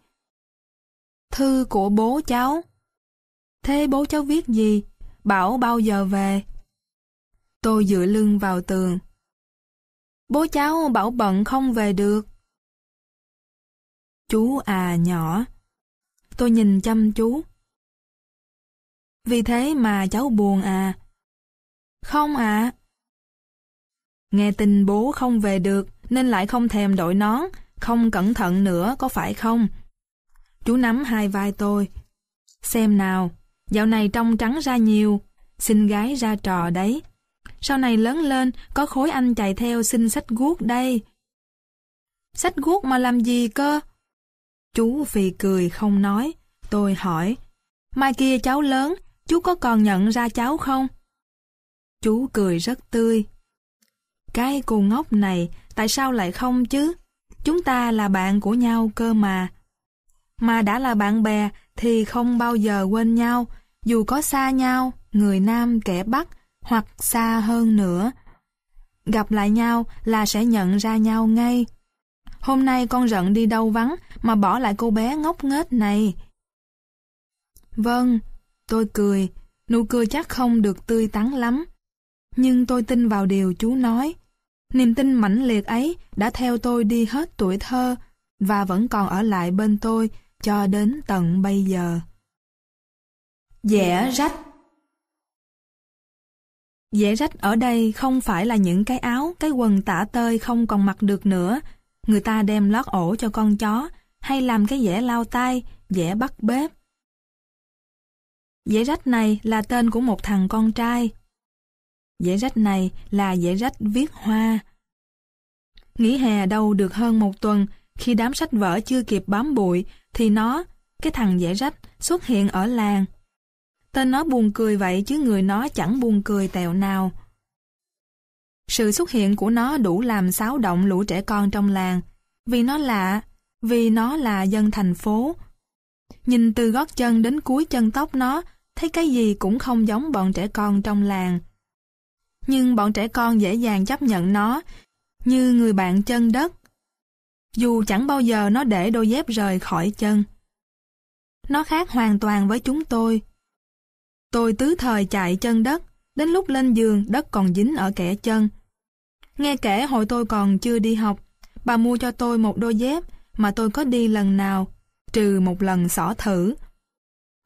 Thư của bố cháu. Thế bố cháu viết gì? Bảo bao giờ về? Tôi dựa lưng vào tường. Bố cháu bảo bận không về được. Chú à nhỏ. Tôi nhìn chăm chú. Vì thế mà cháu buồn à? Không ạ. À. Nghe tin bố không về được nên lại không thèm đội nón, không cẩn thận nữa có phải không? Chú nắm hai vai tôi. Xem nào, dạo này trong trắng ra nhiều, xin gái ra trò đấy. Sau này lớn lên, có khối anh chạy theo xin sách guốc đây. Sách guốc mà làm gì cơ? Chú phì cười không nói. Tôi hỏi, mai kia cháu lớn, chú có còn nhận ra cháu không? Chú cười rất tươi. Cái cô ngốc này, tại sao lại không chứ? Chúng ta là bạn của nhau cơ mà. Mà đã là bạn bè thì không bao giờ quên nhau, dù có xa nhau, người Nam kẻ Bắc, hoặc xa hơn nữa. Gặp lại nhau là sẽ nhận ra nhau ngay. Hôm nay con giận đi đâu vắng mà bỏ lại cô bé ngốc nghếch này. Vâng, tôi cười, nụ cười chắc không được tươi tắn lắm. Nhưng tôi tin vào điều chú nói. Niềm tin mãnh liệt ấy đã theo tôi đi hết tuổi thơ và vẫn còn ở lại bên tôi cho đến tận bây giờ. Dẻ rách Dẻ rách ở đây không phải là những cái áo, cái quần tả tơi không còn mặc được nữa. Người ta đem lót ổ cho con chó, hay làm cái dẻ lau tay, dẻ bắt bếp. dễ rách này là tên của một thằng con trai. dễ rách này là dễ rách viết hoa. Nghỉ hè đâu được hơn một tuần, khi đám sách vở chưa kịp bám bụi, thì nó, cái thằng dễ rách, xuất hiện ở làng. Tên nó buồn cười vậy chứ người nó chẳng buồn cười tèo nào. Sự xuất hiện của nó đủ làm xáo động lũ trẻ con trong làng. Vì nó lạ, vì nó là dân thành phố. Nhìn từ gót chân đến cuối chân tóc nó, thấy cái gì cũng không giống bọn trẻ con trong làng. Nhưng bọn trẻ con dễ dàng chấp nhận nó, như người bạn chân đất. Dù chẳng bao giờ nó để đôi dép rời khỏi chân. Nó khác hoàn toàn với chúng tôi. Tôi tứ thời chạy chân đất, đến lúc lên giường đất còn dính ở kẻ chân. Nghe kể hồi tôi còn chưa đi học, bà mua cho tôi một đôi dép mà tôi có đi lần nào, trừ một lần xỏ thử.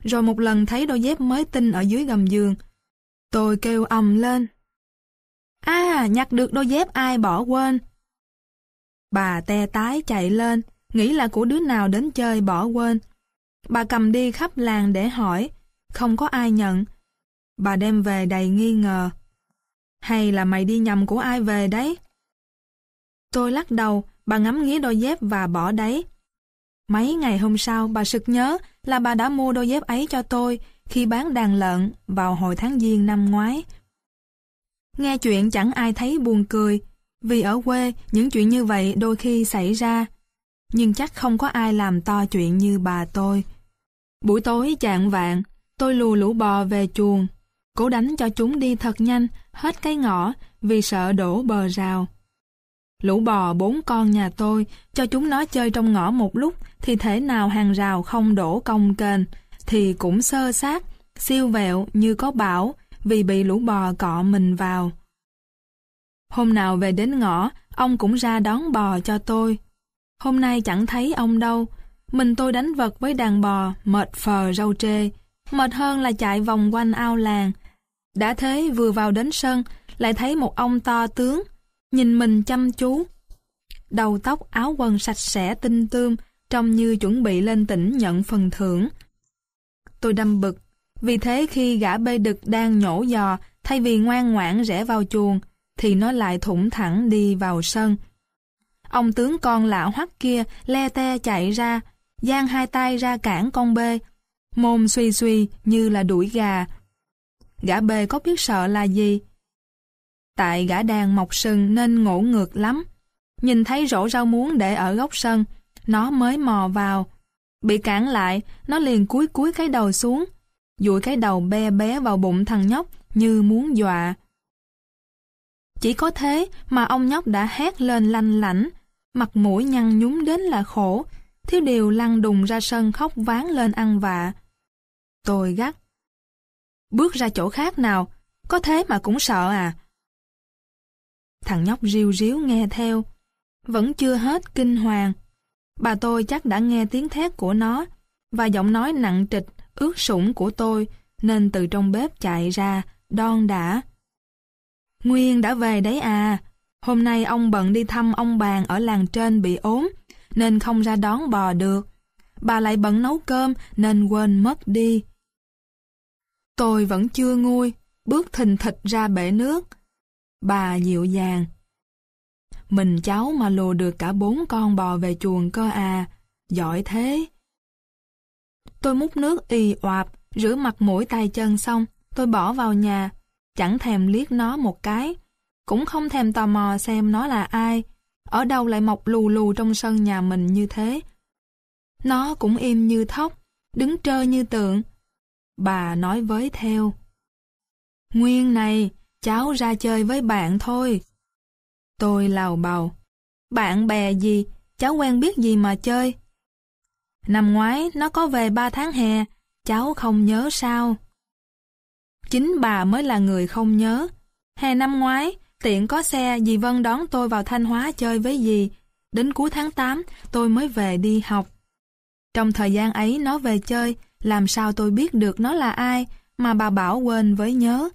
Rồi một lần thấy đôi dép mới tinh ở dưới gầm giường, tôi kêu ầm lên. À, nhặt được đôi dép ai bỏ quên. Bà te tái chạy lên, nghĩ là của đứa nào đến chơi bỏ quên. Bà cầm đi khắp làng để hỏi, không có ai nhận. Bà đem về đầy nghi ngờ. Hay là mày đi nhầm của ai về đấy? Tôi lắc đầu, bà ngắm nghía đôi dép và bỏ đấy. Mấy ngày hôm sau, bà sực nhớ là bà đã mua đôi dép ấy cho tôi khi bán đàn lợn vào hồi tháng Giêng năm ngoái. Nghe chuyện chẳng ai thấy buồn cười, vì ở quê những chuyện như vậy đôi khi xảy ra. Nhưng chắc không có ai làm to chuyện như bà tôi. Buổi tối chạng vạn, tôi lù lũ bò về chuồng, cố đánh cho chúng đi thật nhanh, hết cái ngõ vì sợ đổ bờ rào. Lũ bò bốn con nhà tôi, cho chúng nó chơi trong ngõ một lúc thì thể nào hàng rào không đổ cong kềnh, thì cũng sơ sát, siêu vẹo như có bão vì bị lũ bò cọ mình vào. Hôm nào về đến ngõ, ông cũng ra đón bò cho tôi. Hôm nay chẳng thấy ông đâu, mình tôi đánh vật với đàn bò, mệt phờ râu trê, mệt hơn là chạy vòng quanh ao làng. Đã thế vừa vào đến sân, lại thấy một ông to tướng, nhìn mình chăm chú. Đầu tóc áo quần sạch sẽ tinh tươm, trông như chuẩn bị lên tỉnh nhận phần thưởng. Tôi đâm bực, vì thế khi gã bê đực đang nhổ giò, thay vì ngoan ngoãn rẽ vào chuồng, thì nó lại thủng thẳng đi vào sân. ông tướng con lạ hoắc kia le te chạy ra, giang hai tay ra cản con bê, mồm suy suy như là đuổi gà. Gã bê có biết sợ là gì? Tại gã đàn mọc sừng nên ngộ ngược lắm. Nhìn thấy rổ rau muống để ở góc sân, nó mới mò vào. Bị cản lại, nó liền cúi cúi cái đầu xuống, dụi cái đầu be bé vào bụng thằng nhóc như muốn dọa. Chỉ có thế mà ông nhóc đã hét lên lanh lảnh, mặt mũi nhăn nhúm đến là khổ, thiếu điều lăn đùng ra sân khóc ván lên ăn vạ. Tôi gắt. Bước ra chỗ khác nào, có thế mà cũng sợ à? Thằng nhóc riu riếu nghe theo, vẫn chưa hết kinh hoàng. Bà tôi chắc đã nghe tiếng thét của nó, và giọng nói nặng trịch, ướt sũng của tôi, nên từ trong bếp chạy ra, đon đã. Nguyên đã về đấy à, hôm nay ông bận đi thăm ông bàn ở làng trên bị ốm, nên không ra đón bò được. Bà lại bận nấu cơm nên quên mất đi. Tôi vẫn chưa nguôi, bước thình thịch ra bể nước. Bà dịu dàng. Mình cháu mà lùa được cả bốn con bò về chuồng cơ à, giỏi thế. Tôi múc nước ì oạp, rửa mặt mũi tay chân xong, tôi bỏ vào nhà, chẳng thèm liếc nó một cái, cũng không thèm tò mò xem nó là ai, ở đâu lại mọc lù lù trong sân nhà mình như thế. Nó cũng im như thóc, đứng trơ như tượng. Bà nói với theo. Nguyên này, cháu ra chơi với bạn thôi. Tôi lào bầu. Bạn bè gì, cháu quen biết gì mà chơi. Năm ngoái nó có về ba tháng hè, cháu không nhớ sao. Chính bà mới là người không nhớ. Hè năm ngoái, tiện có xe, dì Vân đón tôi vào Thanh Hóa chơi với dì. Đến cuối tháng 8, tôi mới về đi học. Trong thời gian ấy nó về chơi, làm sao tôi biết được nó là ai, mà bà bảo quên với nhớ.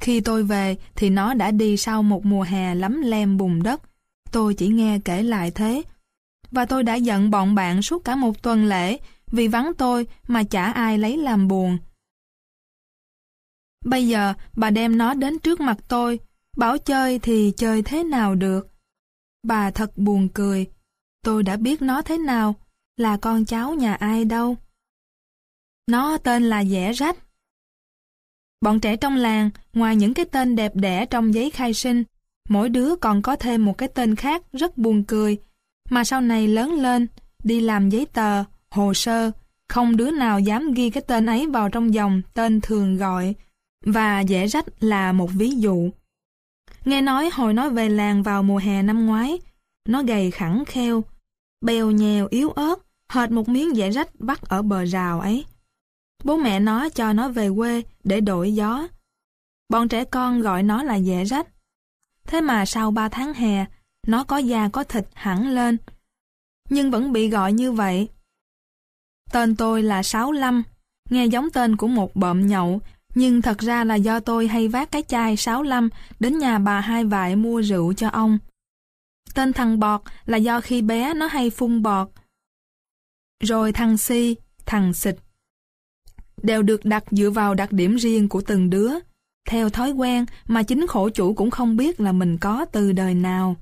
Khi tôi về thì nó đã đi sau một mùa hè lắm lem bùn đất. Tôi chỉ nghe kể lại thế. Và tôi đã giận bọn bạn suốt cả một tuần lễ vì vắng tôi mà chả ai lấy làm buồn. Bây giờ bà đem nó đến trước mặt tôi, bảo chơi thì chơi thế nào được. Bà thật buồn cười, tôi đã biết nó thế nào, là con cháu nhà ai đâu. Nó tên là Dẻ Rách. Bọn trẻ trong làng, ngoài những cái tên đẹp đẽ trong giấy khai sinh, mỗi đứa còn có thêm một cái tên khác rất buồn cười, mà sau này lớn lên, đi làm giấy tờ, hồ sơ, không đứa nào dám ghi cái tên ấy vào trong dòng tên thường gọi, và dễ rách là một ví dụ. Nghe nói hồi nó về làng vào mùa hè năm ngoái, nó gầy khẳng kheo, bèo nhèo yếu ớt, hệt một miếng dẻ rách bắt ở bờ rào ấy. Bố mẹ nó cho nó về quê để đổi gió. Bọn trẻ con gọi nó là dẻ rách. Thế mà sau ba tháng hè, nó có da có thịt hẳn lên. Nhưng vẫn bị gọi như vậy. Tên tôi là Sáu Lâm, nghe giống tên của một bợm nhậu, nhưng thật ra là do tôi hay vác cái chai Sáu Lâm đến nhà bà hai vại mua rượu cho ông. Tên thằng Bọt là do khi bé nó hay phun bọt. Rồi thằng Si, thằng Xịt. Đều được đặt dựa vào đặc điểm riêng của từng đứa, theo thói quen mà chính khổ chủ cũng không biết là mình có từ đời nào.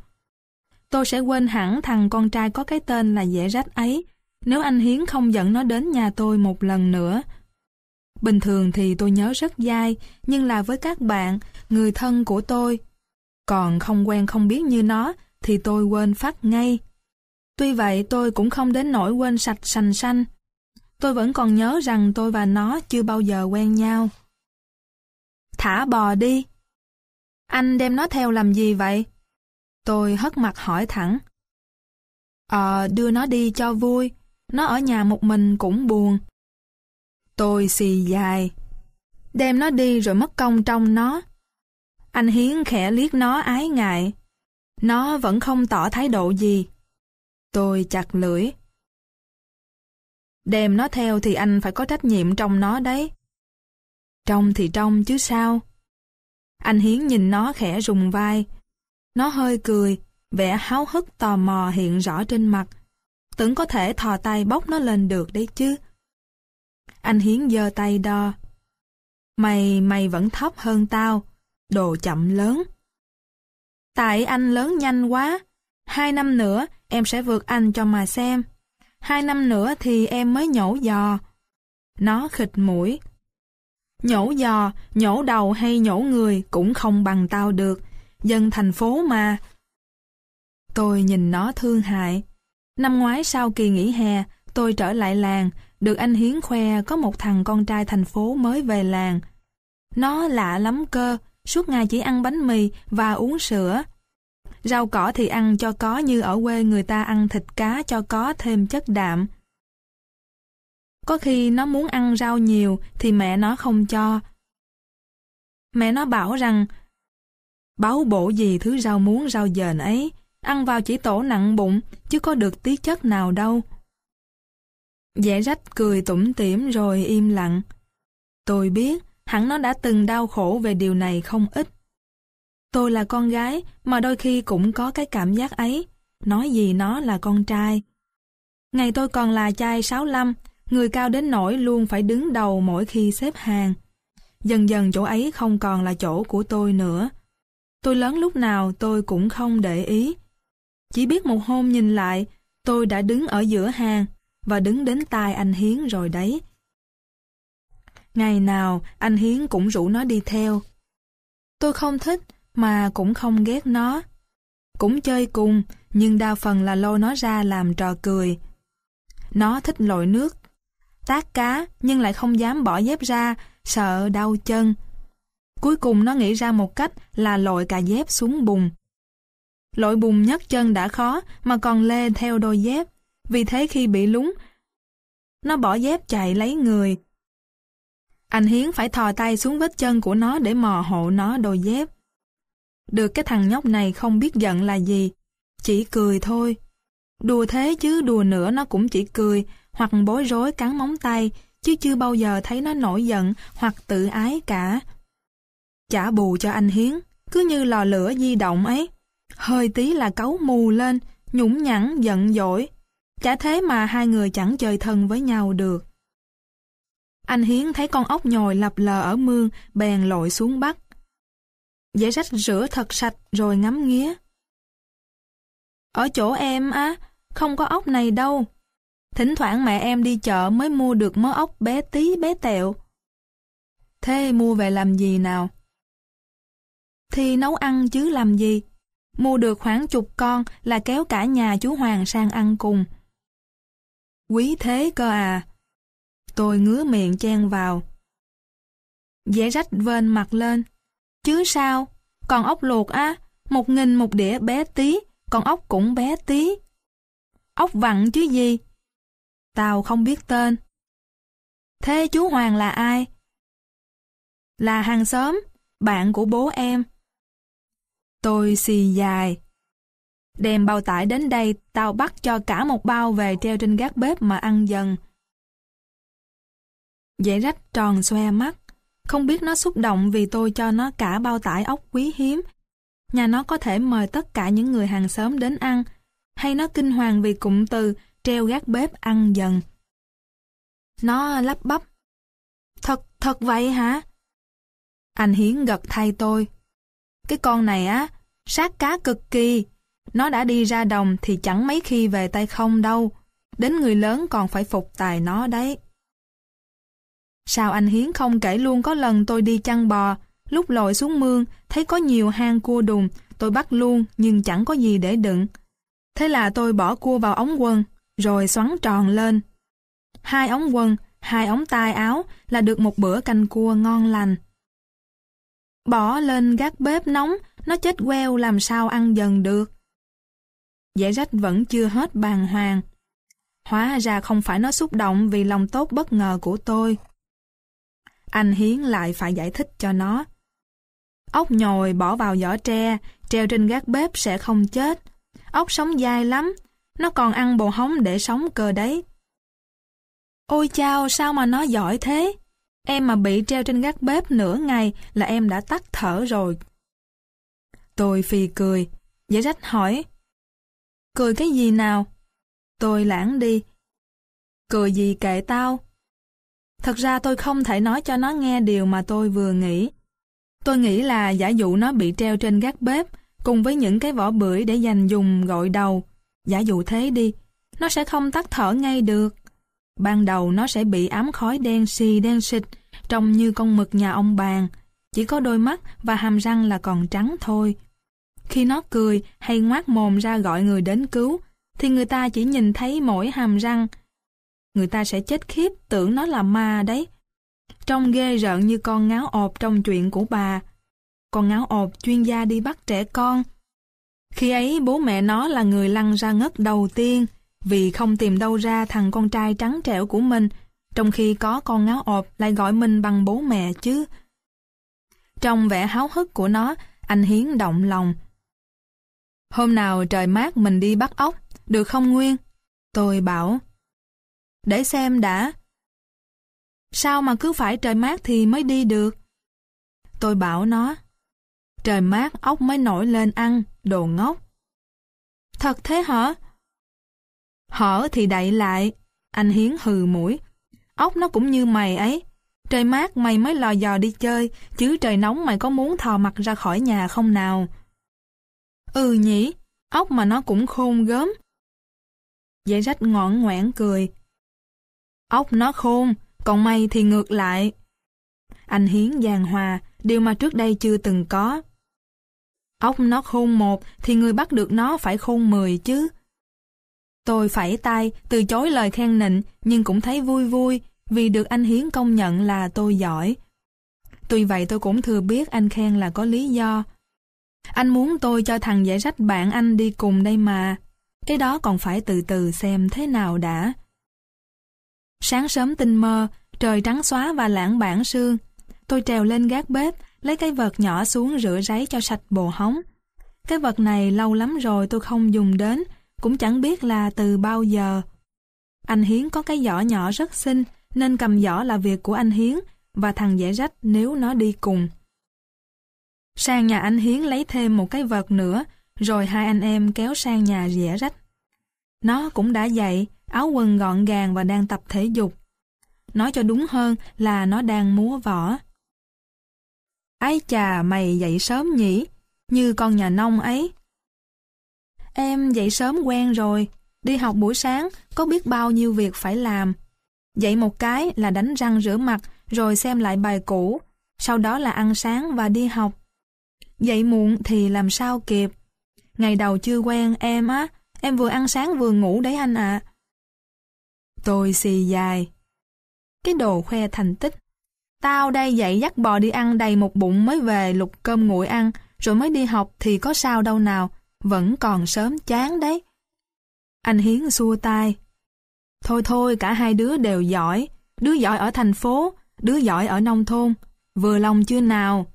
Tôi sẽ quên hẳn thằng con trai có cái tên là dễ rách ấy, nếu anh Hiến không dẫn nó đến nhà tôi một lần nữa. Bình thường thì tôi nhớ rất dai, nhưng là với các bạn, người thân của tôi. Còn không quen không biết như nó, thì tôi quên phát ngay. Tuy vậy tôi cũng không đến nỗi quên sạch sành xanh. Tôi vẫn còn nhớ rằng tôi và nó chưa bao giờ quen nhau. Thả bò đi. Anh đem nó theo làm gì vậy? Tôi hất mặt hỏi thẳng. Ờ, đưa nó đi cho vui. Nó ở nhà một mình cũng buồn. Tôi xì dài. Đem nó đi rồi mất công trong nó. Anh Hiến khẽ liếc nó ái ngại. Nó vẫn không tỏ thái độ gì. Tôi chặt lưỡi. Đem nó theo thì anh phải có trách nhiệm trong nó đấy. Trong thì trong chứ sao. Anh Hiến nhìn nó khẽ rùng vai. Nó hơi cười, vẻ háo hức tò mò hiện rõ trên mặt. Tưởng có thể thò tay bóc nó lên được đấy chứ. Anh Hiến giơ tay đo. Mày, mày vẫn thấp hơn tao. Đồ chậm lớn. Tại anh lớn nhanh quá. Hai năm nữa em sẽ vượt anh cho mà xem. Hai năm nữa thì em mới nhổ giò. Nó khịt mũi. Nhổ giò, nhổ đầu hay nhổ người cũng không bằng tao được. Dân thành phố mà. Tôi nhìn nó thương hại. Năm ngoái sau kỳ nghỉ hè, tôi trở lại làng, được anh Hiến khoe có một thằng con trai thành phố mới về làng. Nó lạ lắm cơ, suốt ngày chỉ ăn bánh mì và uống sữa. Rau cỏ thì ăn cho có như ở quê người ta ăn thịt cá cho có thêm chất đạm. Có khi nó muốn ăn rau nhiều thì mẹ nó không cho. Mẹ nó bảo rằng báo bổ gì thứ rau muốn rau dền ấy, ăn vào chỉ tổ nặng bụng chứ có được tí chất nào đâu. Dẻ rách cười tủm tỉm rồi im lặng. Tôi biết, hẳn nó đã từng đau khổ về điều này không ít. Tôi là con gái mà đôi khi cũng có cái cảm giác ấy, nói gì nó là con trai. Ngày tôi còn là trai 65, người cao đến nỗi luôn phải đứng đầu mỗi khi xếp hàng. Dần dần chỗ ấy không còn là chỗ của tôi nữa. Tôi lớn lúc nào tôi cũng không để ý. Chỉ biết một hôm nhìn lại, tôi đã đứng ở giữa hàng và đứng đến tai anh Hiến rồi đấy. Ngày nào anh Hiến cũng rủ nó đi theo. Tôi không thích mà cũng không ghét nó. Cũng chơi cùng, nhưng đa phần là lôi nó ra làm trò cười. Nó thích lội nước, tác cá nhưng lại không dám bỏ dép ra, sợ đau chân. Cuối cùng nó nghĩ ra một cách là lội cà dép xuống bùn. Lội bùn nhấc chân đã khó mà còn lê theo đôi dép. Vì thế khi bị lúng, nó bỏ dép chạy lấy người. Anh Hiến phải thò tay xuống vết chân của nó để mò hộ nó đôi dép. Được cái thằng nhóc này không biết giận là gì, chỉ cười thôi. Đùa thế chứ đùa nữa nó cũng chỉ cười, hoặc bối rối cắn móng tay, chứ chưa bao giờ thấy nó nổi giận hoặc tự ái cả. Trả bù cho anh Hiến, cứ như lò lửa di động ấy. Hơi tí là cấu mù lên, nhũng nhẵn giận dỗi. Chả thế mà hai người chẳng chơi thân với nhau được. Anh Hiến thấy con ốc nhồi lập lờ ở mương, bèn lội xuống bắt. Dễ rách rửa thật sạch rồi ngắm nghía. Ở chỗ em á, không có ốc này đâu. Thỉnh thoảng mẹ em đi chợ mới mua được mớ ốc bé tí bé tẹo. Thế mua về làm gì nào? Thì nấu ăn chứ làm gì. Mua được khoảng chục con là kéo cả nhà chú Hoàng sang ăn cùng. Quý thế cơ à. Tôi ngứa miệng chen vào. Dễ rách vên mặt lên. Chứ sao? Còn ốc luộc á, một nghìn một đĩa bé tí, còn ốc cũng bé tí. Ốc vặn chứ gì? Tao không biết tên. Thế chú Hoàng là ai? Là hàng xóm, bạn của bố em. Tôi xì dài. Đem bao tải đến đây, tao bắt cho cả một bao về treo trên gác bếp mà ăn dần. Dễ rách tròn xoe mắt. Không biết nó xúc động vì tôi cho nó cả bao tải ốc quý hiếm. Nhà nó có thể mời tất cả những người hàng xóm đến ăn, hay nó kinh hoàng vì cụm từ treo gác bếp ăn dần. Nó lắp bắp. Thật, thật vậy hả? Anh Hiến gật thay tôi. Cái con này á, sát cá cực kỳ. Nó đã đi ra đồng thì chẳng mấy khi về tay không đâu. Đến người lớn còn phải phục tài nó đấy. Sao anh Hiến không kể luôn có lần tôi đi chăn bò, lúc lội xuống mương, thấy có nhiều hang cua đùn, tôi bắt luôn nhưng chẳng có gì để đựng. Thế là tôi bỏ cua vào ống quần, rồi xoắn tròn lên. Hai ống quần, hai ống tai áo là được một bữa canh cua ngon lành. Bỏ lên gác bếp nóng, nó chết queo làm sao ăn dần được. Dễ rách vẫn chưa hết bàng hoàng. Hóa ra không phải nó xúc động vì lòng tốt bất ngờ của tôi. Anh Hiến lại phải giải thích cho nó. Ốc nhồi bỏ vào giỏ tre, treo trên gác bếp sẽ không chết. Ốc sống dai lắm, nó còn ăn bồ hóng để sống cơ đấy. Ôi chao, sao mà nó giỏi thế? Em mà bị treo trên gác bếp nửa ngày là em đã tắt thở rồi. Tôi phì cười, giải rách hỏi. Cười cái gì nào? Tôi lãng đi. Cười gì kệ tao? Thật ra tôi không thể nói cho nó nghe điều mà tôi vừa nghĩ. Tôi nghĩ là giả dụ nó bị treo trên gác bếp, cùng với những cái vỏ bưởi để dành dùng gội đầu. Giả dụ thế đi, nó sẽ không tắt thở ngay được. Ban đầu nó sẽ bị ám khói đen xì đen xịt, trông như con mực nhà ông bàn. Chỉ có đôi mắt và hàm răng là còn trắng thôi. Khi nó cười hay ngoác mồm ra gọi người đến cứu, thì người ta chỉ nhìn thấy mỗi hàm răng. Người ta sẽ chết khiếp tưởng nó là ma đấy. Trông ghê rợn như con ngáo ộp trong chuyện của bà. Con ngáo ộp chuyên gia đi bắt trẻ con. Khi ấy bố mẹ nó là người lăn ra ngất đầu tiên vì không tìm đâu ra thằng con trai trắng trẻo của mình trong khi có con ngáo ộp lại gọi mình bằng bố mẹ chứ. Trong vẻ háo hức của nó, anh Hiến động lòng. Hôm nào trời mát mình đi bắt ốc, được không Nguyên? Tôi bảo. Để xem đã. Sao mà cứ phải trời mát thì mới đi được? Tôi bảo nó. Trời mát ốc mới nổi lên ăn, đồ ngốc. Thật thế hả? Hở thì đậy lại. Anh Hiến hừ mũi. Ốc nó cũng như mày ấy. Trời mát mày mới lò dò đi chơi, chứ trời nóng mày có muốn thò mặt ra khỏi nhà không nào? Ừ nhỉ, ốc mà nó cũng khôn gớm. Dạy rách ngọn ngoãn cười. Ốc nó khôn, còn mày thì ngược lại. Anh Hiến giàn hòa, điều mà trước đây chưa từng có. Ốc nó khôn một thì người bắt được nó phải khôn mười chứ. Tôi phẩy tay, từ chối lời khen nịnh, nhưng cũng thấy vui vui vì được anh Hiến công nhận là tôi giỏi. Tuy vậy tôi cũng thừa biết anh khen là có lý do. Anh muốn tôi cho thằng giải sách bạn anh đi cùng đây mà. Cái đó còn phải từ từ xem thế nào đã. Sáng sớm tinh mơ, trời trắng xóa và lãng bản sương. Tôi trèo lên gác bếp, lấy cái vật nhỏ xuống rửa ráy cho sạch bồ hóng. Cái vật này lâu lắm rồi tôi không dùng đến, cũng chẳng biết là từ bao giờ. Anh Hiến có cái giỏ nhỏ rất xinh, nên cầm giỏ là việc của anh Hiến và thằng dễ rách nếu nó đi cùng. Sang nhà anh Hiến lấy thêm một cái vật nữa, rồi hai anh em kéo sang nhà dẻ rách. Nó cũng đã dậy, áo quần gọn gàng và đang tập thể dục. Nói cho đúng hơn là nó đang múa võ. Ái chà, mày dậy sớm nhỉ? Như con nhà nông ấy. Em dậy sớm quen rồi, đi học buổi sáng có biết bao nhiêu việc phải làm. Dậy một cái là đánh răng rửa mặt rồi xem lại bài cũ, sau đó là ăn sáng và đi học. Dậy muộn thì làm sao kịp. Ngày đầu chưa quen em á, em vừa ăn sáng vừa ngủ đấy anh ạ. Tôi xì dài. Cái đồ khoe thành tích. Tao đây dậy dắt bò đi ăn đầy một bụng mới về lục cơm nguội ăn, rồi mới đi học thì có sao đâu nào, vẫn còn sớm chán đấy. Anh Hiến xua tay. Thôi thôi, cả hai đứa đều giỏi, đứa giỏi ở thành phố, đứa giỏi ở nông thôn, vừa lòng chưa nào.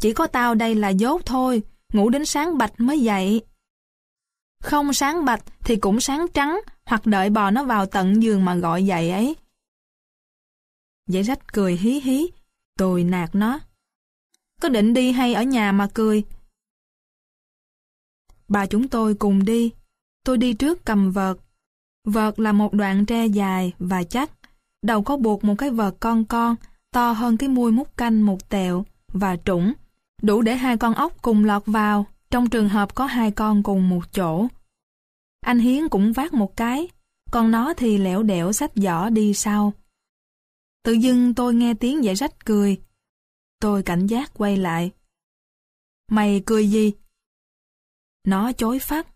Chỉ có tao đây là dốt thôi, ngủ đến sáng bạch mới dậy. Không sáng bạch thì cũng sáng trắng, hoặc đợi bò nó vào tận giường mà gọi dậy ấy. Giải rách cười hí hí, tôi nạt nó. Có định đi hay ở nhà mà cười? Bà chúng tôi cùng đi. Tôi đi trước cầm vợt. Vợt là một đoạn tre dài và chắc. Đầu có buộc một cái vợt con con, to hơn cái muôi múc canh một tẹo và trũng. Đủ để hai con ốc cùng lọt vào, trong trường hợp có hai con cùng một chỗ. Anh Hiến cũng vác một cái, còn nó thì lẻo đẻo sách giỏ đi sau. Tự dưng tôi nghe tiếng giải rách cười. Tôi cảnh giác quay lại. Mày cười gì? Nó chối phát.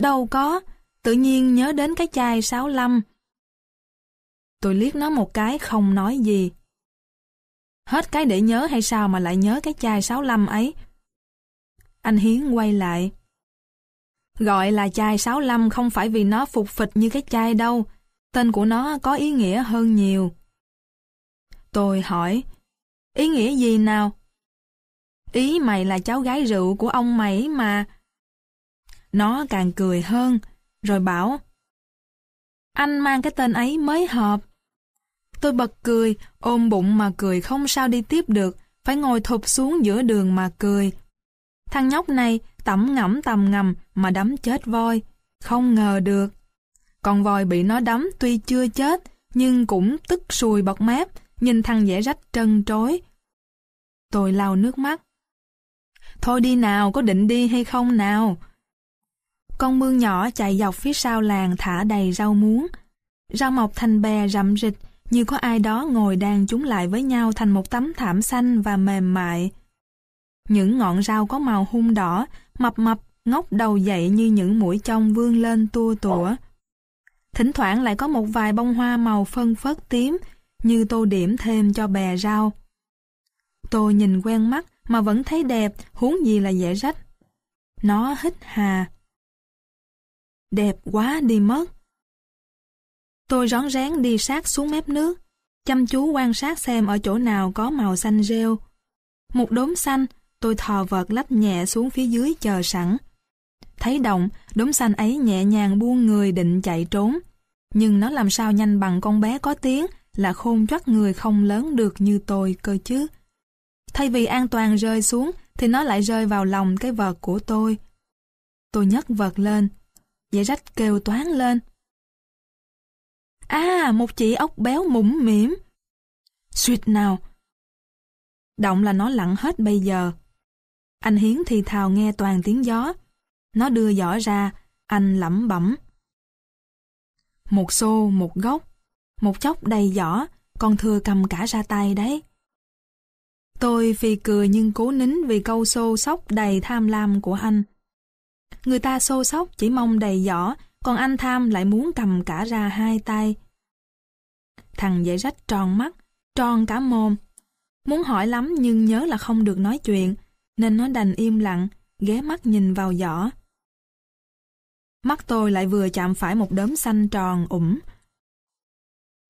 Đâu có, tự nhiên nhớ đến cái chai 65. Tôi liếc nó một cái không nói gì. Hết cái để nhớ hay sao mà lại nhớ cái chai 65 ấy? Anh Hiến quay lại. Gọi là chai 65 không phải vì nó phục phịch như cái chai đâu. Tên của nó có ý nghĩa hơn nhiều. Tôi hỏi, ý nghĩa gì nào? Ý mày là cháu gái rượu của ông mày mà. Nó càng cười hơn, rồi bảo, anh mang cái tên ấy mới hợp. Tôi bật cười, ôm bụng mà cười không sao đi tiếp được, phải ngồi thụp xuống giữa đường mà cười. Thằng nhóc này tẩm ngẫm tầm ngầm mà đấm chết voi, không ngờ được. Con voi bị nó đấm tuy chưa chết, nhưng cũng tức sùi bọt mép, nhìn thằng dễ rách trân trối. Tôi lau nước mắt. Thôi đi nào, có định đi hay không nào? Con mương nhỏ chạy dọc phía sau làng thả đầy rau muống. Rau mọc thành bè rậm rịch, như có ai đó ngồi đang chúng lại với nhau thành một tấm thảm xanh và mềm mại. Những ngọn rau có màu hung đỏ, mập mập, ngóc đầu dậy như những mũi trông vươn lên tua tủa. Thỉnh thoảng lại có một vài bông hoa màu phân phớt tím, như tô điểm thêm cho bè rau. Tôi nhìn quen mắt mà vẫn thấy đẹp, huống gì là dễ rách. Nó hít hà. Đẹp quá đi mất. Tôi rón rén đi sát xuống mép nước, chăm chú quan sát xem ở chỗ nào có màu xanh rêu. Một đốm xanh, tôi thò vật lách nhẹ xuống phía dưới chờ sẵn. Thấy động, đốm xanh ấy nhẹ nhàng buông người định chạy trốn. Nhưng nó làm sao nhanh bằng con bé có tiếng là khôn choắt người không lớn được như tôi cơ chứ. Thay vì an toàn rơi xuống thì nó lại rơi vào lòng cái vật của tôi. Tôi nhấc vật lên. Dễ rách kêu toán lên. À, một chị ốc béo mũm mỉm. Suyệt nào. Động là nó lặng hết bây giờ. Anh Hiến thì thào nghe toàn tiếng gió. Nó đưa giỏ ra, anh lẩm bẩm. Một xô, một gốc, một chốc đầy giỏ, còn thừa cầm cả ra tay đấy. Tôi phì cười nhưng cố nín vì câu xô sóc đầy tham lam của anh. Người ta xô sóc chỉ mong đầy giỏ, còn anh tham lại muốn cầm cả ra hai tay. Thằng dậy rách tròn mắt, tròn cả mồm. Muốn hỏi lắm nhưng nhớ là không được nói chuyện, nên nó đành im lặng, ghé mắt nhìn vào giỏ. Mắt tôi lại vừa chạm phải một đốm xanh tròn ủng.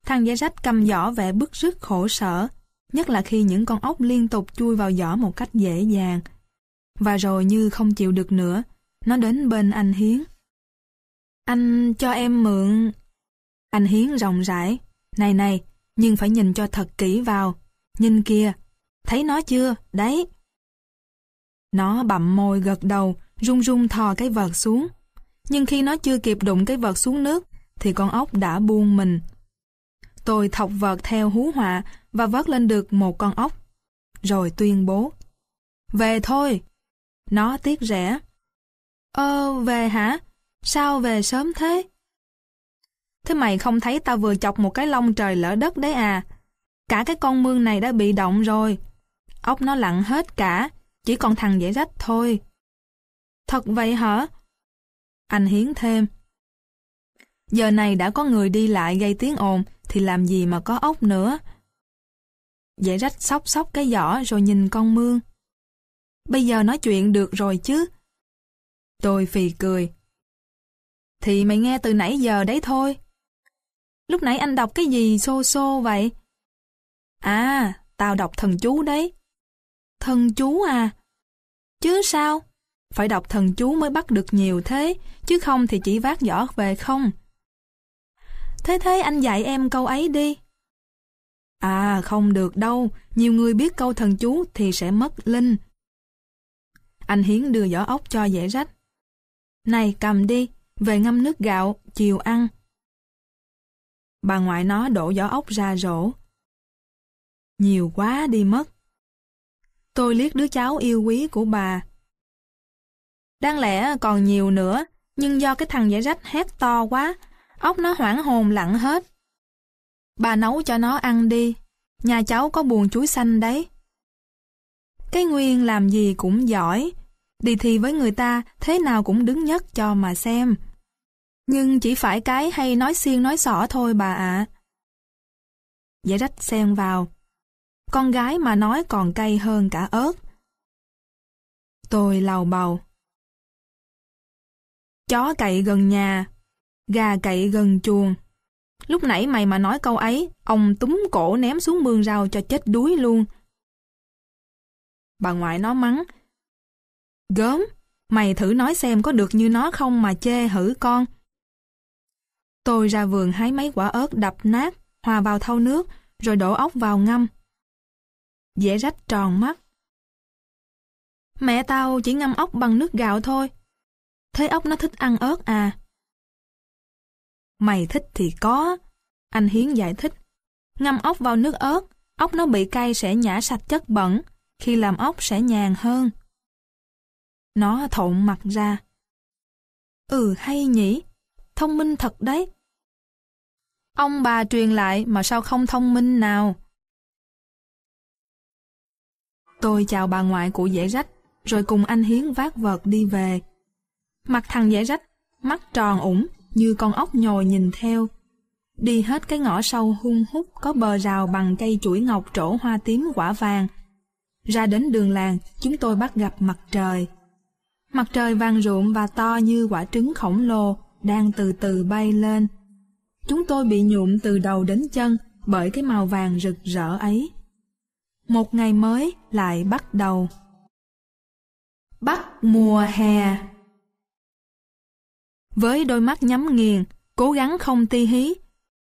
Thằng giấy rách cầm giỏ vẻ bức rứt khổ sở, nhất là khi những con ốc liên tục chui vào giỏ một cách dễ dàng. Và rồi như không chịu được nữa, nó đến bên anh Hiến. Anh cho em mượn... Anh Hiến rộng rãi. Này này, nhưng phải nhìn cho thật kỹ vào. Nhìn kìa, thấy nó chưa? Đấy. Nó bậm môi gật đầu, run run thò cái vợt xuống. Nhưng khi nó chưa kịp đụng cái vợt xuống nước, thì con ốc đã buông mình. Tôi thọc vợt theo hú họa và vớt lên được một con ốc. Rồi tuyên bố. Về thôi. Nó tiếc rẻ. Ơ, về hả? Sao về sớm thế? Thế mày không thấy tao vừa chọc một cái lông trời lỡ đất đấy à? Cả cái con mương này đã bị động rồi. Ốc nó lặn hết cả, chỉ còn thằng dễ rách thôi. Thật vậy hả? Anh Hiến thêm. Giờ này đã có người đi lại gây tiếng ồn, thì làm gì mà có ốc nữa. Dễ rách sóc sóc cái giỏ rồi nhìn con mương. Bây giờ nói chuyện được rồi chứ. Tôi phì cười. Thì mày nghe từ nãy giờ đấy thôi. Lúc nãy anh đọc cái gì xô xô vậy? À, tao đọc thần chú đấy. Thần chú à? Chứ sao? Phải đọc thần chú mới bắt được nhiều thế, chứ không thì chỉ vác giỏ về không. Thế thế anh dạy em câu ấy đi. À, không được đâu, nhiều người biết câu thần chú thì sẽ mất linh. Anh Hiến đưa giỏ ốc cho dễ rách. Này, cầm đi, về ngâm nước gạo, chiều ăn. Bà ngoại nó đổ giỏ ốc ra rổ. Nhiều quá đi mất. Tôi liếc đứa cháu yêu quý của bà. Đáng lẽ còn nhiều nữa, nhưng do cái thằng giải rách hét to quá, ốc nó hoảng hồn lặn hết. Bà nấu cho nó ăn đi, nhà cháu có buồn chuối xanh đấy. Cái Nguyên làm gì cũng giỏi, đi thi với người ta thế nào cũng đứng nhất cho mà xem. Nhưng chỉ phải cái hay nói xiên nói sỏ thôi bà ạ. À. Giải rách xen vào. Con gái mà nói còn cay hơn cả ớt. Tôi lầu bầu. Chó cậy gần nhà, gà cậy gần chuồng. Lúc nãy mày mà nói câu ấy, ông túm cổ ném xuống mương rau cho chết đuối luôn. Bà ngoại nó mắng. Gớm, mày thử nói xem có được như nó không mà chê hử con. Tôi ra vườn hái mấy quả ớt đập nát, hòa vào thau nước, rồi đổ ốc vào ngâm. Dễ rách tròn mắt. Mẹ tao chỉ ngâm ốc bằng nước gạo thôi. Thế ốc nó thích ăn ớt à? Mày thích thì có. Anh Hiến giải thích. Ngâm ốc vào nước ớt, ốc nó bị cay sẽ nhả sạch chất bẩn. Khi làm ốc sẽ nhàn hơn. Nó thộn mặt ra. Ừ hay nhỉ, thông minh thật đấy. Ông bà truyền lại mà sao không thông minh nào? Tôi chào bà ngoại của dễ rách, rồi cùng anh Hiến vác vợt đi về. Mặt thằng dễ rách, mắt tròn ủng, như con ốc nhồi nhìn theo. Đi hết cái ngõ sâu hung hút có bờ rào bằng cây chuỗi ngọc trổ hoa tím quả vàng. Ra đến đường làng, chúng tôi bắt gặp mặt trời. Mặt trời vàng ruộm và to như quả trứng khổng lồ, đang từ từ bay lên. Chúng tôi bị nhuộm từ đầu đến chân bởi cái màu vàng rực rỡ ấy. Một ngày mới lại bắt đầu. Bắt mùa hè Với đôi mắt nhắm nghiền, cố gắng không ti hí,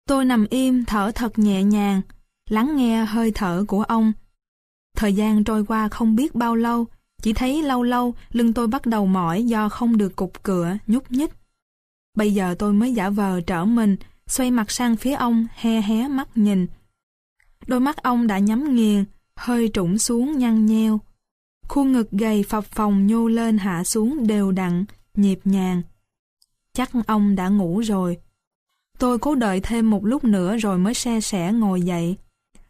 tôi nằm im thở thật nhẹ nhàng, lắng nghe hơi thở của ông. Thời gian trôi qua không biết bao lâu, chỉ thấy lâu lâu lưng tôi bắt đầu mỏi do không được cục cửa, nhúc nhích. Bây giờ tôi mới giả vờ trở mình, xoay mặt sang phía ông, he hé mắt nhìn. Đôi mắt ông đã nhắm nghiền, hơi trũng xuống nhăn nheo. Khuôn ngực gầy phập phồng nhô lên hạ xuống đều đặn, nhịp nhàng. Chắc ông đã ngủ rồi. Tôi cố đợi thêm một lúc nữa rồi mới xe sẻ ngồi dậy.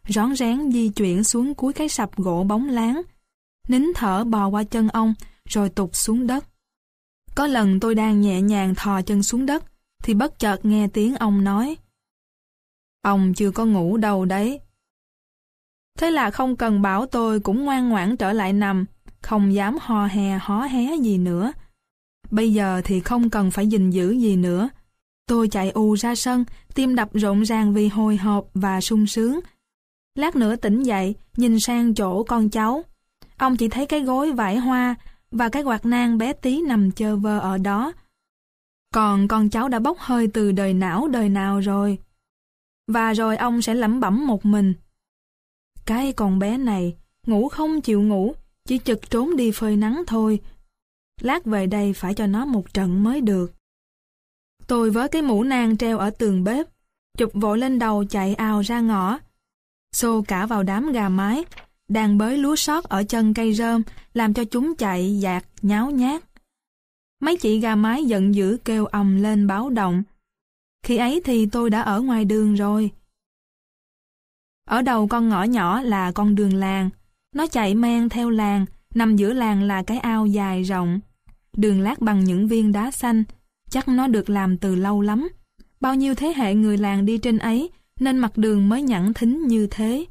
Rón rén di chuyển xuống cuối cái sập gỗ bóng láng. Nín thở bò qua chân ông, rồi tụt xuống đất. Có lần tôi đang nhẹ nhàng thò chân xuống đất, thì bất chợt nghe tiếng ông nói. Ông chưa có ngủ đâu đấy. Thế là không cần bảo tôi cũng ngoan ngoãn trở lại nằm, không dám hò hè hó hé gì nữa. Bây giờ thì không cần phải gìn giữ gì nữa. Tôi chạy ù ra sân, tim đập rộn ràng vì hồi hộp và sung sướng. Lát nữa tỉnh dậy, nhìn sang chỗ con cháu. Ông chỉ thấy cái gối vải hoa và cái quạt nang bé tí nằm chơ vơ ở đó. Còn con cháu đã bốc hơi từ đời não đời nào rồi. Và rồi ông sẽ lẩm bẩm một mình. Cái con bé này, ngủ không chịu ngủ, chỉ chực trốn đi phơi nắng thôi. Lát về đây phải cho nó một trận mới được. Tôi với cái mũ nang treo ở tường bếp, chụp vội lên đầu chạy ào ra ngõ. Xô cả vào đám gà mái, đang bới lúa sót ở chân cây rơm, làm cho chúng chạy dạt, nháo nhác Mấy chị gà mái giận dữ kêu ầm lên báo động. Khi ấy thì tôi đã ở ngoài đường rồi. Ở đầu con ngõ nhỏ là con đường làng. Nó chạy men theo làng, nằm giữa làng là cái ao dài rộng. Đường lát bằng những viên đá xanh, chắc nó được làm từ lâu lắm. Bao nhiêu thế hệ người làng đi trên ấy, nên mặt đường mới nhẵn thính như thế.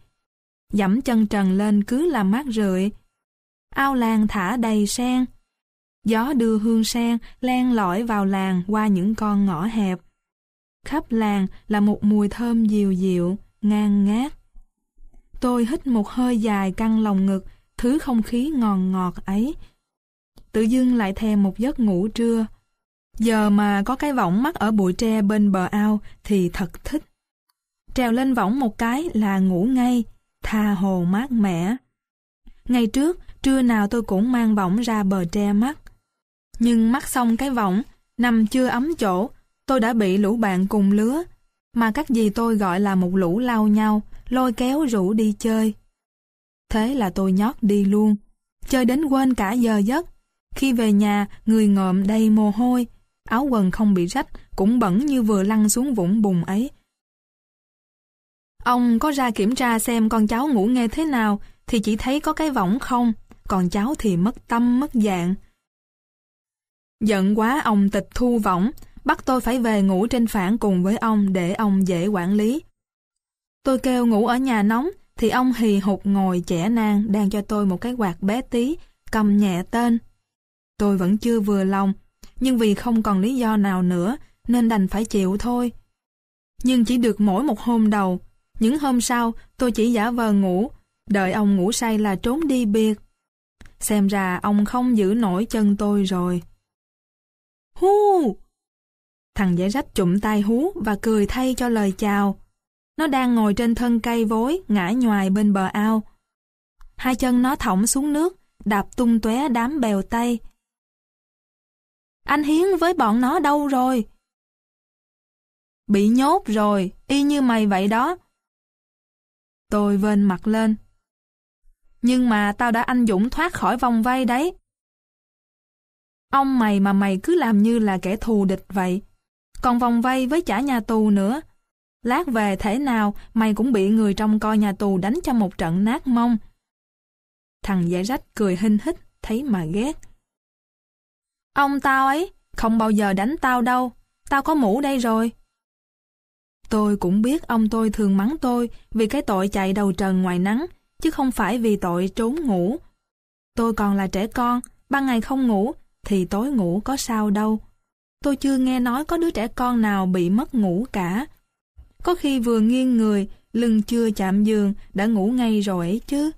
Dẫm chân trần lên cứ là mát rượi. Ao làng thả đầy sen. Gió đưa hương sen len lỏi vào làng qua những con ngõ hẹp. Khắp làng là một mùi thơm dịu dịu, ngang ngát. Tôi hít một hơi dài căng lòng ngực, thứ không khí ngòn ngọt ấy. Tự dưng lại thèm một giấc ngủ trưa. Giờ mà có cái võng mắc ở bụi tre bên bờ ao thì thật thích. Trèo lên võng một cái là ngủ ngay, tha hồ mát mẻ. Ngày trước, trưa nào tôi cũng mang võng ra bờ tre mắt. Nhưng mắc xong cái võng, nằm chưa ấm chỗ, tôi đã bị lũ bạn cùng lứa, mà các gì tôi gọi là một lũ lao nhau, lôi kéo rủ đi chơi. Thế là tôi nhót đi luôn, chơi đến quên cả giờ giấc. Khi về nhà, người ngợm đầy mồ hôi, áo quần không bị rách, cũng bẩn như vừa lăn xuống vũng bùn ấy. Ông có ra kiểm tra xem con cháu ngủ nghe thế nào, thì chỉ thấy có cái võng không, còn cháu thì mất tâm mất dạng. Giận quá ông tịch thu võng, bắt tôi phải về ngủ trên phản cùng với ông để ông dễ quản lý. Tôi kêu ngủ ở nhà nóng, thì ông hì hụt ngồi chẻ nang đang cho tôi một cái quạt bé tí, cầm nhẹ tên. Tôi vẫn chưa vừa lòng, nhưng vì không còn lý do nào nữa, nên đành phải chịu thôi. Nhưng chỉ được mỗi một hôm đầu, những hôm sau tôi chỉ giả vờ ngủ, đợi ông ngủ say là trốn đi biệt. Xem ra ông không giữ nổi chân tôi rồi. hú Thằng giải rách chụm tay hú và cười thay cho lời chào. Nó đang ngồi trên thân cây vối, ngã nhoài bên bờ ao. Hai chân nó thõng xuống nước, đạp tung tóe đám bèo tay. Anh Hiến với bọn nó đâu rồi? Bị nhốt rồi, y như mày vậy đó. Tôi vên mặt lên. Nhưng mà tao đã anh dũng thoát khỏi vòng vây đấy. Ông mày mà mày cứ làm như là kẻ thù địch vậy. Còn vòng vây với trả nhà tù nữa. Lát về thể nào mày cũng bị người trong coi nhà tù đánh cho một trận nát mông. Thằng giải rách cười hinh hít, thấy mà ghét. Ông tao ấy, không bao giờ đánh tao đâu, tao có mũ đây rồi. Tôi cũng biết ông tôi thường mắng tôi vì cái tội chạy đầu trần ngoài nắng, chứ không phải vì tội trốn ngủ. Tôi còn là trẻ con, ban ngày không ngủ, thì tối ngủ có sao đâu. Tôi chưa nghe nói có đứa trẻ con nào bị mất ngủ cả. Có khi vừa nghiêng người, lưng chưa chạm giường, đã ngủ ngay rồi ấy chứ.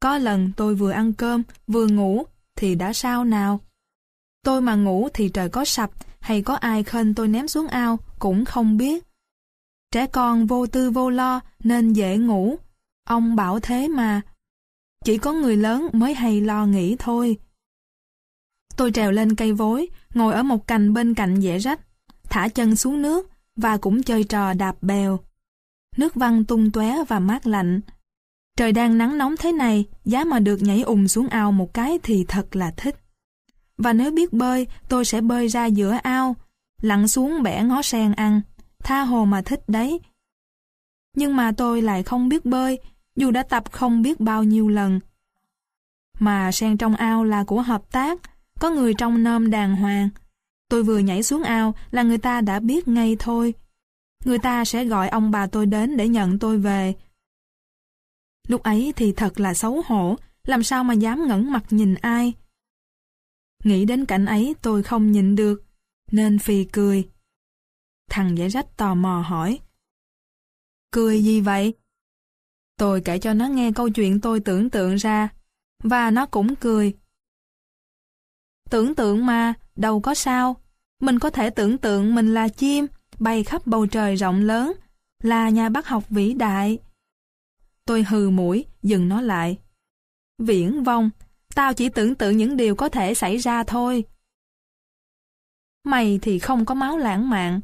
Có lần tôi vừa ăn cơm, vừa ngủ, thì đã sao nào? Tôi mà ngủ thì trời có sập, hay có ai khênh tôi ném xuống ao, cũng không biết. Trẻ con vô tư vô lo, nên dễ ngủ. Ông bảo thế mà. Chỉ có người lớn mới hay lo nghĩ thôi. Tôi trèo lên cây vối, ngồi ở một cành bên cạnh dễ rách, thả chân xuống nước và cũng chơi trò đạp bèo. Nước văng tung tóe và mát lạnh. Trời đang nắng nóng thế này, giá mà được nhảy ùm xuống ao một cái thì thật là thích. Và nếu biết bơi, tôi sẽ bơi ra giữa ao, lặn xuống bẻ ngó sen ăn, tha hồ mà thích đấy. Nhưng mà tôi lại không biết bơi, dù đã tập không biết bao nhiêu lần. Mà sen trong ao là của hợp tác, có người trong nôm đàng hoàng. Tôi vừa nhảy xuống ao là người ta đã biết ngay thôi. Người ta sẽ gọi ông bà tôi đến để nhận tôi về. Lúc ấy thì thật là xấu hổ, làm sao mà dám ngẩng mặt nhìn ai. Nghĩ đến cảnh ấy tôi không nhịn được, nên phì cười. Thằng giải rách tò mò hỏi. Cười gì vậy? Tôi kể cho nó nghe câu chuyện tôi tưởng tượng ra, và nó cũng cười. Tưởng tượng mà, đâu có sao. Mình có thể tưởng tượng mình là chim, bay khắp bầu trời rộng lớn, là nhà bác học vĩ đại. Tôi hừ mũi, dừng nó lại. Viễn vong, tao chỉ tưởng tượng những điều có thể xảy ra thôi. Mày thì không có máu lãng mạn.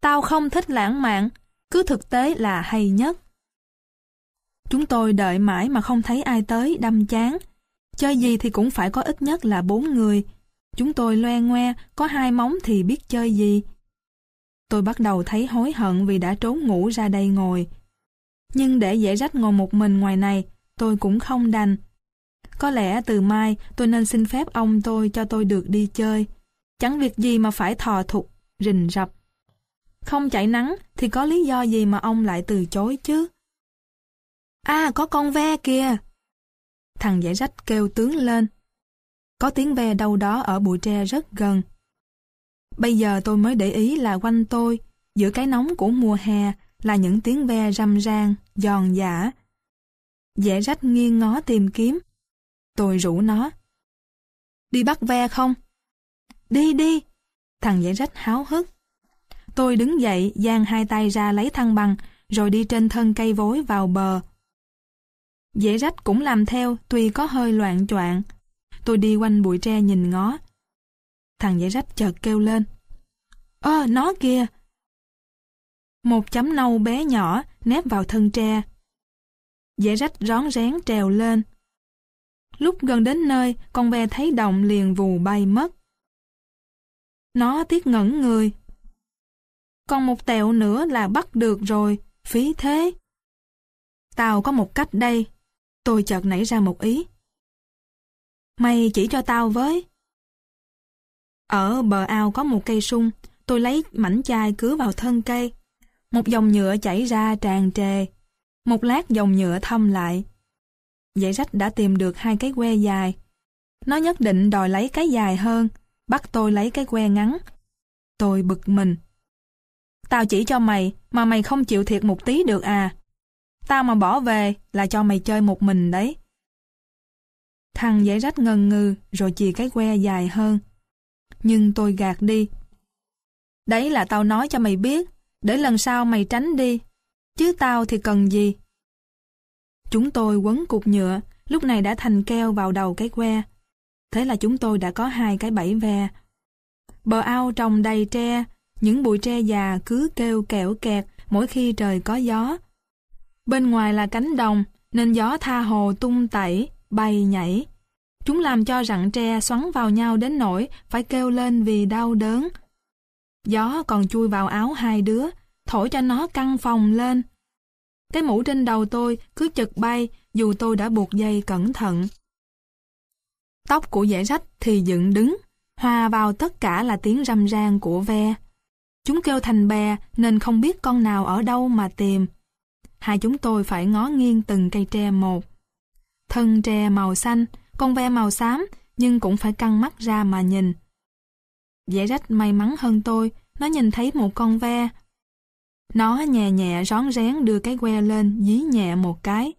Tao không thích lãng mạn, cứ thực tế là hay nhất. Chúng tôi đợi mãi mà không thấy ai tới đâm chán, Chơi gì thì cũng phải có ít nhất là bốn người. Chúng tôi loe ngoe, có hai móng thì biết chơi gì. Tôi bắt đầu thấy hối hận vì đã trốn ngủ ra đây ngồi. Nhưng để dễ rách ngồi một mình ngoài này, tôi cũng không đành. Có lẽ từ mai tôi nên xin phép ông tôi cho tôi được đi chơi. Chẳng việc gì mà phải thò thục, rình rập. Không chạy nắng thì có lý do gì mà ông lại từ chối chứ? À, có con ve kìa! Thằng giải rách kêu tướng lên. Có tiếng ve đâu đó ở bụi tre rất gần. Bây giờ tôi mới để ý là quanh tôi, giữa cái nóng của mùa hè, là những tiếng ve râm ran, giòn giả. Dễ rách nghiêng ngó tìm kiếm. Tôi rủ nó. Đi bắt ve không? Đi đi! Thằng dễ rách háo hức. Tôi đứng dậy, giang hai tay ra lấy thăng bằng, rồi đi trên thân cây vối vào bờ, Dễ rách cũng làm theo, tuy có hơi loạn choạng. Tôi đi quanh bụi tre nhìn ngó. Thằng dễ rách chợt kêu lên. Ơ, nó kìa! Một chấm nâu bé nhỏ nép vào thân tre. Dễ rách rón rén trèo lên. Lúc gần đến nơi, con ve thấy động liền vù bay mất. Nó tiếc ngẩn người. Còn một tẹo nữa là bắt được rồi, phí thế. Tao có một cách đây, Tôi chợt nảy ra một ý. Mày chỉ cho tao với. Ở bờ ao có một cây sung, tôi lấy mảnh chai cứa vào thân cây. Một dòng nhựa chảy ra tràn trề. Một lát dòng nhựa thâm lại. Dãy rách đã tìm được hai cái que dài. Nó nhất định đòi lấy cái dài hơn, bắt tôi lấy cái que ngắn. Tôi bực mình. Tao chỉ cho mày, mà mày không chịu thiệt một tí được à. Tao mà bỏ về là cho mày chơi một mình đấy. Thằng dễ rách ngần ngừ rồi chì cái que dài hơn. Nhưng tôi gạt đi. Đấy là tao nói cho mày biết, để lần sau mày tránh đi. Chứ tao thì cần gì? Chúng tôi quấn cục nhựa, lúc này đã thành keo vào đầu cái que. Thế là chúng tôi đã có hai cái bẫy ve. Bờ ao trồng đầy tre, những bụi tre già cứ kêu kẹo kẹt mỗi khi trời có gió, Bên ngoài là cánh đồng, nên gió tha hồ tung tẩy, bay nhảy. Chúng làm cho rặng tre xoắn vào nhau đến nỗi phải kêu lên vì đau đớn. Gió còn chui vào áo hai đứa, thổi cho nó căng phòng lên. Cái mũ trên đầu tôi cứ chực bay dù tôi đã buộc dây cẩn thận. Tóc của dễ rách thì dựng đứng, hòa vào tất cả là tiếng râm ran của ve. Chúng kêu thành bè nên không biết con nào ở đâu mà tìm. Hai chúng tôi phải ngó nghiêng từng cây tre một. Thân tre màu xanh, con ve màu xám, nhưng cũng phải căng mắt ra mà nhìn. Dễ rách may mắn hơn tôi, nó nhìn thấy một con ve. Nó nhẹ nhẹ rón rén đưa cái que lên dí nhẹ một cái.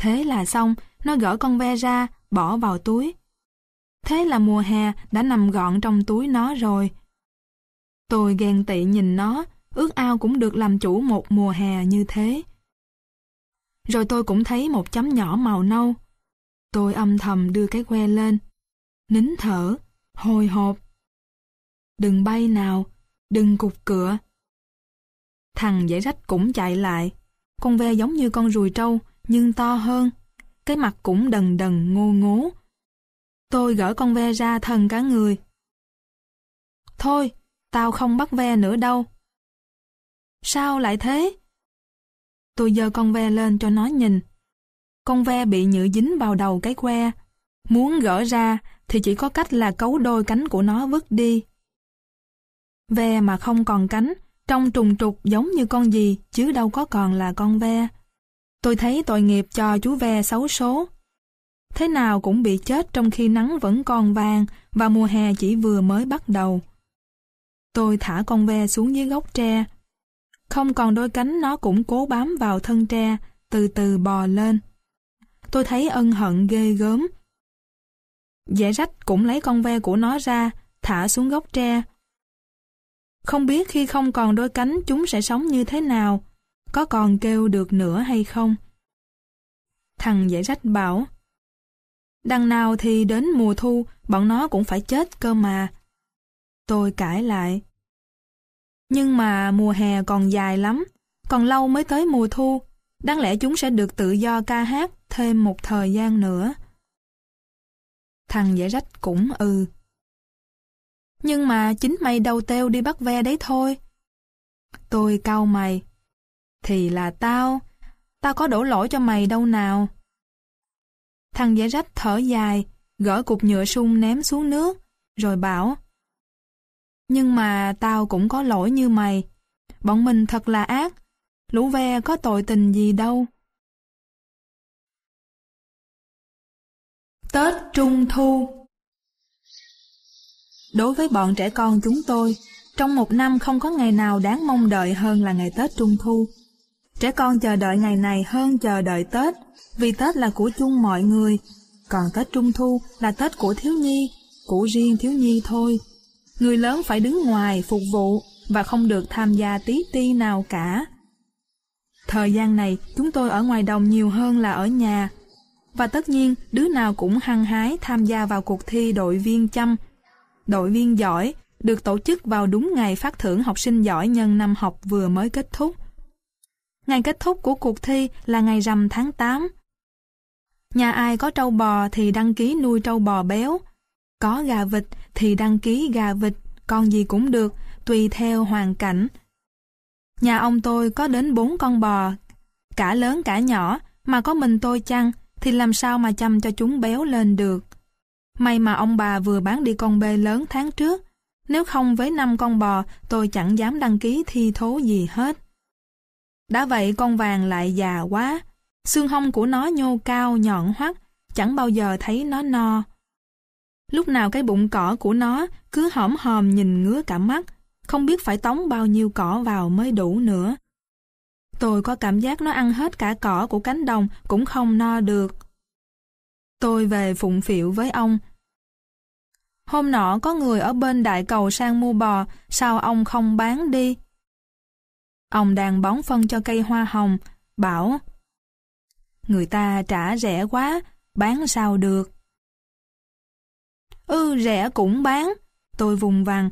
Thế là xong, nó gỡ con ve ra, bỏ vào túi. Thế là mùa hè đã nằm gọn trong túi nó rồi. Tôi ghen tị nhìn nó, ước ao cũng được làm chủ một mùa hè như thế. Rồi tôi cũng thấy một chấm nhỏ màu nâu. Tôi âm thầm đưa cái que lên. Nín thở, hồi hộp. Đừng bay nào, đừng cục cửa. Thằng dãy rách cũng chạy lại. Con ve giống như con ruồi trâu, nhưng to hơn. Cái mặt cũng đần đần ngô ngố. Tôi gỡ con ve ra thần cả người. Thôi, tao không bắt ve nữa đâu. Sao lại thế? Tôi giơ con ve lên cho nó nhìn. Con ve bị nhựa dính vào đầu cái que. Muốn gỡ ra thì chỉ có cách là cấu đôi cánh của nó vứt đi. Ve mà không còn cánh, trông trùng trục giống như con gì chứ đâu có còn là con ve. Tôi thấy tội nghiệp cho chú ve xấu số. Thế nào cũng bị chết trong khi nắng vẫn còn vàng và mùa hè chỉ vừa mới bắt đầu. Tôi thả con ve xuống dưới gốc tre. Không còn đôi cánh nó cũng cố bám vào thân tre, từ từ bò lên. Tôi thấy ân hận ghê gớm. Dễ rách cũng lấy con ve của nó ra, thả xuống gốc tre. Không biết khi không còn đôi cánh chúng sẽ sống như thế nào, có còn kêu được nữa hay không. Thằng dễ rách bảo, Đằng nào thì đến mùa thu, bọn nó cũng phải chết cơ mà. Tôi cãi lại. Nhưng mà mùa hè còn dài lắm, còn lâu mới tới mùa thu, đáng lẽ chúng sẽ được tự do ca hát thêm một thời gian nữa. Thằng giải rách cũng ừ. Nhưng mà chính mày đầu têu đi bắt ve đấy thôi. Tôi cau mày. Thì là tao, tao có đổ lỗi cho mày đâu nào. Thằng giải rách thở dài, gỡ cục nhựa sung ném xuống nước, rồi bảo nhưng mà tao cũng có lỗi như mày. Bọn mình thật là ác. Lũ ve có tội tình gì đâu. Tết Trung Thu Đối với bọn trẻ con chúng tôi, trong một năm không có ngày nào đáng mong đợi hơn là ngày Tết Trung Thu. Trẻ con chờ đợi ngày này hơn chờ đợi Tết, vì Tết là của chung mọi người, còn Tết Trung Thu là Tết của thiếu nhi, của riêng thiếu nhi thôi. Người lớn phải đứng ngoài phục vụ và không được tham gia tí ti nào cả. Thời gian này, chúng tôi ở ngoài đồng nhiều hơn là ở nhà. Và tất nhiên, đứa nào cũng hăng hái tham gia vào cuộc thi đội viên chăm. Đội viên giỏi được tổ chức vào đúng ngày phát thưởng học sinh giỏi nhân năm học vừa mới kết thúc. Ngày kết thúc của cuộc thi là ngày rằm tháng 8. Nhà ai có trâu bò thì đăng ký nuôi trâu bò béo. Có gà vịt thì đăng ký gà vịt, con gì cũng được, tùy theo hoàn cảnh. Nhà ông tôi có đến bốn con bò, cả lớn cả nhỏ, mà có mình tôi chăng, thì làm sao mà chăm cho chúng béo lên được. May mà ông bà vừa bán đi con bê lớn tháng trước, nếu không với năm con bò, tôi chẳng dám đăng ký thi thố gì hết. Đã vậy con vàng lại già quá, xương hông của nó nhô cao nhọn hoắt, chẳng bao giờ thấy nó no. Lúc nào cái bụng cỏ của nó cứ hõm hòm nhìn ngứa cả mắt, không biết phải tống bao nhiêu cỏ vào mới đủ nữa. Tôi có cảm giác nó ăn hết cả cỏ của cánh đồng cũng không no được. Tôi về phụng phịu với ông. Hôm nọ có người ở bên đại cầu sang mua bò, sao ông không bán đi? Ông đang bón phân cho cây hoa hồng, bảo Người ta trả rẻ quá, bán sao được. Ừ, rẻ cũng bán. Tôi vùng vằng.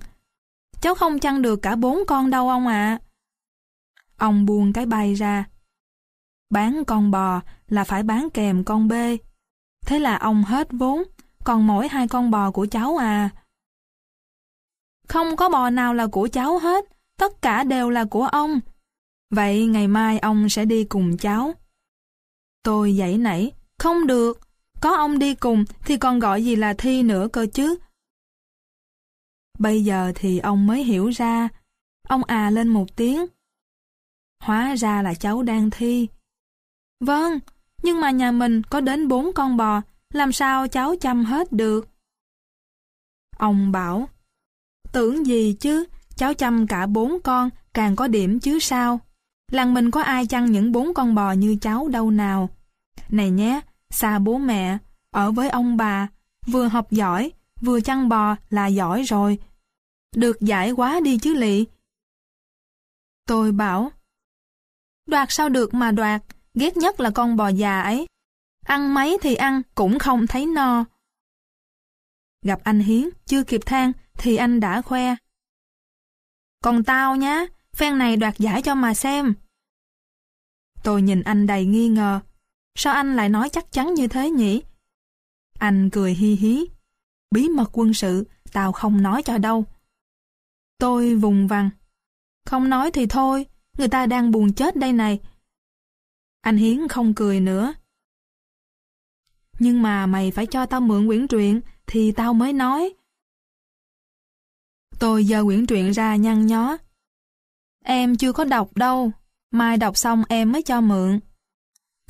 Cháu không chăn được cả bốn con đâu ông ạ. Ông buông cái bay ra. Bán con bò là phải bán kèm con bê. Thế là ông hết vốn, còn mỗi hai con bò của cháu à. Không có bò nào là của cháu hết, tất cả đều là của ông. Vậy ngày mai ông sẽ đi cùng cháu. Tôi dãy nảy, không được, có ông đi cùng thì còn gọi gì là thi nữa cơ chứ. Bây giờ thì ông mới hiểu ra, ông à lên một tiếng. Hóa ra là cháu đang thi. Vâng, nhưng mà nhà mình có đến bốn con bò, làm sao cháu chăm hết được? Ông bảo, tưởng gì chứ, cháu chăm cả bốn con, càng có điểm chứ sao. Làng mình có ai chăn những bốn con bò như cháu đâu nào. Này nhé, xa bố mẹ, ở với ông bà, vừa học giỏi, vừa chăn bò là giỏi rồi. Được giải quá đi chứ lị. Tôi bảo, đoạt sao được mà đoạt, ghét nhất là con bò già ấy. Ăn mấy thì ăn, cũng không thấy no. Gặp anh Hiến, chưa kịp than, thì anh đã khoe. Còn tao nhá, phen này đoạt giải cho mà xem. Tôi nhìn anh đầy nghi ngờ. Sao anh lại nói chắc chắn như thế nhỉ? Anh cười hi hí. Bí mật quân sự, tao không nói cho đâu. Tôi vùng vằng. Không nói thì thôi, người ta đang buồn chết đây này. Anh Hiến không cười nữa. Nhưng mà mày phải cho tao mượn quyển truyện thì tao mới nói. Tôi giờ quyển truyện ra nhăn nhó. Em chưa có đọc đâu, mai đọc xong em mới cho mượn.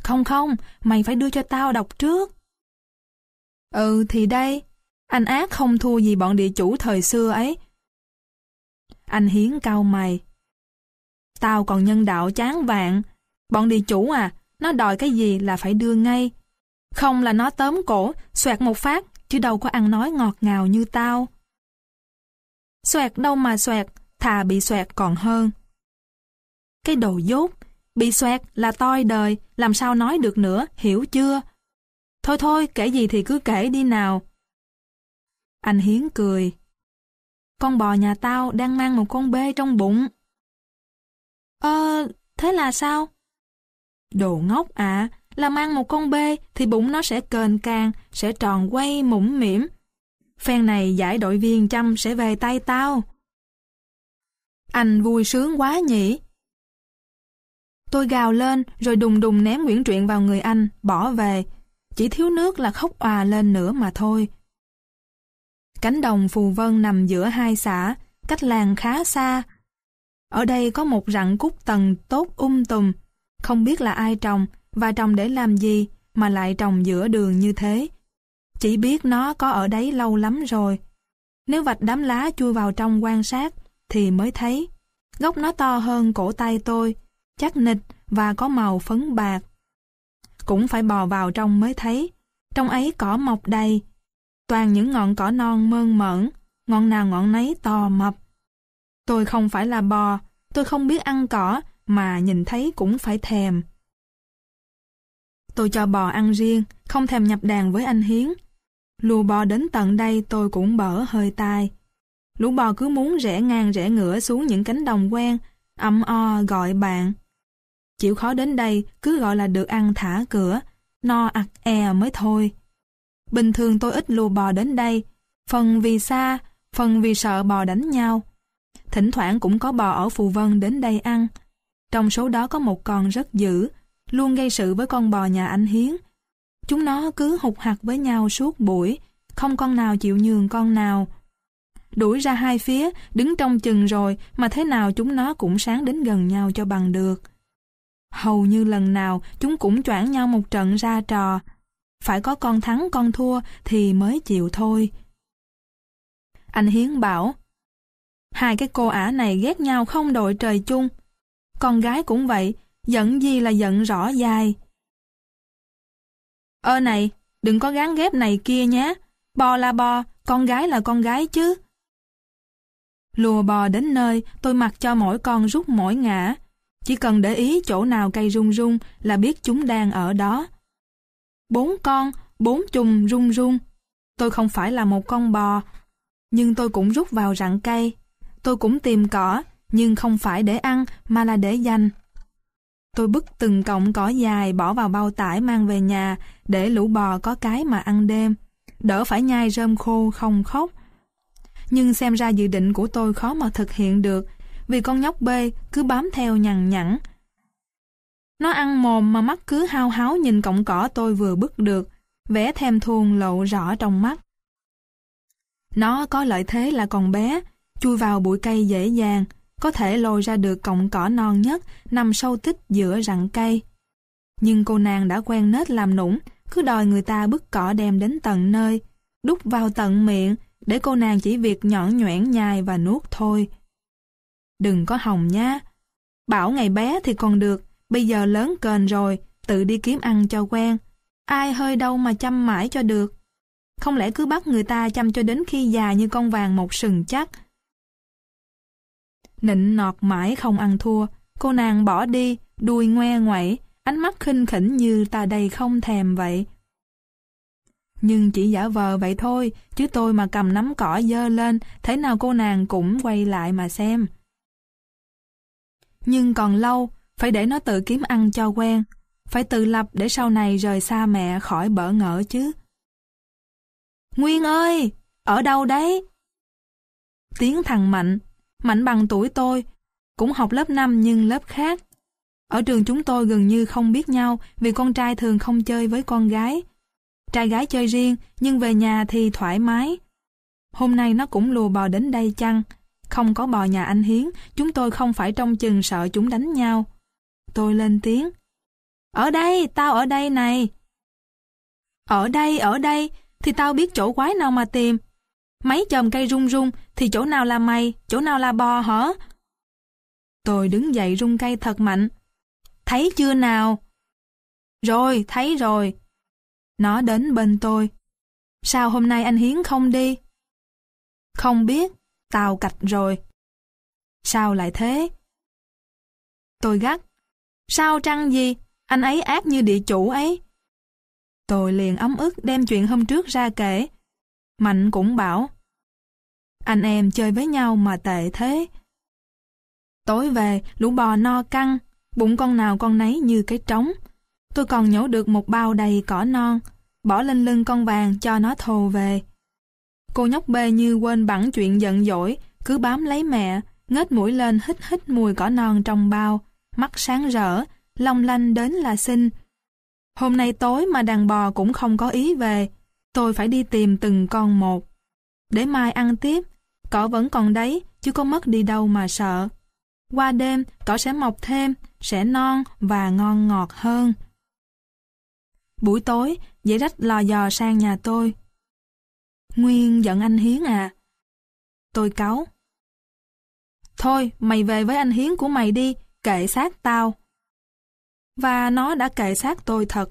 Không không, mày phải đưa cho tao đọc trước. Ừ thì đây, anh ác không thua gì bọn địa chủ thời xưa ấy. Anh Hiến cao mày. Tao còn nhân đạo chán vạn. Bọn địa chủ à, nó đòi cái gì là phải đưa ngay. Không là nó tóm cổ, xoẹt một phát, chứ đâu có ăn nói ngọt ngào như tao. Xoẹt đâu mà xoẹt, thà bị xoẹt còn hơn. Cái đồ dốt, bị xoẹt là toi đời, làm sao nói được nữa, hiểu chưa? Thôi thôi, kể gì thì cứ kể đi nào. Anh Hiến cười. Con bò nhà tao đang mang một con bê trong bụng. Ờ, thế là sao? Đồ ngốc à, là mang một con bê thì bụng nó sẽ kền càng, sẽ tròn quay mũm mỉm. Phen này giải đội viên chăm sẽ về tay tao. Anh vui sướng quá nhỉ? Tôi gào lên rồi đùng đùng ném Nguyễn Truyện vào người anh, bỏ về. Chỉ thiếu nước là khóc òa lên nữa mà thôi. Cánh đồng Phù Vân nằm giữa hai xã, cách làng khá xa. Ở đây có một rặng cúc tầng tốt um tùm, không biết là ai trồng và trồng để làm gì mà lại trồng giữa đường như thế. Chỉ biết nó có ở đấy lâu lắm rồi. Nếu vạch đám lá chui vào trong quan sát thì mới thấy. Gốc nó to hơn cổ tay tôi, chắc nịch và có màu phấn bạc. Cũng phải bò vào trong mới thấy. Trong ấy cỏ mọc đầy. Toàn những ngọn cỏ non mơn mởn, ngọn nào ngọn nấy to mập. Tôi không phải là bò, tôi không biết ăn cỏ, mà nhìn thấy cũng phải thèm. Tôi cho bò ăn riêng, không thèm nhập đàn với anh Hiến. Lùa bò đến tận đây tôi cũng bở hơi tai. Lũ bò cứ muốn rẽ ngang rẽ ngửa xuống những cánh đồng quen, ậm o gọi bạn. Chịu khó đến đây cứ gọi là được ăn thả cửa, no ặc e mới thôi. Bình thường tôi ít lùa bò đến đây, phần vì xa, phần vì sợ bò đánh nhau. Thỉnh thoảng cũng có bò ở Phù Vân đến đây ăn. Trong số đó có một con rất dữ, luôn gây sự với con bò nhà anh Hiến. Chúng nó cứ hụt hạt với nhau suốt buổi, không con nào chịu nhường con nào. Đuổi ra hai phía, đứng trong chừng rồi mà thế nào chúng nó cũng sáng đến gần nhau cho bằng được. Hầu như lần nào chúng cũng choảng nhau một trận ra trò. Phải có con thắng con thua thì mới chịu thôi. Anh Hiến bảo, hai cái cô ả này ghét nhau không đội trời chung. Con gái cũng vậy, giận gì là giận rõ dài. Ơ này, đừng có gán ghép này kia nhé. Bò là bò, con gái là con gái chứ. Lùa bò đến nơi, tôi mặc cho mỗi con rút mỗi ngã. Chỉ cần để ý chỗ nào cây rung rung là biết chúng đang ở đó. Bốn con, bốn chùm rung rung. Tôi không phải là một con bò, nhưng tôi cũng rút vào rặng cây. Tôi cũng tìm cỏ, nhưng không phải để ăn mà là để dành. Tôi bứt từng cọng cỏ dài bỏ vào bao tải mang về nhà để lũ bò có cái mà ăn đêm. đỡ phải nhai rơm khô không khóc. Nhưng xem ra dự định của tôi khó mà thực hiện được, vì con nhóc bê cứ bám theo nhằn nhẵn. Nó ăn mồm mà mắt cứ hao háo nhìn cọng cỏ tôi vừa bứt được, vẻ thèm thuồng lộ rõ trong mắt. Nó có lợi thế là còn bé, chui vào bụi cây dễ dàng, có thể lôi ra được cọng cỏ non nhất nằm sâu tích giữa rặng cây. Nhưng cô nàng đã quen nết làm nũng, cứ đòi người ta bứt cỏ đem đến tận nơi, đút vào tận miệng, để cô nàng chỉ việc nhọn nhoẻn nhai và nuốt thôi. Đừng có hồng nhá. Bảo ngày bé thì còn được, bây giờ lớn kền rồi, tự đi kiếm ăn cho quen. Ai hơi đâu mà chăm mãi cho được. Không lẽ cứ bắt người ta chăm cho đến khi già như con vàng một sừng chắc. Nịnh nọt mãi không ăn thua, cô nàng bỏ đi, đuôi ngoe ngoẩy, ánh mắt khinh khỉnh như ta đây không thèm vậy. Nhưng chỉ giả vờ vậy thôi, chứ tôi mà cầm nắm cỏ dơ lên, thế nào cô nàng cũng quay lại mà xem. Nhưng còn lâu, phải để nó tự kiếm ăn cho quen, phải tự lập để sau này rời xa mẹ khỏi bỡ ngỡ chứ. Nguyên ơi, ở đâu đấy? Tiếng thằng Mạnh, Mạnh bằng tuổi tôi, cũng học lớp 5 nhưng lớp khác. Ở trường chúng tôi gần như không biết nhau vì con trai thường không chơi với con gái. Trai gái chơi riêng nhưng về nhà thì thoải mái. Hôm nay nó cũng lùa bò đến đây chăng? Không có bò nhà anh Hiến, chúng tôi không phải trông chừng sợ chúng đánh nhau. Tôi lên tiếng. Ở đây, tao ở đây này. Ở đây, ở đây, thì tao biết chỗ quái nào mà tìm. Mấy chòm cây rung rung thì chỗ nào là mày, chỗ nào là bò hả? Tôi đứng dậy rung cây thật mạnh. Thấy chưa nào? Rồi, thấy rồi. Nó đến bên tôi. Sao hôm nay anh Hiến không đi? Không biết, tao cạch rồi. Sao lại thế? Tôi gắt. Sao trăng gì? Anh ấy ác như địa chủ ấy. Tôi liền ấm ức đem chuyện hôm trước ra kể. Mạnh cũng bảo. Anh em chơi với nhau mà tệ thế. Tối về, lũ bò no căng, bụng con nào con nấy như cái trống. Tôi còn nhổ được một bao đầy cỏ non, bỏ lên lưng con vàng cho nó thồ về. Cô nhóc bê như quên bẵng chuyện giận dỗi, cứ bám lấy mẹ, ngết mũi lên hít hít mùi cỏ non trong bao, mắt sáng rỡ, long lanh đến là xinh. Hôm nay tối mà đàn bò cũng không có ý về, tôi phải đi tìm từng con một. Để mai ăn tiếp, cỏ vẫn còn đấy, chứ có mất đi đâu mà sợ. Qua đêm, cỏ sẽ mọc thêm, sẽ non và ngon ngọt hơn. Buổi tối, dễ rách lò dò sang nhà tôi. Nguyên giận anh Hiến à? Tôi cáu. Thôi, mày về với anh Hiến của mày đi, kệ sát tao. Và nó đã kệ sát tôi thật.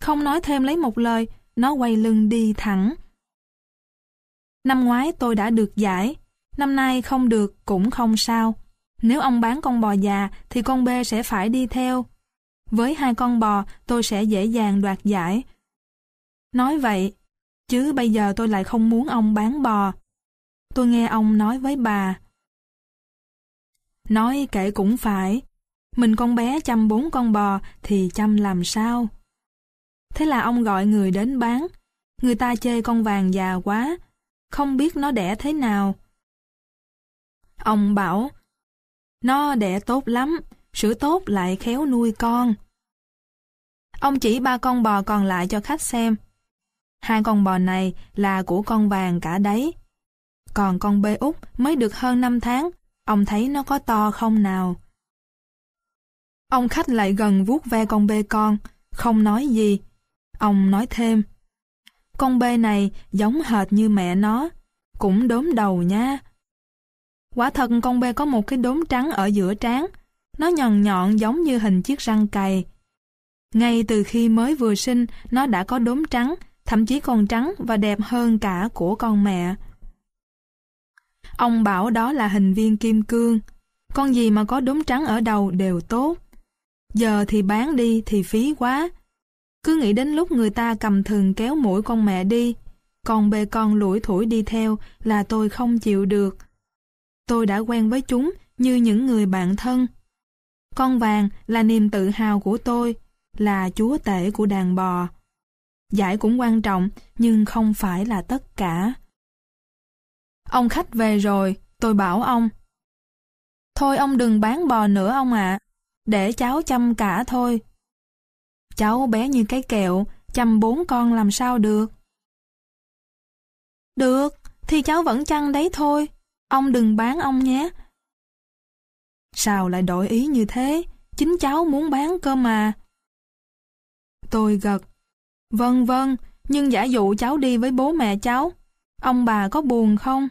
Không nói thêm lấy một lời, nó quay lưng đi thẳng. Năm ngoái tôi đã được giải, năm nay không được cũng không sao. Nếu ông bán con bò già thì con bê sẽ phải đi theo. Với hai con bò tôi sẽ dễ dàng đoạt giải. Nói vậy, chứ bây giờ tôi lại không muốn ông bán bò. Tôi nghe ông nói với bà. Nói kể cũng phải, mình con bé chăm bốn con bò thì chăm làm sao? Thế là ông gọi người đến bán. Người ta chê con vàng già quá, không biết nó đẻ thế nào. Ông bảo, nó đẻ tốt lắm, sữa tốt lại khéo nuôi con. Ông chỉ ba con bò còn lại cho khách xem. Hai con bò này là của con vàng cả đấy. Còn con bê út mới được hơn 5 tháng, ông thấy nó có to không nào? Ông khách lại gần vuốt ve con bê con, không nói gì. Ông nói thêm, con bê này giống hệt như mẹ nó, cũng đốm đầu nha. Quả thật con bê có một cái đốm trắng ở giữa trán, nó nhọn nhọn giống như hình chiếc răng cày. Ngay từ khi mới vừa sinh, nó đã có đốm trắng, thậm chí còn trắng và đẹp hơn cả của con mẹ. Ông bảo đó là hình viên kim cương. Con gì mà có đốm trắng ở đầu đều tốt. Giờ thì bán đi thì phí quá. Cứ nghĩ đến lúc người ta cầm thừng kéo mũi con mẹ đi, còn bề con lủi thủi đi theo là tôi không chịu được. Tôi đã quen với chúng như những người bạn thân. Con vàng là niềm tự hào của tôi, là chúa tể của đàn bò. Giải cũng quan trọng, nhưng không phải là tất cả. Ông khách về rồi, tôi bảo ông. Thôi ông đừng bán bò nữa ông ạ, để cháu chăm cả thôi. Cháu bé như cái kẹo, chăm bốn con làm sao được. Được, thì cháu vẫn chăn đấy thôi, ông đừng bán ông nhé. Sao lại đổi ý như thế, chính cháu muốn bán cơ mà. Tôi gật. Vâng vâng, nhưng giả dụ cháu đi với bố mẹ cháu, ông bà có buồn không?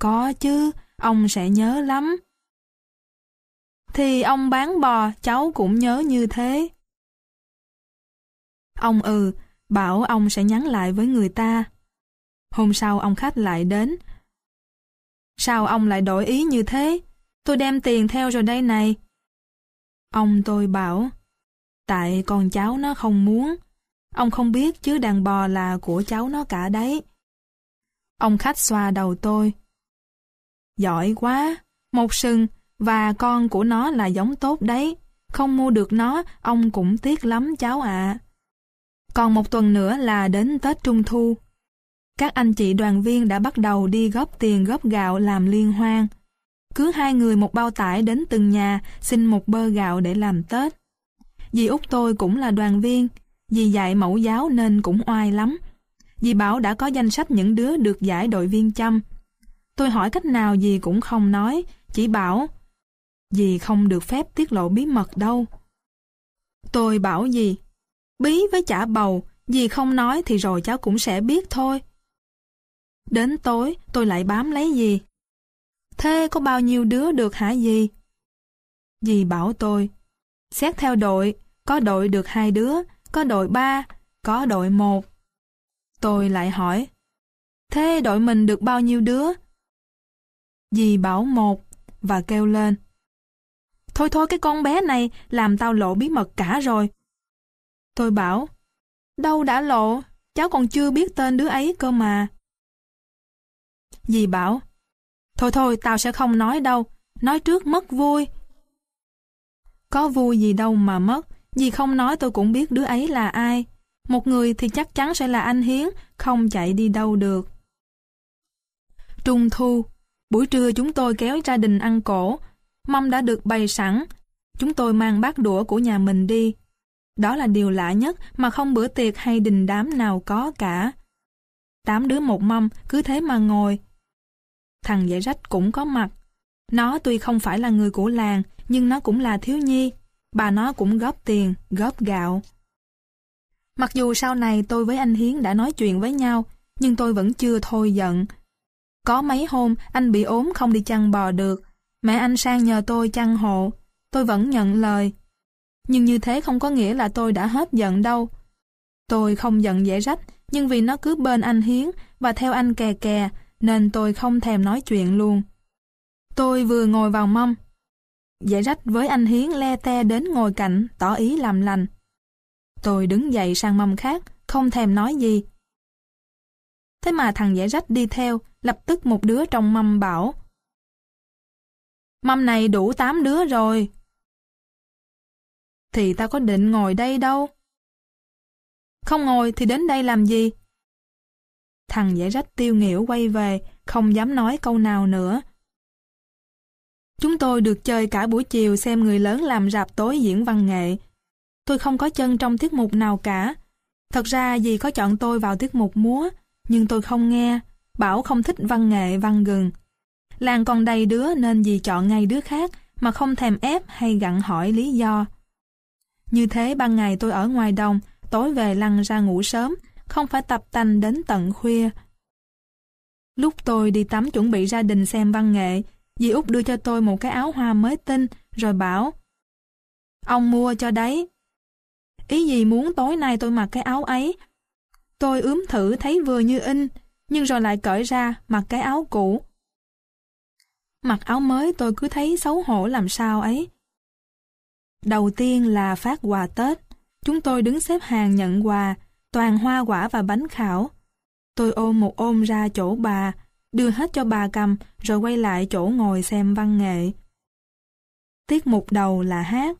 Có chứ, ông sẽ nhớ lắm. Thì ông bán bò, cháu cũng nhớ như thế. Ông ừ, bảo ông sẽ nhắn lại với người ta. Hôm sau ông khách lại đến. Sao ông lại đổi ý như thế? Tôi đem tiền theo rồi đây này. Ông tôi bảo, tại con cháu nó không muốn. Ông không biết chứ đàn bò là của cháu nó cả đấy. Ông khách xoa đầu tôi. Giỏi quá, một sừng và con của nó là giống tốt đấy. Không mua được nó, ông cũng tiếc lắm cháu ạ. Còn một tuần nữa là đến Tết Trung Thu. Các anh chị đoàn viên đã bắt đầu đi góp tiền góp gạo làm liên hoan. Cứ hai người một bao tải đến từng nhà xin một bơ gạo để làm Tết. Dì út tôi cũng là đoàn viên, vì dạy mẫu giáo nên cũng oai lắm. Dì bảo đã có danh sách những đứa được giải đội viên chăm. Tôi hỏi cách nào dì cũng không nói, chỉ bảo dì không được phép tiết lộ bí mật đâu. Tôi bảo dì, bí với chả bầu, dì không nói thì rồi cháu cũng sẽ biết thôi. Đến tối tôi lại bám lấy dì. Thế có bao nhiêu đứa được hả dì? Dì bảo tôi, xét theo đội, có đội được hai đứa, có đội ba, có đội một. Tôi lại hỏi, thế đội mình được bao nhiêu đứa? Dì bảo một và kêu lên. Thôi thôi cái con bé này làm tao lộ bí mật cả rồi. Tôi bảo, đâu đã lộ, cháu còn chưa biết tên đứa ấy cơ mà. Dì bảo, thôi thôi tao sẽ không nói đâu, nói trước mất vui. Có vui gì đâu mà mất, dì không nói tôi cũng biết đứa ấy là ai. Một người thì chắc chắn sẽ là anh Hiến, không chạy đi đâu được. Trung thu, buổi trưa chúng tôi kéo gia đình ăn cổ, mâm đã được bày sẵn, chúng tôi mang bát đũa của nhà mình đi. Đó là điều lạ nhất mà không bữa tiệc hay đình đám nào có cả. Tám đứa một mâm cứ thế mà ngồi. Thằng dạy rách cũng có mặt. Nó tuy không phải là người của làng, nhưng nó cũng là thiếu nhi. Bà nó cũng góp tiền, góp gạo. Mặc dù sau này tôi với anh Hiến đã nói chuyện với nhau, nhưng tôi vẫn chưa thôi giận. Có mấy hôm anh bị ốm không đi chăn bò được, mẹ anh sang nhờ tôi chăn hộ, tôi vẫn nhận lời. Nhưng như thế không có nghĩa là tôi đã hết giận đâu. Tôi không giận dễ rách, nhưng vì nó cứ bên anh Hiến và theo anh kè kè, nên tôi không thèm nói chuyện luôn. Tôi vừa ngồi vào mâm giải rách với anh Hiến le te đến ngồi cạnh, tỏ ý làm lành. Tôi đứng dậy sang mâm khác, không thèm nói gì. Thế mà thằng giải rách đi theo, lập tức một đứa trong mâm bảo. Mâm này đủ 8 đứa rồi. Thì tao có định ngồi đây đâu. Không ngồi thì đến đây làm gì? Thằng giải rách tiêu nghỉu quay về, không dám nói câu nào nữa. Chúng tôi được chơi cả buổi chiều xem người lớn làm rạp tối diễn văn nghệ. Tôi không có chân trong tiết mục nào cả. Thật ra dì có chọn tôi vào tiết mục múa, nhưng tôi không nghe, bảo không thích văn nghệ văn gừng. Làng còn đầy đứa nên dì chọn ngay đứa khác mà không thèm ép hay gặn hỏi lý do. Như thế ban ngày tôi ở ngoài đồng, tối về lăn ra ngủ sớm, không phải tập tành đến tận khuya. Lúc tôi đi tắm chuẩn bị ra đình xem văn nghệ, dì Út đưa cho tôi một cái áo hoa mới tinh, rồi bảo Ông mua cho đấy. Ý gì muốn tối nay tôi mặc cái áo ấy. Tôi ướm thử thấy vừa như in, nhưng rồi lại cởi ra mặc cái áo cũ. Mặc áo mới tôi cứ thấy xấu hổ làm sao ấy. Đầu tiên là phát quà Tết. Chúng tôi đứng xếp hàng nhận quà, toàn hoa quả và bánh khảo. Tôi ôm một ôm ra chỗ bà, đưa hết cho bà cầm, rồi quay lại chỗ ngồi xem văn nghệ. Tiết mục đầu là hát,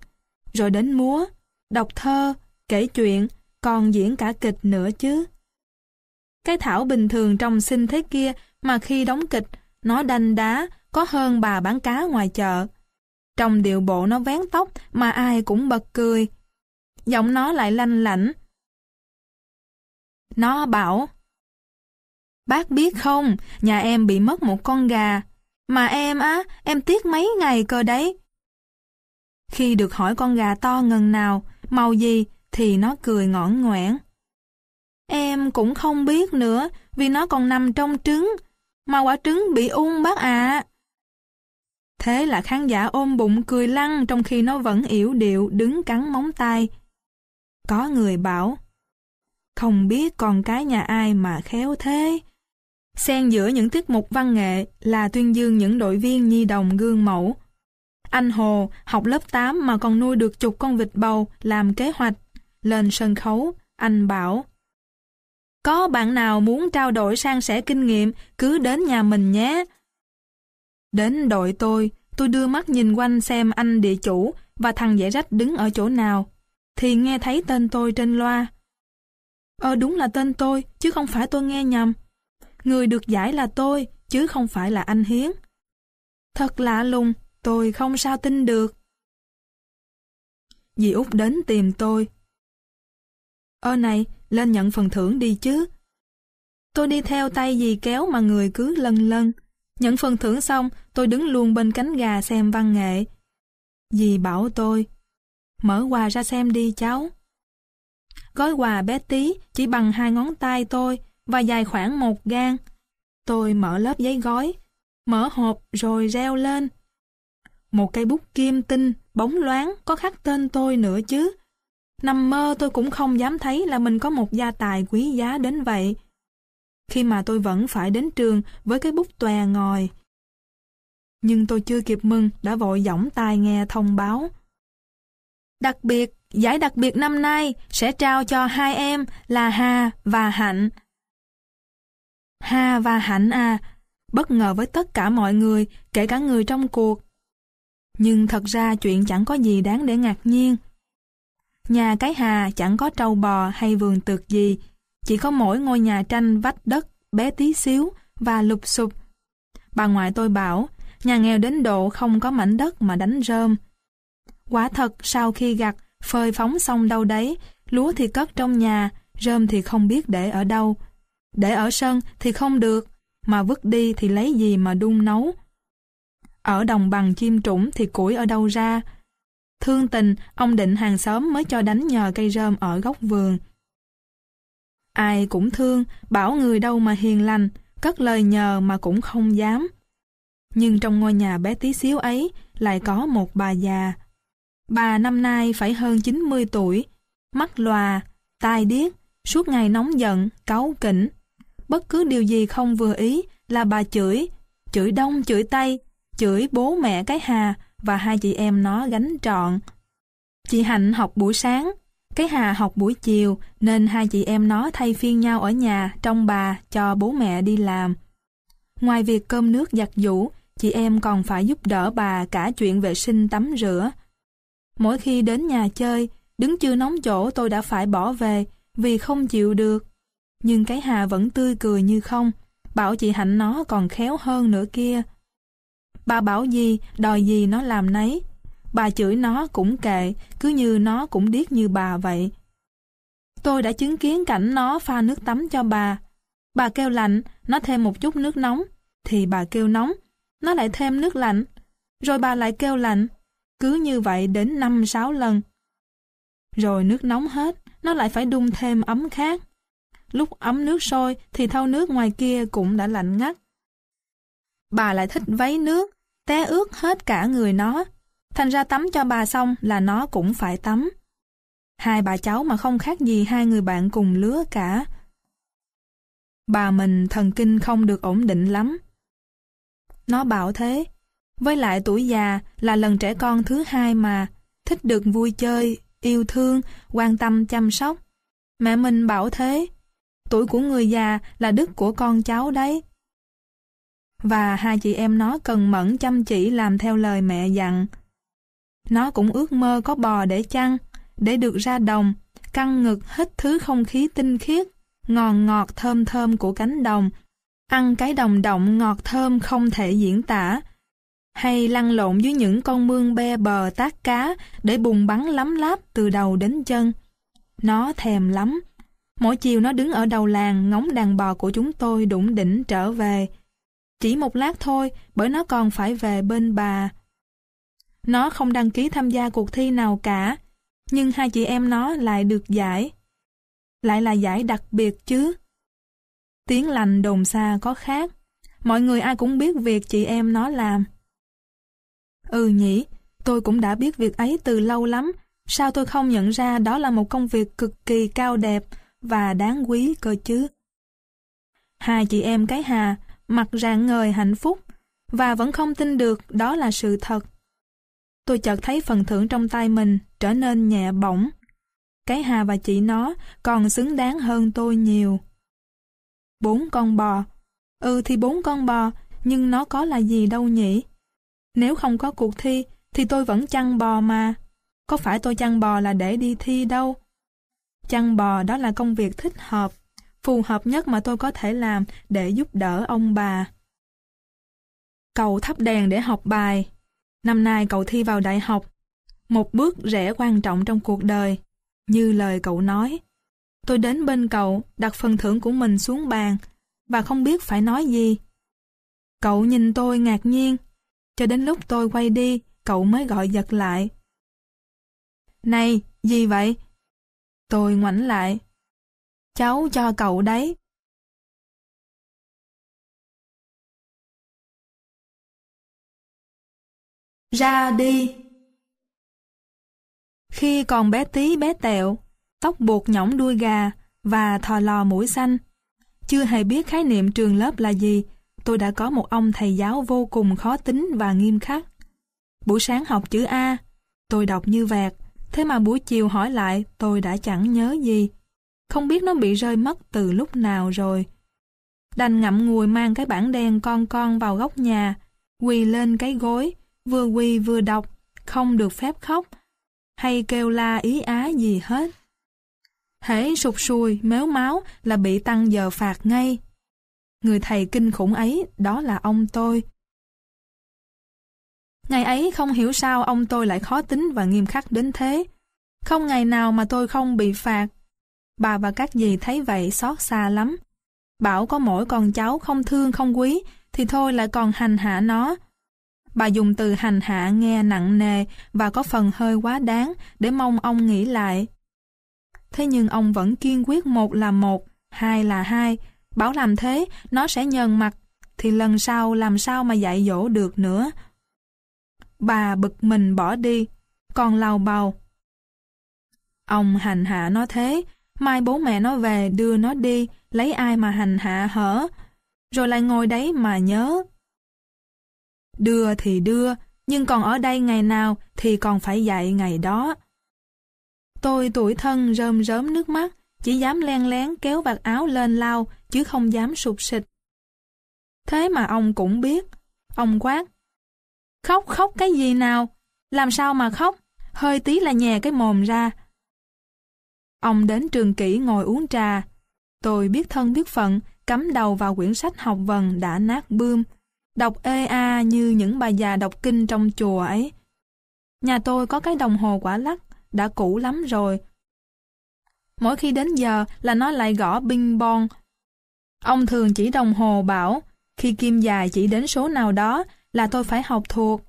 rồi đến múa, đọc thơ, kể chuyện, còn diễn cả kịch nữa chứ. Cái Thảo bình thường trong sinh thế kia mà khi đóng kịch, nó đanh đá, có hơn bà bán cá ngoài chợ. Trong điệu bộ nó vén tóc mà ai cũng bật cười. Giọng nó lại lanh lảnh. Nó bảo, Bác biết không, nhà em bị mất một con gà. Mà em á, em tiếc mấy ngày cơ đấy. Khi được hỏi con gà to ngần nào, màu gì, thì nó cười ngõn ngoẻn. Em cũng không biết nữa, vì nó còn nằm trong trứng, mà quả trứng bị ung bác ạ. Thế là khán giả ôm bụng cười lăn trong khi nó vẫn yểu điệu đứng cắn móng tay. Có người bảo, không biết con cái nhà ai mà khéo thế. Xen giữa những tiết mục văn nghệ là tuyên dương những đội viên nhi đồng gương mẫu. Anh Hồ học lớp 8 mà còn nuôi được chục con vịt bầu làm kế hoạch. Lên sân khấu, anh bảo Có bạn nào muốn trao đổi sang sẻ kinh nghiệm cứ đến nhà mình nhé. Đến đội tôi, tôi đưa mắt nhìn quanh xem anh địa chủ và thằng dễ rách đứng ở chỗ nào. Thì nghe thấy tên tôi trên loa. Ờ đúng là tên tôi, chứ không phải tôi nghe nhầm. Người được giải là tôi, chứ không phải là anh Hiến. Thật lạ lùng, tôi không sao tin được. Dì Út đến tìm tôi. Ơ này, lên nhận phần thưởng đi chứ. Tôi đi theo tay dì kéo mà người cứ lân lân. Nhận phần thưởng xong, tôi đứng luôn bên cánh gà xem văn nghệ. Dì bảo tôi, mở quà ra xem đi cháu. Gói quà bé tí chỉ bằng hai ngón tay tôi và dài khoảng một gang. Tôi mở lớp giấy gói, mở hộp rồi reo lên. Một cây bút kim tinh, bóng loáng, có khắc tên tôi nữa chứ. Nằm mơ tôi cũng không dám thấy là mình có một gia tài quý giá đến vậy. Khi mà tôi vẫn phải đến trường với cái bút tòe ngòi. Nhưng tôi chưa kịp mừng, đã vội giỏng tai nghe thông báo. Đặc biệt, giải đặc biệt năm nay sẽ trao cho hai em là Hà và Hạnh. Ha và Hạnh à, bất ngờ với tất cả mọi người, kể cả người trong cuộc. Nhưng thật ra chuyện chẳng có gì đáng để ngạc nhiên. Nhà cái Hà chẳng có trâu bò hay vườn tược gì, chỉ có mỗi ngôi nhà tranh vách đất bé tí xíu và lụp sụp. Bà ngoại tôi bảo, nhà nghèo đến độ không có mảnh đất mà đánh rơm. Quả thật sau khi gặt, phơi phóng xong đâu đấy, lúa thì cất trong nhà, rơm thì không biết để ở đâu. Để ở sân thì không được, mà vứt đi thì lấy gì mà đun nấu. Ở đồng bằng chim trũng thì củi ở đâu ra. Thương tình, ông định hàng xóm mới cho đánh nhờ cây rơm ở góc vườn. Ai cũng thương, bảo người đâu mà hiền lành, cất lời nhờ mà cũng không dám. Nhưng trong ngôi nhà bé tí xíu ấy lại có một bà già. Bà năm nay phải hơn 90 tuổi, mắt lòa, tai điếc, suốt ngày nóng giận, cáu kỉnh. Bất cứ điều gì không vừa ý là bà chửi, chửi đông chửi tây, chửi bố mẹ cái Hà và hai chị em nó gánh trọn. Chị Hạnh học buổi sáng, cái Hà học buổi chiều nên hai chị em nó thay phiên nhau ở nhà trong bà cho bố mẹ đi làm. Ngoài việc cơm nước giặt giũ, chị em còn phải giúp đỡ bà cả chuyện vệ sinh tắm rửa. Mỗi khi đến nhà chơi, đứng chưa nóng chỗ tôi đã phải bỏ về vì không chịu được. Nhưng cái Hà vẫn tươi cười như không, bảo chị Hạnh nó còn khéo hơn nữa kia. Bà bảo gì, đòi gì nó làm nấy. Bà chửi nó cũng kệ, cứ như nó cũng điếc như bà vậy. Tôi đã chứng kiến cảnh nó pha nước tắm cho bà. Bà kêu lạnh, nó thêm một chút nước nóng. Thì bà kêu nóng, nó lại thêm nước lạnh. Rồi bà lại kêu lạnh. Cứ như vậy đến 5-6 lần. Rồi nước nóng hết, nó lại phải đun thêm ấm khác. Lúc ấm nước sôi thì thau nước ngoài kia cũng đã lạnh ngắt. Bà lại thích váy nước, té ướt hết cả người nó. Thành ra tắm cho bà xong là nó cũng phải tắm. Hai bà cháu mà không khác gì hai người bạn cùng lứa cả. Bà mình thần kinh không được ổn định lắm. Nó bảo thế. Với lại tuổi già là lần trẻ con thứ hai mà, thích được vui chơi, yêu thương, quan tâm chăm sóc. Mẹ mình bảo thế. Tuổi của người già là đức của con cháu đấy. Và hai chị em nó cần mẫn chăm chỉ làm theo lời mẹ dặn. Nó cũng ước mơ có bò để chăn, để được ra đồng, căng ngực hít thứ không khí tinh khiết, ngòn ngọt thơm thơm của cánh đồng, ăn cái đồng động ngọt thơm không thể diễn tả, hay lăn lộn dưới những con mương be bờ tác cá để bùng bắn lắm láp từ đầu đến chân. Nó thèm lắm. Mỗi chiều nó đứng ở đầu làng ngóng đàn bò của chúng tôi đụng đỉnh trở về. Chỉ một lát thôi, bởi nó còn phải về bên bà. Nó không đăng ký tham gia cuộc thi nào cả, nhưng hai chị em nó lại được giải. Lại là giải đặc biệt chứ. Tiếng lành đồn xa có khác. Mọi người ai cũng biết việc chị em nó làm. Ừ nhỉ, tôi cũng đã biết việc ấy từ lâu lắm. Sao tôi không nhận ra đó là một công việc cực kỳ cao đẹp và đáng quý cơ chứ? Hai chị em cái hà, mặt rạng ngời hạnh phúc, và vẫn không tin được đó là sự thật. Tôi chợt thấy phần thưởng trong tay mình trở nên nhẹ bỏng. Cái hà và chị nó còn xứng đáng hơn tôi nhiều. Bốn con bò. Ừ thì bốn con bò, nhưng nó có là gì đâu nhỉ? Nếu không có cuộc thi, thì tôi vẫn chăn bò mà. Có phải tôi chăn bò là để đi thi đâu. Chăn bò đó là công việc thích hợp, phù hợp nhất mà tôi có thể làm để giúp đỡ ông bà. Cậu thắp đèn để học bài. Năm nay cậu thi vào đại học. Một bước rẽ quan trọng trong cuộc đời. Như lời cậu nói. Tôi đến bên cậu, đặt phần thưởng của mình xuống bàn, và không biết phải nói gì. Cậu nhìn tôi ngạc nhiên, cho đến lúc tôi quay đi, cậu mới gọi giật lại. Này, gì vậy? Tôi ngoảnh lại. Cháu cho cậu đấy. Ra đi. Khi còn bé tí bé tẹo, tóc buộc nhõng đuôi gà và thò lò mũi xanh, chưa hề biết khái niệm trường lớp là gì, tôi đã có một ông thầy giáo vô cùng khó tính và nghiêm khắc. Buổi sáng học chữ A, tôi đọc như vẹt, thế mà buổi chiều hỏi lại tôi đã chẳng nhớ gì. Không biết nó bị rơi mất từ lúc nào rồi. Đành ngậm ngùi mang cái bảng đen con con vào góc nhà, quỳ lên cái gối, vừa quỳ vừa đọc, không được phép khóc, hay kêu la ý á gì hết. Hễ sụt sùi, méo máu là bị tăng giờ phạt ngay. Người thầy kinh khủng ấy, đó là ông tôi. Ngày ấy không hiểu sao ông tôi lại khó tính và nghiêm khắc đến thế. Không ngày nào mà tôi không bị phạt. Bà và các dì thấy vậy xót xa lắm. Bảo có mỗi con cháu không thương không quý, thì thôi lại còn hành hạ nó. Bà dùng từ hành hạ nghe nặng nề và có phần hơi quá đáng để mong ông nghĩ lại. Thế nhưng ông vẫn kiên quyết một là một, hai là hai, Bảo làm thế, nó sẽ nhờn mặt, thì lần sau làm sao mà dạy dỗ được nữa. Bà bực mình bỏ đi, còn lau bào. Ông hành hạ nó thế, mai bố mẹ nó về đưa nó đi, lấy ai mà hành hạ hở, rồi lại ngồi đấy mà nhớ. Đưa thì đưa, nhưng còn ở đây ngày nào thì còn phải dạy ngày đó. Tôi tuổi thân rơm rớm nước mắt, chỉ dám len lén kéo vạt áo lên lau, chứ không dám sụp xịt. Thế mà ông cũng biết. Ông quát. Khóc khóc cái gì nào? Làm sao mà khóc? Hơi tí là nhè cái mồm ra. Ông đến trường kỹ ngồi uống trà. Tôi biết thân biết phận, cắm đầu vào quyển sách học vần đã nát bươm. Đọc ê a như những bà già đọc kinh trong chùa ấy. Nhà tôi có cái đồng hồ quả lắc, đã cũ lắm rồi. Mỗi khi đến giờ là nó lại gõ bing bon Ông thường chỉ đồng hồ bảo, khi kim dài chỉ đến số nào đó là tôi phải học thuộc.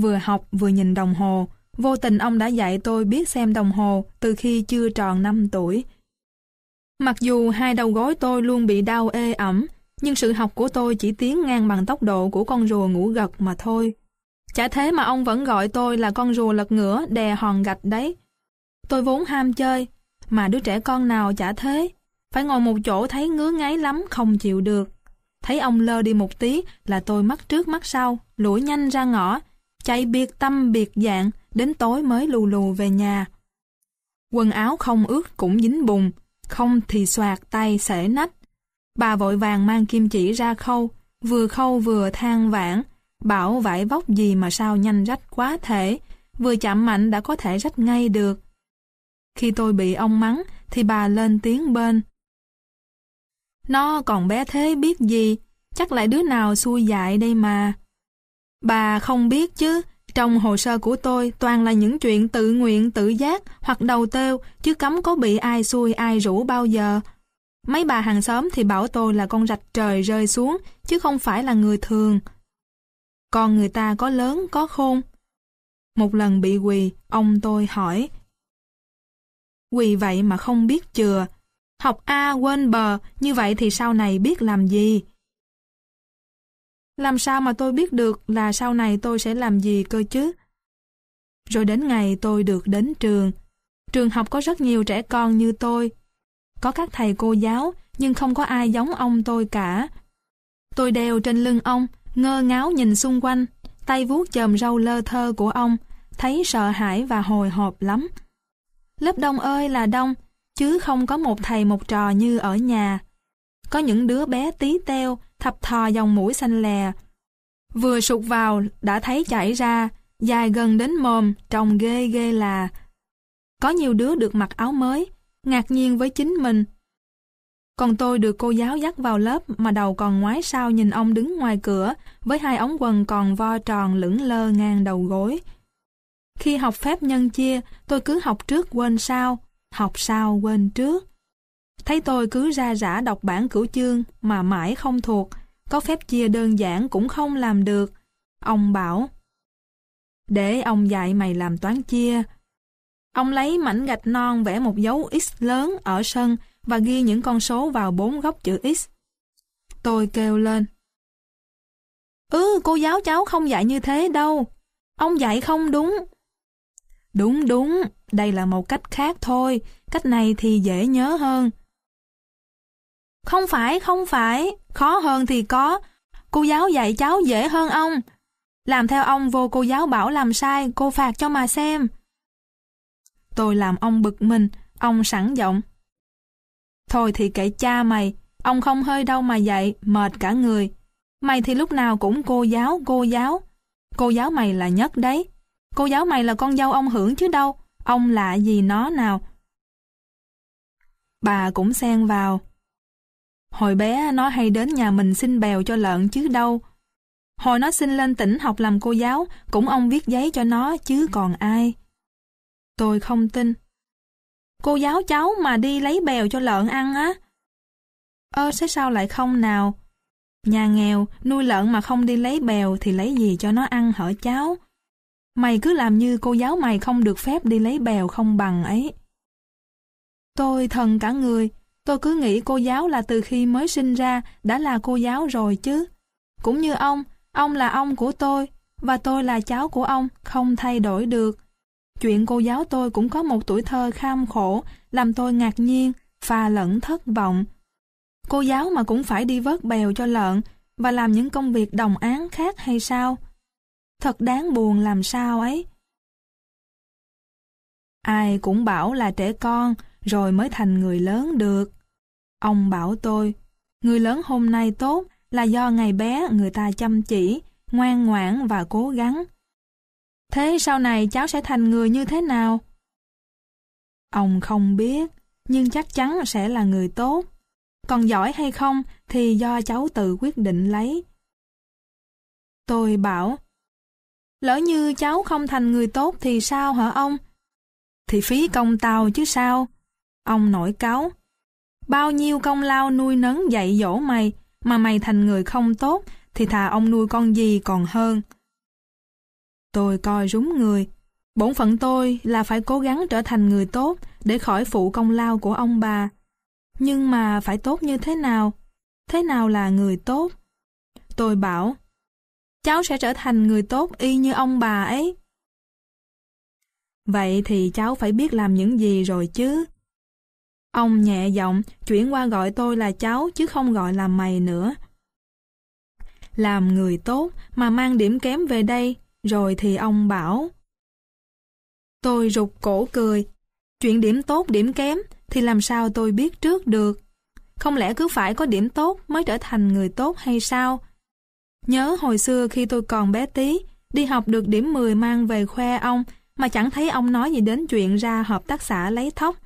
Vừa học vừa nhìn đồng hồ, vô tình ông đã dạy tôi biết xem đồng hồ từ khi chưa tròn 5 tuổi. Mặc dù hai đầu gối tôi luôn bị đau ê ẩm, nhưng sự học của tôi chỉ tiến ngang bằng tốc độ của con rùa ngủ gật mà thôi. Chả thế mà ông vẫn gọi tôi là con rùa lật ngửa đè hòn gạch đấy. Tôi vốn ham chơi, mà đứa trẻ con nào chả thế. Phải ngồi một chỗ thấy ngứa ngáy lắm, không chịu được. Thấy ông lơ đi một tí là tôi mắt trước mắt sau, lủi nhanh ra ngõ, chạy biệt tâm biệt dạng, đến tối mới lù lù về nhà. Quần áo không ướt cũng dính bùn, không thì soạt tay xể nách. Bà vội vàng mang kim chỉ ra khâu, vừa khâu vừa than vãn, bảo vải vóc gì mà sao nhanh rách quá thể, vừa chạm mạnh đã có thể rách ngay được. Khi tôi bị ông mắng, thì bà lên tiếng bên. Nó còn bé thế biết gì, chắc lại đứa nào xui dại đây mà. Bà không biết chứ, trong hồ sơ của tôi toàn là những chuyện tự nguyện tự giác hoặc đầu têu, chứ cấm có bị ai xui ai rủ bao giờ. Mấy bà hàng xóm thì bảo tôi là con rạch trời rơi xuống, chứ không phải là người thường. Còn người ta có lớn, có khôn. Một lần bị quỳ, ông tôi hỏi. Quỳ vậy mà không biết chừa. Học A quên bờ, như vậy thì sau này biết làm gì? Làm sao mà tôi biết được là sau này tôi sẽ làm gì cơ chứ? Rồi đến ngày tôi được đến trường. Trường học có rất nhiều trẻ con như tôi. Có các thầy cô giáo, nhưng không có ai giống ông tôi cả. Tôi đeo trên lưng ông, ngơ ngáo nhìn xung quanh, tay vuốt chòm râu lơ thơ của ông, thấy sợ hãi và hồi hộp lắm. Lớp đông ơi là đông, chứ không có một thầy một trò như ở nhà. Có những đứa bé tí teo, thập thò dòng mũi xanh lè. Vừa sụt vào, đã thấy chảy ra, dài gần đến mồm, trông ghê ghê là. Có nhiều đứa được mặc áo mới, ngạc nhiên với chính mình. Còn tôi được cô giáo dắt vào lớp mà đầu còn ngoái sau nhìn ông đứng ngoài cửa với hai ống quần còn vo tròn lững lơ ngang đầu gối. Khi học phép nhân chia, tôi cứ học trước quên sau, học sau quên trước. Thấy tôi cứ ra rã đọc bản cửu chương mà mãi không thuộc, có phép chia đơn giản cũng không làm được. Ông bảo, để ông dạy mày làm toán chia. Ông lấy mảnh gạch non vẽ một dấu X lớn ở sân và ghi những con số vào bốn góc chữ X. Tôi kêu lên. Ừ, cô giáo cháu không dạy như thế đâu. Ông dạy không đúng. Đúng đúng, đây là một cách khác thôi, cách này thì dễ nhớ hơn. Không phải, không phải, khó hơn thì có. Cô giáo dạy cháu dễ hơn ông. Làm theo ông vô cô giáo bảo làm sai, cô phạt cho mà xem. Tôi làm ông bực mình, ông sẵn giọng. Thôi thì kệ cha mày, ông không hơi đâu mà dạy, mệt cả người. Mày thì lúc nào cũng cô giáo, cô giáo. Cô giáo mày là nhất đấy. Cô giáo mày là con dâu ông hưởng chứ đâu, ông lạ gì nó nào. Bà cũng xen vào. Hồi bé nó hay đến nhà mình xin bèo cho lợn chứ đâu. Hồi nó xin lên tỉnh học làm cô giáo, cũng ông viết giấy cho nó chứ còn ai. Tôi không tin. Cô giáo cháu mà đi lấy bèo cho lợn ăn á. Ơ sẽ sao lại không nào? Nhà nghèo, nuôi lợn mà không đi lấy bèo thì lấy gì cho nó ăn hở cháu? Mày cứ làm như cô giáo mày không được phép đi lấy bèo không bằng ấy. Tôi thần cả người, tôi cứ nghĩ cô giáo là từ khi mới sinh ra đã là cô giáo rồi chứ. Cũng như ông, ông là ông của tôi, và tôi là cháu của ông, không thay đổi được. Chuyện cô giáo tôi cũng có một tuổi thơ kham khổ, làm tôi ngạc nhiên, pha lẫn thất vọng. Cô giáo mà cũng phải đi vớt bèo cho lợn và làm những công việc đồng án khác hay sao? Thật đáng buồn làm sao ấy. Ai cũng bảo là trẻ con rồi mới thành người lớn được. Ông bảo tôi, người lớn hôm nay tốt là do ngày bé người ta chăm chỉ, ngoan ngoãn và cố gắng. Thế sau này cháu sẽ thành người như thế nào? Ông không biết, nhưng chắc chắn sẽ là người tốt. Còn giỏi hay không thì do cháu tự quyết định lấy. Tôi bảo, lỡ như cháu không thành người tốt thì sao hả ông? Thì phí công tao chứ sao? Ông nổi cáo. Bao nhiêu công lao nuôi nấng dạy dỗ mày, mà mày thành người không tốt, thì thà ông nuôi con gì còn hơn. Tôi coi rúng người. Bổn phận tôi là phải cố gắng trở thành người tốt để khỏi phụ công lao của ông bà. Nhưng mà phải tốt như thế nào? Thế nào là người tốt? Tôi bảo, cháu sẽ trở thành người tốt y như ông bà ấy. Vậy thì cháu phải biết làm những gì rồi chứ? Ông nhẹ giọng chuyển qua gọi tôi là cháu chứ không gọi là mày nữa. Làm người tốt mà mang điểm kém về đây, rồi thì ông bảo. Tôi rụt cổ cười. Chuyện điểm tốt, điểm kém thì làm sao tôi biết trước được? Không lẽ cứ phải có điểm tốt mới trở thành người tốt hay sao? Nhớ hồi xưa khi tôi còn bé tí, đi học được điểm 10 mang về khoe ông mà chẳng thấy ông nói gì đến chuyện ra hợp tác xã lấy thóc.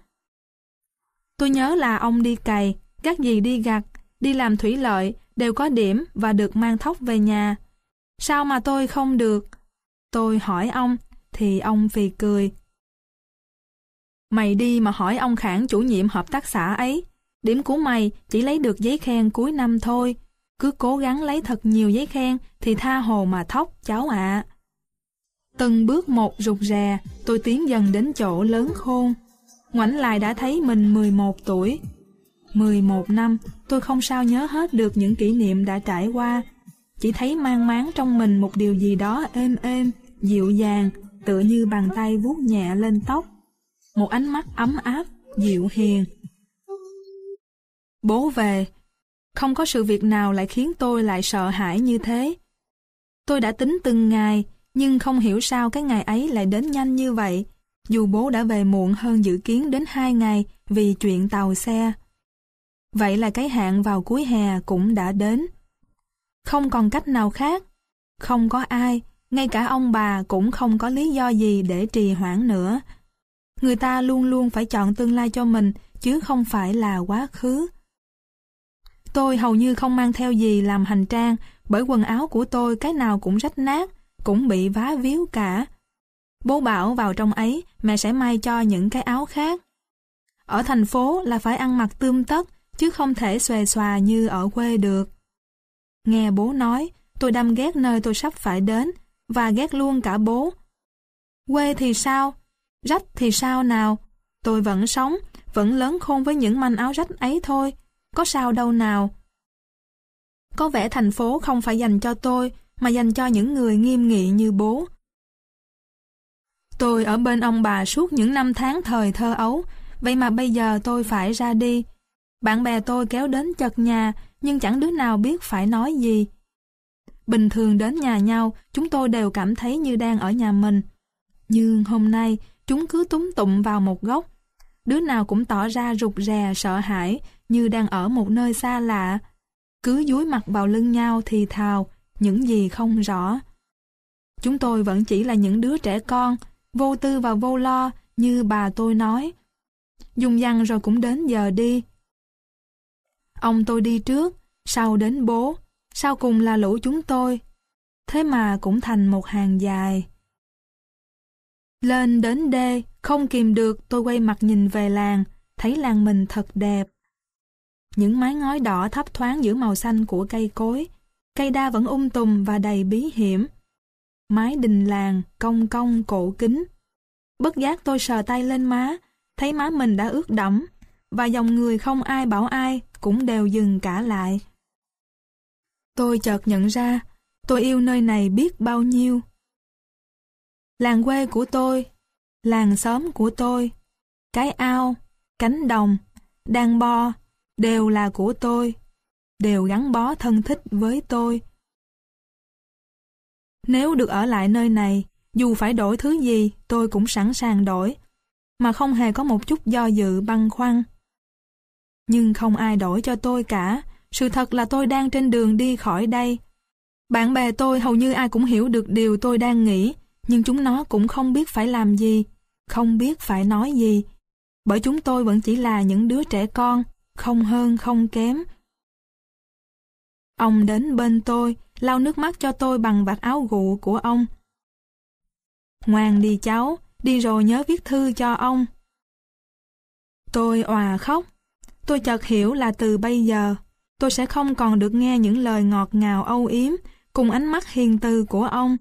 Tôi nhớ là ông đi cày, các gì đi gặt, đi làm thủy lợi, đều có điểm và được mang thóc về nhà. Sao mà tôi không được? Tôi hỏi ông, thì ông phì cười. Mày đi mà hỏi ông Khảng chủ nhiệm hợp tác xã ấy. Điểm của mày chỉ lấy được giấy khen cuối năm thôi. Cứ cố gắng lấy thật nhiều giấy khen thì tha hồ mà thóc cháu ạ. Từng bước một rụt rè, tôi tiến dần đến chỗ lớn khôn. Ngoảnh lại đã thấy mình 11 tuổi. 11 năm, tôi không sao nhớ hết được những kỷ niệm đã trải qua. Chỉ thấy mang máng trong mình một điều gì đó êm êm, dịu dàng, tựa như bàn tay vuốt nhẹ lên tóc. Một ánh mắt ấm áp, dịu hiền. Bố về, không có sự việc nào lại khiến tôi lại sợ hãi như thế. Tôi đã tính từng ngày, nhưng không hiểu sao cái ngày ấy lại đến nhanh như vậy, dù bố đã về muộn hơn dự kiến đến hai ngày vì chuyện tàu xe. Vậy là cái hạn vào cuối hè cũng đã đến. Không còn cách nào khác. Không có ai, ngay cả ông bà cũng không có lý do gì để trì hoãn nữa. Người ta luôn luôn phải chọn tương lai cho mình, chứ không phải là quá khứ. Tôi hầu như không mang theo gì làm hành trang, bởi quần áo của tôi cái nào cũng rách nát, cũng bị vá víu cả. Bố bảo vào trong ấy, mẹ sẽ may cho những cái áo khác. Ở thành phố là phải ăn mặc tươm tất, chứ không thể xòe xòa như ở quê được. Nghe bố nói, tôi đâm ghét nơi tôi sắp phải đến, và ghét luôn cả bố. Quê thì sao? Rách thì sao nào? Tôi vẫn sống, vẫn lớn khôn với những manh áo rách ấy thôi, có sao đâu nào. Có vẻ thành phố không phải dành cho tôi, mà dành cho những người nghiêm nghị như bố. Tôi ở bên ông bà suốt những năm tháng thời thơ ấu, vậy mà bây giờ tôi phải ra đi. Bạn bè tôi kéo đến chật nhà, nhưng chẳng đứa nào biết phải nói gì. Bình thường đến nhà nhau, chúng tôi đều cảm thấy như đang ở nhà mình. Nhưng hôm nay, chúng cứ túng tụng vào một góc. Đứa nào cũng tỏ ra rụt rè, sợ hãi, như đang ở một nơi xa lạ. Cứ dúi mặt vào lưng nhau thì thào, những gì không rõ. Chúng tôi vẫn chỉ là những đứa trẻ con, vô tư và vô lo, như bà tôi nói. Dùng dằn rồi cũng đến giờ đi. Ông tôi đi trước, sau đến bố, sau cùng là lũ chúng tôi. Thế mà cũng thành một hàng dài. Lên đến đê, không kìm được tôi quay mặt nhìn về làng, thấy làng mình thật đẹp. Những mái ngói đỏ thấp thoáng giữa màu xanh của cây cối, cây đa vẫn ung um tùm và đầy bí hiểm. Mái đình làng, cong cong cổ kính. Bất giác tôi sờ tay lên má, thấy má mình đã ướt đẫm, và dòng người không ai bảo ai cũng đều dừng cả lại. Tôi chợt nhận ra, tôi yêu nơi này biết bao nhiêu. Làng quê của tôi, làng xóm của tôi, cái ao, cánh đồng, đàn bò đều là của tôi, đều gắn bó thân thích với tôi. Nếu được ở lại nơi này, dù phải đổi thứ gì, tôi cũng sẵn sàng đổi, mà không hề có một chút do dự băn khoăn. Nhưng không ai đổi cho tôi cả, sự thật là tôi đang trên đường đi khỏi đây. Bạn bè tôi hầu như ai cũng hiểu được điều tôi đang nghĩ, nhưng chúng nó cũng không biết phải làm gì, không biết phải nói gì. Bởi chúng tôi vẫn chỉ là những đứa trẻ con, không hơn không kém. Ông đến bên tôi, lau nước mắt cho tôi bằng vạt áo gụ của ông. Ngoan đi cháu, đi rồi nhớ viết thư cho ông. Tôi òa khóc. Tôi chợt hiểu là từ bây giờ, tôi sẽ không còn được nghe những lời ngọt ngào âu yếm cùng ánh mắt hiền từ của ông.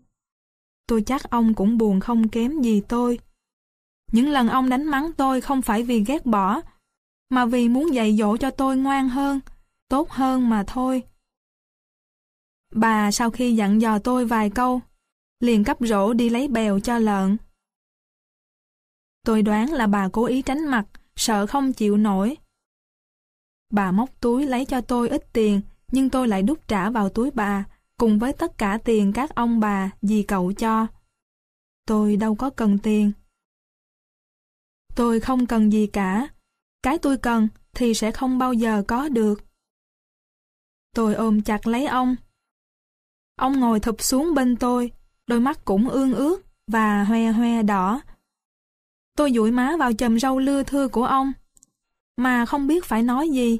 Tôi chắc ông cũng buồn không kém gì tôi. Những lần ông đánh mắng tôi không phải vì ghét bỏ, mà vì muốn dạy dỗ cho tôi ngoan hơn, tốt hơn mà thôi. Bà sau khi dặn dò tôi vài câu, liền cấp rổ đi lấy bèo cho lợn. Tôi đoán là bà cố ý tránh mặt, sợ không chịu nổi. Bà móc túi lấy cho tôi ít tiền, nhưng tôi lại đút trả vào túi bà, cùng với tất cả tiền các ông bà, dì cậu cho. Tôi đâu có cần tiền. Tôi không cần gì cả. Cái tôi cần thì sẽ không bao giờ có được. Tôi ôm chặt lấy ông. Ông ngồi thụp xuống bên tôi, đôi mắt cũng ương ướt và hoe hoe đỏ. Tôi dụi má vào chầm râu lưa thưa của ông, mà không biết phải nói gì.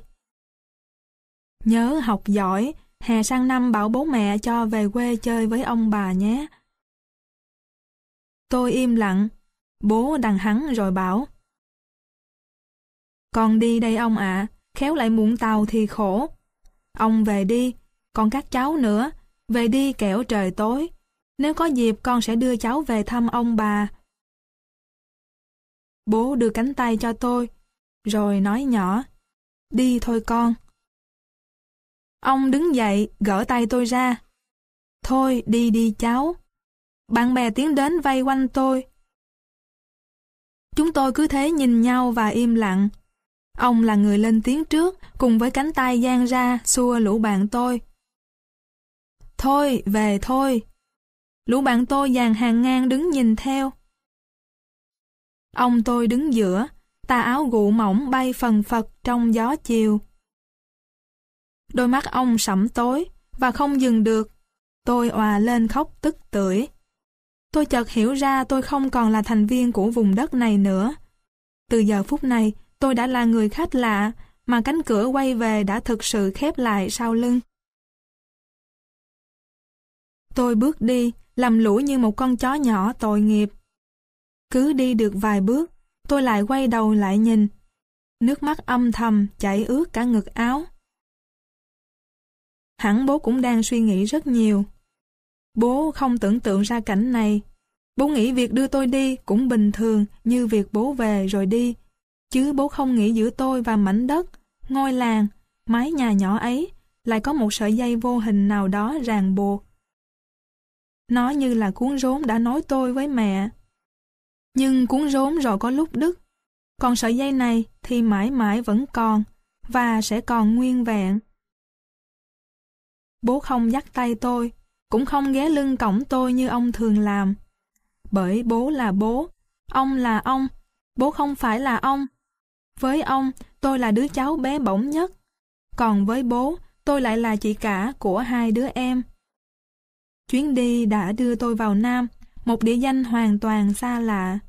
Nhớ học giỏi, hè sang năm bảo bố mẹ cho về quê chơi với ông bà nhé. Tôi im lặng, bố đằng hắn rồi bảo. Con đi đây ông ạ, khéo lại muộn tàu thì khổ. Ông về đi, còn các cháu nữa, về đi kẻo trời tối. Nếu có dịp con sẽ đưa cháu về thăm ông bà. Bố đưa cánh tay cho tôi, rồi nói nhỏ, đi thôi con. Ông đứng dậy, gỡ tay tôi ra. Thôi, đi đi cháu. Bạn bè tiến đến vây quanh tôi. Chúng tôi cứ thế nhìn nhau và im lặng. Ông là người lên tiếng trước, cùng với cánh tay giang ra, xua lũ bạn tôi. Thôi, về thôi. Lũ bạn tôi dàn hàng ngang đứng nhìn theo. Ông tôi đứng giữa, tà áo gụ mỏng bay phần phật trong gió chiều. Đôi mắt ông sẫm tối và không dừng được. Tôi òa lên khóc tức tưởi. Tôi chợt hiểu ra tôi không còn là thành viên của vùng đất này nữa. Từ giờ phút này, tôi đã là người khách lạ, mà cánh cửa quay về đã thực sự khép lại sau lưng. Tôi bước đi, làm lũ như một con chó nhỏ tội nghiệp. Cứ đi được vài bước, tôi lại quay đầu lại nhìn. Nước mắt âm thầm chảy ướt cả ngực áo. Hẳn bố cũng đang suy nghĩ rất nhiều. Bố không tưởng tượng ra cảnh này. Bố nghĩ việc đưa tôi đi cũng bình thường như việc bố về rồi đi. Chứ bố không nghĩ giữa tôi và mảnh đất, ngôi làng, mái nhà nhỏ ấy lại có một sợi dây vô hình nào đó ràng buộc. Nó như là cuốn rốn đã nói tôi với mẹ. Nhưng cuốn rốn rồi có lúc đứt. Còn sợi dây này thì mãi mãi vẫn còn và sẽ còn nguyên vẹn. Bố không dắt tay tôi, cũng không ghé lưng cổng tôi như ông thường làm. Bởi bố là bố, ông là ông, bố không phải là ông. Với ông, tôi là đứa cháu bé bỏng nhất. Còn với bố, tôi lại là chị cả của hai đứa em. Chuyến đi đã đưa tôi vào Nam, một địa danh hoàn toàn xa lạ.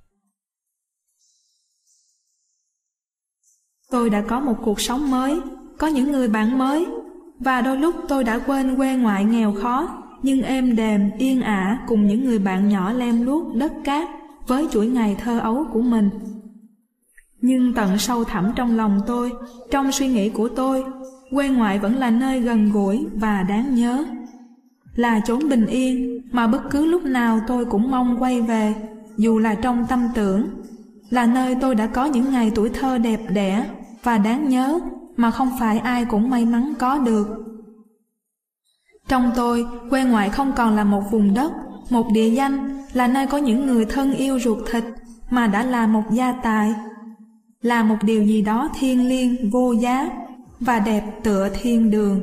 Tôi đã có một cuộc sống mới, có những người bạn mới, và đôi lúc tôi đã quên quê ngoại nghèo khó, nhưng êm đềm, yên ả cùng những người bạn nhỏ lem luốc đất cát với chuỗi ngày thơ ấu của mình. Nhưng tận sâu thẳm trong lòng tôi, trong suy nghĩ của tôi, quê ngoại vẫn là nơi gần gũi và đáng nhớ. Là chốn bình yên mà bất cứ lúc nào tôi cũng mong quay về, dù là trong tâm tưởng. Là nơi tôi đã có những ngày tuổi thơ đẹp đẽ và đáng nhớ mà không phải ai cũng may mắn có được. Trong tôi, quê ngoại không còn là một vùng đất, một địa danh, là nơi có những người thân yêu ruột thịt, mà đã là một gia tài. Là một điều gì đó thiêng liêng, vô giá, và đẹp tựa thiên đường.